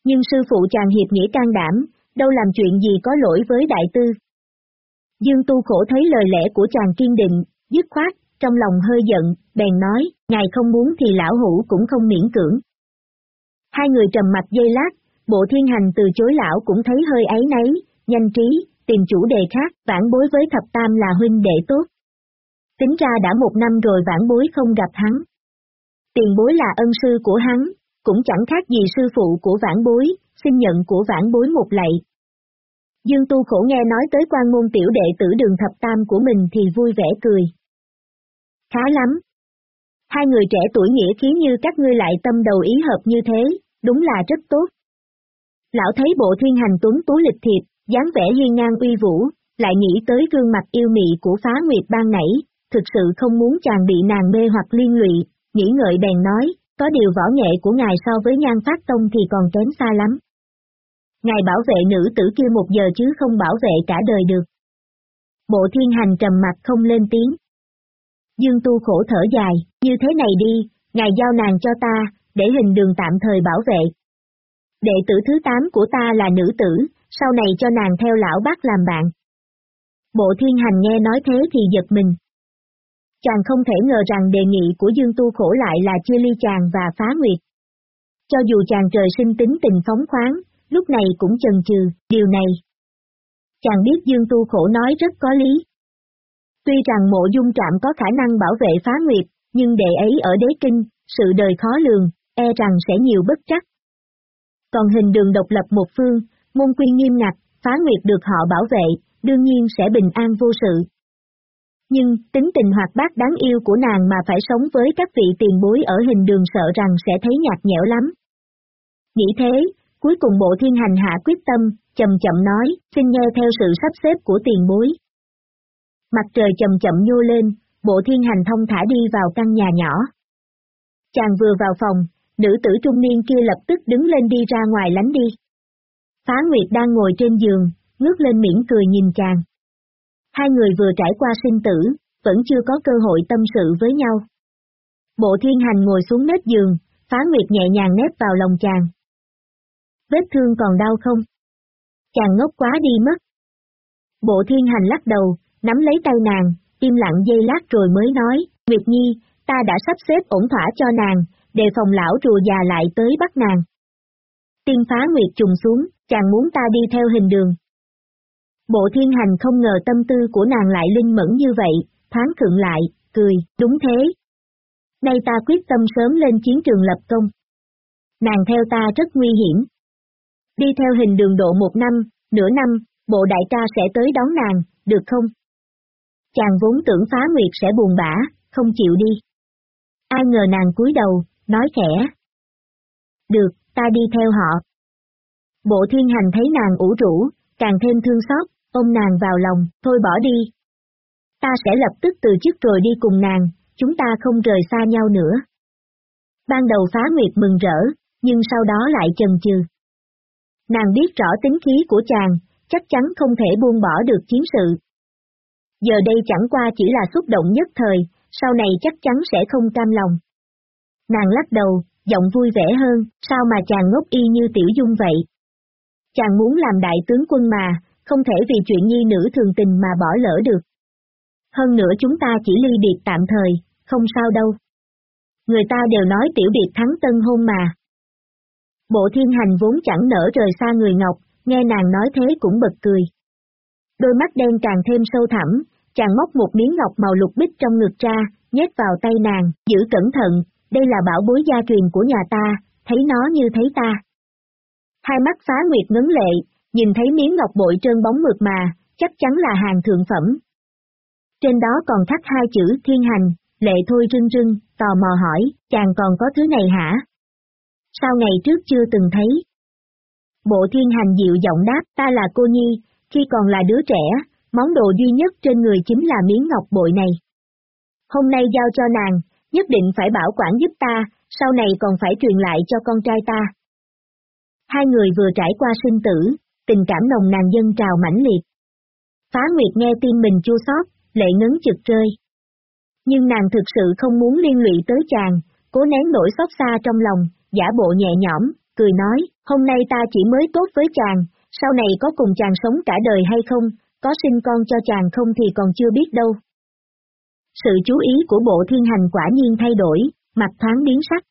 Nhưng sư phụ chàng hiệp nghĩa can đảm, đâu làm chuyện gì có lỗi với đại tư. Dương Tu khổ thấy lời lẽ của chàng kiên định, dứt khoát, trong lòng hơi giận, bèn nói, ngài không muốn thì lão hủ cũng không miễn cưỡng. Hai người trầm mặt dây lát, bộ thiên hành từ chối lão cũng thấy hơi ấy nấy, nhanh trí, tìm chủ đề khác, vãn bối với thập tam là huynh đệ tốt. Tính ra đã một năm rồi vãn bối không gặp hắn. Tiền bối là ân sư của hắn, cũng chẳng khác gì sư phụ của vãn bối, xin nhận của vãn bối một lạy. Dương Tu khổ nghe nói tới quan môn tiểu đệ tử đường thập tam của mình thì vui vẻ cười. Khá lắm. Hai người trẻ tuổi nghĩa khí như các ngươi lại tâm đầu ý hợp như thế, đúng là rất tốt. Lão thấy bộ thiên hành tuấn tú lịch thiệp, dáng vẻ hiên ngang uy vũ, lại nghĩ tới gương mặt yêu mị của phá nguyệt ban nảy, thực sự không muốn chàng bị nàng mê hoặc liên lụy, nghĩ ngợi bèn nói, có điều võ nghệ của ngài so với nhan phát tông thì còn kém xa lắm. Ngài bảo vệ nữ tử kia một giờ chứ không bảo vệ cả đời được. Bộ thiên hành trầm mặt không lên tiếng. Dương tu khổ thở dài, như thế này đi, ngài giao nàng cho ta, để hình đường tạm thời bảo vệ. Đệ tử thứ tám của ta là nữ tử, sau này cho nàng theo lão bác làm bạn. Bộ thiên hành nghe nói thế thì giật mình. Chàng không thể ngờ rằng đề nghị của Dương Tu khổ lại là chia ly chàng và phá nguyệt. Cho dù chàng trời sinh tính tình phóng khoáng, lúc này cũng chần chừ, điều này. Chàng biết Dương Tu khổ nói rất có lý. Tuy rằng mộ dung trạm có khả năng bảo vệ phá nguyệt, nhưng đệ ấy ở đế kinh, sự đời khó lường, e rằng sẽ nhiều bất trắc. Còn hình đường độc lập một phương, môn quy nghiêm ngặt, phá nguyệt được họ bảo vệ, đương nhiên sẽ bình an vô sự. Nhưng, tính tình hoạt bát đáng yêu của nàng mà phải sống với các vị tiền bối ở hình đường sợ rằng sẽ thấy nhạt nhẽo lắm. Nghĩ thế, cuối cùng bộ thiên hành hạ quyết tâm, chậm chậm nói, xin nghe theo sự sắp xếp của tiền bối. Mặt trời chậm chậm nhô lên, bộ thiên hành thông thả đi vào căn nhà nhỏ. Chàng vừa vào phòng, nữ tử trung niên kia lập tức đứng lên đi ra ngoài lánh đi. Phá Nguyệt đang ngồi trên giường, ngước lên miễn cười nhìn chàng. Hai người vừa trải qua sinh tử, vẫn chưa có cơ hội tâm sự với nhau. Bộ thiên hành ngồi xuống nếp giường, Phá Nguyệt nhẹ nhàng nếp vào lòng chàng. Vết thương còn đau không? Chàng ngốc quá đi mất. Bộ thiên hành lắc đầu, nắm lấy tay nàng, im lặng dây lát rồi mới nói, Nguyệt Nhi, ta đã sắp xếp ổn thỏa cho nàng, đề phòng lão trùa già lại tới bắt nàng. Tiên phá Nguyệt trùng xuống, chàng muốn ta đi theo hình đường. Bộ thiên hành không ngờ tâm tư của nàng lại linh mẫn như vậy, thoáng thượng lại, cười, đúng thế. Nay ta quyết tâm sớm lên chiến trường lập công. Nàng theo ta rất nguy hiểm. Đi theo hình đường độ một năm, nửa năm, bộ đại ca sẽ tới đón nàng, được không? Chàng vốn tưởng phá nguyệt sẽ buồn bã, không chịu đi. Ai ngờ nàng cúi đầu, nói khẽ. Được, ta đi theo họ. Bộ thiên hành thấy nàng ủ rũ, càng thêm thương xót, ôm nàng vào lòng, thôi bỏ đi. Ta sẽ lập tức từ chức rồi đi cùng nàng, chúng ta không rời xa nhau nữa. Ban đầu phá nguyệt mừng rỡ, nhưng sau đó lại chần chừ. Nàng biết rõ tính khí của chàng, chắc chắn không thể buông bỏ được chiến sự. Giờ đây chẳng qua chỉ là xúc động nhất thời, sau này chắc chắn sẽ không cam lòng. Nàng lắc đầu, giọng vui vẻ hơn, sao mà chàng ngốc y như tiểu dung vậy? Chàng muốn làm đại tướng quân mà, không thể vì chuyện nhi nữ thường tình mà bỏ lỡ được. Hơn nữa chúng ta chỉ ly biệt tạm thời, không sao đâu. Người ta đều nói tiểu biệt thắng tân hôn mà. Bộ thiên hành vốn chẳng nở rời xa người Ngọc, nghe nàng nói thế cũng bật cười. Đôi mắt đen càng thêm sâu thẳm, chàng móc một miếng ngọc màu lục bích trong ngực ra, nhét vào tay nàng, giữ cẩn thận, đây là bảo bối gia truyền của nhà ta, thấy nó như thấy ta. Hai mắt phá nguyệt ngấn lệ, nhìn thấy miếng ngọc bội trơn bóng mượt mà, chắc chắn là hàng thượng phẩm. Trên đó còn khắc hai chữ thiên hành, lệ thôi rưng rưng, tò mò hỏi, chàng còn có thứ này hả? Sao ngày trước chưa từng thấy? Bộ thiên hành dịu giọng đáp, ta là cô nhi, khi còn là đứa trẻ, món đồ duy nhất trên người chính là miếng ngọc bội này. Hôm nay giao cho nàng, nhất định phải bảo quản giúp ta, sau này còn phải truyền lại cho con trai ta. Hai người vừa trải qua sinh tử, tình cảm nồng nàn dân trào mãnh liệt. Phá Nguyệt nghe tim mình chua xót, lệ ngấn trực rơi. Nhưng nàng thực sự không muốn liên lụy tới chàng, cố nén nỗi xót xa trong lòng, giả bộ nhẹ nhõm, cười nói, hôm nay ta chỉ mới tốt với chàng, sau này có cùng chàng sống cả đời hay không, có sinh con cho chàng không thì còn chưa biết đâu. Sự chú ý của bộ thiên hành quả nhiên thay đổi, mặt thoáng biến sắc.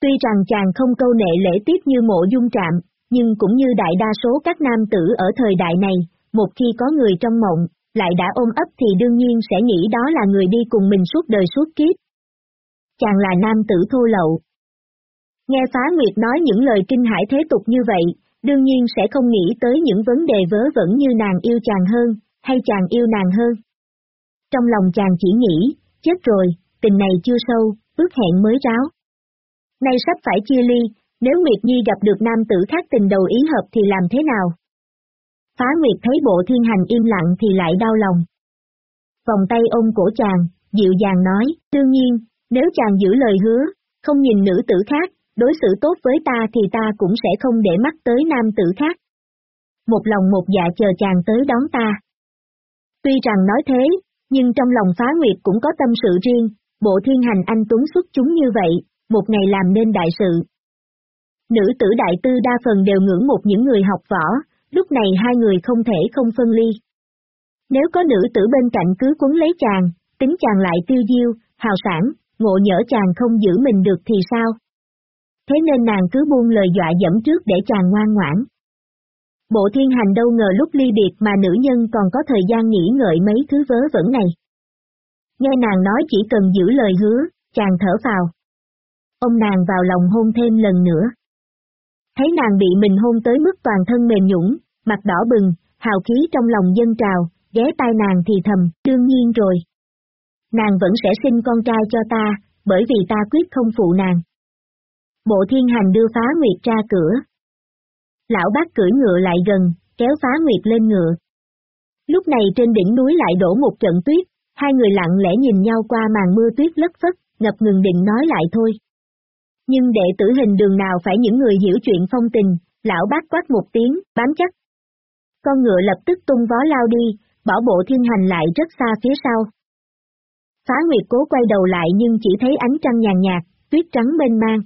Tuy rằng chàng không câu nệ lễ tiết như mộ dung trạm, nhưng cũng như đại đa số các nam tử ở thời đại này, một khi có người trong mộng, lại đã ôm ấp thì đương nhiên sẽ nghĩ đó là người đi cùng mình suốt đời suốt kiếp. Chàng là nam tử thô lậu. Nghe phá nguyệt nói những lời kinh hải thế tục như vậy, đương nhiên sẽ không nghĩ tới những vấn đề vớ vẩn như nàng yêu chàng hơn, hay chàng yêu nàng hơn. Trong lòng chàng chỉ nghĩ, chết rồi, tình này chưa sâu, ước hẹn mới ráo. Nay sắp phải chia ly, nếu Nguyệt Nhi gặp được nam tử khác tình đầu ý hợp thì làm thế nào? Phá Nguyệt thấy bộ thiên hành im lặng thì lại đau lòng. Vòng tay ôm cổ chàng, dịu dàng nói, đương nhiên, nếu chàng giữ lời hứa, không nhìn nữ tử khác, đối xử tốt với ta thì ta cũng sẽ không để mắt tới nam tử khác. Một lòng một dạ chờ chàng tới đón ta. Tuy rằng nói thế, nhưng trong lòng phá nguyệt cũng có tâm sự riêng, bộ thiên hành anh tuấn xuất chúng như vậy, một ngày làm nên đại sự. Nữ tử đại tư đa phần đều ngưỡng một những người học võ, lúc này hai người không thể không phân ly. Nếu có nữ tử bên cạnh cứ quấn lấy chàng, tính chàng lại tiêu diêu, hào sản, ngộ nhỡ chàng không giữ mình được thì sao? Thế nên nàng cứ buông lời dọa dẫm trước để chàng ngoan ngoãn. Bộ thiên hành đâu ngờ lúc ly biệt mà nữ nhân còn có thời gian nghĩ ngợi mấy thứ vớ vẩn này. Nghe nàng nói chỉ cần giữ lời hứa, chàng thở vào. Ông nàng vào lòng hôn thêm lần nữa. Thấy nàng bị mình hôn tới mức toàn thân mềm nhũng, mặt đỏ bừng, hào khí trong lòng dân trào, ghé tai nàng thì thầm, đương nhiên rồi. Nàng vẫn sẽ sinh con trai cho ta, bởi vì ta quyết không phụ nàng. Bộ thiên hành đưa phá nguyệt ra cửa. Lão bác cưỡi ngựa lại gần, kéo phá nguyệt lên ngựa. Lúc này trên đỉnh núi lại đổ một trận tuyết, hai người lặng lẽ nhìn nhau qua màn mưa tuyết lất phất, ngập ngừng định nói lại thôi. Nhưng đệ tử hình đường nào phải những người hiểu chuyện phong tình, lão bác quát một tiếng, bám chắc. Con ngựa lập tức tung vó lao đi, bỏ bộ thiên hành lại rất xa phía sau. Phá Nguyệt cố quay đầu lại nhưng chỉ thấy ánh trăng nhàn nhạt, tuyết trắng mênh mang.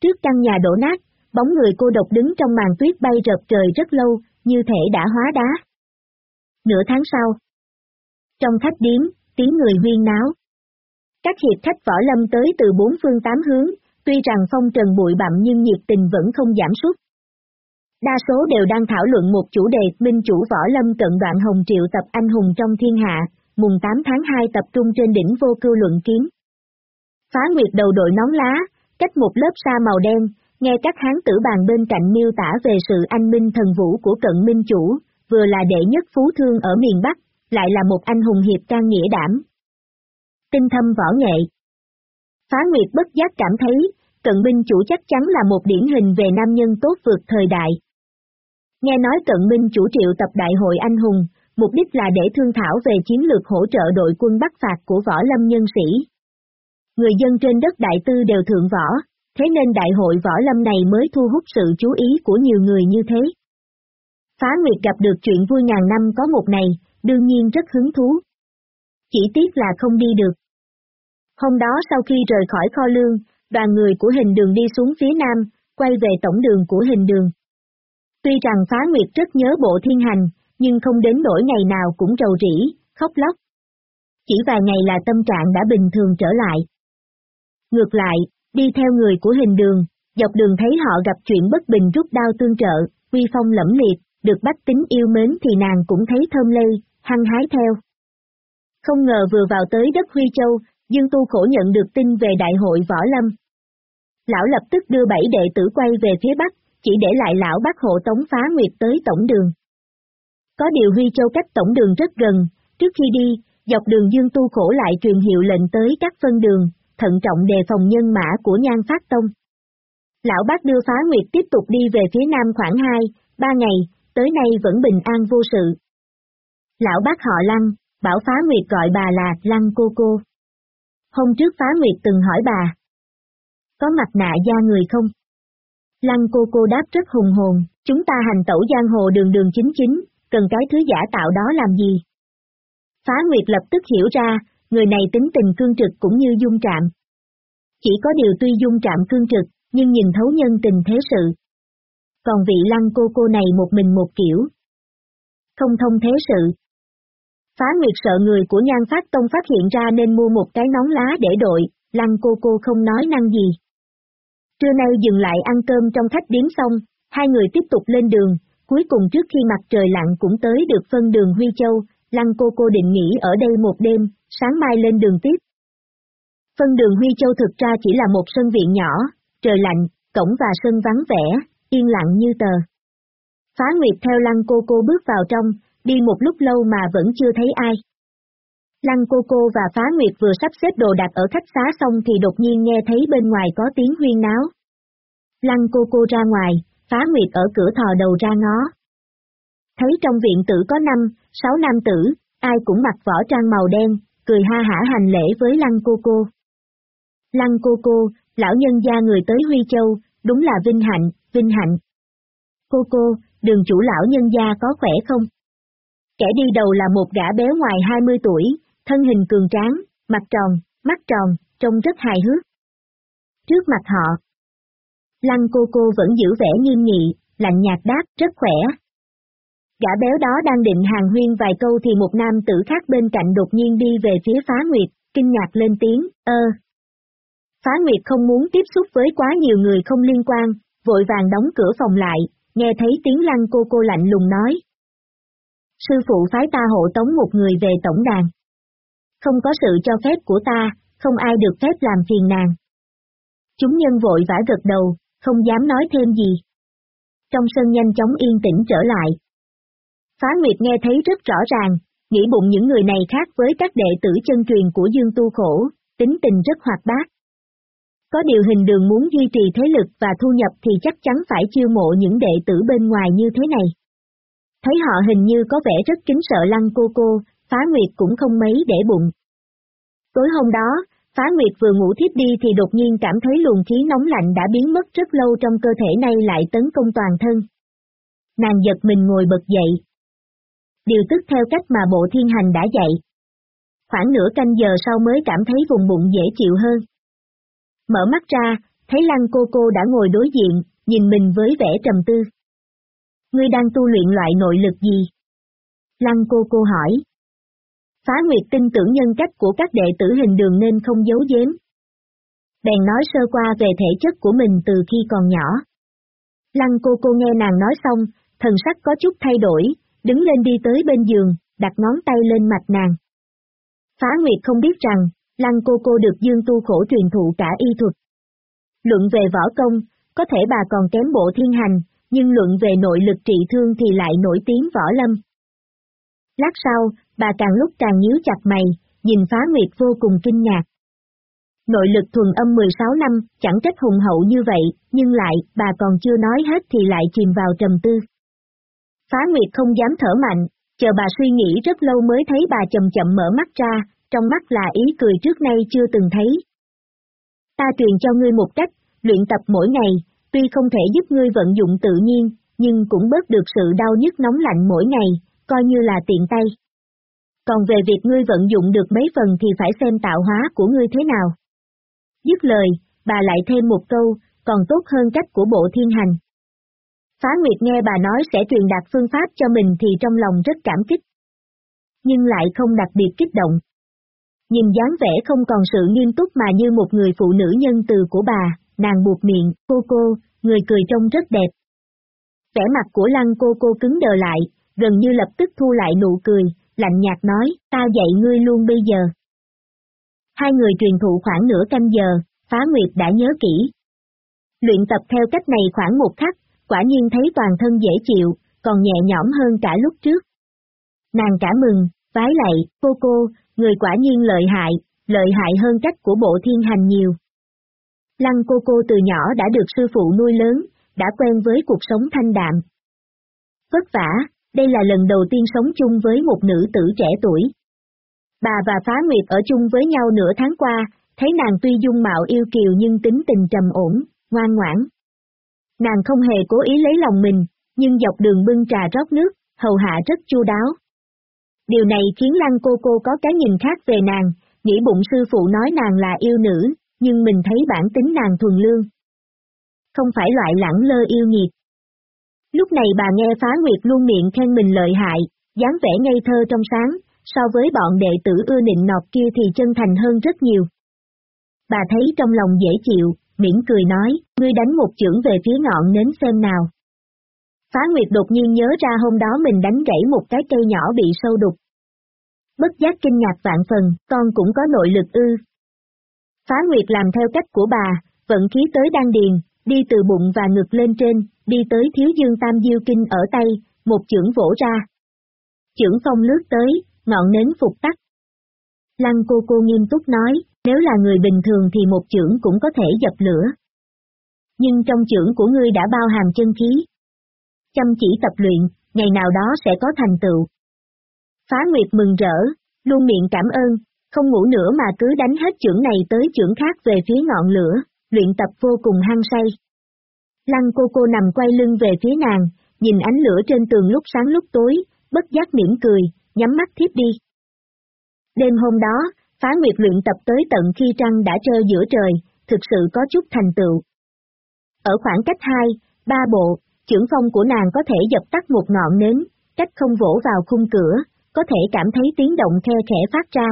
Trước căn nhà đổ nát, bóng người cô độc đứng trong màn tuyết bay rợp trời rất lâu, như thể đã hóa đá. Nửa tháng sau. Trong khách điếm, tiếng người huyên náo. Các hiệp khách võ lâm tới từ bốn phương tám hướng, tuy rằng phong trần bụi bặm nhưng nhiệt tình vẫn không giảm sút. Đa số đều đang thảo luận một chủ đề Minh chủ võ lâm cận đoạn hồng triệu tập anh hùng trong thiên hạ, mùng 8 tháng 2 tập trung trên đỉnh vô cưu luận kiếm. Phá Nguyệt đầu đội nón lá, cách một lớp sa màu đen, nghe các hán tử bàn bên cạnh miêu tả về sự anh minh thần vũ của cận minh chủ, vừa là đệ nhất phú thương ở miền Bắc, lại là một anh hùng hiệp can nghĩa đảm. Tinh thâm võ nghệ Phá Nguyệt bất giác cảm thấy, cận minh chủ chắc chắn là một điển hình về nam nhân tốt vượt thời đại. Nghe nói cận minh chủ triệu tập đại hội anh hùng, mục đích là để thương thảo về chiến lược hỗ trợ đội quân bắt phạt của võ lâm nhân sĩ. Người dân trên đất đại tư đều thượng võ, thế nên đại hội võ lâm này mới thu hút sự chú ý của nhiều người như thế. Phá Nguyệt gặp được chuyện vui ngàn năm có một này, đương nhiên rất hứng thú. Chỉ tiếc là không đi được. Hôm đó sau khi rời khỏi kho lương, đoàn người của hình đường đi xuống phía nam, quay về tổng đường của hình đường. Tuy rằng Phá Nguyệt rất nhớ bộ thiên hành, nhưng không đến nỗi ngày nào cũng rầu rĩ, khóc lóc. Chỉ vài ngày là tâm trạng đã bình thường trở lại. Ngược lại, đi theo người của hình đường, dọc đường thấy họ gặp chuyện bất bình rút đao tương trợ, quy phong lẫm liệt, được bách tính yêu mến thì nàng cũng thấy thơm lây, hăng hái theo. Không ngờ vừa vào tới đất Huy Châu, Dương Tu khổ nhận được tin về đại hội võ lâm. Lão lập tức đưa bảy đệ tử quay về phía Bắc, chỉ để lại lão bác hộ tống phá nguyệt tới tổng đường. Có điều Huy Châu cách tổng đường rất gần, trước khi đi, dọc đường Dương Tu khổ lại truyền hiệu lệnh tới các phân đường, thận trọng đề phòng nhân mã của nhan phát tông. Lão bác đưa phá nguyệt tiếp tục đi về phía nam khoảng 2, 3 ngày, tới nay vẫn bình an vô sự. Lão bác họ Lăng, bảo phá nguyệt gọi bà là Lăng cô cô. Hôm trước phá nguyệt từng hỏi bà. Có mặt nạ da người không? Lăng cô cô đáp rất hùng hồn, chúng ta hành tẩu giang hồ đường đường chính chính, cần cái thứ giả tạo đó làm gì? Phá Nguyệt lập tức hiểu ra, người này tính tình cương trực cũng như dung trạm. Chỉ có điều tuy dung trạm cương trực, nhưng nhìn thấu nhân tình thế sự. Còn vị lăng cô cô này một mình một kiểu. Không thông thế sự. Phá Nguyệt sợ người của Nhan Phát Tông phát hiện ra nên mua một cái nón lá để đội, lăng cô cô không nói năng gì. Trưa nay dừng lại ăn cơm trong khách điếm xong, hai người tiếp tục lên đường, cuối cùng trước khi mặt trời lặn cũng tới được phân đường Huy Châu, Lăng cô cô định nghỉ ở đây một đêm, sáng mai lên đường tiếp. Phân đường Huy Châu thực ra chỉ là một sân viện nhỏ, trời lạnh, cổng và sân vắng vẻ, yên lặng như tờ. Phá Nguyệt theo Lăng cô cô bước vào trong, đi một lúc lâu mà vẫn chưa thấy ai. Lăng cô cô và Phá Nguyệt vừa sắp xếp đồ đạc ở khách xá xong thì đột nhiên nghe thấy bên ngoài có tiếng huyên náo. Lăng cô cô ra ngoài, Phá Nguyệt ở cửa thò đầu ra ngó. Thấy trong viện tử có năm, sáu nam tử, ai cũng mặc võ trang màu đen, cười ha hả hành lễ với Lăng cô cô. Lăng cô cô, lão nhân gia người tới Huy Châu, đúng là vinh hạnh, vinh hạnh. Cô cô, đường chủ lão nhân gia có khỏe không? Kẻ đi đầu là một gã béo ngoài 20 tuổi, thân hình cường tráng, mặt tròn, mắt tròn, trông rất hài hước. Trước mặt họ, Lăng cô cô vẫn giữ vẻ nghiêm nghị, lạnh nhạt đáp, rất khỏe. Gã béo đó đang định hàng huyên vài câu thì một nam tử khác bên cạnh đột nhiên đi về phía phá nguyệt, kinh ngạc lên tiếng, ơ. Phá nguyệt không muốn tiếp xúc với quá nhiều người không liên quan, vội vàng đóng cửa phòng lại, nghe thấy tiếng lăng cô cô lạnh lùng nói. Sư phụ phái ta hộ tống một người về tổng đàn. Không có sự cho phép của ta, không ai được phép làm phiền nàng. Chúng nhân vội vã gật đầu, không dám nói thêm gì. Trong sân nhanh chóng yên tĩnh trở lại. Phá Nguyệt nghe thấy rất rõ ràng, nghĩ bụng những người này khác với các đệ tử chân truyền của Dương Tu Khổ, tính tình rất hoạt bát. Có điều hình đường muốn duy trì thế lực và thu nhập thì chắc chắn phải chiêu mộ những đệ tử bên ngoài như thế này. Thấy họ hình như có vẻ rất kính sợ lăng cô cô, Phá Nguyệt cũng không mấy để bụng. Tối hôm đó, Phá Nguyệt vừa ngủ thiếp đi thì đột nhiên cảm thấy luồng khí nóng lạnh đã biến mất rất lâu trong cơ thể này lại tấn công toàn thân. Nàng giật mình ngồi bật dậy. Điều tức theo cách mà bộ thiên hành đã dạy. Khoảng nửa canh giờ sau mới cảm thấy vùng bụng dễ chịu hơn. Mở mắt ra, thấy lăng cô cô đã ngồi đối diện, nhìn mình với vẻ trầm tư. Ngươi đang tu luyện loại nội lực gì? Lăng cô cô hỏi. Phá Nguyệt tin tưởng nhân cách của các đệ tử hình đường nên không giấu giếm. Bèn nói sơ qua về thể chất của mình từ khi còn nhỏ. Lăng cô cô nghe nàng nói xong, thần sắc có chút thay đổi, đứng lên đi tới bên giường, đặt ngón tay lên mặt nàng. Phá Nguyệt không biết rằng, Lăng cô cô được Dương Tu khổ truyền thụ cả y thuật. Luận về võ công, có thể bà còn kém bộ thiên hành, nhưng luận về nội lực trị thương thì lại nổi tiếng võ lâm. Lát sau, bà càng lúc càng nhíu chặt mày, nhìn phá nguyệt vô cùng kinh ngạc. Nội lực thuần âm 16 năm, chẳng trách hùng hậu như vậy, nhưng lại, bà còn chưa nói hết thì lại chìm vào trầm tư. Phá nguyệt không dám thở mạnh, chờ bà suy nghĩ rất lâu mới thấy bà chậm chậm mở mắt ra, trong mắt là ý cười trước nay chưa từng thấy. Ta truyền cho ngươi một cách, luyện tập mỗi ngày, tuy không thể giúp ngươi vận dụng tự nhiên, nhưng cũng bớt được sự đau nhức nóng lạnh mỗi ngày, coi như là tiện tay. Còn về việc ngươi vận dụng được mấy phần thì phải xem tạo hóa của ngươi thế nào. Dứt lời, bà lại thêm một câu, còn tốt hơn cách của bộ thiên hành. Phá Nguyệt nghe bà nói sẽ truyền đạt phương pháp cho mình thì trong lòng rất cảm kích. Nhưng lại không đặc biệt kích động. Nhìn dáng vẻ không còn sự nghiêm túc mà như một người phụ nữ nhân từ của bà, nàng buộc miệng, cô cô, người cười trông rất đẹp. Vẻ mặt của lăng cô cô cứng đờ lại, gần như lập tức thu lại nụ cười, lạnh nhạt nói, ta dạy ngươi luôn bây giờ. Hai người truyền thụ khoảng nửa canh giờ, phá nguyệt đã nhớ kỹ. Luyện tập theo cách này khoảng một khắc, quả nhiên thấy toàn thân dễ chịu, còn nhẹ nhõm hơn cả lúc trước. Nàng cả mừng, vái lạy, cô cô, người quả nhiên lợi hại, lợi hại hơn cách của bộ thiên hành nhiều. Lăng cô cô từ nhỏ đã được sư phụ nuôi lớn, đã quen với cuộc sống thanh đạm. Vất vả, đây là lần đầu tiên sống chung với một nữ tử trẻ tuổi. Bà và Phá Nguyệt ở chung với nhau nửa tháng qua, thấy nàng tuy dung mạo yêu kiều nhưng tính tình trầm ổn, ngoan ngoãn. Nàng không hề cố ý lấy lòng mình, nhưng dọc đường bưng trà rót nước, hầu hạ rất chu đáo. Điều này khiến Lăng cô cô có cái nhìn khác về nàng, nghĩ bụng sư phụ nói nàng là yêu nữ, nhưng mình thấy bản tính nàng thuần lương. Không phải loại lãng lơ yêu nghiệt. Lúc này bà nghe phá nguyệt luôn miệng khen mình lợi hại, dáng vẻ ngây thơ trong sáng, so với bọn đệ tử ưa nịnh nọt kia thì chân thành hơn rất nhiều. Bà thấy trong lòng dễ chịu, mỉm cười nói, ngươi đánh một chưởng về phía ngọn nến xem nào. Phá Nguyệt đột nhiên nhớ ra hôm đó mình đánh gãy một cái cây nhỏ bị sâu đục. Bất giác kinh ngạc vạn phần, con cũng có nội lực ư. Phá Nguyệt làm theo cách của bà, vận khí tới đan điền, đi từ bụng và ngực lên trên, đi tới thiếu dương tam diêu kinh ở tay, một chưởng vỗ ra. Chưởng phong lướt tới, ngọn nến phục tắt. Lăng cô cô nghiêm túc nói, nếu là người bình thường thì một chưởng cũng có thể dập lửa. Nhưng trong chưởng của ngươi đã bao hàm chân khí. Chăm chỉ tập luyện, ngày nào đó sẽ có thành tựu. Phá Nguyệt mừng rỡ, luôn miệng cảm ơn, không ngủ nữa mà cứ đánh hết chưởng này tới chưởng khác về phía ngọn lửa, luyện tập vô cùng hăng say. Lăng cô cô nằm quay lưng về phía nàng, nhìn ánh lửa trên tường lúc sáng lúc tối, bất giác mỉm cười, nhắm mắt thiếp đi. Đêm hôm đó, phá nguyệt luyện tập tới tận khi trăng đã trơ giữa trời, thực sự có chút thành tựu. Ở khoảng cách hai, ba bộ, trưởng phong của nàng có thể dập tắt một ngọn nến, cách không vỗ vào khung cửa, có thể cảm thấy tiếng động khe khẽ phát ra.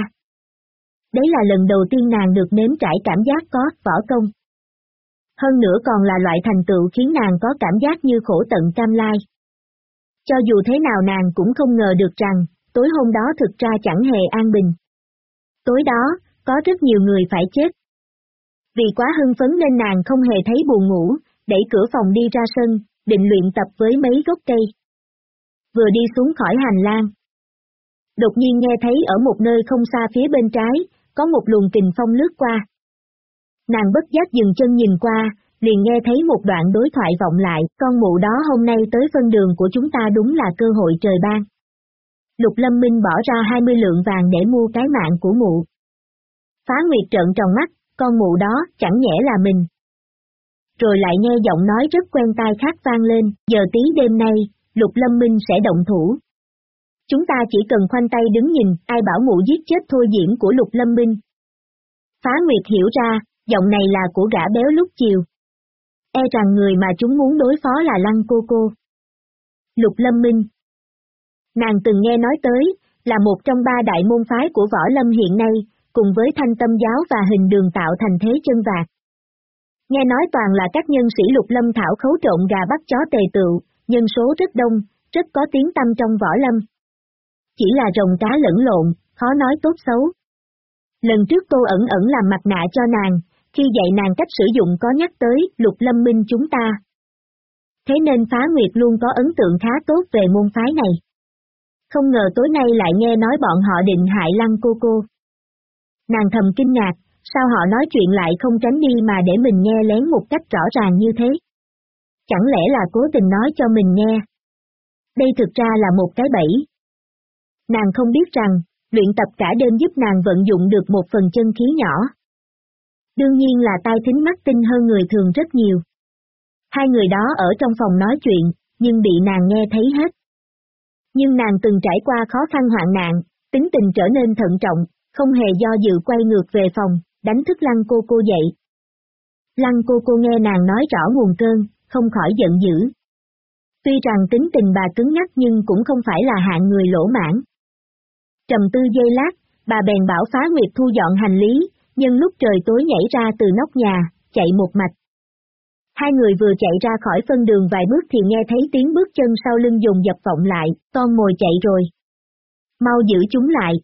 Đấy là lần đầu tiên nàng được nếm trải cảm giác có võ công. Hơn nữa còn là loại thành tựu khiến nàng có cảm giác như khổ tận cam lai. Cho dù thế nào nàng cũng không ngờ được rằng, tối hôm đó thực ra chẳng hề an bình. Tối đó, có rất nhiều người phải chết. Vì quá hưng phấn nên nàng không hề thấy buồn ngủ, đẩy cửa phòng đi ra sân, định luyện tập với mấy gốc cây. Vừa đi xuống khỏi hành lang. Đột nhiên nghe thấy ở một nơi không xa phía bên trái, có một luồng kình phong lướt qua. Nàng bất giác dừng chân nhìn qua, liền nghe thấy một đoạn đối thoại vọng lại, con mụ đó hôm nay tới phân đường của chúng ta đúng là cơ hội trời ban. Lục Lâm Minh bỏ ra 20 lượng vàng để mua cái mạng của mụ. Phá Nguyệt trợn tròn mắt, con mụ đó chẳng nhẽ là mình. Rồi lại nghe giọng nói rất quen tai khác vang lên, giờ tí đêm nay, Lục Lâm Minh sẽ động thủ. Chúng ta chỉ cần khoanh tay đứng nhìn, ai bảo mụ giết chết thôi diễn của Lục Lâm Minh. Phá Nguyệt hiểu ra, giọng này là của gã béo lúc chiều. E rằng người mà chúng muốn đối phó là Lăng Cô Cô. Lục Lâm Minh Nàng từng nghe nói tới, là một trong ba đại môn phái của Võ Lâm hiện nay, cùng với thanh tâm giáo và hình đường tạo thành thế chân vạc. Nghe nói toàn là các nhân sĩ lục lâm thảo khấu trộn gà bắt chó tề tựu, nhân số rất đông, rất có tiếng tâm trong võ lâm. Chỉ là rồng cá lẫn lộn, khó nói tốt xấu. Lần trước cô ẩn ẩn làm mặt nạ cho nàng, khi dạy nàng cách sử dụng có nhắc tới lục lâm minh chúng ta. Thế nên phá nguyệt luôn có ấn tượng khá tốt về môn phái này. Không ngờ tối nay lại nghe nói bọn họ định hại lăng cô cô. Nàng thầm kinh ngạc, sao họ nói chuyện lại không tránh đi mà để mình nghe lén một cách rõ ràng như thế? Chẳng lẽ là cố tình nói cho mình nghe? Đây thực ra là một cái bẫy. Nàng không biết rằng, luyện tập cả đêm giúp nàng vận dụng được một phần chân khí nhỏ. Đương nhiên là tai thính mắt tinh hơn người thường rất nhiều. Hai người đó ở trong phòng nói chuyện, nhưng bị nàng nghe thấy hết. Nhưng nàng từng trải qua khó khăn hoạn nạn, tính tình trở nên thận trọng, không hề do dự quay ngược về phòng, đánh thức lăng cô cô dậy. Lăng cô cô nghe nàng nói rõ nguồn cơn, không khỏi giận dữ. Tuy rằng tính tình bà cứng nhắc nhưng cũng không phải là hạng người lỗ mãn. Trầm tư giây lát, bà bèn bảo phá nguyệt thu dọn hành lý, nhưng lúc trời tối nhảy ra từ nóc nhà, chạy một mạch. Hai người vừa chạy ra khỏi phân đường vài bước thì nghe thấy tiếng bước chân sau lưng dùng dập vọng lại, con mồi chạy rồi. Mau giữ chúng lại,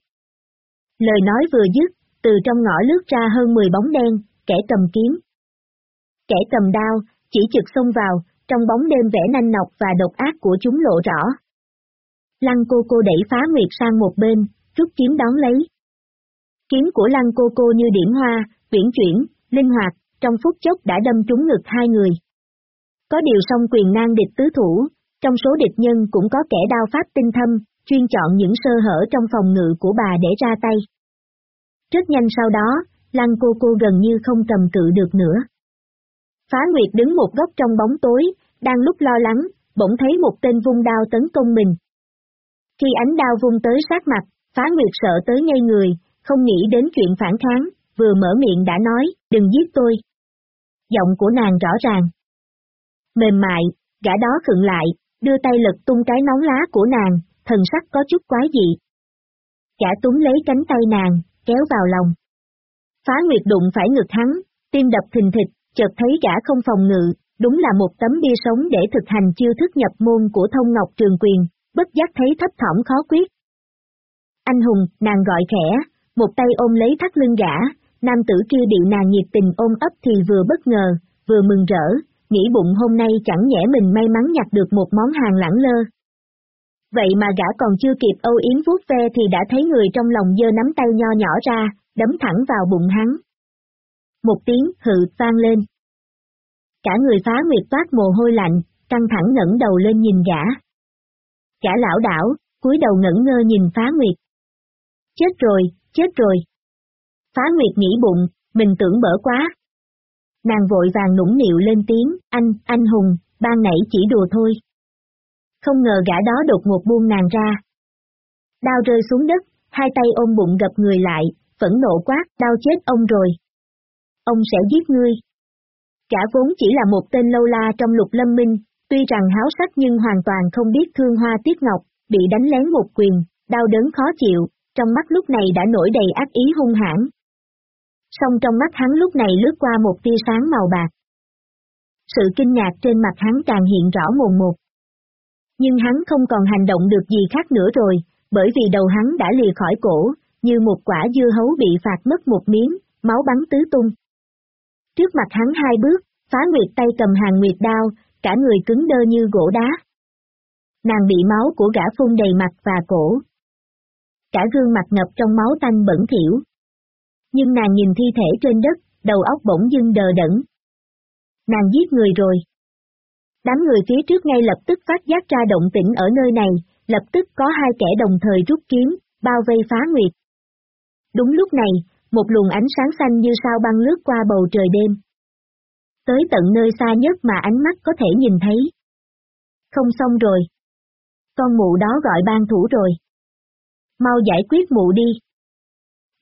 Lời nói vừa dứt, từ trong ngõ lướt ra hơn 10 bóng đen, kẻ cầm kiếm. Kẻ cầm đao, chỉ trực xông vào, trong bóng đêm vẻ nanh nọc và độc ác của chúng lộ rõ. Lăng cô cô đẩy phá nguyệt sang một bên, rút kiếm đón lấy. Kiếm của lăng cô cô như điểm hoa, viễn chuyển, linh hoạt, trong phút chốc đã đâm trúng ngực hai người. Có điều song quyền nan địch tứ thủ, trong số địch nhân cũng có kẻ đao pháp tinh thâm, chuyên chọn những sơ hở trong phòng ngự của bà để ra tay. Rất nhanh sau đó, lăng cô cô gần như không cầm cự được nữa. Phá Nguyệt đứng một góc trong bóng tối, đang lúc lo lắng, bỗng thấy một tên vung đao tấn công mình. Khi ánh đao vung tới sát mặt, Phá Nguyệt sợ tới ngay người, không nghĩ đến chuyện phản kháng, vừa mở miệng đã nói, đừng giết tôi. Giọng của nàng rõ ràng. Mềm mại, gã đó khựng lại, đưa tay lật tung cái nóng lá của nàng, thần sắc có chút quái dị. Cả túm lấy cánh tay nàng, kéo vào lòng. Phá Nguyệt đụng phải ngực hắn, tim đập thình thịch, chợt thấy gã không phòng ngự, đúng là một tấm bia sống để thực hành chiêu thức nhập môn của thông ngọc trường quyền, bất giác thấy thấp thỏm khó quyết. Anh hùng, nàng gọi khẽ, một tay ôm lấy thắt lưng gã, nam tử kia bị nàng nhiệt tình ôm ấp thì vừa bất ngờ, vừa mừng rỡ, nghĩ bụng hôm nay chẳng nhẽ mình may mắn nhặt được một món hàng lẳng lơ, Vậy mà gã còn chưa kịp âu yếm vuốt ve thì đã thấy người trong lòng dơ nắm tay nho nhỏ ra, đấm thẳng vào bụng hắn. Một tiếng hự vang lên. Cả người phá nguyệt toát mồ hôi lạnh, căng thẳng ngẩng đầu lên nhìn gã chả lão đảo, cúi đầu ngẩn ngơ nhìn phá nguyệt. Chết rồi, chết rồi. Phá nguyệt nghĩ bụng, mình tưởng bở quá. Nàng vội vàng nũng nịu lên tiếng, anh, anh hùng, ban nãy chỉ đùa thôi không ngờ gã đó đột ngột buông nàng ra. Đao rơi xuống đất, hai tay ôm bụng gập người lại, phẫn nộ quát, đau chết ông rồi. Ông sẽ giết ngươi. Cả vốn chỉ là một tên lâu la trong lục lâm minh, tuy rằng háo sắc nhưng hoàn toàn không biết thương hoa tiết ngọc, bị đánh lén một quyền, đau đớn khó chịu, trong mắt lúc này đã nổi đầy ác ý hung hãn. Song trong mắt hắn lúc này lướt qua một tia sáng màu bạc. Sự kinh ngạc trên mặt hắn càng hiện rõ mồn một. Nhưng hắn không còn hành động được gì khác nữa rồi, bởi vì đầu hắn đã lìa khỏi cổ, như một quả dưa hấu bị phạt mất một miếng, máu bắn tứ tung. Trước mặt hắn hai bước, phá nguyệt tay cầm hàng nguyệt đao, cả người cứng đơ như gỗ đá. Nàng bị máu của gã phun đầy mặt và cổ. Cả gương mặt ngập trong máu tanh bẩn thỉu. Nhưng nàng nhìn thi thể trên đất, đầu óc bỗng dưng đờ đẫn. Nàng giết người rồi. Đám người phía trước ngay lập tức phát giác ra động tĩnh ở nơi này, lập tức có hai kẻ đồng thời rút kiếm, bao vây phá nguyệt. Đúng lúc này, một luồng ánh sáng xanh như sao băng lướt qua bầu trời đêm. Tới tận nơi xa nhất mà ánh mắt có thể nhìn thấy. Không xong rồi. Con mụ đó gọi ban thủ rồi. Mau giải quyết mụ đi.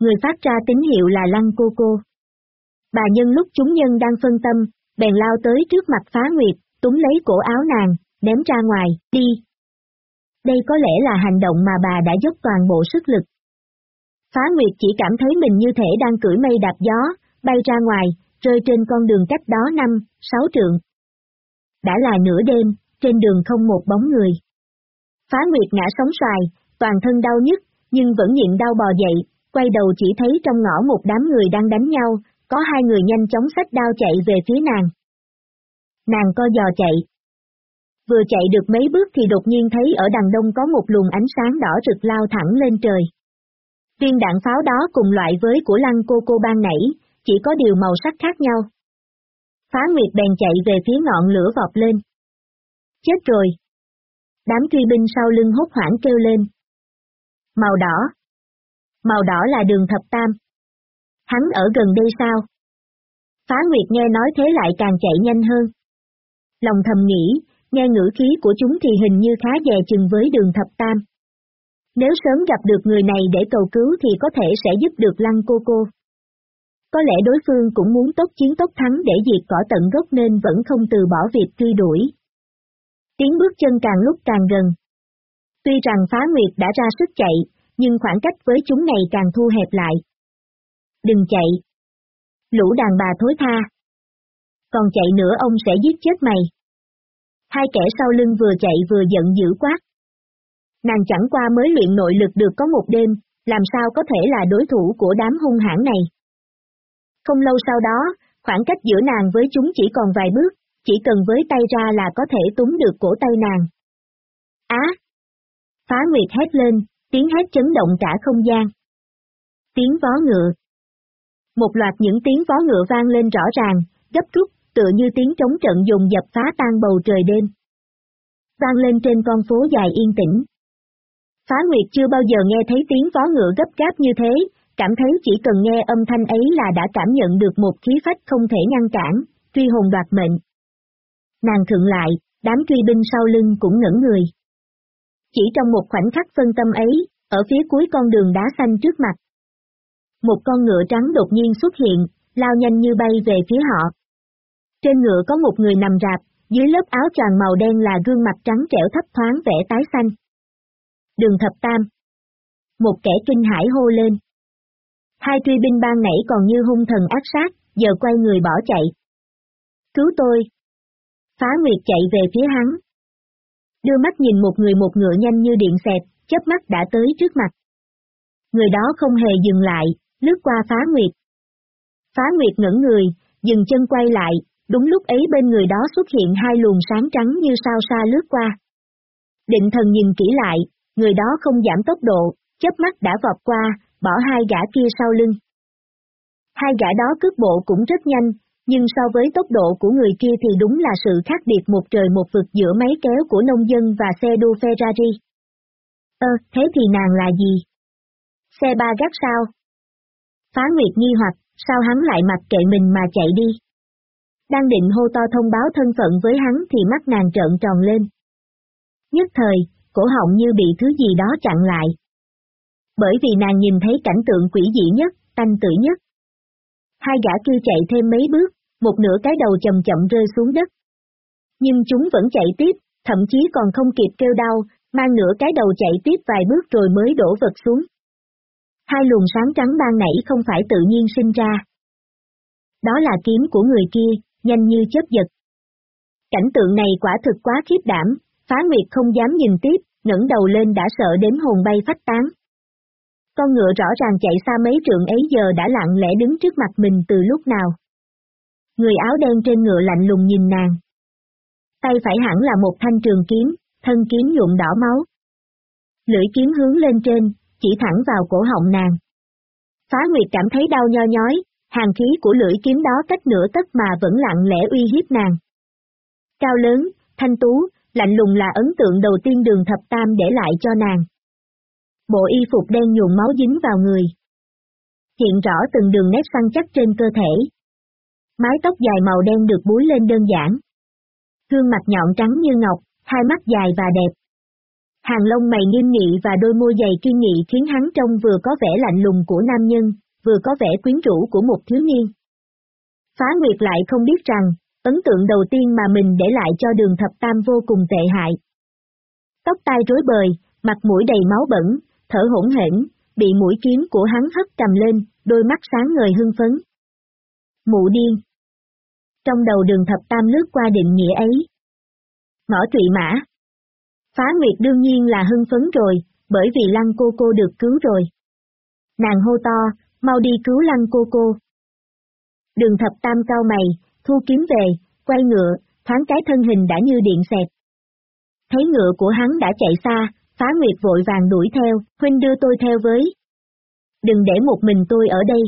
Người phát ra tín hiệu là lăng cô cô. Bà nhân lúc chúng nhân đang phân tâm, bèn lao tới trước mặt phá nguyệt, túng lấy cổ áo nàng, ném ra ngoài, đi. Đây có lẽ là hành động mà bà đã dốc toàn bộ sức lực. Phá Nguyệt chỉ cảm thấy mình như thể đang cưỡi mây đạp gió, bay ra ngoài, rơi trên con đường cách đó năm, sáu trượng. Đã là nửa đêm, trên đường không một bóng người. Phá Nguyệt ngã sóng xoài, toàn thân đau nhức, nhưng vẫn nhịn đau bò dậy, quay đầu chỉ thấy trong ngõ một đám người đang đánh nhau, có hai người nhanh chóng xách đao chạy về phía nàng. Nàng co giò chạy. Vừa chạy được mấy bước thì đột nhiên thấy ở đằng đông có một luồng ánh sáng đỏ rực lao thẳng lên trời. Viên đạn pháo đó cùng loại với của lăng cô cô ban nãy, chỉ có điều màu sắc khác nhau. Phá Nguyệt bèn chạy về phía ngọn lửa vọt lên. Chết rồi! Đám truy binh sau lưng hốt hoảng kêu lên. Màu đỏ! Màu đỏ là đường thập tam. Hắn ở gần đây sao? Phá Nguyệt nghe nói thế lại càng chạy nhanh hơn. Lòng thầm nghĩ, nghe ngữ khí của chúng thì hình như khá dè chừng với đường thập tam. Nếu sớm gặp được người này để cầu cứu thì có thể sẽ giúp được lăng cô cô. Có lẽ đối phương cũng muốn tốt chiến tốt thắng để diệt cỏ tận gốc nên vẫn không từ bỏ việc truy đuổi. Tiếng bước chân càng lúc càng gần. Tuy rằng phá nguyệt đã ra sức chạy, nhưng khoảng cách với chúng này càng thu hẹp lại. Đừng chạy. Lũ đàn bà thối tha. Còn chạy nữa ông sẽ giết chết mày. Hai kẻ sau lưng vừa chạy vừa giận dữ quát. Nàng chẳng qua mới luyện nội lực được có một đêm, làm sao có thể là đối thủ của đám hung hãn này. Không lâu sau đó, khoảng cách giữa nàng với chúng chỉ còn vài bước, chỉ cần với tay ra là có thể túm được cổ tay nàng. Á! Phá Nguyệt hét lên, tiếng hét chấn động cả không gian. Tiếng vó ngựa. Một loạt những tiếng vó ngựa vang lên rõ ràng, gấp rút, tựa như tiếng trống trận dùng dập phá tan bầu trời đêm. Vang lên trên con phố dài yên tĩnh. Phá Nguyệt chưa bao giờ nghe thấy tiếng vó ngựa gấp gáp như thế, cảm thấy chỉ cần nghe âm thanh ấy là đã cảm nhận được một khí phách không thể ngăn cản, truy hồn đoạt mệnh. Nàng thượng lại, đám truy binh sau lưng cũng ngẩn người. Chỉ trong một khoảnh khắc phân tâm ấy, ở phía cuối con đường đá xanh trước mặt. Một con ngựa trắng đột nhiên xuất hiện, lao nhanh như bay về phía họ. Trên ngựa có một người nằm rạp, dưới lớp áo choàng màu đen là gương mặt trắng trẻo thấp thoáng vẻ tái xanh. Đường thập tam. Một kẻ kinh hải hô lên. Hai truy binh ban nãy còn như hung thần ác sát, giờ quay người bỏ chạy. Cứu tôi. Phá Nguyệt chạy về phía hắn. Đưa mắt nhìn một người một ngựa nhanh như điện xẹt, chớp mắt đã tới trước mặt. Người đó không hề dừng lại, lướt qua Phá Nguyệt. Phá Nguyệt ngẩn người, dừng chân quay lại, đúng lúc ấy bên người đó xuất hiện hai luồng sáng trắng như sao xa lướt qua. Định thần nhìn kỹ lại, người đó không giảm tốc độ, chớp mắt đã vọt qua, bỏ hai gã kia sau lưng. Hai gã đó cướp bộ cũng rất nhanh, nhưng so với tốc độ của người kia thì đúng là sự khác biệt một trời một vực giữa máy kéo của nông dân và xe đua Ferrari. Ơ, thế thì nàng là gì? Xe ba gác sao? Phá Nguyệt nghi hoặc, sao hắn lại mặc kệ mình mà chạy đi? Đang định hô to thông báo thân phận với hắn thì mắt nàng trợn tròn lên. Nhất thời, cổ họng như bị thứ gì đó chặn lại. Bởi vì nàng nhìn thấy cảnh tượng quỷ dị nhất, tanh tử nhất. Hai gã kia chạy thêm mấy bước, một nửa cái đầu chậm chậm rơi xuống đất. Nhưng chúng vẫn chạy tiếp, thậm chí còn không kịp kêu đau, mang nửa cái đầu chạy tiếp vài bước rồi mới đổ vật xuống. Hai luồng sáng trắng ban nảy không phải tự nhiên sinh ra. Đó là kiếm của người kia, nhanh như chớp giật. Cảnh tượng này quả thực quá khiếp đảm, phá nguyệt không dám nhìn tiếp, ngẩng đầu lên đã sợ đến hồn bay phách tán. Con ngựa rõ ràng chạy xa mấy trượng ấy giờ đã lặng lẽ đứng trước mặt mình từ lúc nào. Người áo đen trên ngựa lạnh lùng nhìn nàng. Tay phải hẳn là một thanh trường kiếm, thân kiếm nhuộm đỏ máu. Lưỡi kiếm hướng lên trên, chỉ thẳng vào cổ họng nàng. Phá Nguyệt cảm thấy đau nho nhói, hàng khí của lưỡi kiếm đó cách nửa tấc mà vẫn lặng lẽ uy hiếp nàng. Cao lớn, thanh tú, lạnh lùng là ấn tượng đầu tiên đường thập tam để lại cho nàng. Bộ y phục đen nhuộm máu dính vào người. Hiện rõ từng đường nét săn chắc trên cơ thể. Mái tóc dài màu đen được búi lên đơn giản. Gương mặt nhọn trắng như ngọc, hai mắt dài và đẹp. Hàng lông mày nghiêm nghị và đôi môi dày kiên nghị khiến hắn trông vừa có vẻ lạnh lùng của nam nhân, vừa có vẻ quyến rũ của một thiếu niên. Phá Nguyệt lại không biết rằng, ấn tượng đầu tiên mà mình để lại cho đường thập tam vô cùng tệ hại. Tóc tai rối bời, mặt mũi đầy máu bẩn, thở hỗn hển, bị mũi kiếm của hắn hất cầm lên, đôi mắt sáng ngời hưng phấn. Mụ điên. Trong đầu đường thập tam lướt qua định nghĩa ấy. Ngõ trụy mã. Phá Nguyệt đương nhiên là hưng phấn rồi, bởi vì lăng cô cô được cứu rồi. Nàng hô to, mau đi cứu lăng cô cô. Đường thập tam cao mày, thu kiếm về, quay ngựa, thoáng cái thân hình đã như điện xẹt. Thấy ngựa của hắn đã chạy xa, phá nguyệt vội vàng đuổi theo, huynh đưa tôi theo với. Đừng để một mình tôi ở đây.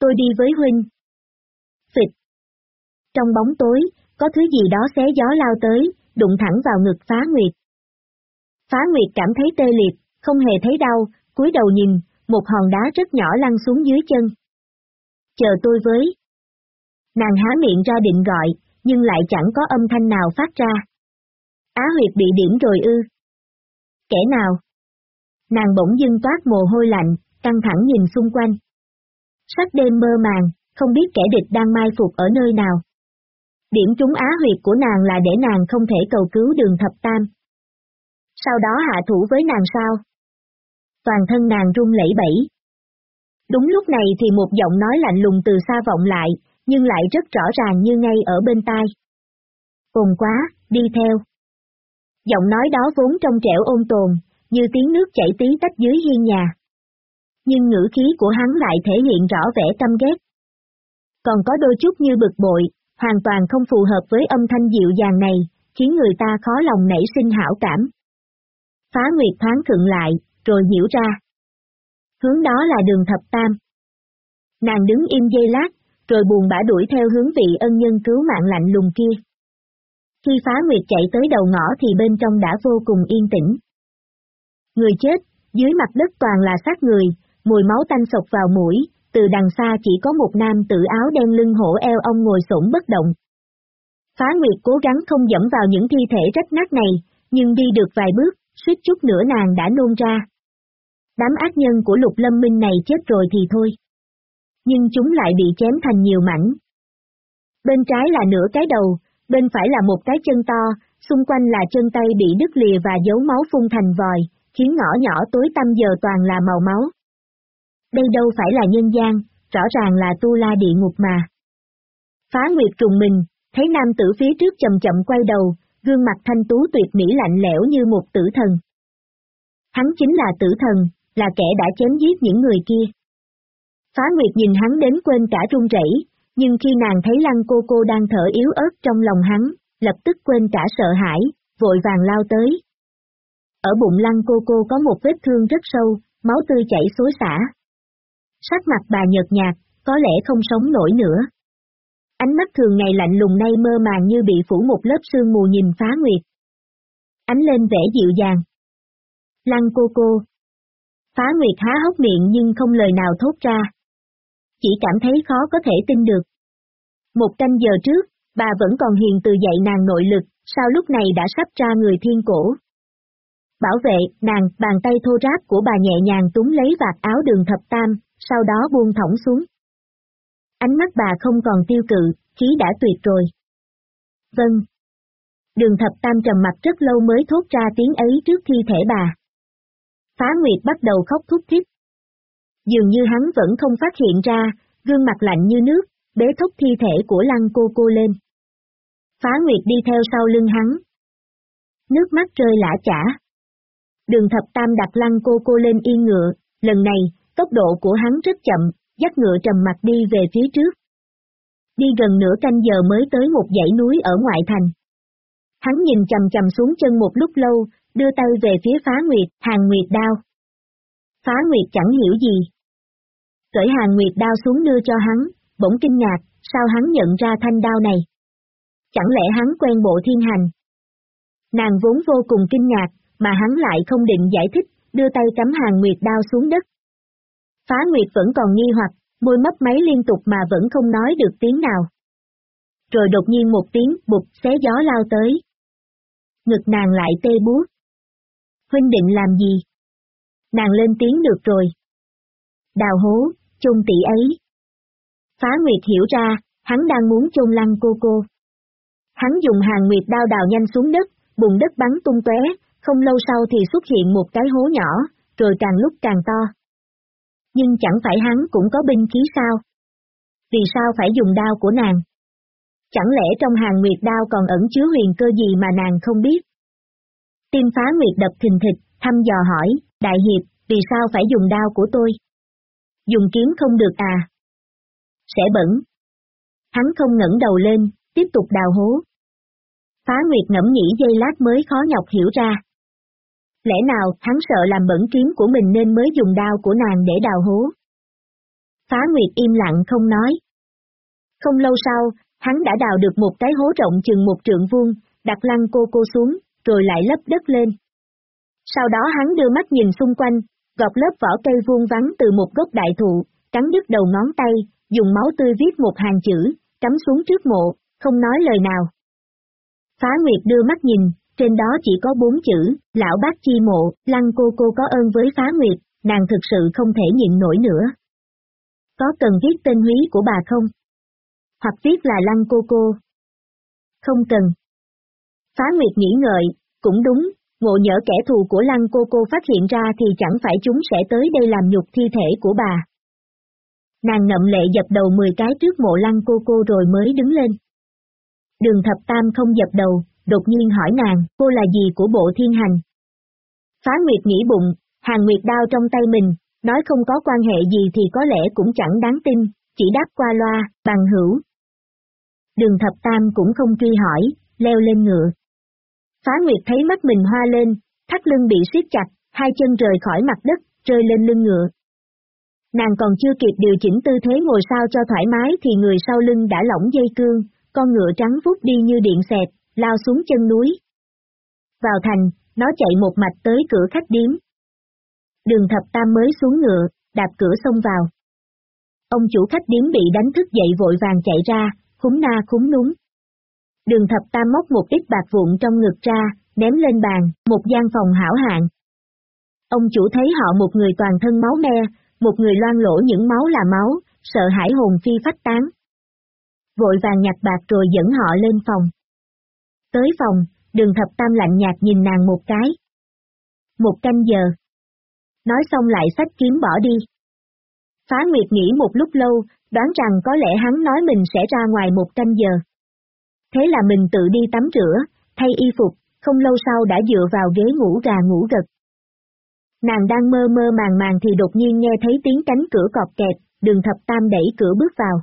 Tôi đi với huynh. Phịch. Trong bóng tối, có thứ gì đó xé gió lao tới, đụng thẳng vào ngực phá nguyệt. Phá nguyệt cảm thấy tê liệt, không hề thấy đau, cúi đầu nhìn, một hòn đá rất nhỏ lăn xuống dưới chân. Chờ tôi với. Nàng há miệng ra định gọi, nhưng lại chẳng có âm thanh nào phát ra. Á huyệt bị điểm rồi ư. Kẻ nào? Nàng bỗng dưng toát mồ hôi lạnh, căng thẳng nhìn xung quanh. Sắc đêm mơ màng, không biết kẻ địch đang mai phục ở nơi nào. Điểm trúng á huyệt của nàng là để nàng không thể cầu cứu đường thập tam. Sau đó hạ thủ với nàng sao? Toàn thân nàng run lẩy bẩy. Đúng lúc này thì một giọng nói lạnh lùng từ xa vọng lại, nhưng lại rất rõ ràng như ngay ở bên tai. Ồn quá, đi theo. Giọng nói đó vốn trong trẻo ôn tồn, như tiếng nước chảy tí tách dưới hiên nhà. Nhưng ngữ khí của hắn lại thể hiện rõ vẻ tâm ghét. Còn có đôi chút như bực bội, hoàn toàn không phù hợp với âm thanh dịu dàng này, khiến người ta khó lòng nảy sinh hảo cảm. Phá Nguyệt thoáng thượng lại, rồi hiểu ra. Hướng đó là đường thập tam. Nàng đứng im dây lát, rồi buồn bã đuổi theo hướng vị ân nhân cứu mạng lạnh lùng kia. Khi phá nguyệt chạy tới đầu ngõ thì bên trong đã vô cùng yên tĩnh. Người chết, dưới mặt đất toàn là xác người, mùi máu tanh sộc vào mũi, từ đằng xa chỉ có một nam tử áo đen lưng hổ eo ông ngồi sổn bất động. Phá Nguyệt cố gắng không dẫm vào những thi thể rách nát này, nhưng đi được vài bước, suýt chút nữa nàng đã nôn ra. Đám ác nhân của lục lâm minh này chết rồi thì thôi nhưng chúng lại bị chém thành nhiều mảnh. Bên trái là nửa cái đầu, bên phải là một cái chân to, xung quanh là chân tay bị đứt lìa và dấu máu phun thành vòi, khiến ngõ nhỏ tối tăm giờ toàn là màu máu. Đây đâu phải là nhân gian, rõ ràng là tu la địa ngục mà. Phá Nguyệt trùng mình, thấy nam tử phía trước chậm chậm quay đầu, gương mặt thanh tú tuyệt mỹ lạnh lẽo như một tử thần. Hắn chính là tử thần, là kẻ đã chém giết những người kia. Phá Nguyệt nhìn hắn đến quên cả run rẩy, nhưng khi nàng thấy lăng cô cô đang thở yếu ớt trong lòng hắn, lập tức quên cả sợ hãi, vội vàng lao tới. Ở bụng lăng cô cô có một vết thương rất sâu, máu tươi chảy xối xả. Sắc mặt bà nhợt nhạt, có lẽ không sống nổi nữa. Ánh mắt thường ngày lạnh lùng nay mơ màng như bị phủ một lớp sương mù nhìn phá nguyệt. Ánh lên vẻ dịu dàng. Lăng cô cô. Phá nguyệt há hốc miệng nhưng không lời nào thốt ra chỉ cảm thấy khó có thể tin được. Một canh giờ trước, bà vẫn còn hiền từ dạy nàng nội lực, sao lúc này đã sắp ra người thiên cổ. Bảo vệ, nàng, bàn tay thô ráp của bà nhẹ nhàng túng lấy vạt áo đường thập tam, sau đó buông thõng xuống. Ánh mắt bà không còn tiêu cự, khí đã tuyệt rồi. Vâng. Đường thập tam trầm mặt rất lâu mới thốt ra tiếng ấy trước thi thể bà. Phá Nguyệt bắt đầu khóc thúc thích. Dường như hắn vẫn không phát hiện ra, gương mặt lạnh như nước, bế thúc thi thể của lăng cô cô lên. Phá Nguyệt đi theo sau lưng hắn. Nước mắt rơi lã chả. Đường thập tam đặt lăng cô cô lên yên ngựa, lần này, tốc độ của hắn rất chậm, dắt ngựa trầm mặt đi về phía trước. Đi gần nửa canh giờ mới tới một dãy núi ở ngoại thành. Hắn nhìn chầm chầm xuống chân một lúc lâu, đưa tay về phía phá nguyệt, hàng nguyệt đao. Phá nguyệt chẳng hiểu gì. Cởi hàng nguyệt đao xuống đưa cho hắn, bỗng kinh ngạc, sao hắn nhận ra thanh đao này? Chẳng lẽ hắn quen bộ thiên hành? Nàng vốn vô cùng kinh ngạc, mà hắn lại không định giải thích, đưa tay cắm hàng nguyệt đao xuống đất. Phá nguyệt vẫn còn nghi hoặc, môi mấp máy liên tục mà vẫn không nói được tiếng nào. Rồi đột nhiên một tiếng bụt xé gió lao tới. Ngực nàng lại tê buốt. Huynh định làm gì? Nàng lên tiếng được rồi. Đào hố, chôn tỷ ấy. Phá Nguyệt hiểu ra, hắn đang muốn chôn lăng cô cô. Hắn dùng hàng nguyệt đao đào nhanh xuống đất, bùn đất bắn tung tóe, không lâu sau thì xuất hiện một cái hố nhỏ, rồi càng lúc càng to. Nhưng chẳng phải hắn cũng có binh khí sao? Vì sao phải dùng đao của nàng? Chẳng lẽ trong hàng nguyệt đao còn ẩn chứa huyền cơ gì mà nàng không biết? Tim phá nguyệt đập thình thịch, thăm dò hỏi, đại hiệp, vì sao phải dùng đao của tôi? Dùng kiếm không được à? Sẽ bẩn. Hắn không ngẩng đầu lên, tiếp tục đào hố. Phá Nguyệt ngẫm nghĩ giây lát mới khó nhọc hiểu ra. Lẽ nào hắn sợ làm bẩn kiếm của mình nên mới dùng đao của nàng để đào hố? Phá Nguyệt im lặng không nói. Không lâu sau, hắn đã đào được một cái hố rộng chừng một trượng vuông, đặt lăng cô cô xuống, rồi lại lấp đất lên. Sau đó hắn đưa mắt nhìn xung quanh, gọt lớp vỏ cây vuông vắn từ một gốc đại thụ, cắn đứt đầu ngón tay, dùng máu tươi viết một hàng chữ, cắm xuống trước mộ, không nói lời nào. Phá Nguyệt đưa mắt nhìn, trên đó chỉ có bốn chữ, lão bác chi mộ, lăng cô cô có ơn với Phá Nguyệt, nàng thực sự không thể nhịn nổi nữa. Có cần viết tên húy của bà không? Hoặc viết là lăng cô cô? Không cần. Phá Nguyệt nghĩ ngợi, cũng đúng, ngộ nhỡ kẻ thù của lăng cô cô phát hiện ra thì chẳng phải chúng sẽ tới đây làm nhục thi thể của bà. Nàng ngậm lệ dập đầu 10 cái trước mộ lăng cô cô rồi mới đứng lên. Đường thập tam không dập đầu, đột nhiên hỏi nàng, cô là gì của bộ thiên hành? Phá Nguyệt nghĩ bụng, hàng Nguyệt đao trong tay mình, nói không có quan hệ gì thì có lẽ cũng chẳng đáng tin, chỉ đáp qua loa, bằng hữu. Đường thập tam cũng không truy hỏi, leo lên ngựa. Phá Nguyệt thấy mắt mình hoa lên, thắt lưng bị siết chặt, hai chân rời khỏi mặt đất, rơi lên lưng ngựa. Nàng còn chưa kịp điều chỉnh tư thế ngồi sao cho thoải mái thì người sau lưng đã lỏng dây cương, con ngựa trắng vút đi như điện xẹt, lao xuống chân núi. Vào thành, nó chạy một mạch tới cửa khách điếm. Đường thập tam mới xuống ngựa, đạp cửa xông vào. Ông chủ khách điếm bị đánh thức dậy vội vàng chạy ra, khúng na khúng núng. Đường thập tam móc một ít bạc vụn trong ngực ra, ném lên bàn, một gian phòng hảo hạng. Ông chủ thấy họ một người toàn thân máu me, một người loan lỗ những máu là máu, sợ hãi hồn phi phách tán. Vội vàng nhặt bạc rồi dẫn họ lên phòng. Tới phòng, đường thập tam lạnh nhạt nhìn nàng một cái. Một canh giờ. Nói xong lại sách kiếm bỏ đi. Phá Nguyệt nghĩ một lúc lâu, đoán rằng có lẽ hắn nói mình sẽ ra ngoài một canh giờ. Thế là mình tự đi tắm rửa, thay y phục, không lâu sau đã dựa vào ghế ngủ gà ngủ gật. Nàng đang mơ mơ màng màng thì đột nhiên nghe thấy tiếng cánh cửa cọp kẹt, đường thập tam đẩy cửa bước vào.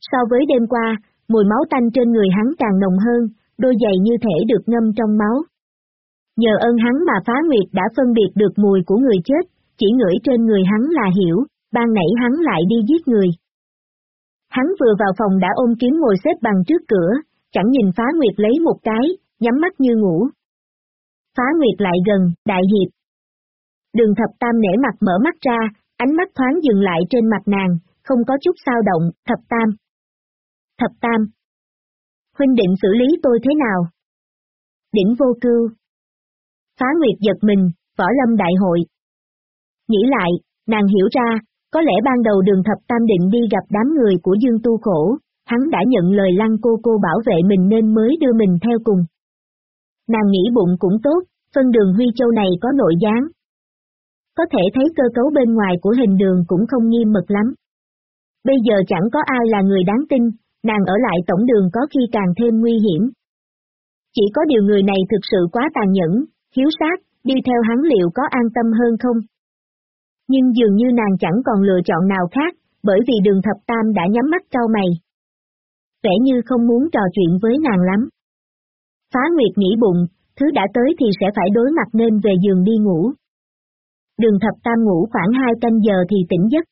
So với đêm qua, mùi máu tanh trên người hắn càng nồng hơn, đôi giày như thể được ngâm trong máu. Nhờ ơn hắn mà phá nguyệt đã phân biệt được mùi của người chết, chỉ ngửi trên người hắn là hiểu, ban nãy hắn lại đi giết người. Hắn vừa vào phòng đã ôm kiếm ngồi xếp bằng trước cửa, chẳng nhìn phá nguyệt lấy một cái, nhắm mắt như ngủ. Phá nguyệt lại gần, đại hiệp. Đường thập tam nể mặt mở mắt ra, ánh mắt thoáng dừng lại trên mặt nàng, không có chút sao động, thập tam. Thập tam. Huynh định xử lý tôi thế nào? Đỉnh vô cưu. Phá Nguyệt giật mình, võ lâm đại hội. Nghĩ lại, nàng hiểu ra, có lẽ ban đầu đường thập tam định đi gặp đám người của Dương Tu Khổ, hắn đã nhận lời lăng cô cô bảo vệ mình nên mới đưa mình theo cùng. Nàng nghĩ bụng cũng tốt, phân đường Huy Châu này có nội gián. Có thể thấy cơ cấu bên ngoài của hình đường cũng không nghiêm mật lắm. Bây giờ chẳng có ai là người đáng tin, nàng ở lại tổng đường có khi càng thêm nguy hiểm. Chỉ có điều người này thực sự quá tàn nhẫn, hiếu sát, đi theo hắn liệu có an tâm hơn không? Nhưng dường như nàng chẳng còn lựa chọn nào khác, bởi vì đường thập tam đã nhắm mắt trao mày. Vẻ như không muốn trò chuyện với nàng lắm. Phá Nguyệt nghĩ bụng, thứ đã tới thì sẽ phải đối mặt nên về giường đi ngủ. Đường thập tam ngủ khoảng hai canh giờ thì tỉnh giấc.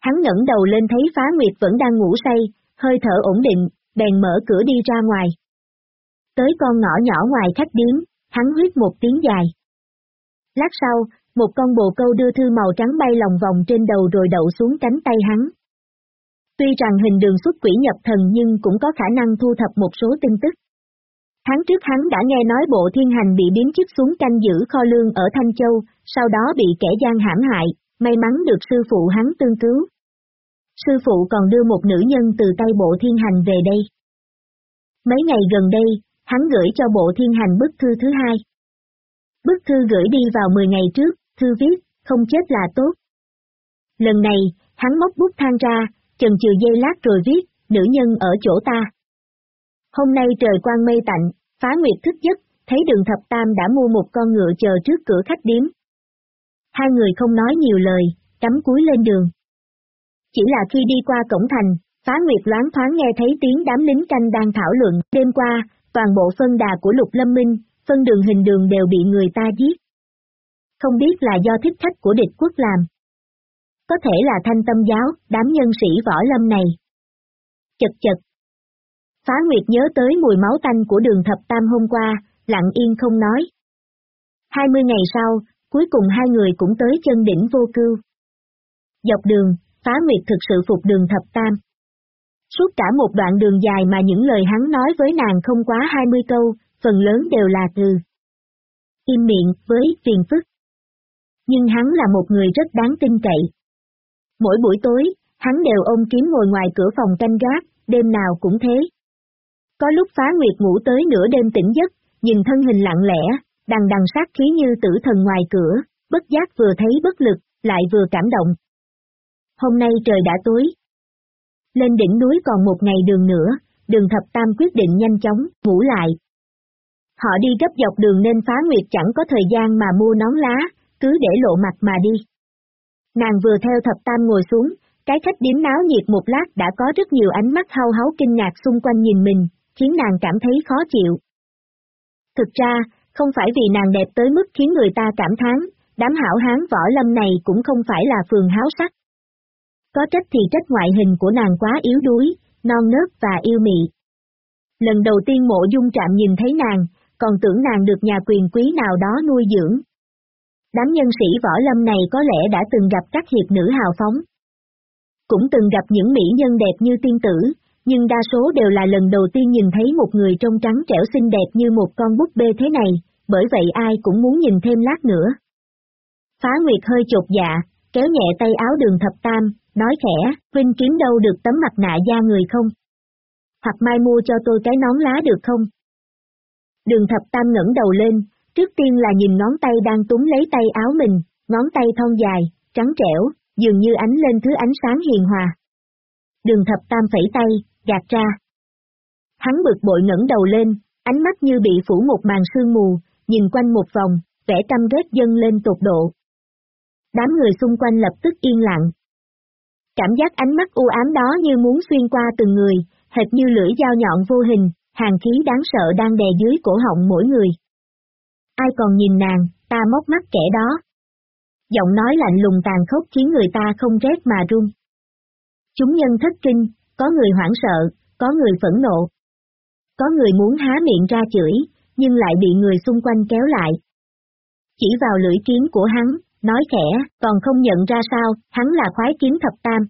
Hắn ngẩng đầu lên thấy Phá Nguyệt vẫn đang ngủ say, hơi thở ổn định, bèn mở cửa đi ra ngoài. Tới con ngõ nhỏ ngoài khách điếm, hắn huyết một tiếng dài. Lát sau, một con bồ câu đưa thư màu trắng bay lòng vòng trên đầu rồi đậu xuống cánh tay hắn. Tuy rằng hình đường xuất quỷ nhập thần nhưng cũng có khả năng thu thập một số tin tức. Tháng trước hắn đã nghe nói bộ thiên hành bị biến chức xuống canh giữ kho lương ở Thanh Châu, sau đó bị kẻ gian hãm hại, may mắn được sư phụ hắn tương cứu. Sư phụ còn đưa một nữ nhân từ tay bộ thiên hành về đây. Mấy ngày gần đây, hắn gửi cho bộ thiên hành bức thư thứ hai. Bức thư gửi đi vào 10 ngày trước, thư viết, không chết là tốt. Lần này, hắn móc bút than ra, chần chừ dây lát rồi viết, nữ nhân ở chỗ ta. Hôm nay trời quang mây tạnh, phá nguyệt thức giấc, thấy đường thập tam đã mua một con ngựa chờ trước cửa khách điếm. Hai người không nói nhiều lời, cắm cúi lên đường. Chỉ là khi đi qua cổng thành, phá nguyệt loáng thoáng nghe thấy tiếng đám lính canh đang thảo luận, đêm qua, toàn bộ phân đà của lục lâm minh, phân đường hình đường đều bị người ta giết. Không biết là do thích khách của địch quốc làm. Có thể là thanh tâm giáo, đám nhân sĩ võ lâm này. Chật chật, Phá Nguyệt nhớ tới mùi máu tanh của đường thập tam hôm qua, lặng yên không nói. Hai mươi ngày sau, cuối cùng hai người cũng tới chân đỉnh vô cưu. Dọc đường, Phá Nguyệt thực sự phục đường thập tam. Suốt cả một đoạn đường dài mà những lời hắn nói với nàng không quá hai mươi câu, phần lớn đều là từ. Im miệng với phiền phức. Nhưng hắn là một người rất đáng tin cậy. Mỗi buổi tối, hắn đều ôm kiếm ngồi ngoài cửa phòng canh gác, đêm nào cũng thế. Có lúc phá nguyệt ngủ tới nửa đêm tỉnh giấc, nhìn thân hình lặng lẽ, đằng đằng sát khí như tử thần ngoài cửa, bất giác vừa thấy bất lực, lại vừa cảm động. Hôm nay trời đã tối. Lên đỉnh núi còn một ngày đường nữa, đường thập tam quyết định nhanh chóng, ngủ lại. Họ đi gấp dọc đường nên phá nguyệt chẳng có thời gian mà mua nón lá, cứ để lộ mặt mà đi. Nàng vừa theo thập tam ngồi xuống, cái khách điếm náo nhiệt một lát đã có rất nhiều ánh mắt hao háo kinh ngạc xung quanh nhìn mình, khiến nàng cảm thấy khó chịu. Thực ra, không phải vì nàng đẹp tới mức khiến người ta cảm thán, đám hảo hán võ lâm này cũng không phải là phường háo sắc. Có trách thì trách ngoại hình của nàng quá yếu đuối, non nớt và yêu mị. Lần đầu tiên mộ dung trạm nhìn thấy nàng, còn tưởng nàng được nhà quyền quý nào đó nuôi dưỡng. Đám nhân sĩ võ lâm này có lẽ đã từng gặp các hiệp nữ hào phóng. Cũng từng gặp những mỹ nhân đẹp như tiên tử, nhưng đa số đều là lần đầu tiên nhìn thấy một người trông trắng trẻo xinh đẹp như một con búp bê thế này, bởi vậy ai cũng muốn nhìn thêm lát nữa. Phá Nguyệt hơi chột dạ, kéo nhẹ tay áo đường thập tam, nói khẽ, Vinh kiếm đâu được tấm mặt nạ da người không? Hoặc mai mua cho tôi cái nón lá được không? Đường thập tam ngẩng đầu lên, trước tiên là nhìn ngón tay đang túm lấy tay áo mình, ngón tay thon dài, trắng trẻo, dường như ánh lên thứ ánh sáng hiền hòa. Đường thập tam phẩy tay, gạt ra. Hắn bực bội ngẩng đầu lên, ánh mắt như bị phủ một màn sương mù, nhìn quanh một vòng, vẻ căm ghét dâng lên tột độ. Đám người xung quanh lập tức yên lặng. Cảm giác ánh mắt u ám đó như muốn xuyên qua từng người, hệt như lưỡi dao nhọn vô hình, hàng khí đáng sợ đang đè dưới cổ họng mỗi người. Ai còn nhìn nàng, ta móc mắt kẻ đó. Giọng nói lạnh lùng tàn khốc khiến người ta không rét mà run. Chúng nhân thất kinh, có người hoảng sợ, có người phẫn nộ. Có người muốn há miệng ra chửi, nhưng lại bị người xung quanh kéo lại. Chỉ vào lưỡi kiếm của hắn, nói khẽ, còn không nhận ra sao, hắn là khoái kiếm thập tam.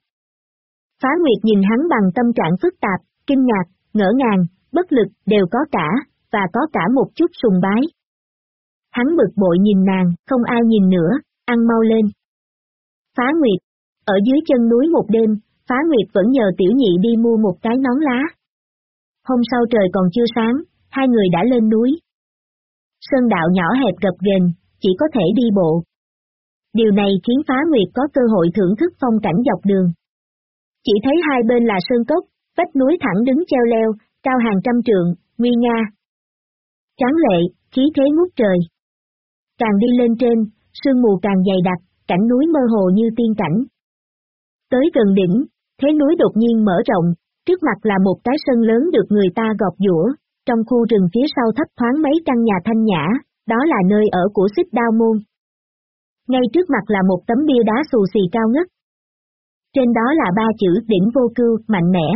Phá Nguyệt nhìn hắn bằng tâm trạng phức tạp, kinh ngạc, ngỡ ngàng, bất lực, đều có cả, và có cả một chút sùng bái. Hắn bực bội nhìn nàng, không ai nhìn nữa, ăn mau lên. Phá Nguyệt, ở dưới chân núi một đêm, Phá Nguyệt vẫn nhờ tiểu nhị đi mua một cái nón lá. Hôm sau trời còn chưa sáng, hai người đã lên núi. Sơn đạo nhỏ hẹp gập ghềnh, chỉ có thể đi bộ. Điều này khiến phá nguyệt có cơ hội thưởng thức phong cảnh dọc đường. Chỉ thấy hai bên là sơn cốc, vách núi thẳng đứng treo leo, cao hàng trăm trượng, nguy nga. Tráng lệ, khí thế ngút trời. Càng đi lên trên, sương mù càng dày đặc, cảnh núi mơ hồ như tiên cảnh. Tới gần đỉnh, thế núi đột nhiên mở rộng, trước mặt là một cái sân lớn được người ta gọt dũa, trong khu rừng phía sau thấp thoáng mấy căn nhà thanh nhã, đó là nơi ở của xích đao môn. Ngay trước mặt là một tấm bia đá xù xì cao ngất. Trên đó là ba chữ đỉnh vô cưu, mạnh mẽ.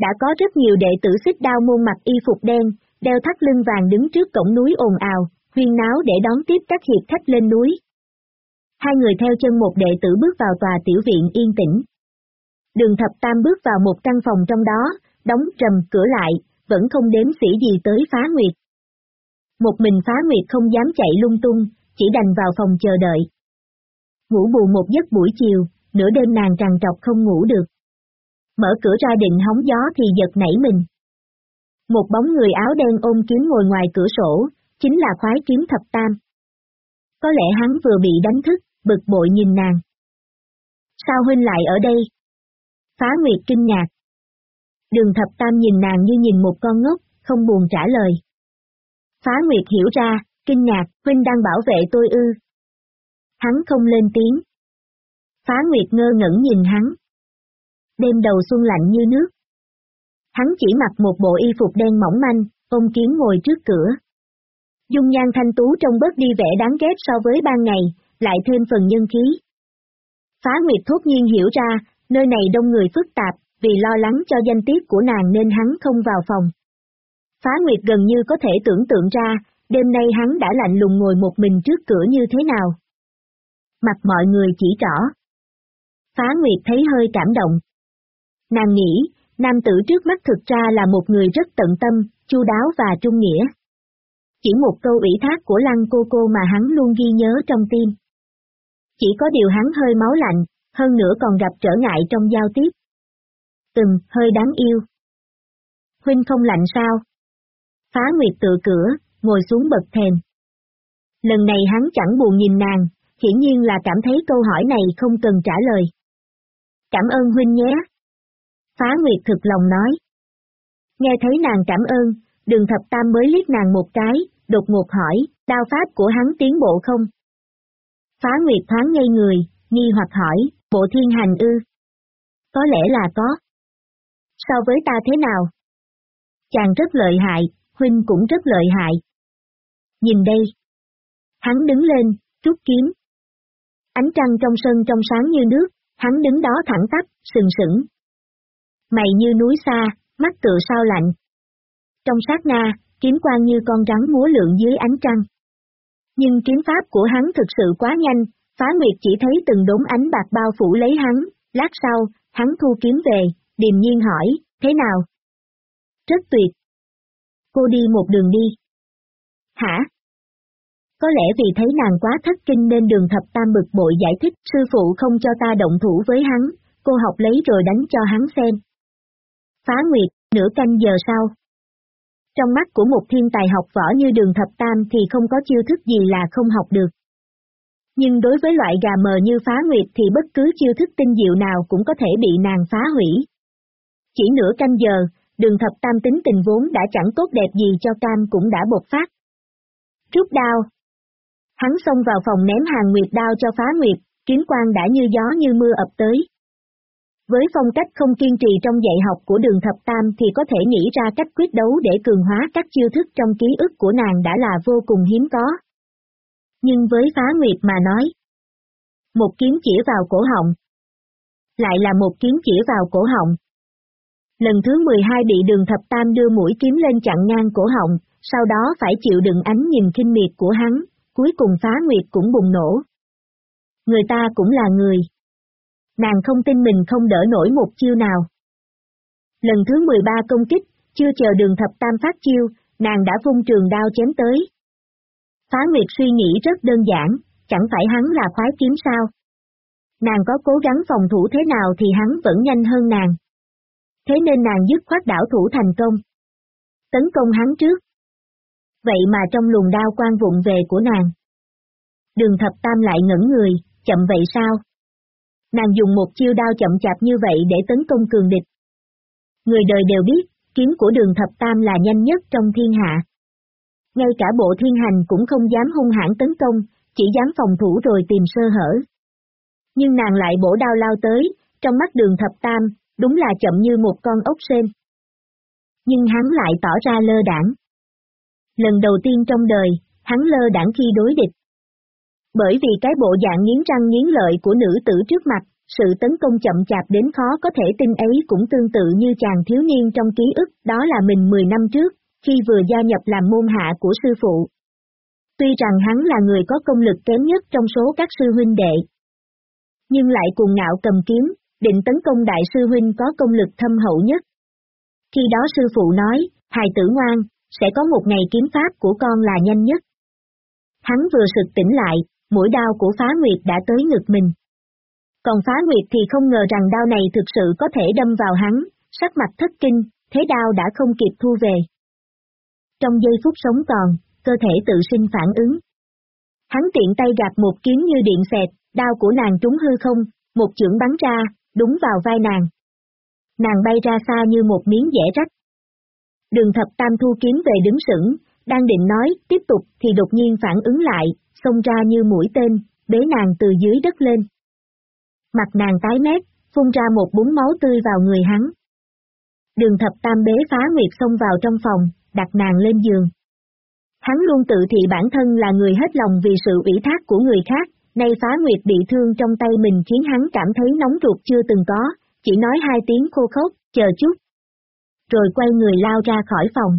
Đã có rất nhiều đệ tử xích đao môn mặc y phục đen, đeo thắt lưng vàng đứng trước cổng núi ồn ào, huyên náo để đón tiếp các hiệp khách lên núi. Hai người theo chân một đệ tử bước vào tòa tiểu viện yên tĩnh. Đường thập tam bước vào một căn phòng trong đó, đóng trầm cửa lại, vẫn không đếm sĩ gì tới phá nguyệt. Một mình phá nguyệt không dám chạy lung tung, chỉ đành vào phòng chờ đợi. Ngủ bù một giấc buổi chiều, nửa đêm nàng trằn trọc không ngủ được. Mở cửa ra định hóng gió thì giật nảy mình. Một bóng người áo đen ôm kiếm ngồi ngoài cửa sổ, chính là khoái kiếm thập tam. Có lẽ hắn vừa bị đánh thức, bực bội nhìn nàng. Sao huynh lại ở đây? Phá Nguyệt kinh ngạc. Đường thập tam nhìn nàng như nhìn một con ngốc, không buồn trả lời. Phá Nguyệt hiểu ra, kinh ngạc, huynh đang bảo vệ tôi ư. Hắn không lên tiếng. Phá Nguyệt ngơ ngẩn nhìn hắn. Đêm đầu xuân lạnh như nước. Hắn chỉ mặc một bộ y phục đen mỏng manh, ôm kiếm ngồi trước cửa. Dung nhan thanh tú trông bớt đi vẻ đáng ghét so với ban ngày, lại thêm phần nhân khí. Phá Nguyệt thốt nhiên hiểu ra, nơi này đông người phức tạp, vì lo lắng cho danh tiết của nàng nên hắn không vào phòng. Phá Nguyệt gần như có thể tưởng tượng ra, đêm nay hắn đã lạnh lùng ngồi một mình trước cửa như thế nào. Mặt mọi người chỉ rõ. Phá Nguyệt thấy hơi cảm động. Nàng nghĩ, nam tử trước mắt thực ra là một người rất tận tâm, chu đáo và trung nghĩa. Chỉ một câu ủy thác của lăng cô cô mà hắn luôn ghi nhớ trong tim. Chỉ có điều hắn hơi máu lạnh, hơn nữa còn gặp trở ngại trong giao tiếp. Từng, hơi đáng yêu. Huynh không lạnh sao? Phá Nguyệt tự cửa, ngồi xuống bậc thềm. Lần này hắn chẳng buồn nhìn nàng, hiển nhiên là cảm thấy câu hỏi này không cần trả lời. Cảm ơn huynh nhé. Phá Nguyệt thực lòng nói. Nghe thấy nàng cảm ơn, đường thập tam mới liếc nàng một cái, đột ngột hỏi, đao pháp của hắn tiến bộ không? Phá Nguyệt thoáng ngây người, nghi hoặc hỏi, bộ thiên hành ư? Có lẽ là có. So với ta thế nào? Chàng rất lợi hại, huynh cũng rất lợi hại. Nhìn đây. Hắn đứng lên, rút kiếm. Ánh trăng trong sân trong sáng như nước, hắn đứng đó thẳng tắp, sừng sững. Mày như núi xa, mắt tựa sao lạnh. Trong sát na, kiếm quang như con rắn múa lượn dưới ánh trăng. Nhưng kiếm pháp của hắn thực sự quá nhanh, phá nguyệt chỉ thấy từng đốm ánh bạc bao phủ lấy hắn, lát sau, hắn thu kiếm về, điềm nhiên hỏi, thế nào? Rất tuyệt. Cô đi một đường đi. Hả? Có lẽ vì thấy nàng quá thất kinh nên đường thập tam bực bội giải thích sư phụ không cho ta động thủ với hắn, cô học lấy rồi đánh cho hắn xem. Phá Nguyệt, nửa canh giờ sau. Trong mắt của một thiên tài học võ như đường thập tam thì không có chiêu thức gì là không học được. Nhưng đối với loại gà mờ như phá nguyệt thì bất cứ chiêu thức tinh diệu nào cũng có thể bị nàng phá hủy. Chỉ nửa canh giờ, đường thập tam tính tình vốn đã chẳng tốt đẹp gì cho cam cũng đã bột phát. Rút đao. Hắn xông vào phòng ném hàng nguyệt đao cho phá nguyệt, kiếm quang đã như gió như mưa ập tới. Với phong cách không kiên trì trong dạy học của đường thập tam thì có thể nghĩ ra cách quyết đấu để cường hóa các chiêu thức trong ký ức của nàng đã là vô cùng hiếm có. Nhưng với phá nguyệt mà nói, một kiếm chỉ vào cổ họng, lại là một kiếm chỉ vào cổ họng. Lần thứ 12 bị đường thập tam đưa mũi kiếm lên chặn ngang cổ họng, sau đó phải chịu đựng ánh nhìn kinh miệt của hắn, cuối cùng phá nguyệt cũng bùng nổ. Người ta cũng là người. Nàng không tin mình không đỡ nổi một chiêu nào. Lần thứ 13 công kích, chưa chờ đường thập tam phát chiêu, nàng đã vung trường đao chém tới. Phá Nguyệt suy nghĩ rất đơn giản, chẳng phải hắn là khoái kiếm sao. Nàng có cố gắng phòng thủ thế nào thì hắn vẫn nhanh hơn nàng. Thế nên nàng dứt khoát đảo thủ thành công. Tấn công hắn trước. vậy mà trong luồng đao quan vụng về của nàng. Đường thập tam lại ngẩn người, chậm vậy sao? Nàng dùng một chiêu đao chậm chạp như vậy để tấn công cường địch. Người đời đều biết, kiếm của đường thập tam là nhanh nhất trong thiên hạ. Ngay cả bộ thiên hành cũng không dám hung hãn tấn công, chỉ dám phòng thủ rồi tìm sơ hở. Nhưng nàng lại bổ đao lao tới, trong mắt đường thập tam, đúng là chậm như một con ốc sên. Nhưng hắn lại tỏ ra lơ đảng. Lần đầu tiên trong đời, hắn lơ đảng khi đối địch. Bởi vì cái bộ dạng nghiến răng nghiến lợi của nữ tử trước mặt, sự tấn công chậm chạp đến khó có thể tin ấy cũng tương tự như chàng thiếu niên trong ký ức, đó là mình 10 năm trước, khi vừa gia nhập làm môn hạ của sư phụ. Tuy rằng hắn là người có công lực kém nhất trong số các sư huynh đệ, nhưng lại cuồng ngạo cầm kiếm, định tấn công đại sư huynh có công lực thâm hậu nhất. Khi đó sư phụ nói, hài tử ngoan, sẽ có một ngày kiếm pháp của con là nhanh nhất. Hắn vừa sực tỉnh lại, mũi đao của phá nguyệt đã tới ngực mình. Còn phá nguyệt thì không ngờ rằng đao này thực sự có thể đâm vào hắn, sắc mặt thất kinh, thế đao đã không kịp thu về. Trong giây phút sống còn, cơ thể tự sinh phản ứng. Hắn tiện tay gạt một kiếm như điện xẹt, đao của nàng trúng hư không, một chưởng bắn ra, đúng vào vai nàng. Nàng bay ra xa như một miếng dẻ rách. Đường thập tam thu kiếm về đứng sững, đang định nói, tiếp tục thì đột nhiên phản ứng lại, xông ra như mũi tên, bế nàng từ dưới đất lên. Mặt nàng tái mét, phun ra một búng máu tươi vào người hắn. Đường thập tam bế phá nguyệt xông vào trong phòng, đặt nàng lên giường. Hắn luôn tự thị bản thân là người hết lòng vì sự ủy thác của người khác, nay phá nguyệt bị thương trong tay mình khiến hắn cảm thấy nóng ruột chưa từng có, chỉ nói hai tiếng khô khốc, chờ chút. Rồi quay người lao ra khỏi phòng.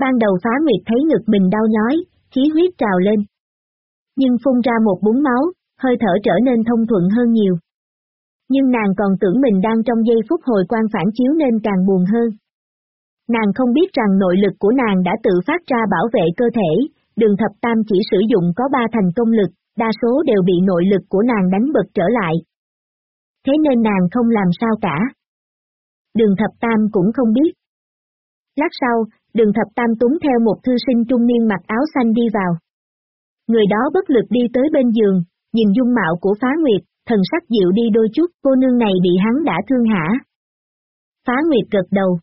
Ban đầu phá nguyệt thấy ngực mình đau nhói, khí huyết trào lên. Nhưng phun ra một búng máu, hơi thở trở nên thông thuận hơn nhiều. Nhưng nàng còn tưởng mình đang trong giây phút hồi quan phản chiếu nên càng buồn hơn. Nàng không biết rằng nội lực của nàng đã tự phát ra bảo vệ cơ thể, đường thập tam chỉ sử dụng có ba thành công lực, đa số đều bị nội lực của nàng đánh bật trở lại. Thế nên nàng không làm sao cả. Đường thập tam cũng không biết. Lát sau, đường thập tam túng theo một thư sinh trung niên mặc áo xanh đi vào. Người đó bất lực đi tới bên giường, nhìn dung mạo của phá nguyệt, thần sắc dịu đi đôi chút, cô nương này bị hắn đã thương hả? Phá nguyệt gật đầu.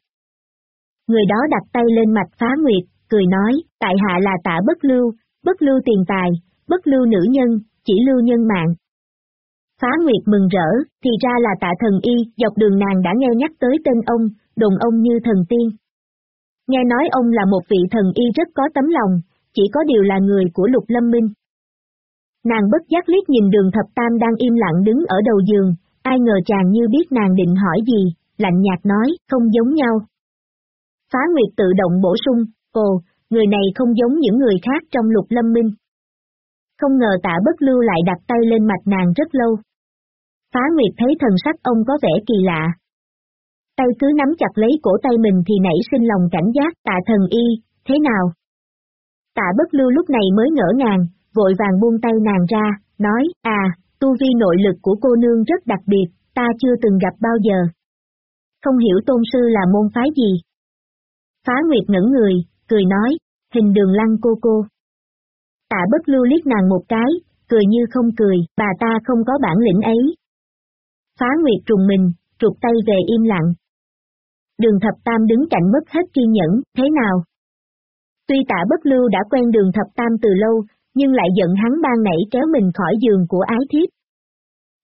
Người đó đặt tay lên mặt phá nguyệt, cười nói, tại hạ là tạ bất lưu, bất lưu tiền tài, bất lưu nữ nhân, chỉ lưu nhân mạng. Phá Nguyệt mừng rỡ, thì ra là tạ thần y, dọc đường nàng đã nghe nhắc tới tên ông, đồn ông như thần tiên. Nghe nói ông là một vị thần y rất có tấm lòng, chỉ có điều là người của lục lâm minh. Nàng bất giác liếc nhìn đường thập tam đang im lặng đứng ở đầu giường, ai ngờ chàng như biết nàng định hỏi gì, lạnh nhạt nói, không giống nhau. Phá Nguyệt tự động bổ sung, ồ, người này không giống những người khác trong lục lâm minh. Không ngờ tạ bất lưu lại đặt tay lên mặt nàng rất lâu. Phá Nguyệt thấy thần sắc ông có vẻ kỳ lạ. Tay cứ nắm chặt lấy cổ tay mình thì nảy sinh lòng cảnh giác tạ thần y, thế nào? Tạ bất lưu lúc này mới ngỡ ngàng, vội vàng buông tay nàng ra, nói, à, tu vi nội lực của cô nương rất đặc biệt, ta chưa từng gặp bao giờ. Không hiểu tôn sư là môn phái gì. Phá Nguyệt ngẩn người, cười nói, hình đường lăng cô cô. Tạ bất lưu liếc nàng một cái, cười như không cười, bà ta không có bản lĩnh ấy. Phá Nguyệt trùng mình, trục tay về im lặng. Đường thập tam đứng cạnh mất hết kiên nhẫn, thế nào? Tuy tạ bất lưu đã quen đường thập tam từ lâu, nhưng lại giận hắn ban nảy kéo mình khỏi giường của ái thiếp.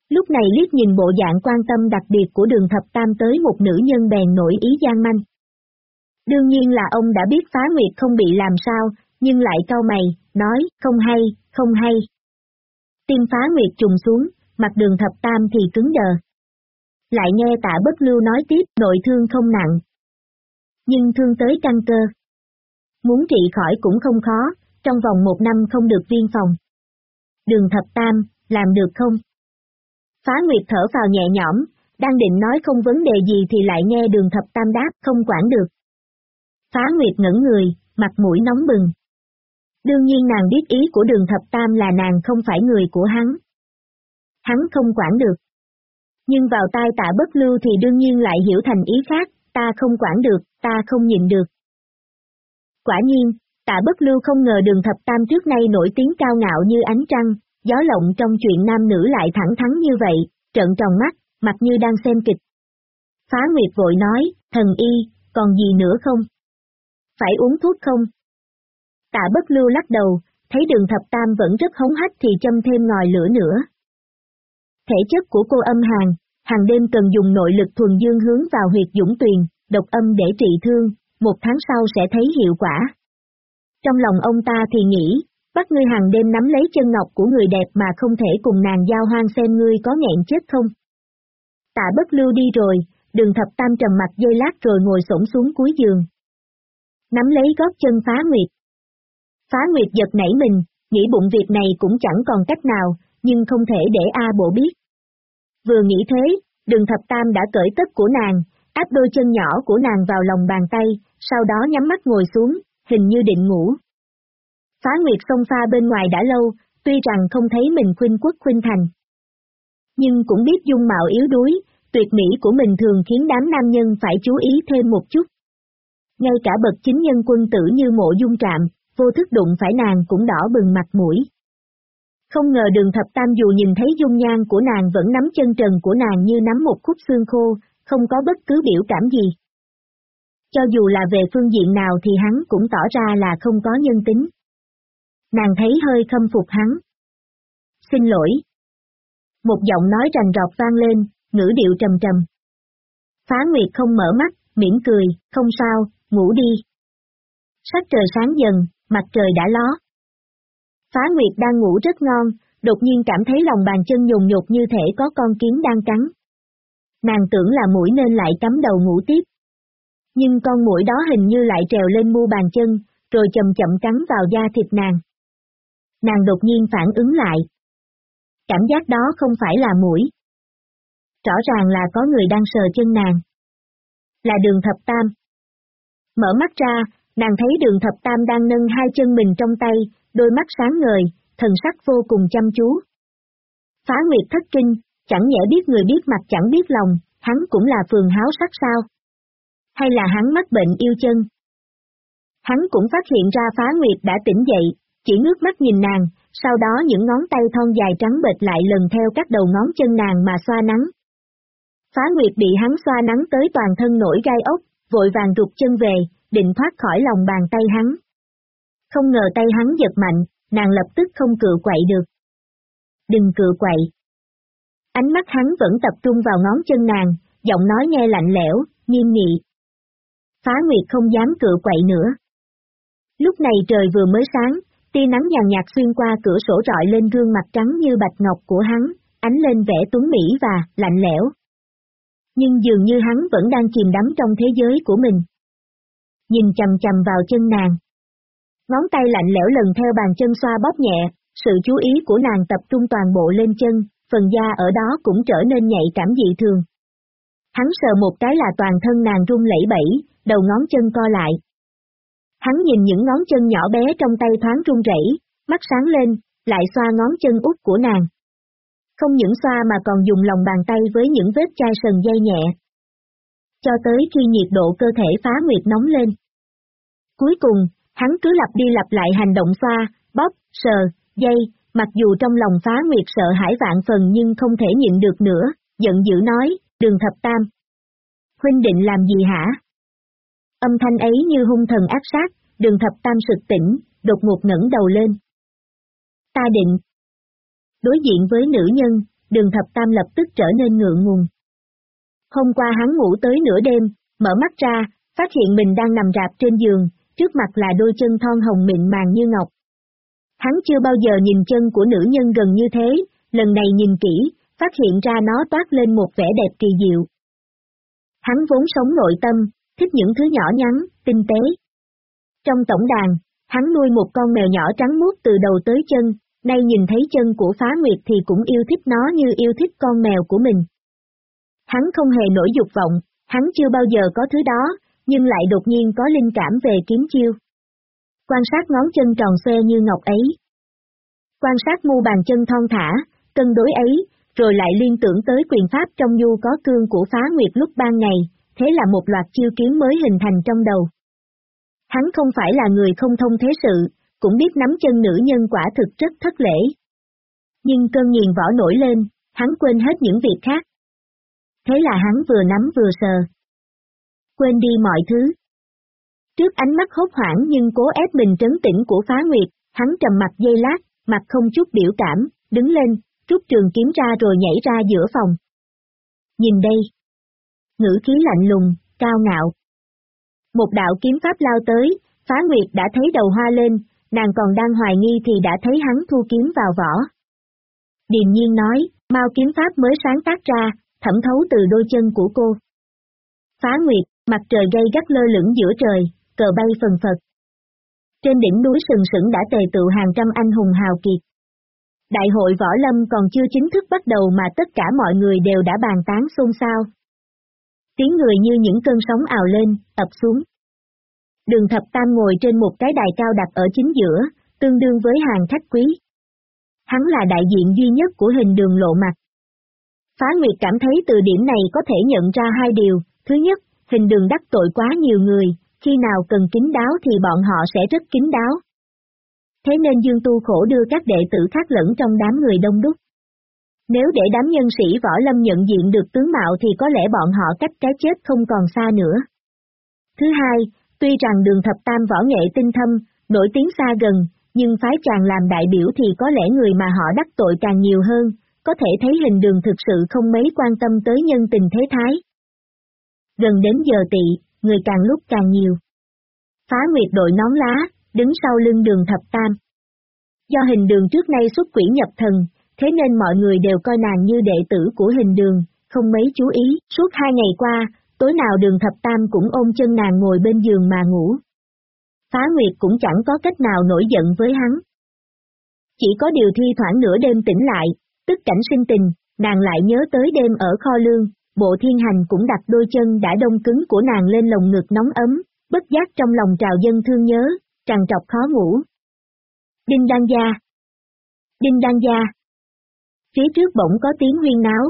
Lúc này liếc nhìn bộ dạng quan tâm đặc biệt của đường thập tam tới một nữ nhân bèn nổi ý gian manh. Đương nhiên là ông đã biết phá nguyệt không bị làm sao, nhưng lại cau mày, nói, không hay, không hay. Tim phá nguyệt trùng xuống, mặt đường thập tam thì cứng đờ. Lại nghe tạ bất lưu nói tiếp, nội thương không nặng. Nhưng thương tới căn cơ. Muốn trị khỏi cũng không khó, trong vòng một năm không được viên phòng. Đường thập tam, làm được không? Phá Nguyệt thở vào nhẹ nhõm, đang định nói không vấn đề gì thì lại nghe đường thập tam đáp không quản được. Phá Nguyệt ngẩn người, mặt mũi nóng bừng. Đương nhiên nàng biết ý của đường thập tam là nàng không phải người của hắn. Hắn không quản được. Nhưng vào tai tạ bất lưu thì đương nhiên lại hiểu thành ý khác, ta không quản được, ta không nhịn được. Quả nhiên, Tạ bất lưu không ngờ đường thập tam trước nay nổi tiếng cao ngạo như ánh trăng, gió lộng trong chuyện nam nữ lại thẳng thắn như vậy, trợn tròn mắt, mặt như đang xem kịch. Phá Nguyệt vội nói, thần y, còn gì nữa không? Phải uống thuốc không? Tạ bất lưu lắc đầu, thấy đường thập tam vẫn rất hống hách thì châm thêm ngòi lửa nữa. Thể chất của cô âm hàng, hàng đêm cần dùng nội lực thuần dương hướng vào huyệt dũng tuyền, độc âm để trị thương, một tháng sau sẽ thấy hiệu quả. Trong lòng ông ta thì nghĩ, bắt ngươi hàng đêm nắm lấy chân ngọc của người đẹp mà không thể cùng nàng giao hoang xem ngươi có nghẹn chết không. Tạ bất lưu đi rồi, đường thập tam trầm mặt dây lát rồi ngồi sổng xuống cuối giường. Nắm lấy gót chân phá nguyệt. Phá nguyệt giật nảy mình, nghĩ bụng việc này cũng chẳng còn cách nào, nhưng không thể để A bộ biết. Vừa nghĩ thế, đường thập tam đã cởi tất của nàng, áp đôi chân nhỏ của nàng vào lòng bàn tay, sau đó nhắm mắt ngồi xuống, hình như định ngủ. Phá Nguyệt sông pha bên ngoài đã lâu, tuy rằng không thấy mình khuynh quốc khuynh thành. Nhưng cũng biết dung mạo yếu đuối, tuyệt mỹ của mình thường khiến đám nam nhân phải chú ý thêm một chút. Ngay cả bậc chính nhân quân tử như mộ dung trạm, vô thức đụng phải nàng cũng đỏ bừng mặt mũi. Không ngờ đường thập tam dù nhìn thấy dung nhan của nàng vẫn nắm chân trần của nàng như nắm một khúc xương khô, không có bất cứ biểu cảm gì. Cho dù là về phương diện nào thì hắn cũng tỏ ra là không có nhân tính. Nàng thấy hơi khâm phục hắn. Xin lỗi. Một giọng nói rành rọt vang lên, ngữ điệu trầm trầm. Phá Nguyệt không mở mắt, mỉm cười, không sao, ngủ đi. Sắc trời sáng dần, mặt trời đã ló. Phá Nguyệt đang ngủ rất ngon, đột nhiên cảm thấy lòng bàn chân nhồn nhột như thể có con kiến đang cắn. Nàng tưởng là mũi nên lại cắm đầu ngủ tiếp. Nhưng con mũi đó hình như lại trèo lên mu bàn chân, rồi chậm chậm cắn vào da thịt nàng. Nàng đột nhiên phản ứng lại. Cảm giác đó không phải là mũi. Rõ ràng là có người đang sờ chân nàng. Là đường thập tam. Mở mắt ra, nàng thấy đường thập tam đang nâng hai chân mình trong tay, đôi mắt sáng ngời, thần sắc vô cùng chăm chú. Phá Nguyệt thất kinh, chẳng nhẽ biết người biết mặt chẳng biết lòng, hắn cũng là phường háo sắc sao? Hay là hắn mắc bệnh yêu chân? Hắn cũng phát hiện ra Phá Nguyệt đã tỉnh dậy, chỉ ngước mắt nhìn nàng, sau đó những ngón tay thon dài trắng bệt lại lần theo các đầu ngón chân nàng mà xoa nắng. Phá Nguyệt bị hắn xoa nắng tới toàn thân nổi gai ốc, vội vàng rụt chân về, định thoát khỏi lòng bàn tay hắn. Không ngờ tay hắn giật mạnh, nàng lập tức không cự quậy được. Đừng cự quậy. Ánh mắt hắn vẫn tập trung vào ngón chân nàng, giọng nói nghe lạnh lẽo, nghiêm nghị. Phá Nguyệt không dám cự quậy nữa. Lúc này trời vừa mới sáng, tia nắng nhàn nhạt xuyên qua cửa sổ rọi lên gương mặt trắng như bạch ngọc của hắn, ánh lên vẻ tuấn mỹ và lạnh lẽo. Nhưng dường như hắn vẫn đang chìm đắm trong thế giới của mình. Nhìn chầm chầm vào chân nàng. Ngón tay lạnh lẽo lần theo bàn chân xoa bóp nhẹ, sự chú ý của nàng tập trung toàn bộ lên chân, phần da ở đó cũng trở nên nhạy cảm dị thường. Hắn sờ một cái là toàn thân nàng rung lẩy bẩy, đầu ngón chân co lại. Hắn nhìn những ngón chân nhỏ bé trong tay thoáng run rẩy, mắt sáng lên, lại xoa ngón chân út của nàng. Không những xoa mà còn dùng lòng bàn tay với những vết chai sần dây nhẹ. Cho tới khi nhiệt độ cơ thể phá nguyệt nóng lên. Cuối cùng, hắn cứ lặp đi lặp lại hành động xoa, bóp, sờ, dây, mặc dù trong lòng phá nguyệt sợ hãi vạn phần nhưng không thể nhịn được nữa, giận dữ nói, đường thập tam. Huynh định làm gì hả? Âm thanh ấy như hung thần ác sát, đường thập tam sực tỉnh, đột ngột ngẩng đầu lên. Ta định. Đối diện với nữ nhân, đường thập tam lập tức trở nên ngượng ngùng. Hôm qua hắn ngủ tới nửa đêm, mở mắt ra, phát hiện mình đang nằm rạp trên giường, trước mặt là đôi chân thon hồng mịn màng như ngọc. Hắn chưa bao giờ nhìn chân của nữ nhân gần như thế, lần này nhìn kỹ, phát hiện ra nó toát lên một vẻ đẹp kỳ diệu. Hắn vốn sống nội tâm, thích những thứ nhỏ nhắn, tinh tế. Trong tổng đàn, hắn nuôi một con mèo nhỏ trắng muốt từ đầu tới chân, nay nhìn thấy chân của phá nguyệt thì cũng yêu thích nó như yêu thích con mèo của mình. Hắn không hề nổi dục vọng, hắn chưa bao giờ có thứ đó, nhưng lại đột nhiên có linh cảm về kiếm chiêu. Quan sát ngón chân tròn xoe như ngọc ấy. Quan sát mu bàn chân thon thả, cân đối ấy, rồi lại liên tưởng tới quyền pháp trong nhu có cương của phá nguyệt lúc ban ngày, thế là một loạt chiêu kiếm mới hình thành trong đầu. Hắn không phải là người không thông thế sự, cũng biết nắm chân nữ nhân quả thực rất thất lễ. Nhưng cơn nghiền võ nổi lên, hắn quên hết những việc khác. Thế là hắn vừa nắm vừa sờ. Quên đi mọi thứ. Trước ánh mắt hốt hoảng nhưng cố ép mình trấn tĩnh của phá nguyệt, hắn trầm mặt dây lát, mặt không chút biểu cảm, đứng lên, rút trường kiếm ra rồi nhảy ra giữa phòng. Nhìn đây. Ngữ khí lạnh lùng, cao ngạo. Một đạo kiếm pháp lao tới, phá nguyệt đã thấy đầu hoa lên, nàng còn đang hoài nghi thì đã thấy hắn thu kiếm vào vỏ. Điềm nhiên nói, mau kiếm pháp mới sáng tác ra, thẩm thấu từ đôi chân của cô. Phá nguyệt, mặt trời gây gắt lơ lửng giữa trời, cờ bay phần phật. Trên đỉnh núi sừng sững đã tề tựu hàng trăm anh hùng hào kiệt. Đại hội võ lâm còn chưa chính thức bắt đầu mà tất cả mọi người đều đã bàn tán xôn xao. Tiếng người như những cơn sóng ào lên, ập xuống. Đường thập tam ngồi trên một cái đài cao đặt ở chính giữa, tương đương với hàng khách quý. Hắn là đại diện duy nhất của hình đường lộ mặt. Phá Nguyệt cảm thấy từ điểm này có thể nhận ra hai điều, thứ nhất, hình đường đắc tội quá nhiều người, khi nào cần kính đáo thì bọn họ sẽ rất kính đáo. Thế nên Dương Tu khổ đưa các đệ tử khác lẫn trong đám người đông đúc. Nếu để đám nhân sĩ võ lâm nhận diện được tướng mạo thì có lẽ bọn họ cách cái chết không còn xa nữa. Thứ hai, tuy rằng đường thập tam võ nghệ tinh thâm, nổi tiếng xa gần, nhưng phái chàng làm đại biểu thì có lẽ người mà họ đắc tội càng nhiều hơn, có thể thấy hình đường thực sự không mấy quan tâm tới nhân tình thế thái. Gần đến giờ tị, người càng lúc càng nhiều. Phá Nguyệt đội nón lá, đứng sau lưng đường thập tam. Do hình đường trước nay xuất quỷ nhập thần, thế nên mọi người đều coi nàng như đệ tử của hình đường, không mấy chú ý, suốt hai ngày qua, tối nào đường thập tam cũng ôm chân nàng ngồi bên giường mà ngủ. Phá Nguyệt cũng chẳng có cách nào nổi giận với hắn. Chỉ có điều thi thoảng nửa đêm tỉnh lại, tức cảnh sinh tình, nàng lại nhớ tới đêm ở kho lương, bộ thiên hành cũng đặt đôi chân đã đông cứng của nàng lên lồng ngực nóng ấm, bất giác trong lòng trào dân thương nhớ, trằn trọc khó ngủ. Đinh Đan Gia Đinh Đan Gia Phía trước bỗng có tiếng huyên náo.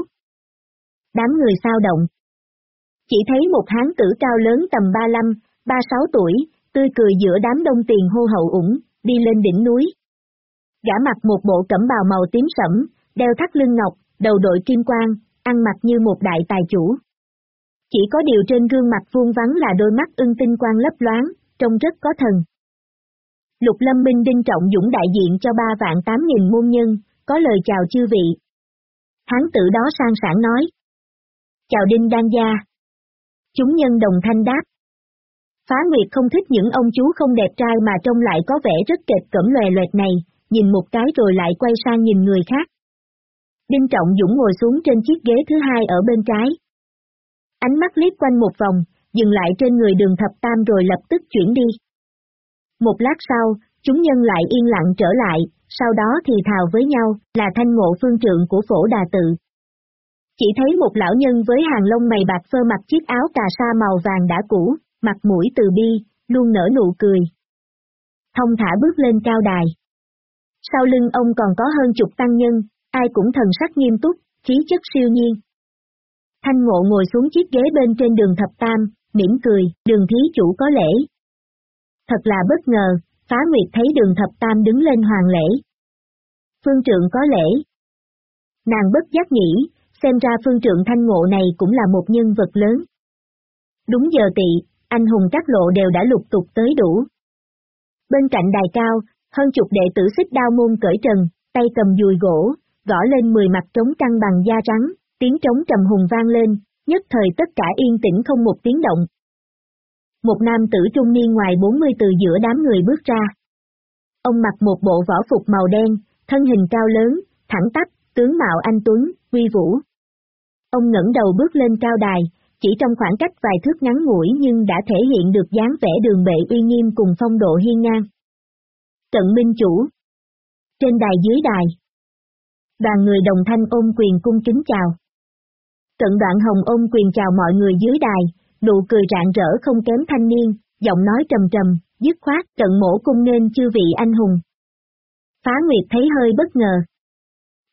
Đám người sao động. Chỉ thấy một hán tử cao lớn tầm 35, 36 tuổi, tươi cười giữa đám đông tiền hô hậu ủng, đi lên đỉnh núi. Gã mặc một bộ cẩm bào màu tím sẫm, đeo thắt lưng ngọc, đầu đội kim quang, ăn mặc như một đại tài chủ. Chỉ có điều trên gương mặt vuông vắng là đôi mắt ưng tinh quang lấp loáng, trông rất có thần. Lục Lâm Minh Đinh Trọng Dũng đại diện cho ba vạn tám nghìn môn nhân, có lời chào chư vị. Hán tử đó sang sản nói. Chào Đinh Đan Gia. Chúng nhân đồng thanh đáp. Phá Nguyệt không thích những ông chú không đẹp trai mà trông lại có vẻ rất kệt cẩm lòe loẹt này, nhìn một cái rồi lại quay sang nhìn người khác. Đinh Trọng Dũng ngồi xuống trên chiếc ghế thứ hai ở bên trái. Ánh mắt liếc quanh một vòng, dừng lại trên người đường thập tam rồi lập tức chuyển đi. Một lát sau, chúng nhân lại yên lặng trở lại, sau đó thì thào với nhau, là thanh ngộ phương trượng của phổ đà tự. Chỉ thấy một lão nhân với hàng lông mày bạc phơ mặc chiếc áo cà sa màu vàng đã cũ, mặt mũi từ bi, luôn nở nụ cười. Thông thả bước lên cao đài. Sau lưng ông còn có hơn chục tăng nhân, ai cũng thần sắc nghiêm túc, khí chất siêu nhiên. Thanh ngộ ngồi xuống chiếc ghế bên trên đường thập tam, mỉm cười, đường thí chủ có lễ. Thật là bất ngờ, phá nguyệt thấy đường thập tam đứng lên hoàng lễ. Phương trượng có lễ. Nàng bất giác nghĩ, xem ra phương trượng thanh ngộ này cũng là một nhân vật lớn. Đúng giờ tị, anh hùng các lộ đều đã lục tục tới đủ. Bên cạnh đài cao, hơn chục đệ tử xích đao môn cởi trần, tay cầm dùi gỗ, gõ lên mười mặt trống căng bằng da trắng, tiếng trống trầm hùng vang lên, nhất thời tất cả yên tĩnh không một tiếng động. Một nam tử trung niên ngoài 40 từ giữa đám người bước ra. Ông mặc một bộ võ phục màu đen, thân hình cao lớn, thẳng tắp, tướng mạo anh Tuấn, uy vũ. Ông ngẩng đầu bước lên cao đài, chỉ trong khoảng cách vài thước ngắn ngủi nhưng đã thể hiện được dáng vẻ đường bệ uy nghiêm cùng phong độ hiên ngang. Trận Minh Chủ Trên đài dưới đài Đoàn người đồng thanh ôm quyền cung kính chào. Cận đoạn hồng ôm quyền chào mọi người dưới đài, nụ cười rạng rỡ không kém thanh niên, giọng nói trầm trầm, dứt khoát, cận mổ cung nên chư vị anh hùng. Phá Nguyệt thấy hơi bất ngờ.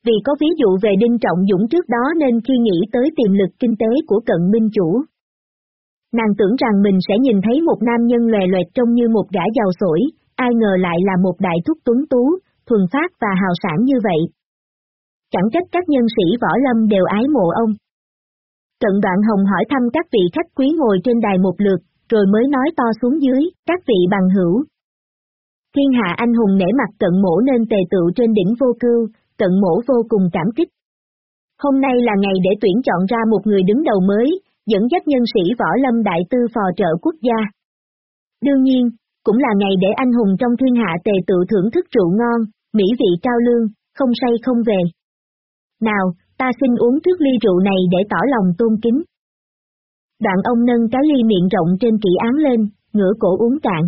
Vì có ví dụ về Đinh Trọng Dũng trước đó nên khi nghĩ tới tiềm lực kinh tế của cận minh chủ. Nàng tưởng rằng mình sẽ nhìn thấy một nam nhân lòe loẹt trông như một gã giàu sổi, ai ngờ lại là một đại thúc tuấn tú, thuần phát và hào sản như vậy. Chẳng trách các nhân sĩ võ lâm đều ái mộ ông. Cận đoạn hồng hỏi thăm các vị khách quý ngồi trên đài một lượt, rồi mới nói to xuống dưới, các vị bằng hữu. Thiên hạ anh hùng nể mặt cận mổ nên tề tựu trên đỉnh vô cưu, cận mổ vô cùng cảm kích. Hôm nay là ngày để tuyển chọn ra một người đứng đầu mới, dẫn dắt nhân sĩ võ lâm đại tư phò trợ quốc gia. Đương nhiên, cũng là ngày để anh hùng trong thiên hạ tề tự thưởng thức rượu ngon, mỹ vị cao lương, không say không về. Nào, ta xin uống trước ly rượu này để tỏ lòng tôn kính. Đoạn ông nâng cái ly miệng rộng trên kỹ án lên, ngửa cổ uống cạn.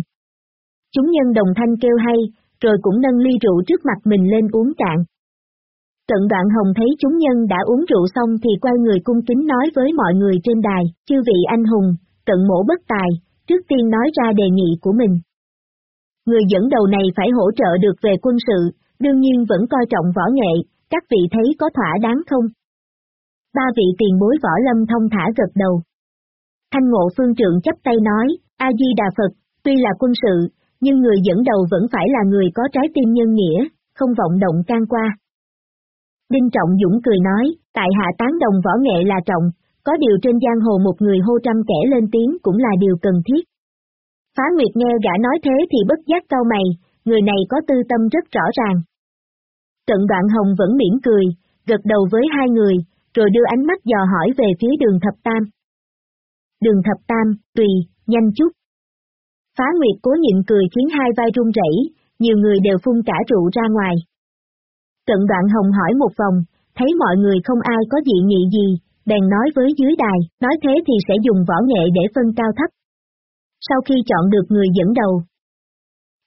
Chúng nhân đồng thanh kêu hay, rồi cũng nâng ly rượu trước mặt mình lên uống cạn. Cận đoạn hồng thấy chúng nhân đã uống rượu xong thì quay người cung kính nói với mọi người trên đài, chư vị anh hùng, cận mổ bất tài, trước tiên nói ra đề nghị của mình. Người dẫn đầu này phải hỗ trợ được về quân sự, đương nhiên vẫn coi trọng võ nghệ, các vị thấy có thỏa đáng không? Ba vị tiền bối võ lâm thông thả gật đầu. Thanh ngộ phương trượng chấp tay nói, A-di-đà Phật, tuy là quân sự, nhưng người dẫn đầu vẫn phải là người có trái tim nhân nghĩa, không vọng động can qua. Đinh Trọng Dũng cười nói, tại hạ tán đồng võ nghệ là trọng, có điều trên giang hồ một người hô trăm kẻ lên tiếng cũng là điều cần thiết. Phá Nguyệt nghe gã nói thế thì bất giác cau mày, người này có tư tâm rất rõ ràng. Cận đoạn hồng vẫn mỉm cười, gật đầu với hai người, rồi đưa ánh mắt dò hỏi về phía đường thập tam. Đường thập tam, tùy, nhanh chút. Phá Nguyệt cố nhịn cười khiến hai vai run rẩy, nhiều người đều phun cả rượu ra ngoài. Cận đoạn hồng hỏi một vòng, thấy mọi người không ai có dị nghị gì, bèn nói với dưới đài, nói thế thì sẽ dùng võ nghệ để phân cao thấp. Sau khi chọn được người dẫn đầu,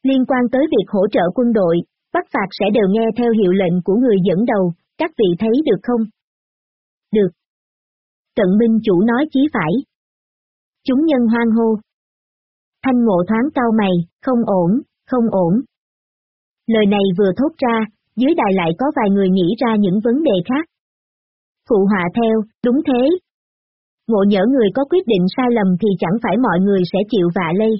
liên quan tới việc hỗ trợ quân đội, bắt phạt sẽ đều nghe theo hiệu lệnh của người dẫn đầu, các vị thấy được không? Được. Cận minh chủ nói chí phải. Chúng nhân hoang hô. Thanh ngộ thoáng cao mày, không ổn, không ổn. Lời này vừa thốt ra, dưới đài lại có vài người nghĩ ra những vấn đề khác. Phụ họa theo, đúng thế. Ngộ nhỡ người có quyết định sai lầm thì chẳng phải mọi người sẽ chịu vạ lây.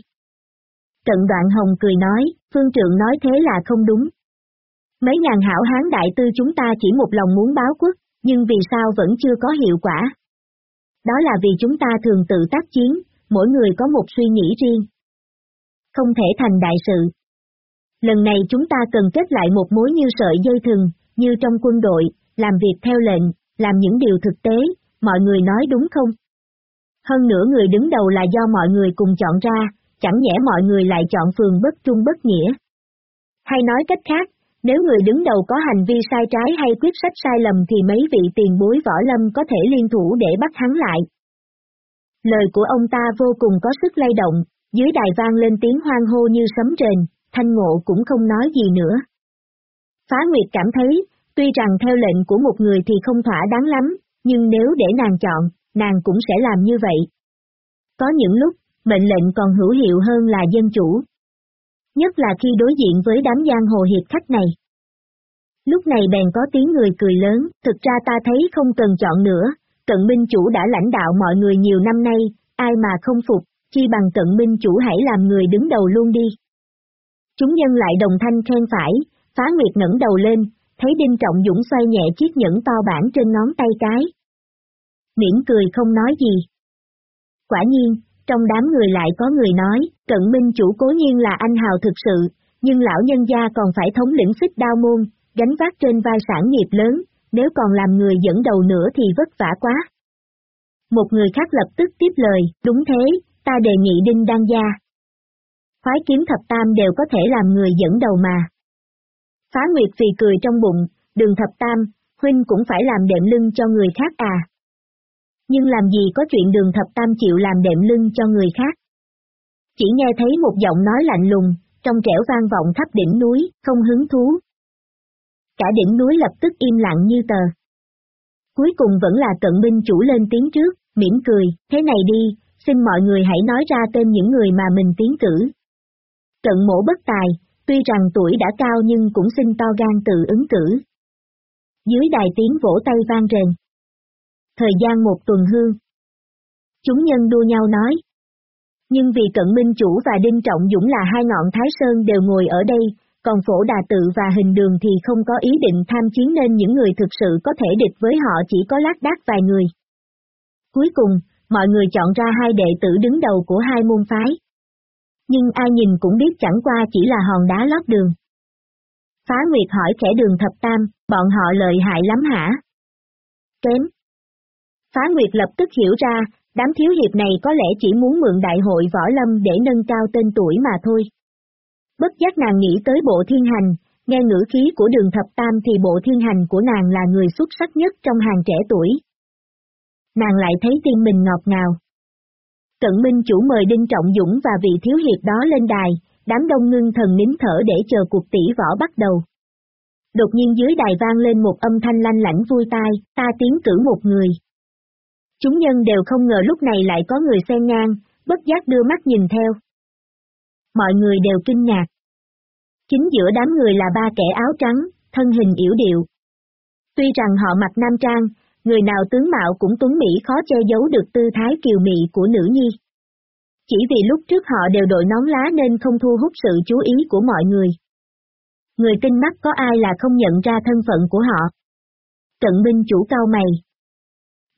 Cận đoạn hồng cười nói, phương trượng nói thế là không đúng. Mấy ngàn hảo hán đại tư chúng ta chỉ một lòng muốn báo quốc, nhưng vì sao vẫn chưa có hiệu quả? Đó là vì chúng ta thường tự tác chiến, mỗi người có một suy nghĩ riêng. Không thể thành đại sự, Lần này chúng ta cần kết lại một mối như sợi dây thừng, như trong quân đội, làm việc theo lệnh, làm những điều thực tế, mọi người nói đúng không? Hơn nữa người đứng đầu là do mọi người cùng chọn ra, chẳng nhẽ mọi người lại chọn phường bất trung bất nghĩa. Hay nói cách khác, nếu người đứng đầu có hành vi sai trái hay quyết sách sai lầm thì mấy vị tiền bối võ lâm có thể liên thủ để bắt hắn lại. Lời của ông ta vô cùng có sức lay động, dưới đài vang lên tiếng hoang hô như sấm rền, Thanh Ngộ cũng không nói gì nữa. Phá Nguyệt cảm thấy, tuy rằng theo lệnh của một người thì không thỏa đáng lắm, nhưng nếu để nàng chọn, nàng cũng sẽ làm như vậy. Có những lúc, mệnh lệnh còn hữu hiệu hơn là dân chủ. Nhất là khi đối diện với đám giang hồ hiệp khách này. Lúc này bèn có tiếng người cười lớn, thực ra ta thấy không cần chọn nữa, cận minh chủ đã lãnh đạo mọi người nhiều năm nay, ai mà không phục, chi bằng cận minh chủ hãy làm người đứng đầu luôn đi. Chúng nhân lại đồng thanh khen phải, phá nguyệt ngẩng đầu lên, thấy Đinh Trọng Dũng xoay nhẹ chiếc nhẫn to bản trên ngón tay cái. Miễn cười không nói gì. Quả nhiên, trong đám người lại có người nói, cận minh chủ cố nhiên là anh hào thực sự, nhưng lão nhân gia còn phải thống lĩnh xích đao môn, gánh vác trên vai sản nghiệp lớn, nếu còn làm người dẫn đầu nữa thì vất vả quá. Một người khác lập tức tiếp lời, đúng thế, ta đề nghị Đinh Đăng Gia, phái kiếm thập tam đều có thể làm người dẫn đầu mà. Phá Nguyệt vì cười trong bụng, đường thập tam, huynh cũng phải làm đệm lưng cho người khác à. Nhưng làm gì có chuyện đường thập tam chịu làm đệm lưng cho người khác. Chỉ nghe thấy một giọng nói lạnh lùng, trong trẻo vang vọng khắp đỉnh núi, không hứng thú. Cả đỉnh núi lập tức im lặng như tờ. Cuối cùng vẫn là cận binh chủ lên tiếng trước, mỉm cười, thế này đi, xin mọi người hãy nói ra tên những người mà mình tiến cử, Cận mổ bất tài, tuy rằng tuổi đã cao nhưng cũng xin to gan tự ứng cử. Dưới đài tiếng vỗ tay vang rền. Thời gian một tuần hương. Chúng nhân đua nhau nói, nhưng vì Cận Minh Chủ và Đinh Trọng Dũng là hai ngọn Thái Sơn đều ngồi ở đây, còn phổ đà tự và hình đường thì không có ý định tham chiến nên những người thực sự có thể địch với họ chỉ có lác đác vài người. Cuối cùng, mọi người chọn ra hai đệ tử đứng đầu của hai môn phái. Nhưng ai nhìn cũng biết chẳng qua chỉ là hòn đá lót đường. Phá Nguyệt hỏi kẻ đường thập tam, bọn họ lợi hại lắm hả? Kém. Phá Nguyệt lập tức hiểu ra, đám thiếu hiệp này có lẽ chỉ muốn mượn đại hội võ lâm để nâng cao tên tuổi mà thôi. Bất giác nàng nghĩ tới bộ thiên hành, nghe ngữ khí của đường thập tam thì bộ thiên hành của nàng là người xuất sắc nhất trong hàng trẻ tuổi. Nàng lại thấy tim mình ngọt ngào. Cận Minh chủ mời Đinh Trọng Dũng và vị thiếu hiệp đó lên đài, đám đông ngưng thần nín thở để chờ cuộc tỷ võ bắt đầu. Đột nhiên dưới đài vang lên một âm thanh lanh lãnh vui tai, ta tiến cử một người. Chúng nhân đều không ngờ lúc này lại có người xen ngang, bất giác đưa mắt nhìn theo mọi người đều kinh ngạc. Chính giữa đám người là ba kẻ áo trắng, thân hình yểu điệu. Tuy rằng họ mặc nam trang, người nào tướng mạo cũng tuấn mỹ khó che giấu được tư thái kiều mị của nữ nhi. Chỉ vì lúc trước họ đều đội nón lá nên không thu hút sự chú ý của mọi người. Người tinh mắt có ai là không nhận ra thân phận của họ. Trận binh chủ cao mày.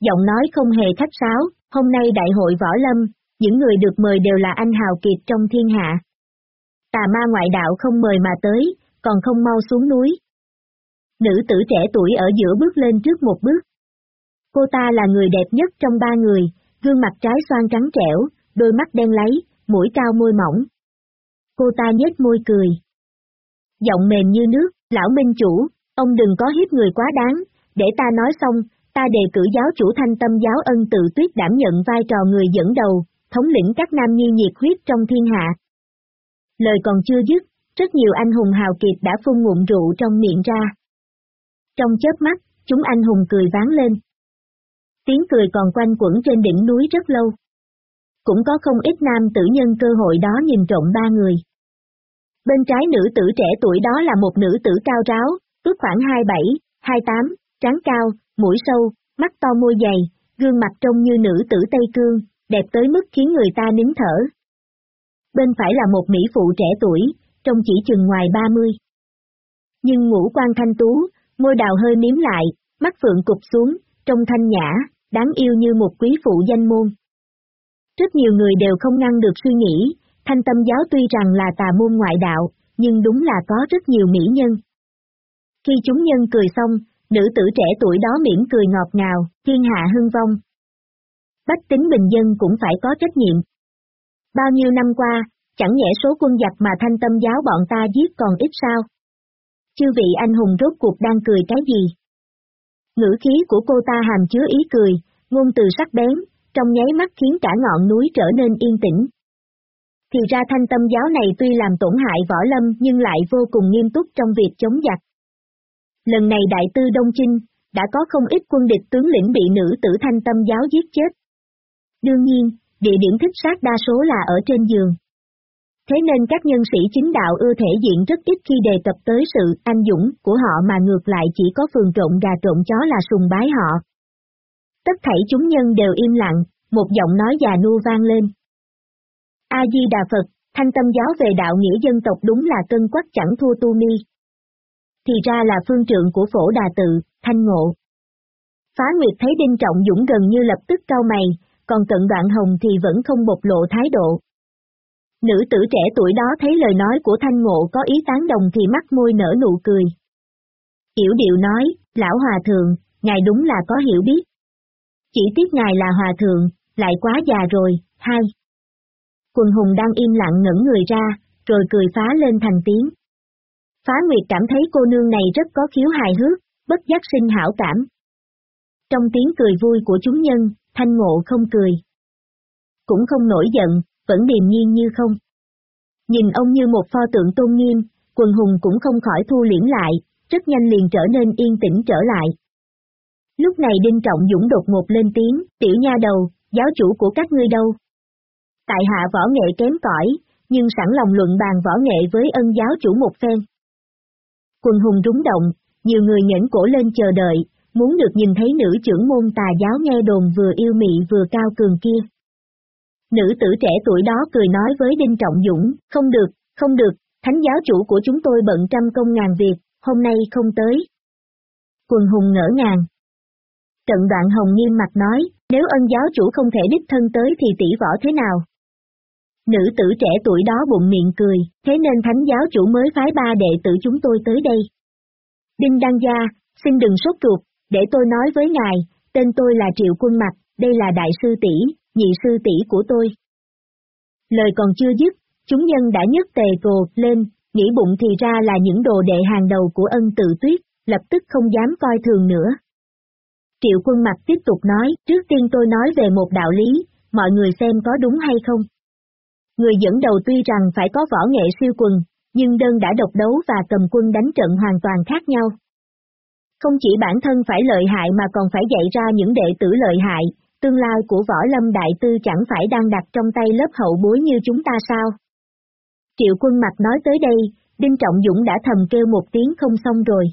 Giọng nói không hề khách sáo, hôm nay đại hội võ lâm, những người được mời đều là anh hào kiệt trong thiên hạ tà ma ngoại đạo không mời mà tới, còn không mau xuống núi. Nữ tử trẻ tuổi ở giữa bước lên trước một bước. Cô ta là người đẹp nhất trong ba người, gương mặt trái xoan trắng trẻo, đôi mắt đen lấy, mũi cao môi mỏng. Cô ta nhếch môi cười. Giọng mềm như nước, lão minh chủ, ông đừng có hiếp người quá đáng, để ta nói xong, ta đề cử giáo chủ thanh tâm giáo ân tự tuyết đảm nhận vai trò người dẫn đầu, thống lĩnh các nam nhi nhiệt huyết trong thiên hạ, Lời còn chưa dứt, rất nhiều anh hùng hào kiệt đã phun ngụm rượu trong miệng ra. Trong chớp mắt, chúng anh hùng cười ván lên. Tiếng cười còn quanh quẩn trên đỉnh núi rất lâu. Cũng có không ít nam tử nhân cơ hội đó nhìn trộm ba người. Bên trái nữ tử trẻ tuổi đó là một nữ tử cao ráo, ước khoảng 27, 28, trắng cao, mũi sâu, mắt to môi dày, gương mặt trông như nữ tử Tây Cương, đẹp tới mức khiến người ta nín thở bên phải là một mỹ phụ trẻ tuổi, trông chỉ chừng ngoài 30. Nhưng ngũ quan thanh tú, môi đào hơi miếm lại, mắt phượng cụp xuống, trông thanh nhã, đáng yêu như một quý phụ danh môn. Rất nhiều người đều không ngăn được suy nghĩ, thanh tâm giáo tuy rằng là tà môn ngoại đạo, nhưng đúng là có rất nhiều mỹ nhân. Khi chúng nhân cười xong, nữ tử trẻ tuổi đó mỉm cười ngọt ngào, thiên hạ hưng vong. Bách tính bình dân cũng phải có trách nhiệm, Bao nhiêu năm qua, chẳng nhẽ số quân giặc mà thanh tâm giáo bọn ta giết còn ít sao? Chư vị anh hùng rốt cuộc đang cười cái gì? Ngữ khí của cô ta hàm chứa ý cười, ngôn từ sắc bén, trong nháy mắt khiến cả ngọn núi trở nên yên tĩnh. Thì ra thanh tâm giáo này tuy làm tổn hại võ lâm nhưng lại vô cùng nghiêm túc trong việc chống giặc. Lần này đại tư Đông Chinh, đã có không ít quân địch tướng lĩnh bị nữ tử thanh tâm giáo giết chết. Đương nhiên, địa điểm thích sát đa số là ở trên giường. Thế nên các nhân sĩ chính đạo ưa thể diện rất ít khi đề cập tới sự anh dũng của họ mà ngược lại chỉ có phường trộn gà trộn chó là sùng bái họ. Tất thảy chúng nhân đều im lặng, một giọng nói già nua vang lên. A-di-đà Phật, thanh tâm giáo về đạo nghĩa dân tộc đúng là cân quắc chẳng thua tu mi. Thì ra là phương trượng của phổ đà tự, thanh ngộ. Phá Nguyệt thấy Đinh Trọng Dũng gần như lập tức cau mày, còn cận đoạn hồng thì vẫn không bộc lộ thái độ. Nữ tử trẻ tuổi đó thấy lời nói của thanh ngộ có ý tán đồng thì mắt môi nở nụ cười. Yểu điệu nói, lão hòa thượng, ngài đúng là có hiểu biết. Chỉ tiếc ngài là hòa thượng, lại quá già rồi, hai. Quần hùng đang im lặng ngẩn người ra, rồi cười phá lên thành tiếng. Phá Nguyệt cảm thấy cô nương này rất có khiếu hài hước, bất giác sinh hảo cảm. Trong tiếng cười vui của chúng nhân, thanh ngộ không cười. Cũng không nổi giận, vẫn điềm nhiên như không. Nhìn ông như một pho tượng tôn nghiêm, quần hùng cũng không khỏi thu liễm lại, rất nhanh liền trở nên yên tĩnh trở lại. Lúc này Đinh Trọng Dũng đột ngột lên tiếng, tiểu nha đầu, giáo chủ của các ngươi đâu? Tại hạ võ nghệ kém cỏi, nhưng sẵn lòng luận bàn võ nghệ với ân giáo chủ một phen. Quần hùng rúng động, nhiều người nhẫn cổ lên chờ đợi, muốn được nhìn thấy nữ trưởng môn tà giáo nghe đồn vừa yêu mị vừa cao cường kia. Nữ tử trẻ tuổi đó cười nói với Đinh Trọng Dũng, không được, không được, thánh giáo chủ của chúng tôi bận trăm công ngàn việc, hôm nay không tới. Quần hùng ngỡ ngàng. Trận đoạn hồng nghiêm mặt nói, nếu ân giáo chủ không thể đích thân tới thì tỷ võ thế nào? Nữ tử trẻ tuổi đó bụng miệng cười, thế nên thánh giáo chủ mới phái ba đệ tử chúng tôi tới đây. Đinh Đăng Gia, xin đừng sốt ruột, để tôi nói với ngài, tên tôi là Triệu Quân Mặt, đây là đại sư tỷ, nhị sư tỷ của tôi. Lời còn chưa dứt, chúng nhân đã nhấc tề cồ lên, nghĩ bụng thì ra là những đồ đệ hàng đầu của ân tự tuyết, lập tức không dám coi thường nữa. Triệu quân mặt tiếp tục nói, trước tiên tôi nói về một đạo lý, mọi người xem có đúng hay không. Người dẫn đầu tuy rằng phải có võ nghệ siêu quần, nhưng đơn đã độc đấu và cầm quân đánh trận hoàn toàn khác nhau. Không chỉ bản thân phải lợi hại mà còn phải dạy ra những đệ tử lợi hại, tương lai của võ lâm đại tư chẳng phải đang đặt trong tay lớp hậu bối như chúng ta sao? Triệu quân mặt nói tới đây, Đinh Trọng Dũng đã thầm kêu một tiếng không xong rồi.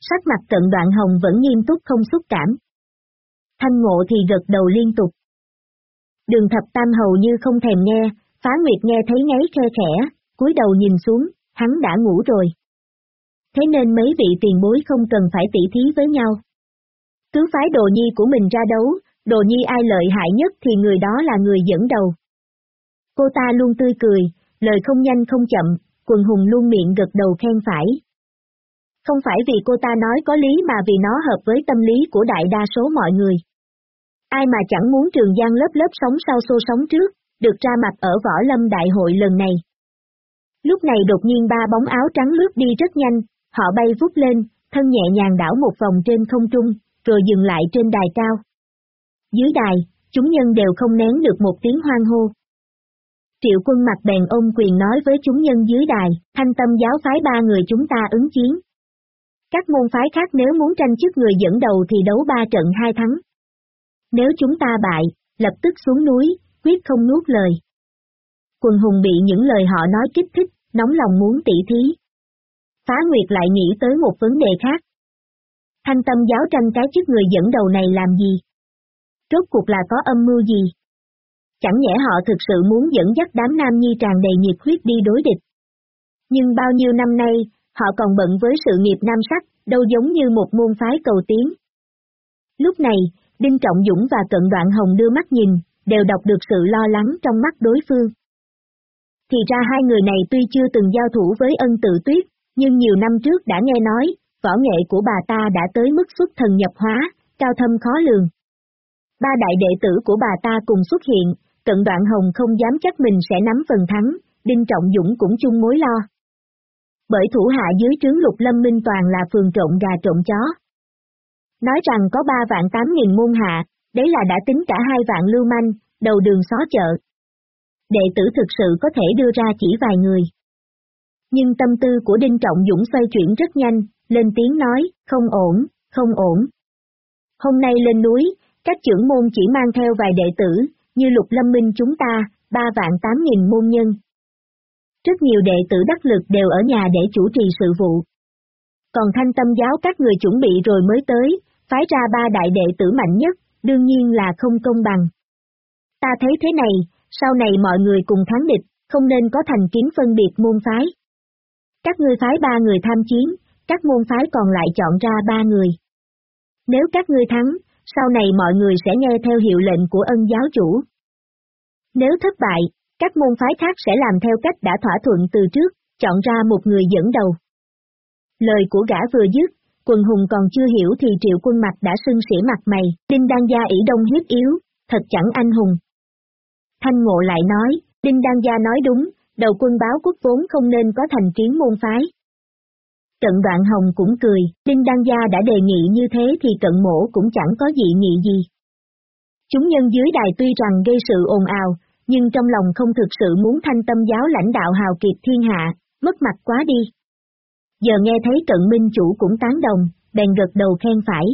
Sắc mặt cận đoạn hồng vẫn nghiêm túc không xúc cảm. Thanh ngộ thì gật đầu liên tục. Đường thập tam hầu như không thèm nghe, phá nguyệt nghe thấy ngáy khe khẽ, cúi đầu nhìn xuống, hắn đã ngủ rồi. Thế nên mấy vị tiền bối không cần phải tỉ thí với nhau. Cứ phái đồ nhi của mình ra đấu, đồ nhi ai lợi hại nhất thì người đó là người dẫn đầu. Cô ta luôn tươi cười, lời không nhanh không chậm, quần hùng luôn miệng gật đầu khen phải. Không phải vì cô ta nói có lý mà vì nó hợp với tâm lý của đại đa số mọi người. Ai mà chẳng muốn trường giang lớp lớp sống sau xô sống trước, được ra mặt ở võ lâm đại hội lần này. Lúc này đột nhiên ba bóng áo trắng lướt đi rất nhanh, họ bay vút lên, thân nhẹ nhàng đảo một vòng trên không trung, rồi dừng lại trên đài cao. Dưới đài, chúng nhân đều không nén được một tiếng hoang hô. Triệu quân mặt bèn ôm quyền nói với chúng nhân dưới đài, thanh tâm giáo phái ba người chúng ta ứng chiến. Các môn phái khác nếu muốn tranh chức người dẫn đầu thì đấu ba trận hai thắng. Nếu chúng ta bại, lập tức xuống núi, quyết không nuốt lời. Quần hùng bị những lời họ nói kích thích, nóng lòng muốn tỉ thí. Phá Nguyệt lại nghĩ tới một vấn đề khác. Thanh tâm giáo tranh cái chức người dẫn đầu này làm gì? Rốt cuộc là có âm mưu gì? Chẳng nhẽ họ thực sự muốn dẫn dắt đám nam nhi tràn đầy nhiệt huyết đi đối địch. Nhưng bao nhiêu năm nay, họ còn bận với sự nghiệp nam sắc, đâu giống như một môn phái cầu tiến. Lúc này, Đinh Trọng Dũng và Cận Đoạn Hồng đưa mắt nhìn, đều đọc được sự lo lắng trong mắt đối phương. Thì ra hai người này tuy chưa từng giao thủ với ân tự tuyết, nhưng nhiều năm trước đã nghe nói, võ nghệ của bà ta đã tới mức xuất thần nhập hóa, cao thâm khó lường. Ba đại đệ tử của bà ta cùng xuất hiện, cận đoạn hồng không dám chắc mình sẽ nắm phần thắng, Đinh Trọng Dũng cũng chung mối lo. Bởi thủ hạ dưới trướng lục lâm minh toàn là phường trộn gà trộn chó. Nói rằng có ba vạn tám nghìn môn hạ, đấy là đã tính cả hai vạn lưu manh, đầu đường xó chợ. Đệ tử thực sự có thể đưa ra chỉ vài người. Nhưng tâm tư của Đinh Trọng Dũng xoay chuyển rất nhanh, lên tiếng nói, không ổn, không ổn. Hôm nay lên núi, các trưởng môn chỉ mang theo vài đệ tử, như lục lâm minh chúng ta, ba vạn tám nghìn môn nhân. Rất nhiều đệ tử đắc lực đều ở nhà để chủ trì sự vụ. Còn thanh tâm giáo các người chuẩn bị rồi mới tới, phái ra ba đại đệ tử mạnh nhất, đương nhiên là không công bằng. Ta thấy thế này, sau này mọi người cùng thắng địch, không nên có thành kiến phân biệt môn phái. Các ngươi phái ba người tham chiến, các môn phái còn lại chọn ra ba người. Nếu các ngươi thắng, sau này mọi người sẽ nghe theo hiệu lệnh của ân giáo chủ. Nếu thất bại, các môn phái khác sẽ làm theo cách đã thỏa thuận từ trước, chọn ra một người dẫn đầu. Lời của gã vừa dứt, quần hùng còn chưa hiểu thì triệu quân mặt đã sưng sỉ mặt mày, Đinh Đăng Gia ỷ đông hiếp yếu, thật chẳng anh hùng. Thanh Ngộ lại nói, Đinh Đăng Gia nói đúng, đầu quân báo quốc vốn không nên có thành kiến môn phái. Cận đoạn hồng cũng cười, Đinh Đăng Gia đã đề nghị như thế thì cận mổ cũng chẳng có dị nghị gì. Chúng nhân dưới đài tuy rằng gây sự ồn ào, nhưng trong lòng không thực sự muốn thanh tâm giáo lãnh đạo hào kiệt thiên hạ, mất mặt quá đi. Giờ nghe thấy cận minh chủ cũng tán đồng, bèn gật đầu khen phải.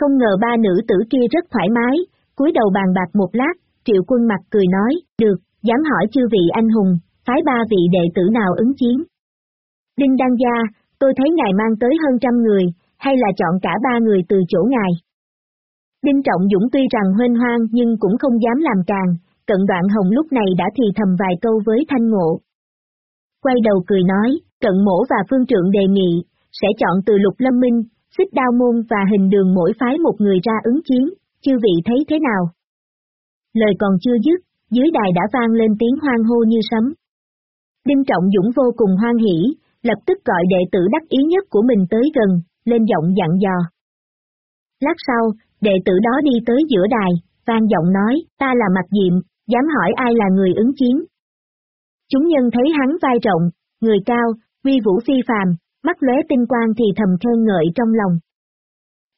Không ngờ ba nữ tử kia rất thoải mái, cúi đầu bàn bạc một lát, triệu quân mặt cười nói, được, dám hỏi chư vị anh hùng, phái ba vị đệ tử nào ứng chiến. Đinh Đăng Gia, tôi thấy ngài mang tới hơn trăm người, hay là chọn cả ba người từ chỗ ngài? Đinh Trọng Dũng tuy rằng huênh hoang nhưng cũng không dám làm càng, cận đoạn hồng lúc này đã thì thầm vài câu với thanh ngộ. Quay đầu cười nói, cận mổ và phương trượng đề nghị, sẽ chọn từ lục lâm minh, xích đao môn và hình đường mỗi phái một người ra ứng chiến, chư vị thấy thế nào? Lời còn chưa dứt, dưới đài đã vang lên tiếng hoang hô như sấm. Đinh Trọng Dũng vô cùng hoan hỉ, lập tức gọi đệ tử đắc ý nhất của mình tới gần, lên giọng dặn dò. Lát sau, đệ tử đó đi tới giữa đài, vang giọng nói, ta là mặt Diệm, dám hỏi ai là người ứng chiến. Chúng nhân thấy hắn vai rộng, người cao, uy vũ phi phàm, mắt lóe tinh quang thì thầm khen ngợi trong lòng.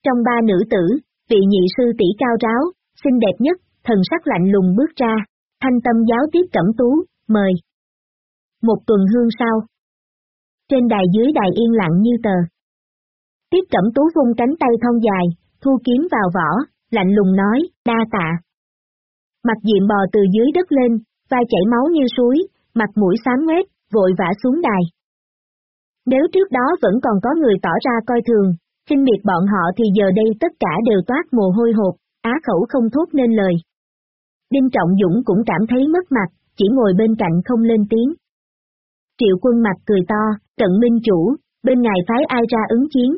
Trong ba nữ tử, vị nhị sư tỷ cao ráo, xinh đẹp nhất, thần sắc lạnh lùng bước ra, thanh tâm giáo tiếp cẩm tú, mời. Một tuần hương sau. Trên đài dưới đài yên lặng như tờ. Tiếp cẩm tú vung cánh tay thon dài, thu kiếm vào vỏ, lạnh lùng nói, đa tạ. Mặt diệm bò từ dưới đất lên, vai chảy máu như suối, mặt mũi xám ngoét, vội vã xuống đài. Nếu trước đó vẫn còn có người tỏ ra coi thường, khinh miệt bọn họ thì giờ đây tất cả đều toát mồ hôi hột, á khẩu không thốt nên lời. Đinh Trọng Dũng cũng cảm thấy mất mặt, chỉ ngồi bên cạnh không lên tiếng. Triệu quân mặt cười to, cận minh chủ, bên ngài phái ai ra ứng chiến.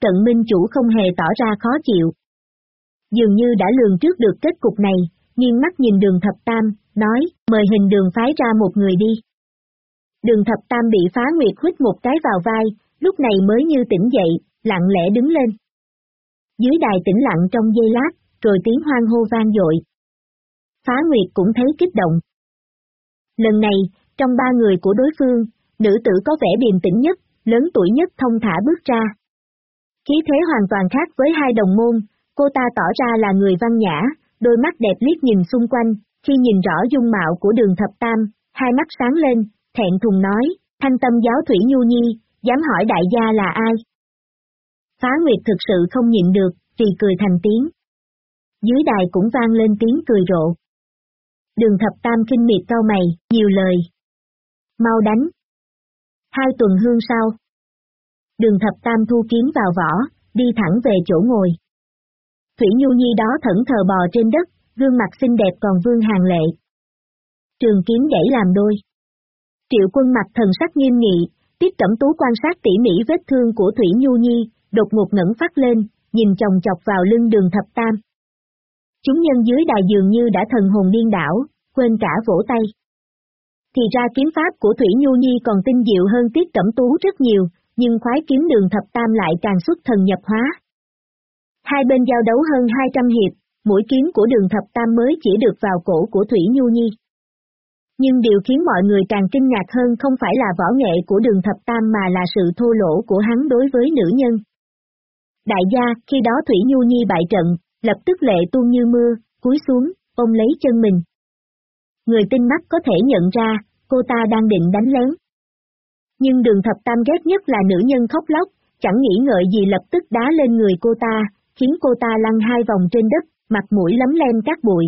Cận minh chủ không hề tỏ ra khó chịu. Dường như đã lường trước được kết cục này, nghiêng mắt nhìn đường thập tam, nói, mời hình đường phái ra một người đi. Đường thập tam bị phá nguyệt hít một cái vào vai, lúc này mới như tỉnh dậy, lặng lẽ đứng lên. Dưới đài tĩnh lặng trong giây lát, rồi tiếng hoang hô vang dội. Phá Nguyệt cũng thấy kích động. Lần này, trong ba người của đối phương, nữ tử có vẻ điềm tĩnh nhất, lớn tuổi nhất thông thả bước ra. Khí thế hoàn toàn khác với hai đồng môn, cô ta tỏ ra là người văn nhã, đôi mắt đẹp liếc nhìn xung quanh, khi nhìn rõ dung mạo của đường thập tam, hai mắt sáng lên, thẹn thùng nói, thanh tâm giáo Thủy Nhu Nhi, dám hỏi đại gia là ai? Phá Nguyệt thực sự không nhịn được, vì cười thành tiếng. Dưới đài cũng vang lên tiếng cười rộ. Đường thập tam kinh miệt cao mày, nhiều lời. Mau đánh. Hai tuần hương sau. Đường thập tam thu kiếm vào vỏ, đi thẳng về chỗ ngồi. Thủy Nhu Nhi đó thẫn thờ bò trên đất, gương mặt xinh đẹp còn vương hàng lệ. Trường kiếm đẩy làm đôi. Triệu quân mặt thần sắc nghiêm nghị, tiếp cẩm tú quan sát tỉ mỉ vết thương của Thủy Nhu Nhi, đột ngột ngẩng phát lên, nhìn chồng chọc vào lưng đường thập tam. Chúng nhân dưới đài dường như đã thần hồn điên đảo, quên cả vỗ tay. Thì ra kiếm pháp của Thủy Nhu Nhi còn tinh diệu hơn Tiết Cẩm Tú rất nhiều, nhưng khoái kiếm đường thập tam lại càng xuất thần nhập hóa. Hai bên giao đấu hơn 200 hiệp, mũi kiếm của đường thập tam mới chỉ được vào cổ của Thủy Nhu Nhi. Nhưng điều khiến mọi người càng kinh ngạc hơn không phải là võ nghệ của đường thập tam mà là sự thô lỗ của hắn đối với nữ nhân. Đại gia, khi đó Thủy Nhu Nhi bại trận, lập tức lệ tuôn như mưa, cúi xuống, ôm lấy chân mình. Người tinh mắt có thể nhận ra, cô ta đang định đánh lén. Nhưng đường thập tam ghét nhất là nữ nhân khóc lóc, chẳng nghĩ ngợi gì lập tức đá lên người cô ta, khiến cô ta lăn hai vòng trên đất, mặt mũi lấm lem các bụi.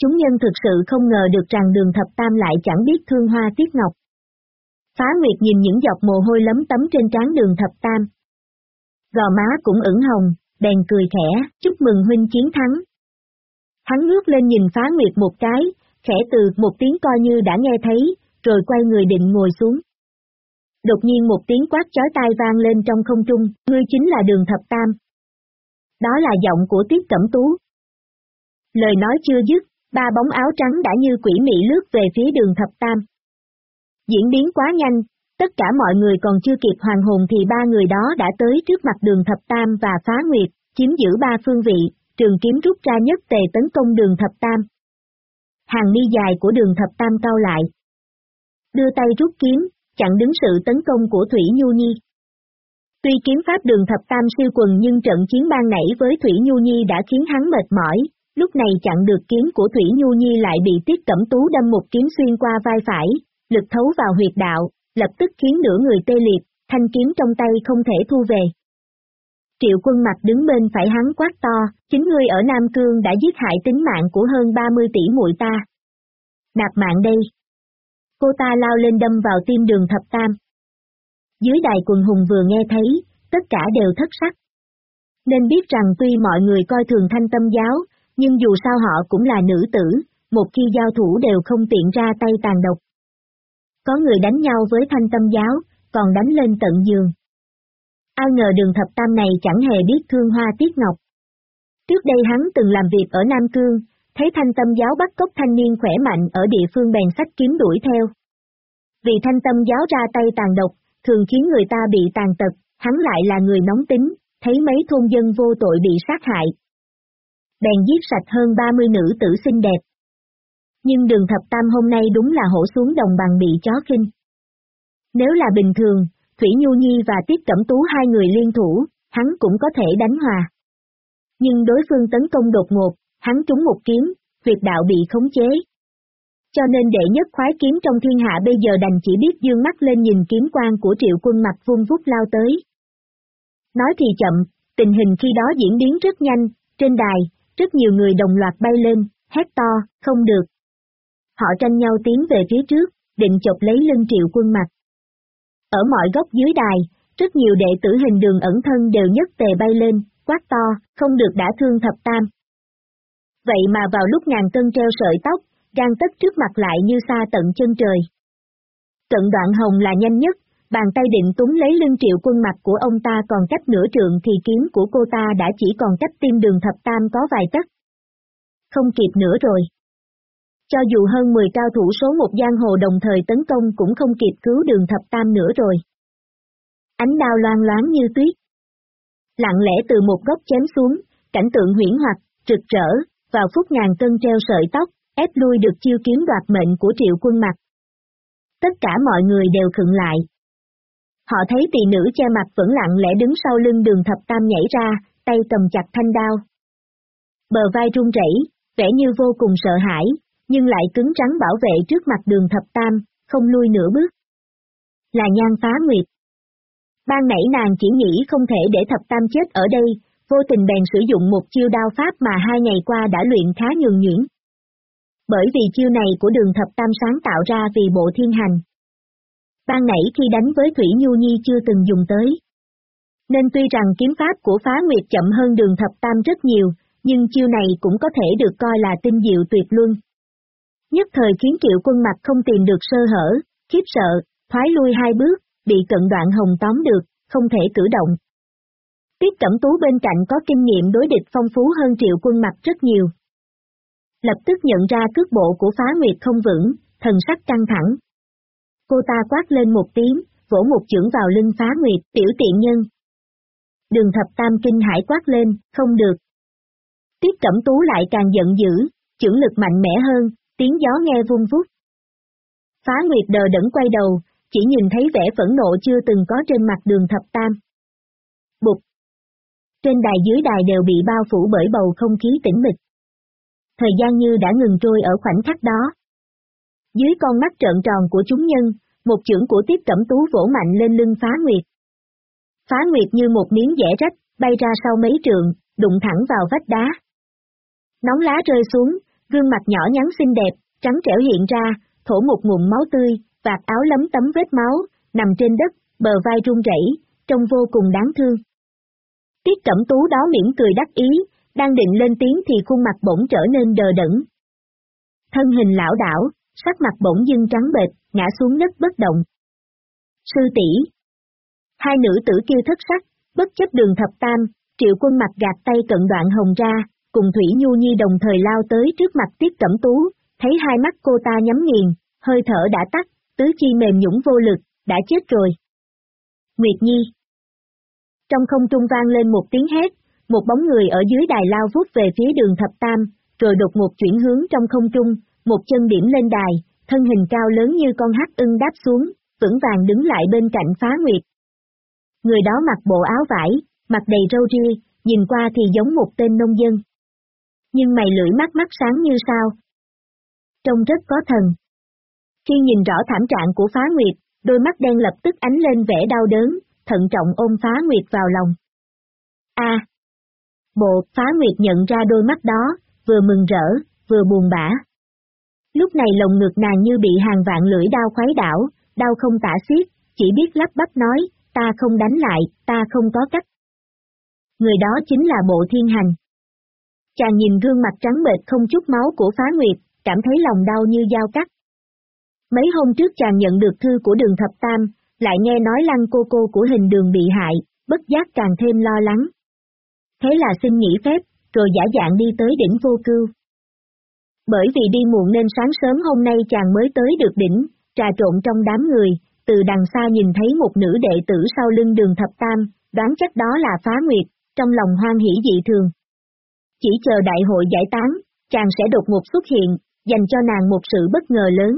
Chúng nhân thực sự không ngờ được rằng đường thập tam lại chẳng biết thương hoa tiếc ngọc. Phá Nguyệt nhìn những giọt mồ hôi lấm tấm trên trán đường thập tam. Gò má cũng ửng hồng, bèn cười khẽ, chúc mừng huynh chiến thắng. Hắn ngước lên nhìn Phá Nguyệt một cái, khẽ từ một tiếng coi như đã nghe thấy, rồi quay người định ngồi xuống. Đột nhiên một tiếng quát chói tai vang lên trong không trung, ngươi chính là đường thập tam. Đó là giọng của Tiết Cẩm Tú. Lời nói chưa dứt, ba bóng áo trắng đã như quỷ mị lướt về phía đường thập tam. Diễn biến quá nhanh, tất cả mọi người còn chưa kịp hoàn hồn thì ba người đó đã tới trước mặt đường thập tam và phá nguyệt, chiếm giữ ba phương vị, trường kiếm rút ra nhất tề tấn công đường thập tam. Hàng mi dài của đường thập tam cao lại. Đưa tay rút kiếm, chặn đứng sự tấn công của Thủy Nhu Nhi. Tuy kiếm pháp đường thập tam siêu quần nhưng trận chiến ban nãy với Thủy Nhu Nhi đã khiến hắn mệt mỏi, lúc này chặn được kiếm của Thủy Nhu Nhi lại bị Tiết Cẩm Tú đâm một kiếm xuyên qua vai phải, lực thấu vào huyệt đạo, lập tức khiến nửa người tê liệt, thanh kiếm trong tay không thể thu về. Triệu quân mặt đứng bên phải hắn quát to, chính ngươi ở Nam Cương đã giết hại tính mạng của hơn 30 tỷ muội ta. Nạp mạng đây. Cô ta lao lên đâm vào tim đường thập tam. Dưới đài quần hùng vừa nghe thấy, tất cả đều thất sắc. Nên biết rằng tuy mọi người coi thường thanh tâm giáo, nhưng dù sao họ cũng là nữ tử, một khi giao thủ đều không tiện ra tay tàn độc. Có người đánh nhau với thanh tâm giáo, còn đánh lên tận giường. Ai ngờ đường thập tam này chẳng hề biết thương hoa tiết ngọc. Trước đây hắn từng làm việc ở Nam Cương, thấy thanh tâm giáo bắt cóc thanh niên khỏe mạnh ở địa phương bèn sách kiếm đuổi theo. Vì thanh tâm giáo ra tay tàn độc, thường khiến người ta bị tàn tật, hắn lại là người nóng tính, thấy mấy thôn dân vô tội bị sát hại. Bèn giết sạch hơn 30 nữ tử xinh đẹp. Nhưng đường thập tam hôm nay đúng là hổ xuống đồng bằng bị chó khinh. Nếu là bình thường, Thủy Nhu Nhi và Tiết Cẩm Tú hai người liên thủ, hắn cũng có thể đánh hòa. Nhưng đối phương tấn công đột ngột, hắn trúng một kiếm, huyệt đạo bị khống chế. Cho nên đệ nhất khoái kiếm trong thiên hạ bây giờ đành chỉ biết dương mắt lên nhìn kiếm quan của triệu quân mặt vung vút lao tới. Nói thì chậm, tình hình khi đó diễn biến rất nhanh, trên đài, rất nhiều người đồng loạt bay lên, hét to, không được. Họ tranh nhau tiến về phía trước, định chọc lấy lưng triệu quân mặt. Ở mọi góc dưới đài, rất nhiều đệ tử hình đường ẩn thân đều nhất tề bay lên, quát to, không được đã thương thập tam. Vậy mà vào lúc ngàn cân treo sợi tóc, gan tất trước mặt lại như xa tận chân trời. Cận đoạn hồng là nhanh nhất, bàn tay định túng lấy lưng triệu quân mặt của ông ta còn cách nửa trượng thì kiếm của cô ta đã chỉ còn cách tim đường thập tam có vài tấc. Không kịp nữa rồi. Cho dù hơn 10 cao thủ số một giang hồ đồng thời tấn công cũng không kịp cứu đường thập tam nữa rồi. Ánh đao loan loáng như tuyết. Lặng lẽ từ một góc chém xuống, cảnh tượng huyển hoặc, rực rỡ, vào phút ngàn cân treo sợi tóc, ép lui được chiêu kiếm đoạt mệnh của triệu quân mặt. Tất cả mọi người đều khựng lại. Họ thấy tỷ nữ che mặt vẫn lặng lẽ đứng sau lưng đường thập tam nhảy ra, tay cầm chặt thanh đao. Bờ vai run rẩy, vẻ như vô cùng sợ hãi, nhưng lại cứng rắn bảo vệ trước mặt đường thập tam, không lui nửa bước. Là nhan phá nguyệt. Ban nãy nàng chỉ nghĩ không thể để thập tam chết ở đây, vô tình bèn sử dụng một chiêu đao pháp mà hai ngày qua đã luyện khá nhường nhuyễn. Bởi vì chiêu này của đường thập tam sáng tạo ra vì bộ thiên hành. Ban nãy khi đánh với Thủy Nhu Nhi chưa từng dùng tới. Nên tuy rằng kiếm pháp của phá nguyệt chậm hơn đường thập tam rất nhiều, nhưng chiêu này cũng có thể được coi là tinh diệu tuyệt luân. Nhất thời khiến triệu quân mặt không tìm được sơ hở, khiếp sợ, thoái lui hai bước, bị cận đoạn hồng tóm được, không thể cử động. Tiết Cẩm Tú bên cạnh có kinh nghiệm đối địch phong phú hơn triệu quân mặt rất nhiều. Lập tức nhận ra cước bộ của phá nguyệt không vững, thần sắc căng thẳng. Cô ta quát lên một tiếng, vỗ một chưởng vào lưng phá nguyệt, tiểu tiện nhân. Đường thập tam kinh hải quát lên, không được. Tiết Cẩm Tú lại càng giận dữ, chưởng lực mạnh mẽ hơn, tiếng gió nghe vung vút. Phá Nguyệt đờ đẫn quay đầu, chỉ nhìn thấy vẻ phẫn nộ chưa từng có trên mặt đường thập tam. Bụt! Trên đài dưới đài đều bị bao phủ bởi bầu không khí tĩnh mịch. Thời gian như đã ngừng trôi ở khoảnh khắc đó. Dưới con mắt trợn tròn của chúng nhân, một chưởng của Tiết cẩm tú vỗ mạnh lên lưng phá nguyệt. Phá nguyệt như một miếng dẻ rách, bay ra sau mấy trường, đụng thẳng vào vách đá. Nóng lá rơi xuống, gương mặt nhỏ nhắn xinh đẹp, trắng trẻo hiện ra, thổ một ngụm máu tươi, vạt áo lấm tấm vết máu, nằm trên đất, bờ vai run rẩy, trông vô cùng đáng thương. Tiết cẩm tú đó mỉm cười đắc ý, đang định lên tiếng thì khuôn mặt bỗng trở nên đờ đẫn. Thân hình lão đảo, sắc mặt bỗng dưng trắng bệch, ngã xuống đất bất động. Sư tỷ Hai nữ tử kia thất sắc, bất chấp đường thập tam, triệu quân mặt gạt tay cận đoạn hồng ra, cùng Thủy Nhu Nhi đồng thời lao tới trước mặt Tiết Cẩm Tú, thấy hai mắt cô ta nhắm nghiền, hơi thở đã tắt, tứ chi mềm nhũng vô lực, đã chết rồi. Nguyệt Nhi Trong không trung vang lên một tiếng hét, một bóng người ở dưới đài lao vút về phía đường thập tam, rồi đột ngột chuyển hướng trong không trung, một chân điểm lên đài, thân hình cao lớn như con hắc ưng đáp xuống, vững vàng đứng lại bên cạnh phá nguyệt. Người đó mặc bộ áo vải, mặt đầy râu ria, nhìn qua thì giống một tên nông dân nhưng mày lưỡi mắt mắt sáng như sao. Trông rất có thần. Khi nhìn rõ thảm trạng của phá nguyệt, đôi mắt đen lập tức ánh lên vẻ đau đớn, thận trọng ôm phá nguyệt vào lòng. A. bộ, phá nguyệt nhận ra đôi mắt đó, vừa mừng rỡ, vừa buồn bã. Lúc này lồng ngực nàng như bị hàng vạn lưỡi đau khoái đảo, đau không tả xiết, chỉ biết lắp bắp nói, ta không đánh lại, ta không có cách. Người đó chính là bộ thiên hành. Chàng nhìn gương mặt trắng bệch không chút máu của phá nguyệt, cảm thấy lòng đau như dao cắt. Mấy hôm trước chàng nhận được thư của đường thập tam, lại nghe nói lăng cô cô của hình đường bị hại, bất giác càng thêm lo lắng. Thế là xin nghỉ phép, rồi giả dạng đi tới đỉnh vô cưu. Bởi vì đi muộn nên sáng sớm hôm nay chàng mới tới được đỉnh, trà trộn trong đám người, từ đằng xa nhìn thấy một nữ đệ tử sau lưng đường thập tam, đoán chắc đó là phá nguyệt, trong lòng hoan hỷ dị thường. Chỉ chờ đại hội giải tán, chàng sẽ đột ngột xuất hiện, dành cho nàng một sự bất ngờ lớn.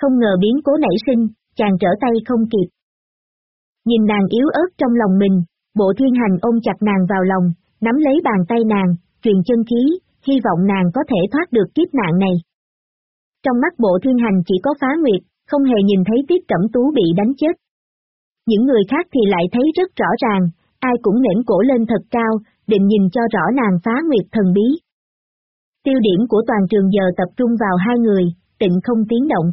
Không ngờ biến cố nảy sinh, chàng trở tay không kịp. Nhìn nàng yếu ớt trong lòng mình, bộ thiên hành ôm chặt nàng vào lòng, nắm lấy bàn tay nàng, truyền chân khí, hy vọng nàng có thể thoát được kiếp nạn này. Trong mắt bộ thiên hành chỉ có phá nguyệt, không hề nhìn thấy tiết cẩm tú bị đánh chết. Những người khác thì lại thấy rất rõ ràng, ai cũng nể cổ lên thật cao, định nhìn cho rõ nàng phá nguyệt thần bí. Tiêu điểm của toàn trường giờ tập trung vào hai người, tịnh không tiếng động.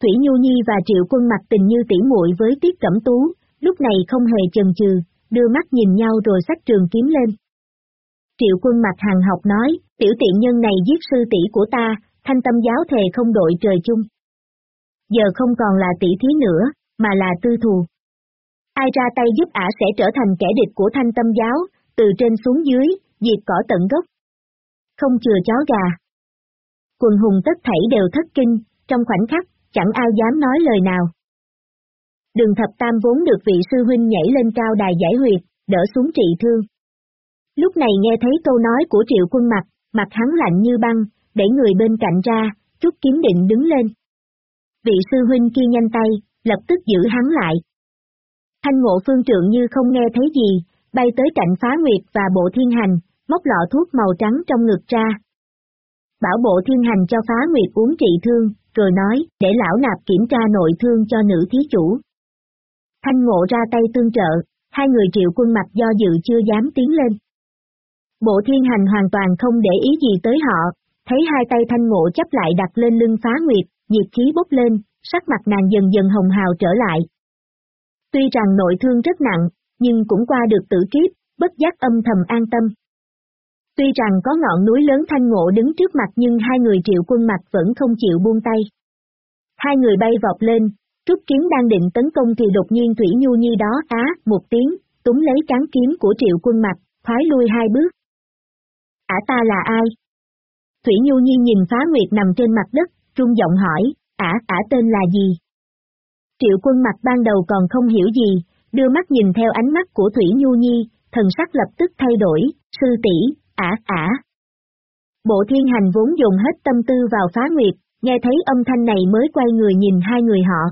Thủy Nhu Nhi và Triệu Quân mặt tình như tỉ muội với Tiết Cẩm Tú, lúc này không hề chần chừ, đưa mắt nhìn nhau rồi sách trường kiếm lên. Triệu Quân mặt hàng học nói, tiểu tiện nhân này giết sư tỷ của ta, thanh tâm giáo thề không đội trời chung. Giờ không còn là tỷ thí nữa, mà là tư thù. Ai ra tay giúp ả sẽ trở thành kẻ địch của thanh tâm giáo, từ trên xuống dưới, diệt cỏ tận gốc. Không chừa chó gà. Quần hùng tất thảy đều thất kinh, trong khoảnh khắc, chẳng ai dám nói lời nào. Đường thập tam vốn được vị sư huynh nhảy lên cao đài giải huyệt, đỡ xuống trị thương. Lúc này nghe thấy câu nói của triệu quân mặt, mặt hắn lạnh như băng, để người bên cạnh ra, chút kiếm định đứng lên. Vị sư huynh kia nhanh tay, lập tức giữ hắn lại. Thanh ngộ phương trượng như không nghe thấy gì, bay tới cạnh phá nguyệt và bộ thiên hành, móc lọ thuốc màu trắng trong ngực ra. Bảo bộ thiên hành cho phá nguyệt uống trị thương, rồi nói, để lão nạp kiểm tra nội thương cho nữ thí chủ. Thanh ngộ ra tay tương trợ, hai người triệu quân mặt do dự chưa dám tiến lên. Bộ thiên hành hoàn toàn không để ý gì tới họ, thấy hai tay thanh ngộ chấp lại đặt lên lưng phá nguyệt, nhiệt khí bốc lên, sắc mặt nàng dần dần hồng hào trở lại. Tuy rằng nội thương rất nặng, nhưng cũng qua được tử kiếp, bất giác âm thầm an tâm. Tuy rằng có ngọn núi lớn thanh ngộ đứng trước mặt nhưng hai người triệu quân mặt vẫn không chịu buông tay. Hai người bay vọt lên, trúc kiếm đang định tấn công thì đột nhiên Thủy Nhu Nhi đó á, một tiếng, túng lấy cán kiếm của triệu quân mặt, thoái lui hai bước. Ả ta là ai? Thủy Nhu Nhi nhìn phá nguyệt nằm trên mặt đất, trung giọng hỏi, ả, ả tên là gì? Triệu quân mặt ban đầu còn không hiểu gì, đưa mắt nhìn theo ánh mắt của Thủy Nhu Nhi, thần sắc lập tức thay đổi, sư tỷ, ả, ả. Bộ thiên hành vốn dùng hết tâm tư vào phá nguyệt, nghe thấy âm thanh này mới quay người nhìn hai người họ.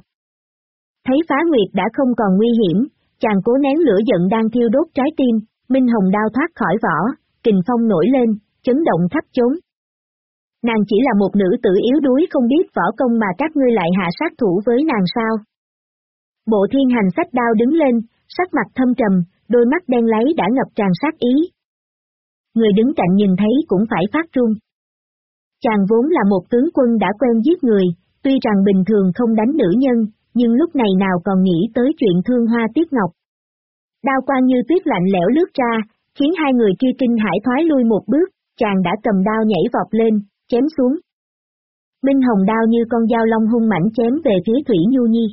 Thấy phá nguyệt đã không còn nguy hiểm, chàng cố nén lửa giận đang thiêu đốt trái tim, Minh Hồng đao thoát khỏi vỏ, kình phong nổi lên, chấn động thấp chốn. Nàng chỉ là một nữ tử yếu đuối không biết võ công mà các ngươi lại hạ sát thủ với nàng sao. Bộ thiên hành sách đao đứng lên, sắc mặt thâm trầm, đôi mắt đen lấy đã ngập tràn sát ý. Người đứng cạnh nhìn thấy cũng phải phát run. Chàng vốn là một tướng quân đã quen giết người, tuy rằng bình thường không đánh nữ nhân, nhưng lúc này nào còn nghĩ tới chuyện thương hoa tiết ngọc. Đao quan như tuyết lạnh lẽo lướt ra, khiến hai người kia kinh hải thoái lui một bước, chàng đã cầm đao nhảy vọt lên, chém xuống. Minh Hồng đao như con dao long hung mảnh chém về phía Thủy Nhu Nhi.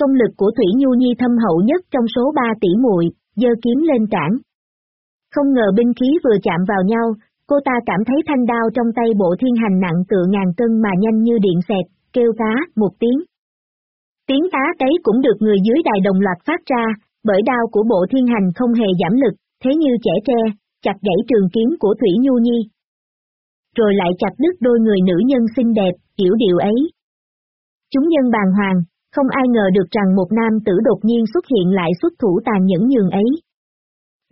Công lực của Thủy Nhu Nhi thâm hậu nhất trong số ba tỷ muội, dơ kiếm lên cản. Không ngờ binh khí vừa chạm vào nhau, cô ta cảm thấy thanh đao trong tay bộ thiên hành nặng tựa ngàn cân mà nhanh như điện xẹt, kêu cá, một tiếng. Tiếng tá ấy cũng được người dưới đài đồng loạt phát ra, bởi đao của bộ thiên hành không hề giảm lực, thế như trẻ tre, chặt gãy trường kiếm của Thủy Nhu Nhi. Rồi lại chặt đứt đôi người nữ nhân xinh đẹp, kiểu điệu ấy. Chúng nhân bàn hoàng, không ai ngờ được rằng một nam tử đột nhiên xuất hiện lại xuất thủ tàn nhẫn nhường ấy.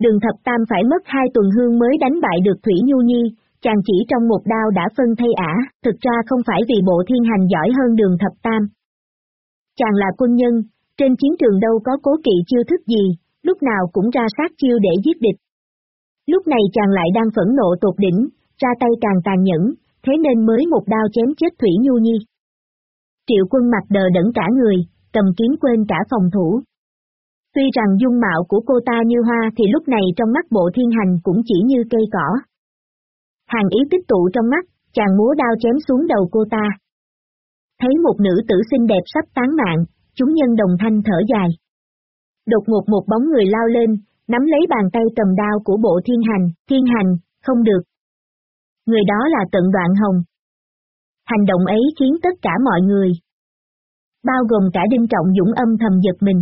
Đường thập tam phải mất hai tuần hương mới đánh bại được Thủy Nhu Nhi, chàng chỉ trong một đao đã phân thay ả, thực ra không phải vì bộ thiên hành giỏi hơn đường thập tam. Chàng là quân nhân, trên chiến trường đâu có cố kỵ chiêu thức gì, lúc nào cũng ra sát chiêu để giết địch. Lúc này chàng lại đang phẫn nộ tột đỉnh, ra tay càng tàn nhẫn, thế nên mới một đao chém chết Thủy Nhu Nhi. Triệu quân mặt đờ đẫn cả người, cầm kiếm quên cả phòng thủ. Tuy rằng dung mạo của cô ta như hoa thì lúc này trong mắt bộ thiên hành cũng chỉ như cây cỏ. Hàng ý tích tụ trong mắt, chàng múa đao chém xuống đầu cô ta. Thấy một nữ tử xinh đẹp sắp tán mạng, chúng nhân đồng thanh thở dài. Đột ngột một bóng người lao lên, nắm lấy bàn tay cầm đao của bộ thiên hành, thiên hành, không được. Người đó là tận đoạn hồng. Hành động ấy khiến tất cả mọi người, bao gồm cả đinh trọng dũng âm thầm giật mình.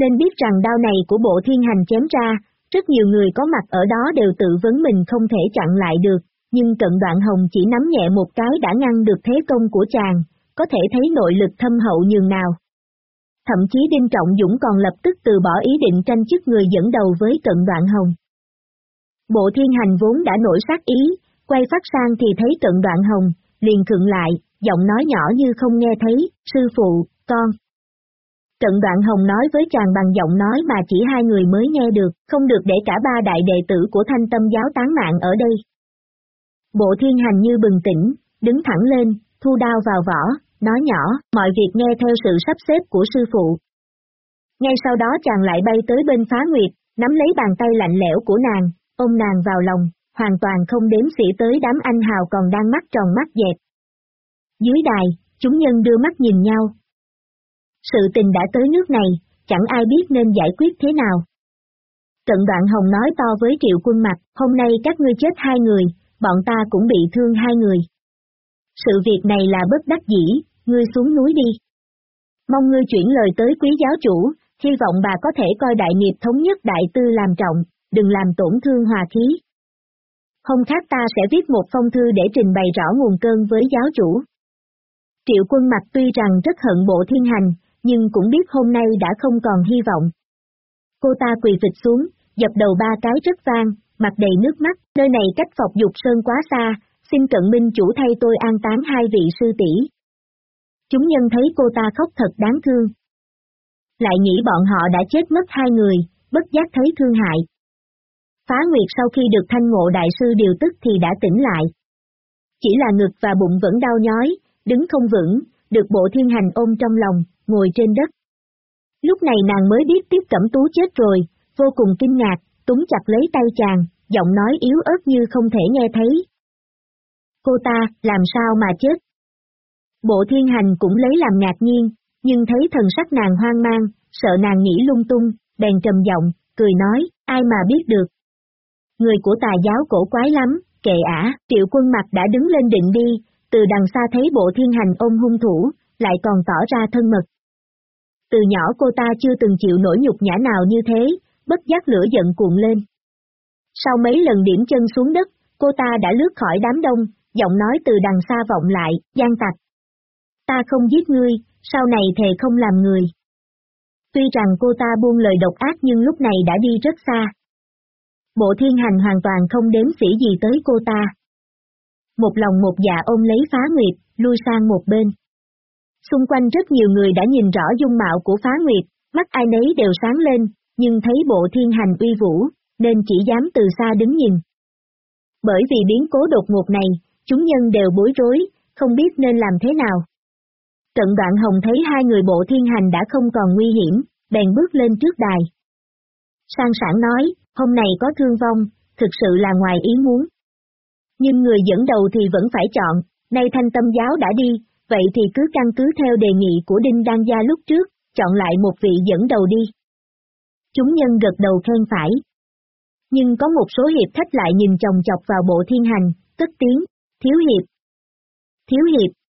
Nên biết rằng đao này của bộ thiên hành chém ra, rất nhiều người có mặt ở đó đều tự vấn mình không thể chặn lại được, nhưng cận đoạn hồng chỉ nắm nhẹ một cái đã ngăn được thế công của chàng, có thể thấy nội lực thâm hậu nhường nào. Thậm chí Đinh Trọng Dũng còn lập tức từ bỏ ý định tranh chức người dẫn đầu với cận đoạn hồng. Bộ thiên hành vốn đã nổi sát ý, quay phát sang thì thấy cận đoạn hồng, liền khựng lại, giọng nói nhỏ như không nghe thấy, sư phụ, con. Cận đoạn hồng nói với chàng bằng giọng nói mà chỉ hai người mới nghe được, không được để cả ba đại đệ tử của thanh tâm giáo tán mạng ở đây. Bộ thiên hành như bừng tỉnh, đứng thẳng lên, thu đao vào vỏ, nói nhỏ, mọi việc nghe theo sự sắp xếp của sư phụ. Ngay sau đó chàng lại bay tới bên phá nguyệt, nắm lấy bàn tay lạnh lẽo của nàng, ôm nàng vào lòng, hoàn toàn không đếm xỉ tới đám anh hào còn đang mắt tròn mắt dẹt. Dưới đài, chúng nhân đưa mắt nhìn nhau. Sự tình đã tới nước này, chẳng ai biết nên giải quyết thế nào. Cận đoạn hồng nói to với triệu quân mặt, hôm nay các ngươi chết hai người, bọn ta cũng bị thương hai người. Sự việc này là bất đắc dĩ, ngươi xuống núi đi. Mong ngươi chuyển lời tới quý giáo chủ, hy vọng bà có thể coi đại nghiệp thống nhất đại tư làm trọng, đừng làm tổn thương hòa khí. Hôm khác ta sẽ viết một phong thư để trình bày rõ nguồn cơn với giáo chủ. Triệu quân mặt tuy rằng rất hận bộ thiên hành, nhưng cũng biết hôm nay đã không còn hy vọng. Cô ta quỳ vịt xuống, dập đầu ba cái rất vang, mặt đầy nước mắt, nơi này cách Phọc Dục Sơn quá xa, xin cận minh chủ thay tôi an táng hai vị sư tỷ. Chúng nhân thấy cô ta khóc thật đáng thương. Lại nghĩ bọn họ đã chết mất hai người, bất giác thấy thương hại. Phá Nguyệt sau khi được thanh ngộ đại sư điều tức thì đã tỉnh lại. Chỉ là ngực và bụng vẫn đau nhói, đứng không vững, được bộ thiên hành ôm trong lòng, ngồi trên đất. Lúc này nàng mới biết tiếp cẩm tú chết rồi, vô cùng kinh ngạc, túng chặt lấy tay chàng, giọng nói yếu ớt như không thể nghe thấy. Cô ta, làm sao mà chết? Bộ thiên hành cũng lấy làm ngạc nhiên, nhưng thấy thần sắc nàng hoang mang, sợ nàng nghĩ lung tung, bèn trầm giọng, cười nói, ai mà biết được. Người của tà giáo cổ quái lắm, kệ ả, triệu quân mặt đã đứng lên định đi, từ đằng xa thấy bộ thiên hành ôm hung thủ, lại còn tỏ ra thân mật. Từ nhỏ cô ta chưa từng chịu nổi nhục nhã nào như thế, bất giác lửa giận cuộn lên. Sau mấy lần điểm chân xuống đất, cô ta đã lướt khỏi đám đông, giọng nói từ đằng xa vọng lại, gian tặc. Ta không giết ngươi, sau này thề không làm người. Tuy rằng cô ta buông lời độc ác nhưng lúc này đã đi rất xa. Bộ thiên hành hoàn toàn không đếm sĩ gì tới cô ta. Một lòng một dạ ôm lấy phá nguyệt, lui sang một bên. Xung quanh rất nhiều người đã nhìn rõ dung mạo của phá nguyệt, mắt ai nấy đều sáng lên, nhưng thấy bộ thiên hành uy vũ, nên chỉ dám từ xa đứng nhìn. Bởi vì biến cố đột ngột này, chúng nhân đều bối rối, không biết nên làm thế nào. Trận đoạn hồng thấy hai người bộ thiên hành đã không còn nguy hiểm, bèn bước lên trước đài. Sang sản nói, hôm nay có thương vong, thực sự là ngoài ý muốn. Nhưng người dẫn đầu thì vẫn phải chọn, nay thanh tâm giáo đã đi, vậy thì cứ căn cứ theo đề nghị của Đinh Đan Gia lúc trước, chọn lại một vị dẫn đầu đi. Chúng nhân gật đầu khen phải. Nhưng có một số hiệp khách lại nhìn chồng chọc vào bộ thiên hành, tức tiếng, thiếu hiệp. Thiếu hiệp.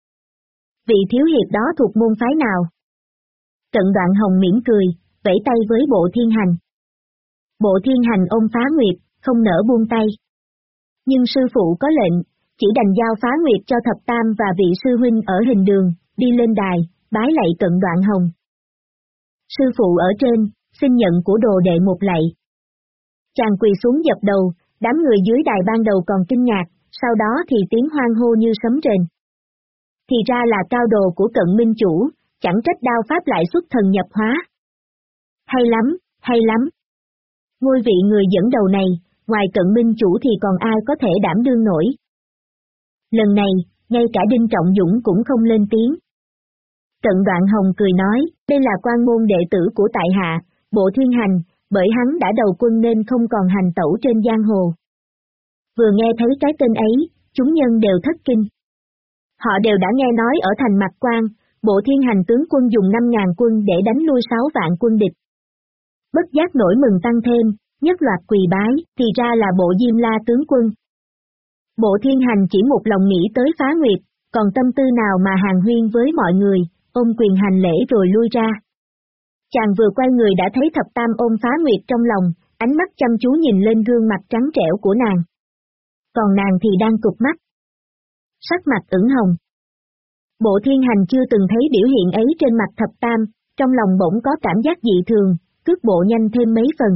Vị thiếu hiệp đó thuộc môn phái nào? Cận đoạn hồng mỉm cười, vẫy tay với bộ thiên hành. Bộ thiên hành ôm phá nguyệt, không nở buông tay. Nhưng sư phụ có lệnh, chỉ đành giao phá nguyệt cho thập tam và vị sư huynh ở hình đường, đi lên đài, bái lạy cận đoạn hồng. Sư phụ ở trên, xin nhận của đồ đệ một lạy. Chàng quỳ xuống dập đầu, đám người dưới đài ban đầu còn kinh ngạc, sau đó thì tiếng hoang hô như sấm rền. Thì ra là cao đồ của cận minh chủ, chẳng trách đao pháp lại xuất thần nhập hóa. Hay lắm, hay lắm. Ngôi vị người dẫn đầu này, ngoài cận minh chủ thì còn ai có thể đảm đương nổi. Lần này, ngay cả Đinh Trọng Dũng cũng không lên tiếng. Cận đoạn hồng cười nói, đây là quan môn đệ tử của tại hạ, bộ thiên hành, bởi hắn đã đầu quân nên không còn hành tẩu trên giang hồ. Vừa nghe thấy cái tên ấy, chúng nhân đều thất kinh. Họ đều đã nghe nói ở thành Mạc quan, bộ thiên hành tướng quân dùng 5.000 quân để đánh lui 6 vạn quân địch. Bất giác nổi mừng tăng thêm, nhất loạt quỳ bái, thì ra là bộ diêm la tướng quân. Bộ thiên hành chỉ một lòng nghĩ tới phá nguyệt, còn tâm tư nào mà hàng huyên với mọi người, ôm quyền hành lễ rồi lui ra. Chàng vừa quay người đã thấy thập tam ôm phá nguyệt trong lòng, ánh mắt chăm chú nhìn lên gương mặt trắng trẻo của nàng. Còn nàng thì đang cục mắt. Sắc mặt ửng hồng. Bộ thiên hành chưa từng thấy biểu hiện ấy trên mặt thập tam, trong lòng bỗng có cảm giác dị thường, cước bộ nhanh thêm mấy phần.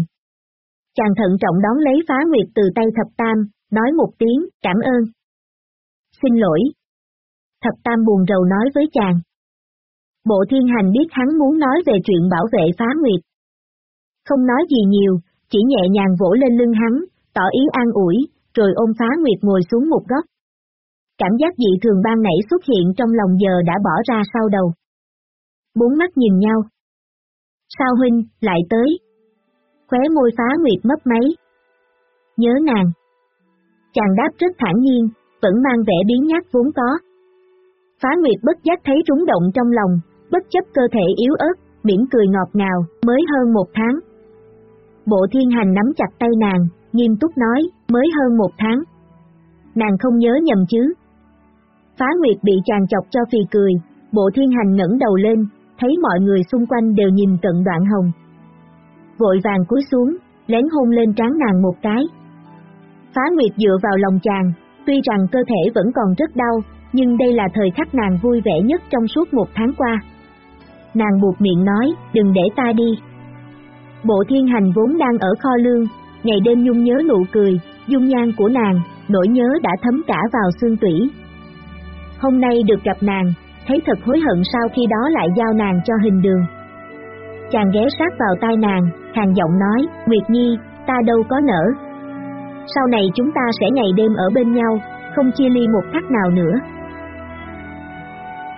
Chàng thận trọng đón lấy phá nguyệt từ tay thập tam, nói một tiếng, cảm ơn. Xin lỗi. Thập tam buồn rầu nói với chàng. Bộ thiên hành biết hắn muốn nói về chuyện bảo vệ phá nguyệt. Không nói gì nhiều, chỉ nhẹ nhàng vỗ lên lưng hắn, tỏ ý an ủi, rồi ôm phá nguyệt ngồi xuống một góc. Cảm giác dị thường ban nảy xuất hiện trong lòng giờ đã bỏ ra sau đầu. Bốn mắt nhìn nhau. Sao huynh, lại tới? Khóe môi phá nguyệt mất máy. Nhớ nàng. Chàng đáp rất thản nhiên, vẫn mang vẻ biến nhát vốn có. Phá nguyệt bất giác thấy rúng động trong lòng, bất chấp cơ thể yếu ớt, mỉm cười ngọt ngào, mới hơn một tháng. Bộ thiên hành nắm chặt tay nàng, nghiêm túc nói, mới hơn một tháng. Nàng không nhớ nhầm chứ. Phá Nguyệt bị chàng chọc cho phì cười, bộ thiên hành ngẩng đầu lên, thấy mọi người xung quanh đều nhìn cận đoạn hồng. Vội vàng cúi xuống, lén hôn lên trán nàng một cái. Phá Nguyệt dựa vào lòng chàng, tuy rằng cơ thể vẫn còn rất đau, nhưng đây là thời khắc nàng vui vẻ nhất trong suốt một tháng qua. Nàng buộc miệng nói, đừng để ta đi. Bộ thiên hành vốn đang ở kho lương, ngày đêm nhung nhớ nụ cười, dung nhan của nàng, nỗi nhớ đã thấm cả vào xương tủy. Hôm nay được gặp nàng, thấy thật hối hận sau khi đó lại giao nàng cho hình đường. Chàng ghé sát vào tai nàng, hàng giọng nói, Nguyệt Nhi, ta đâu có nở. Sau này chúng ta sẽ ngày đêm ở bên nhau, không chia ly một khắc nào nữa.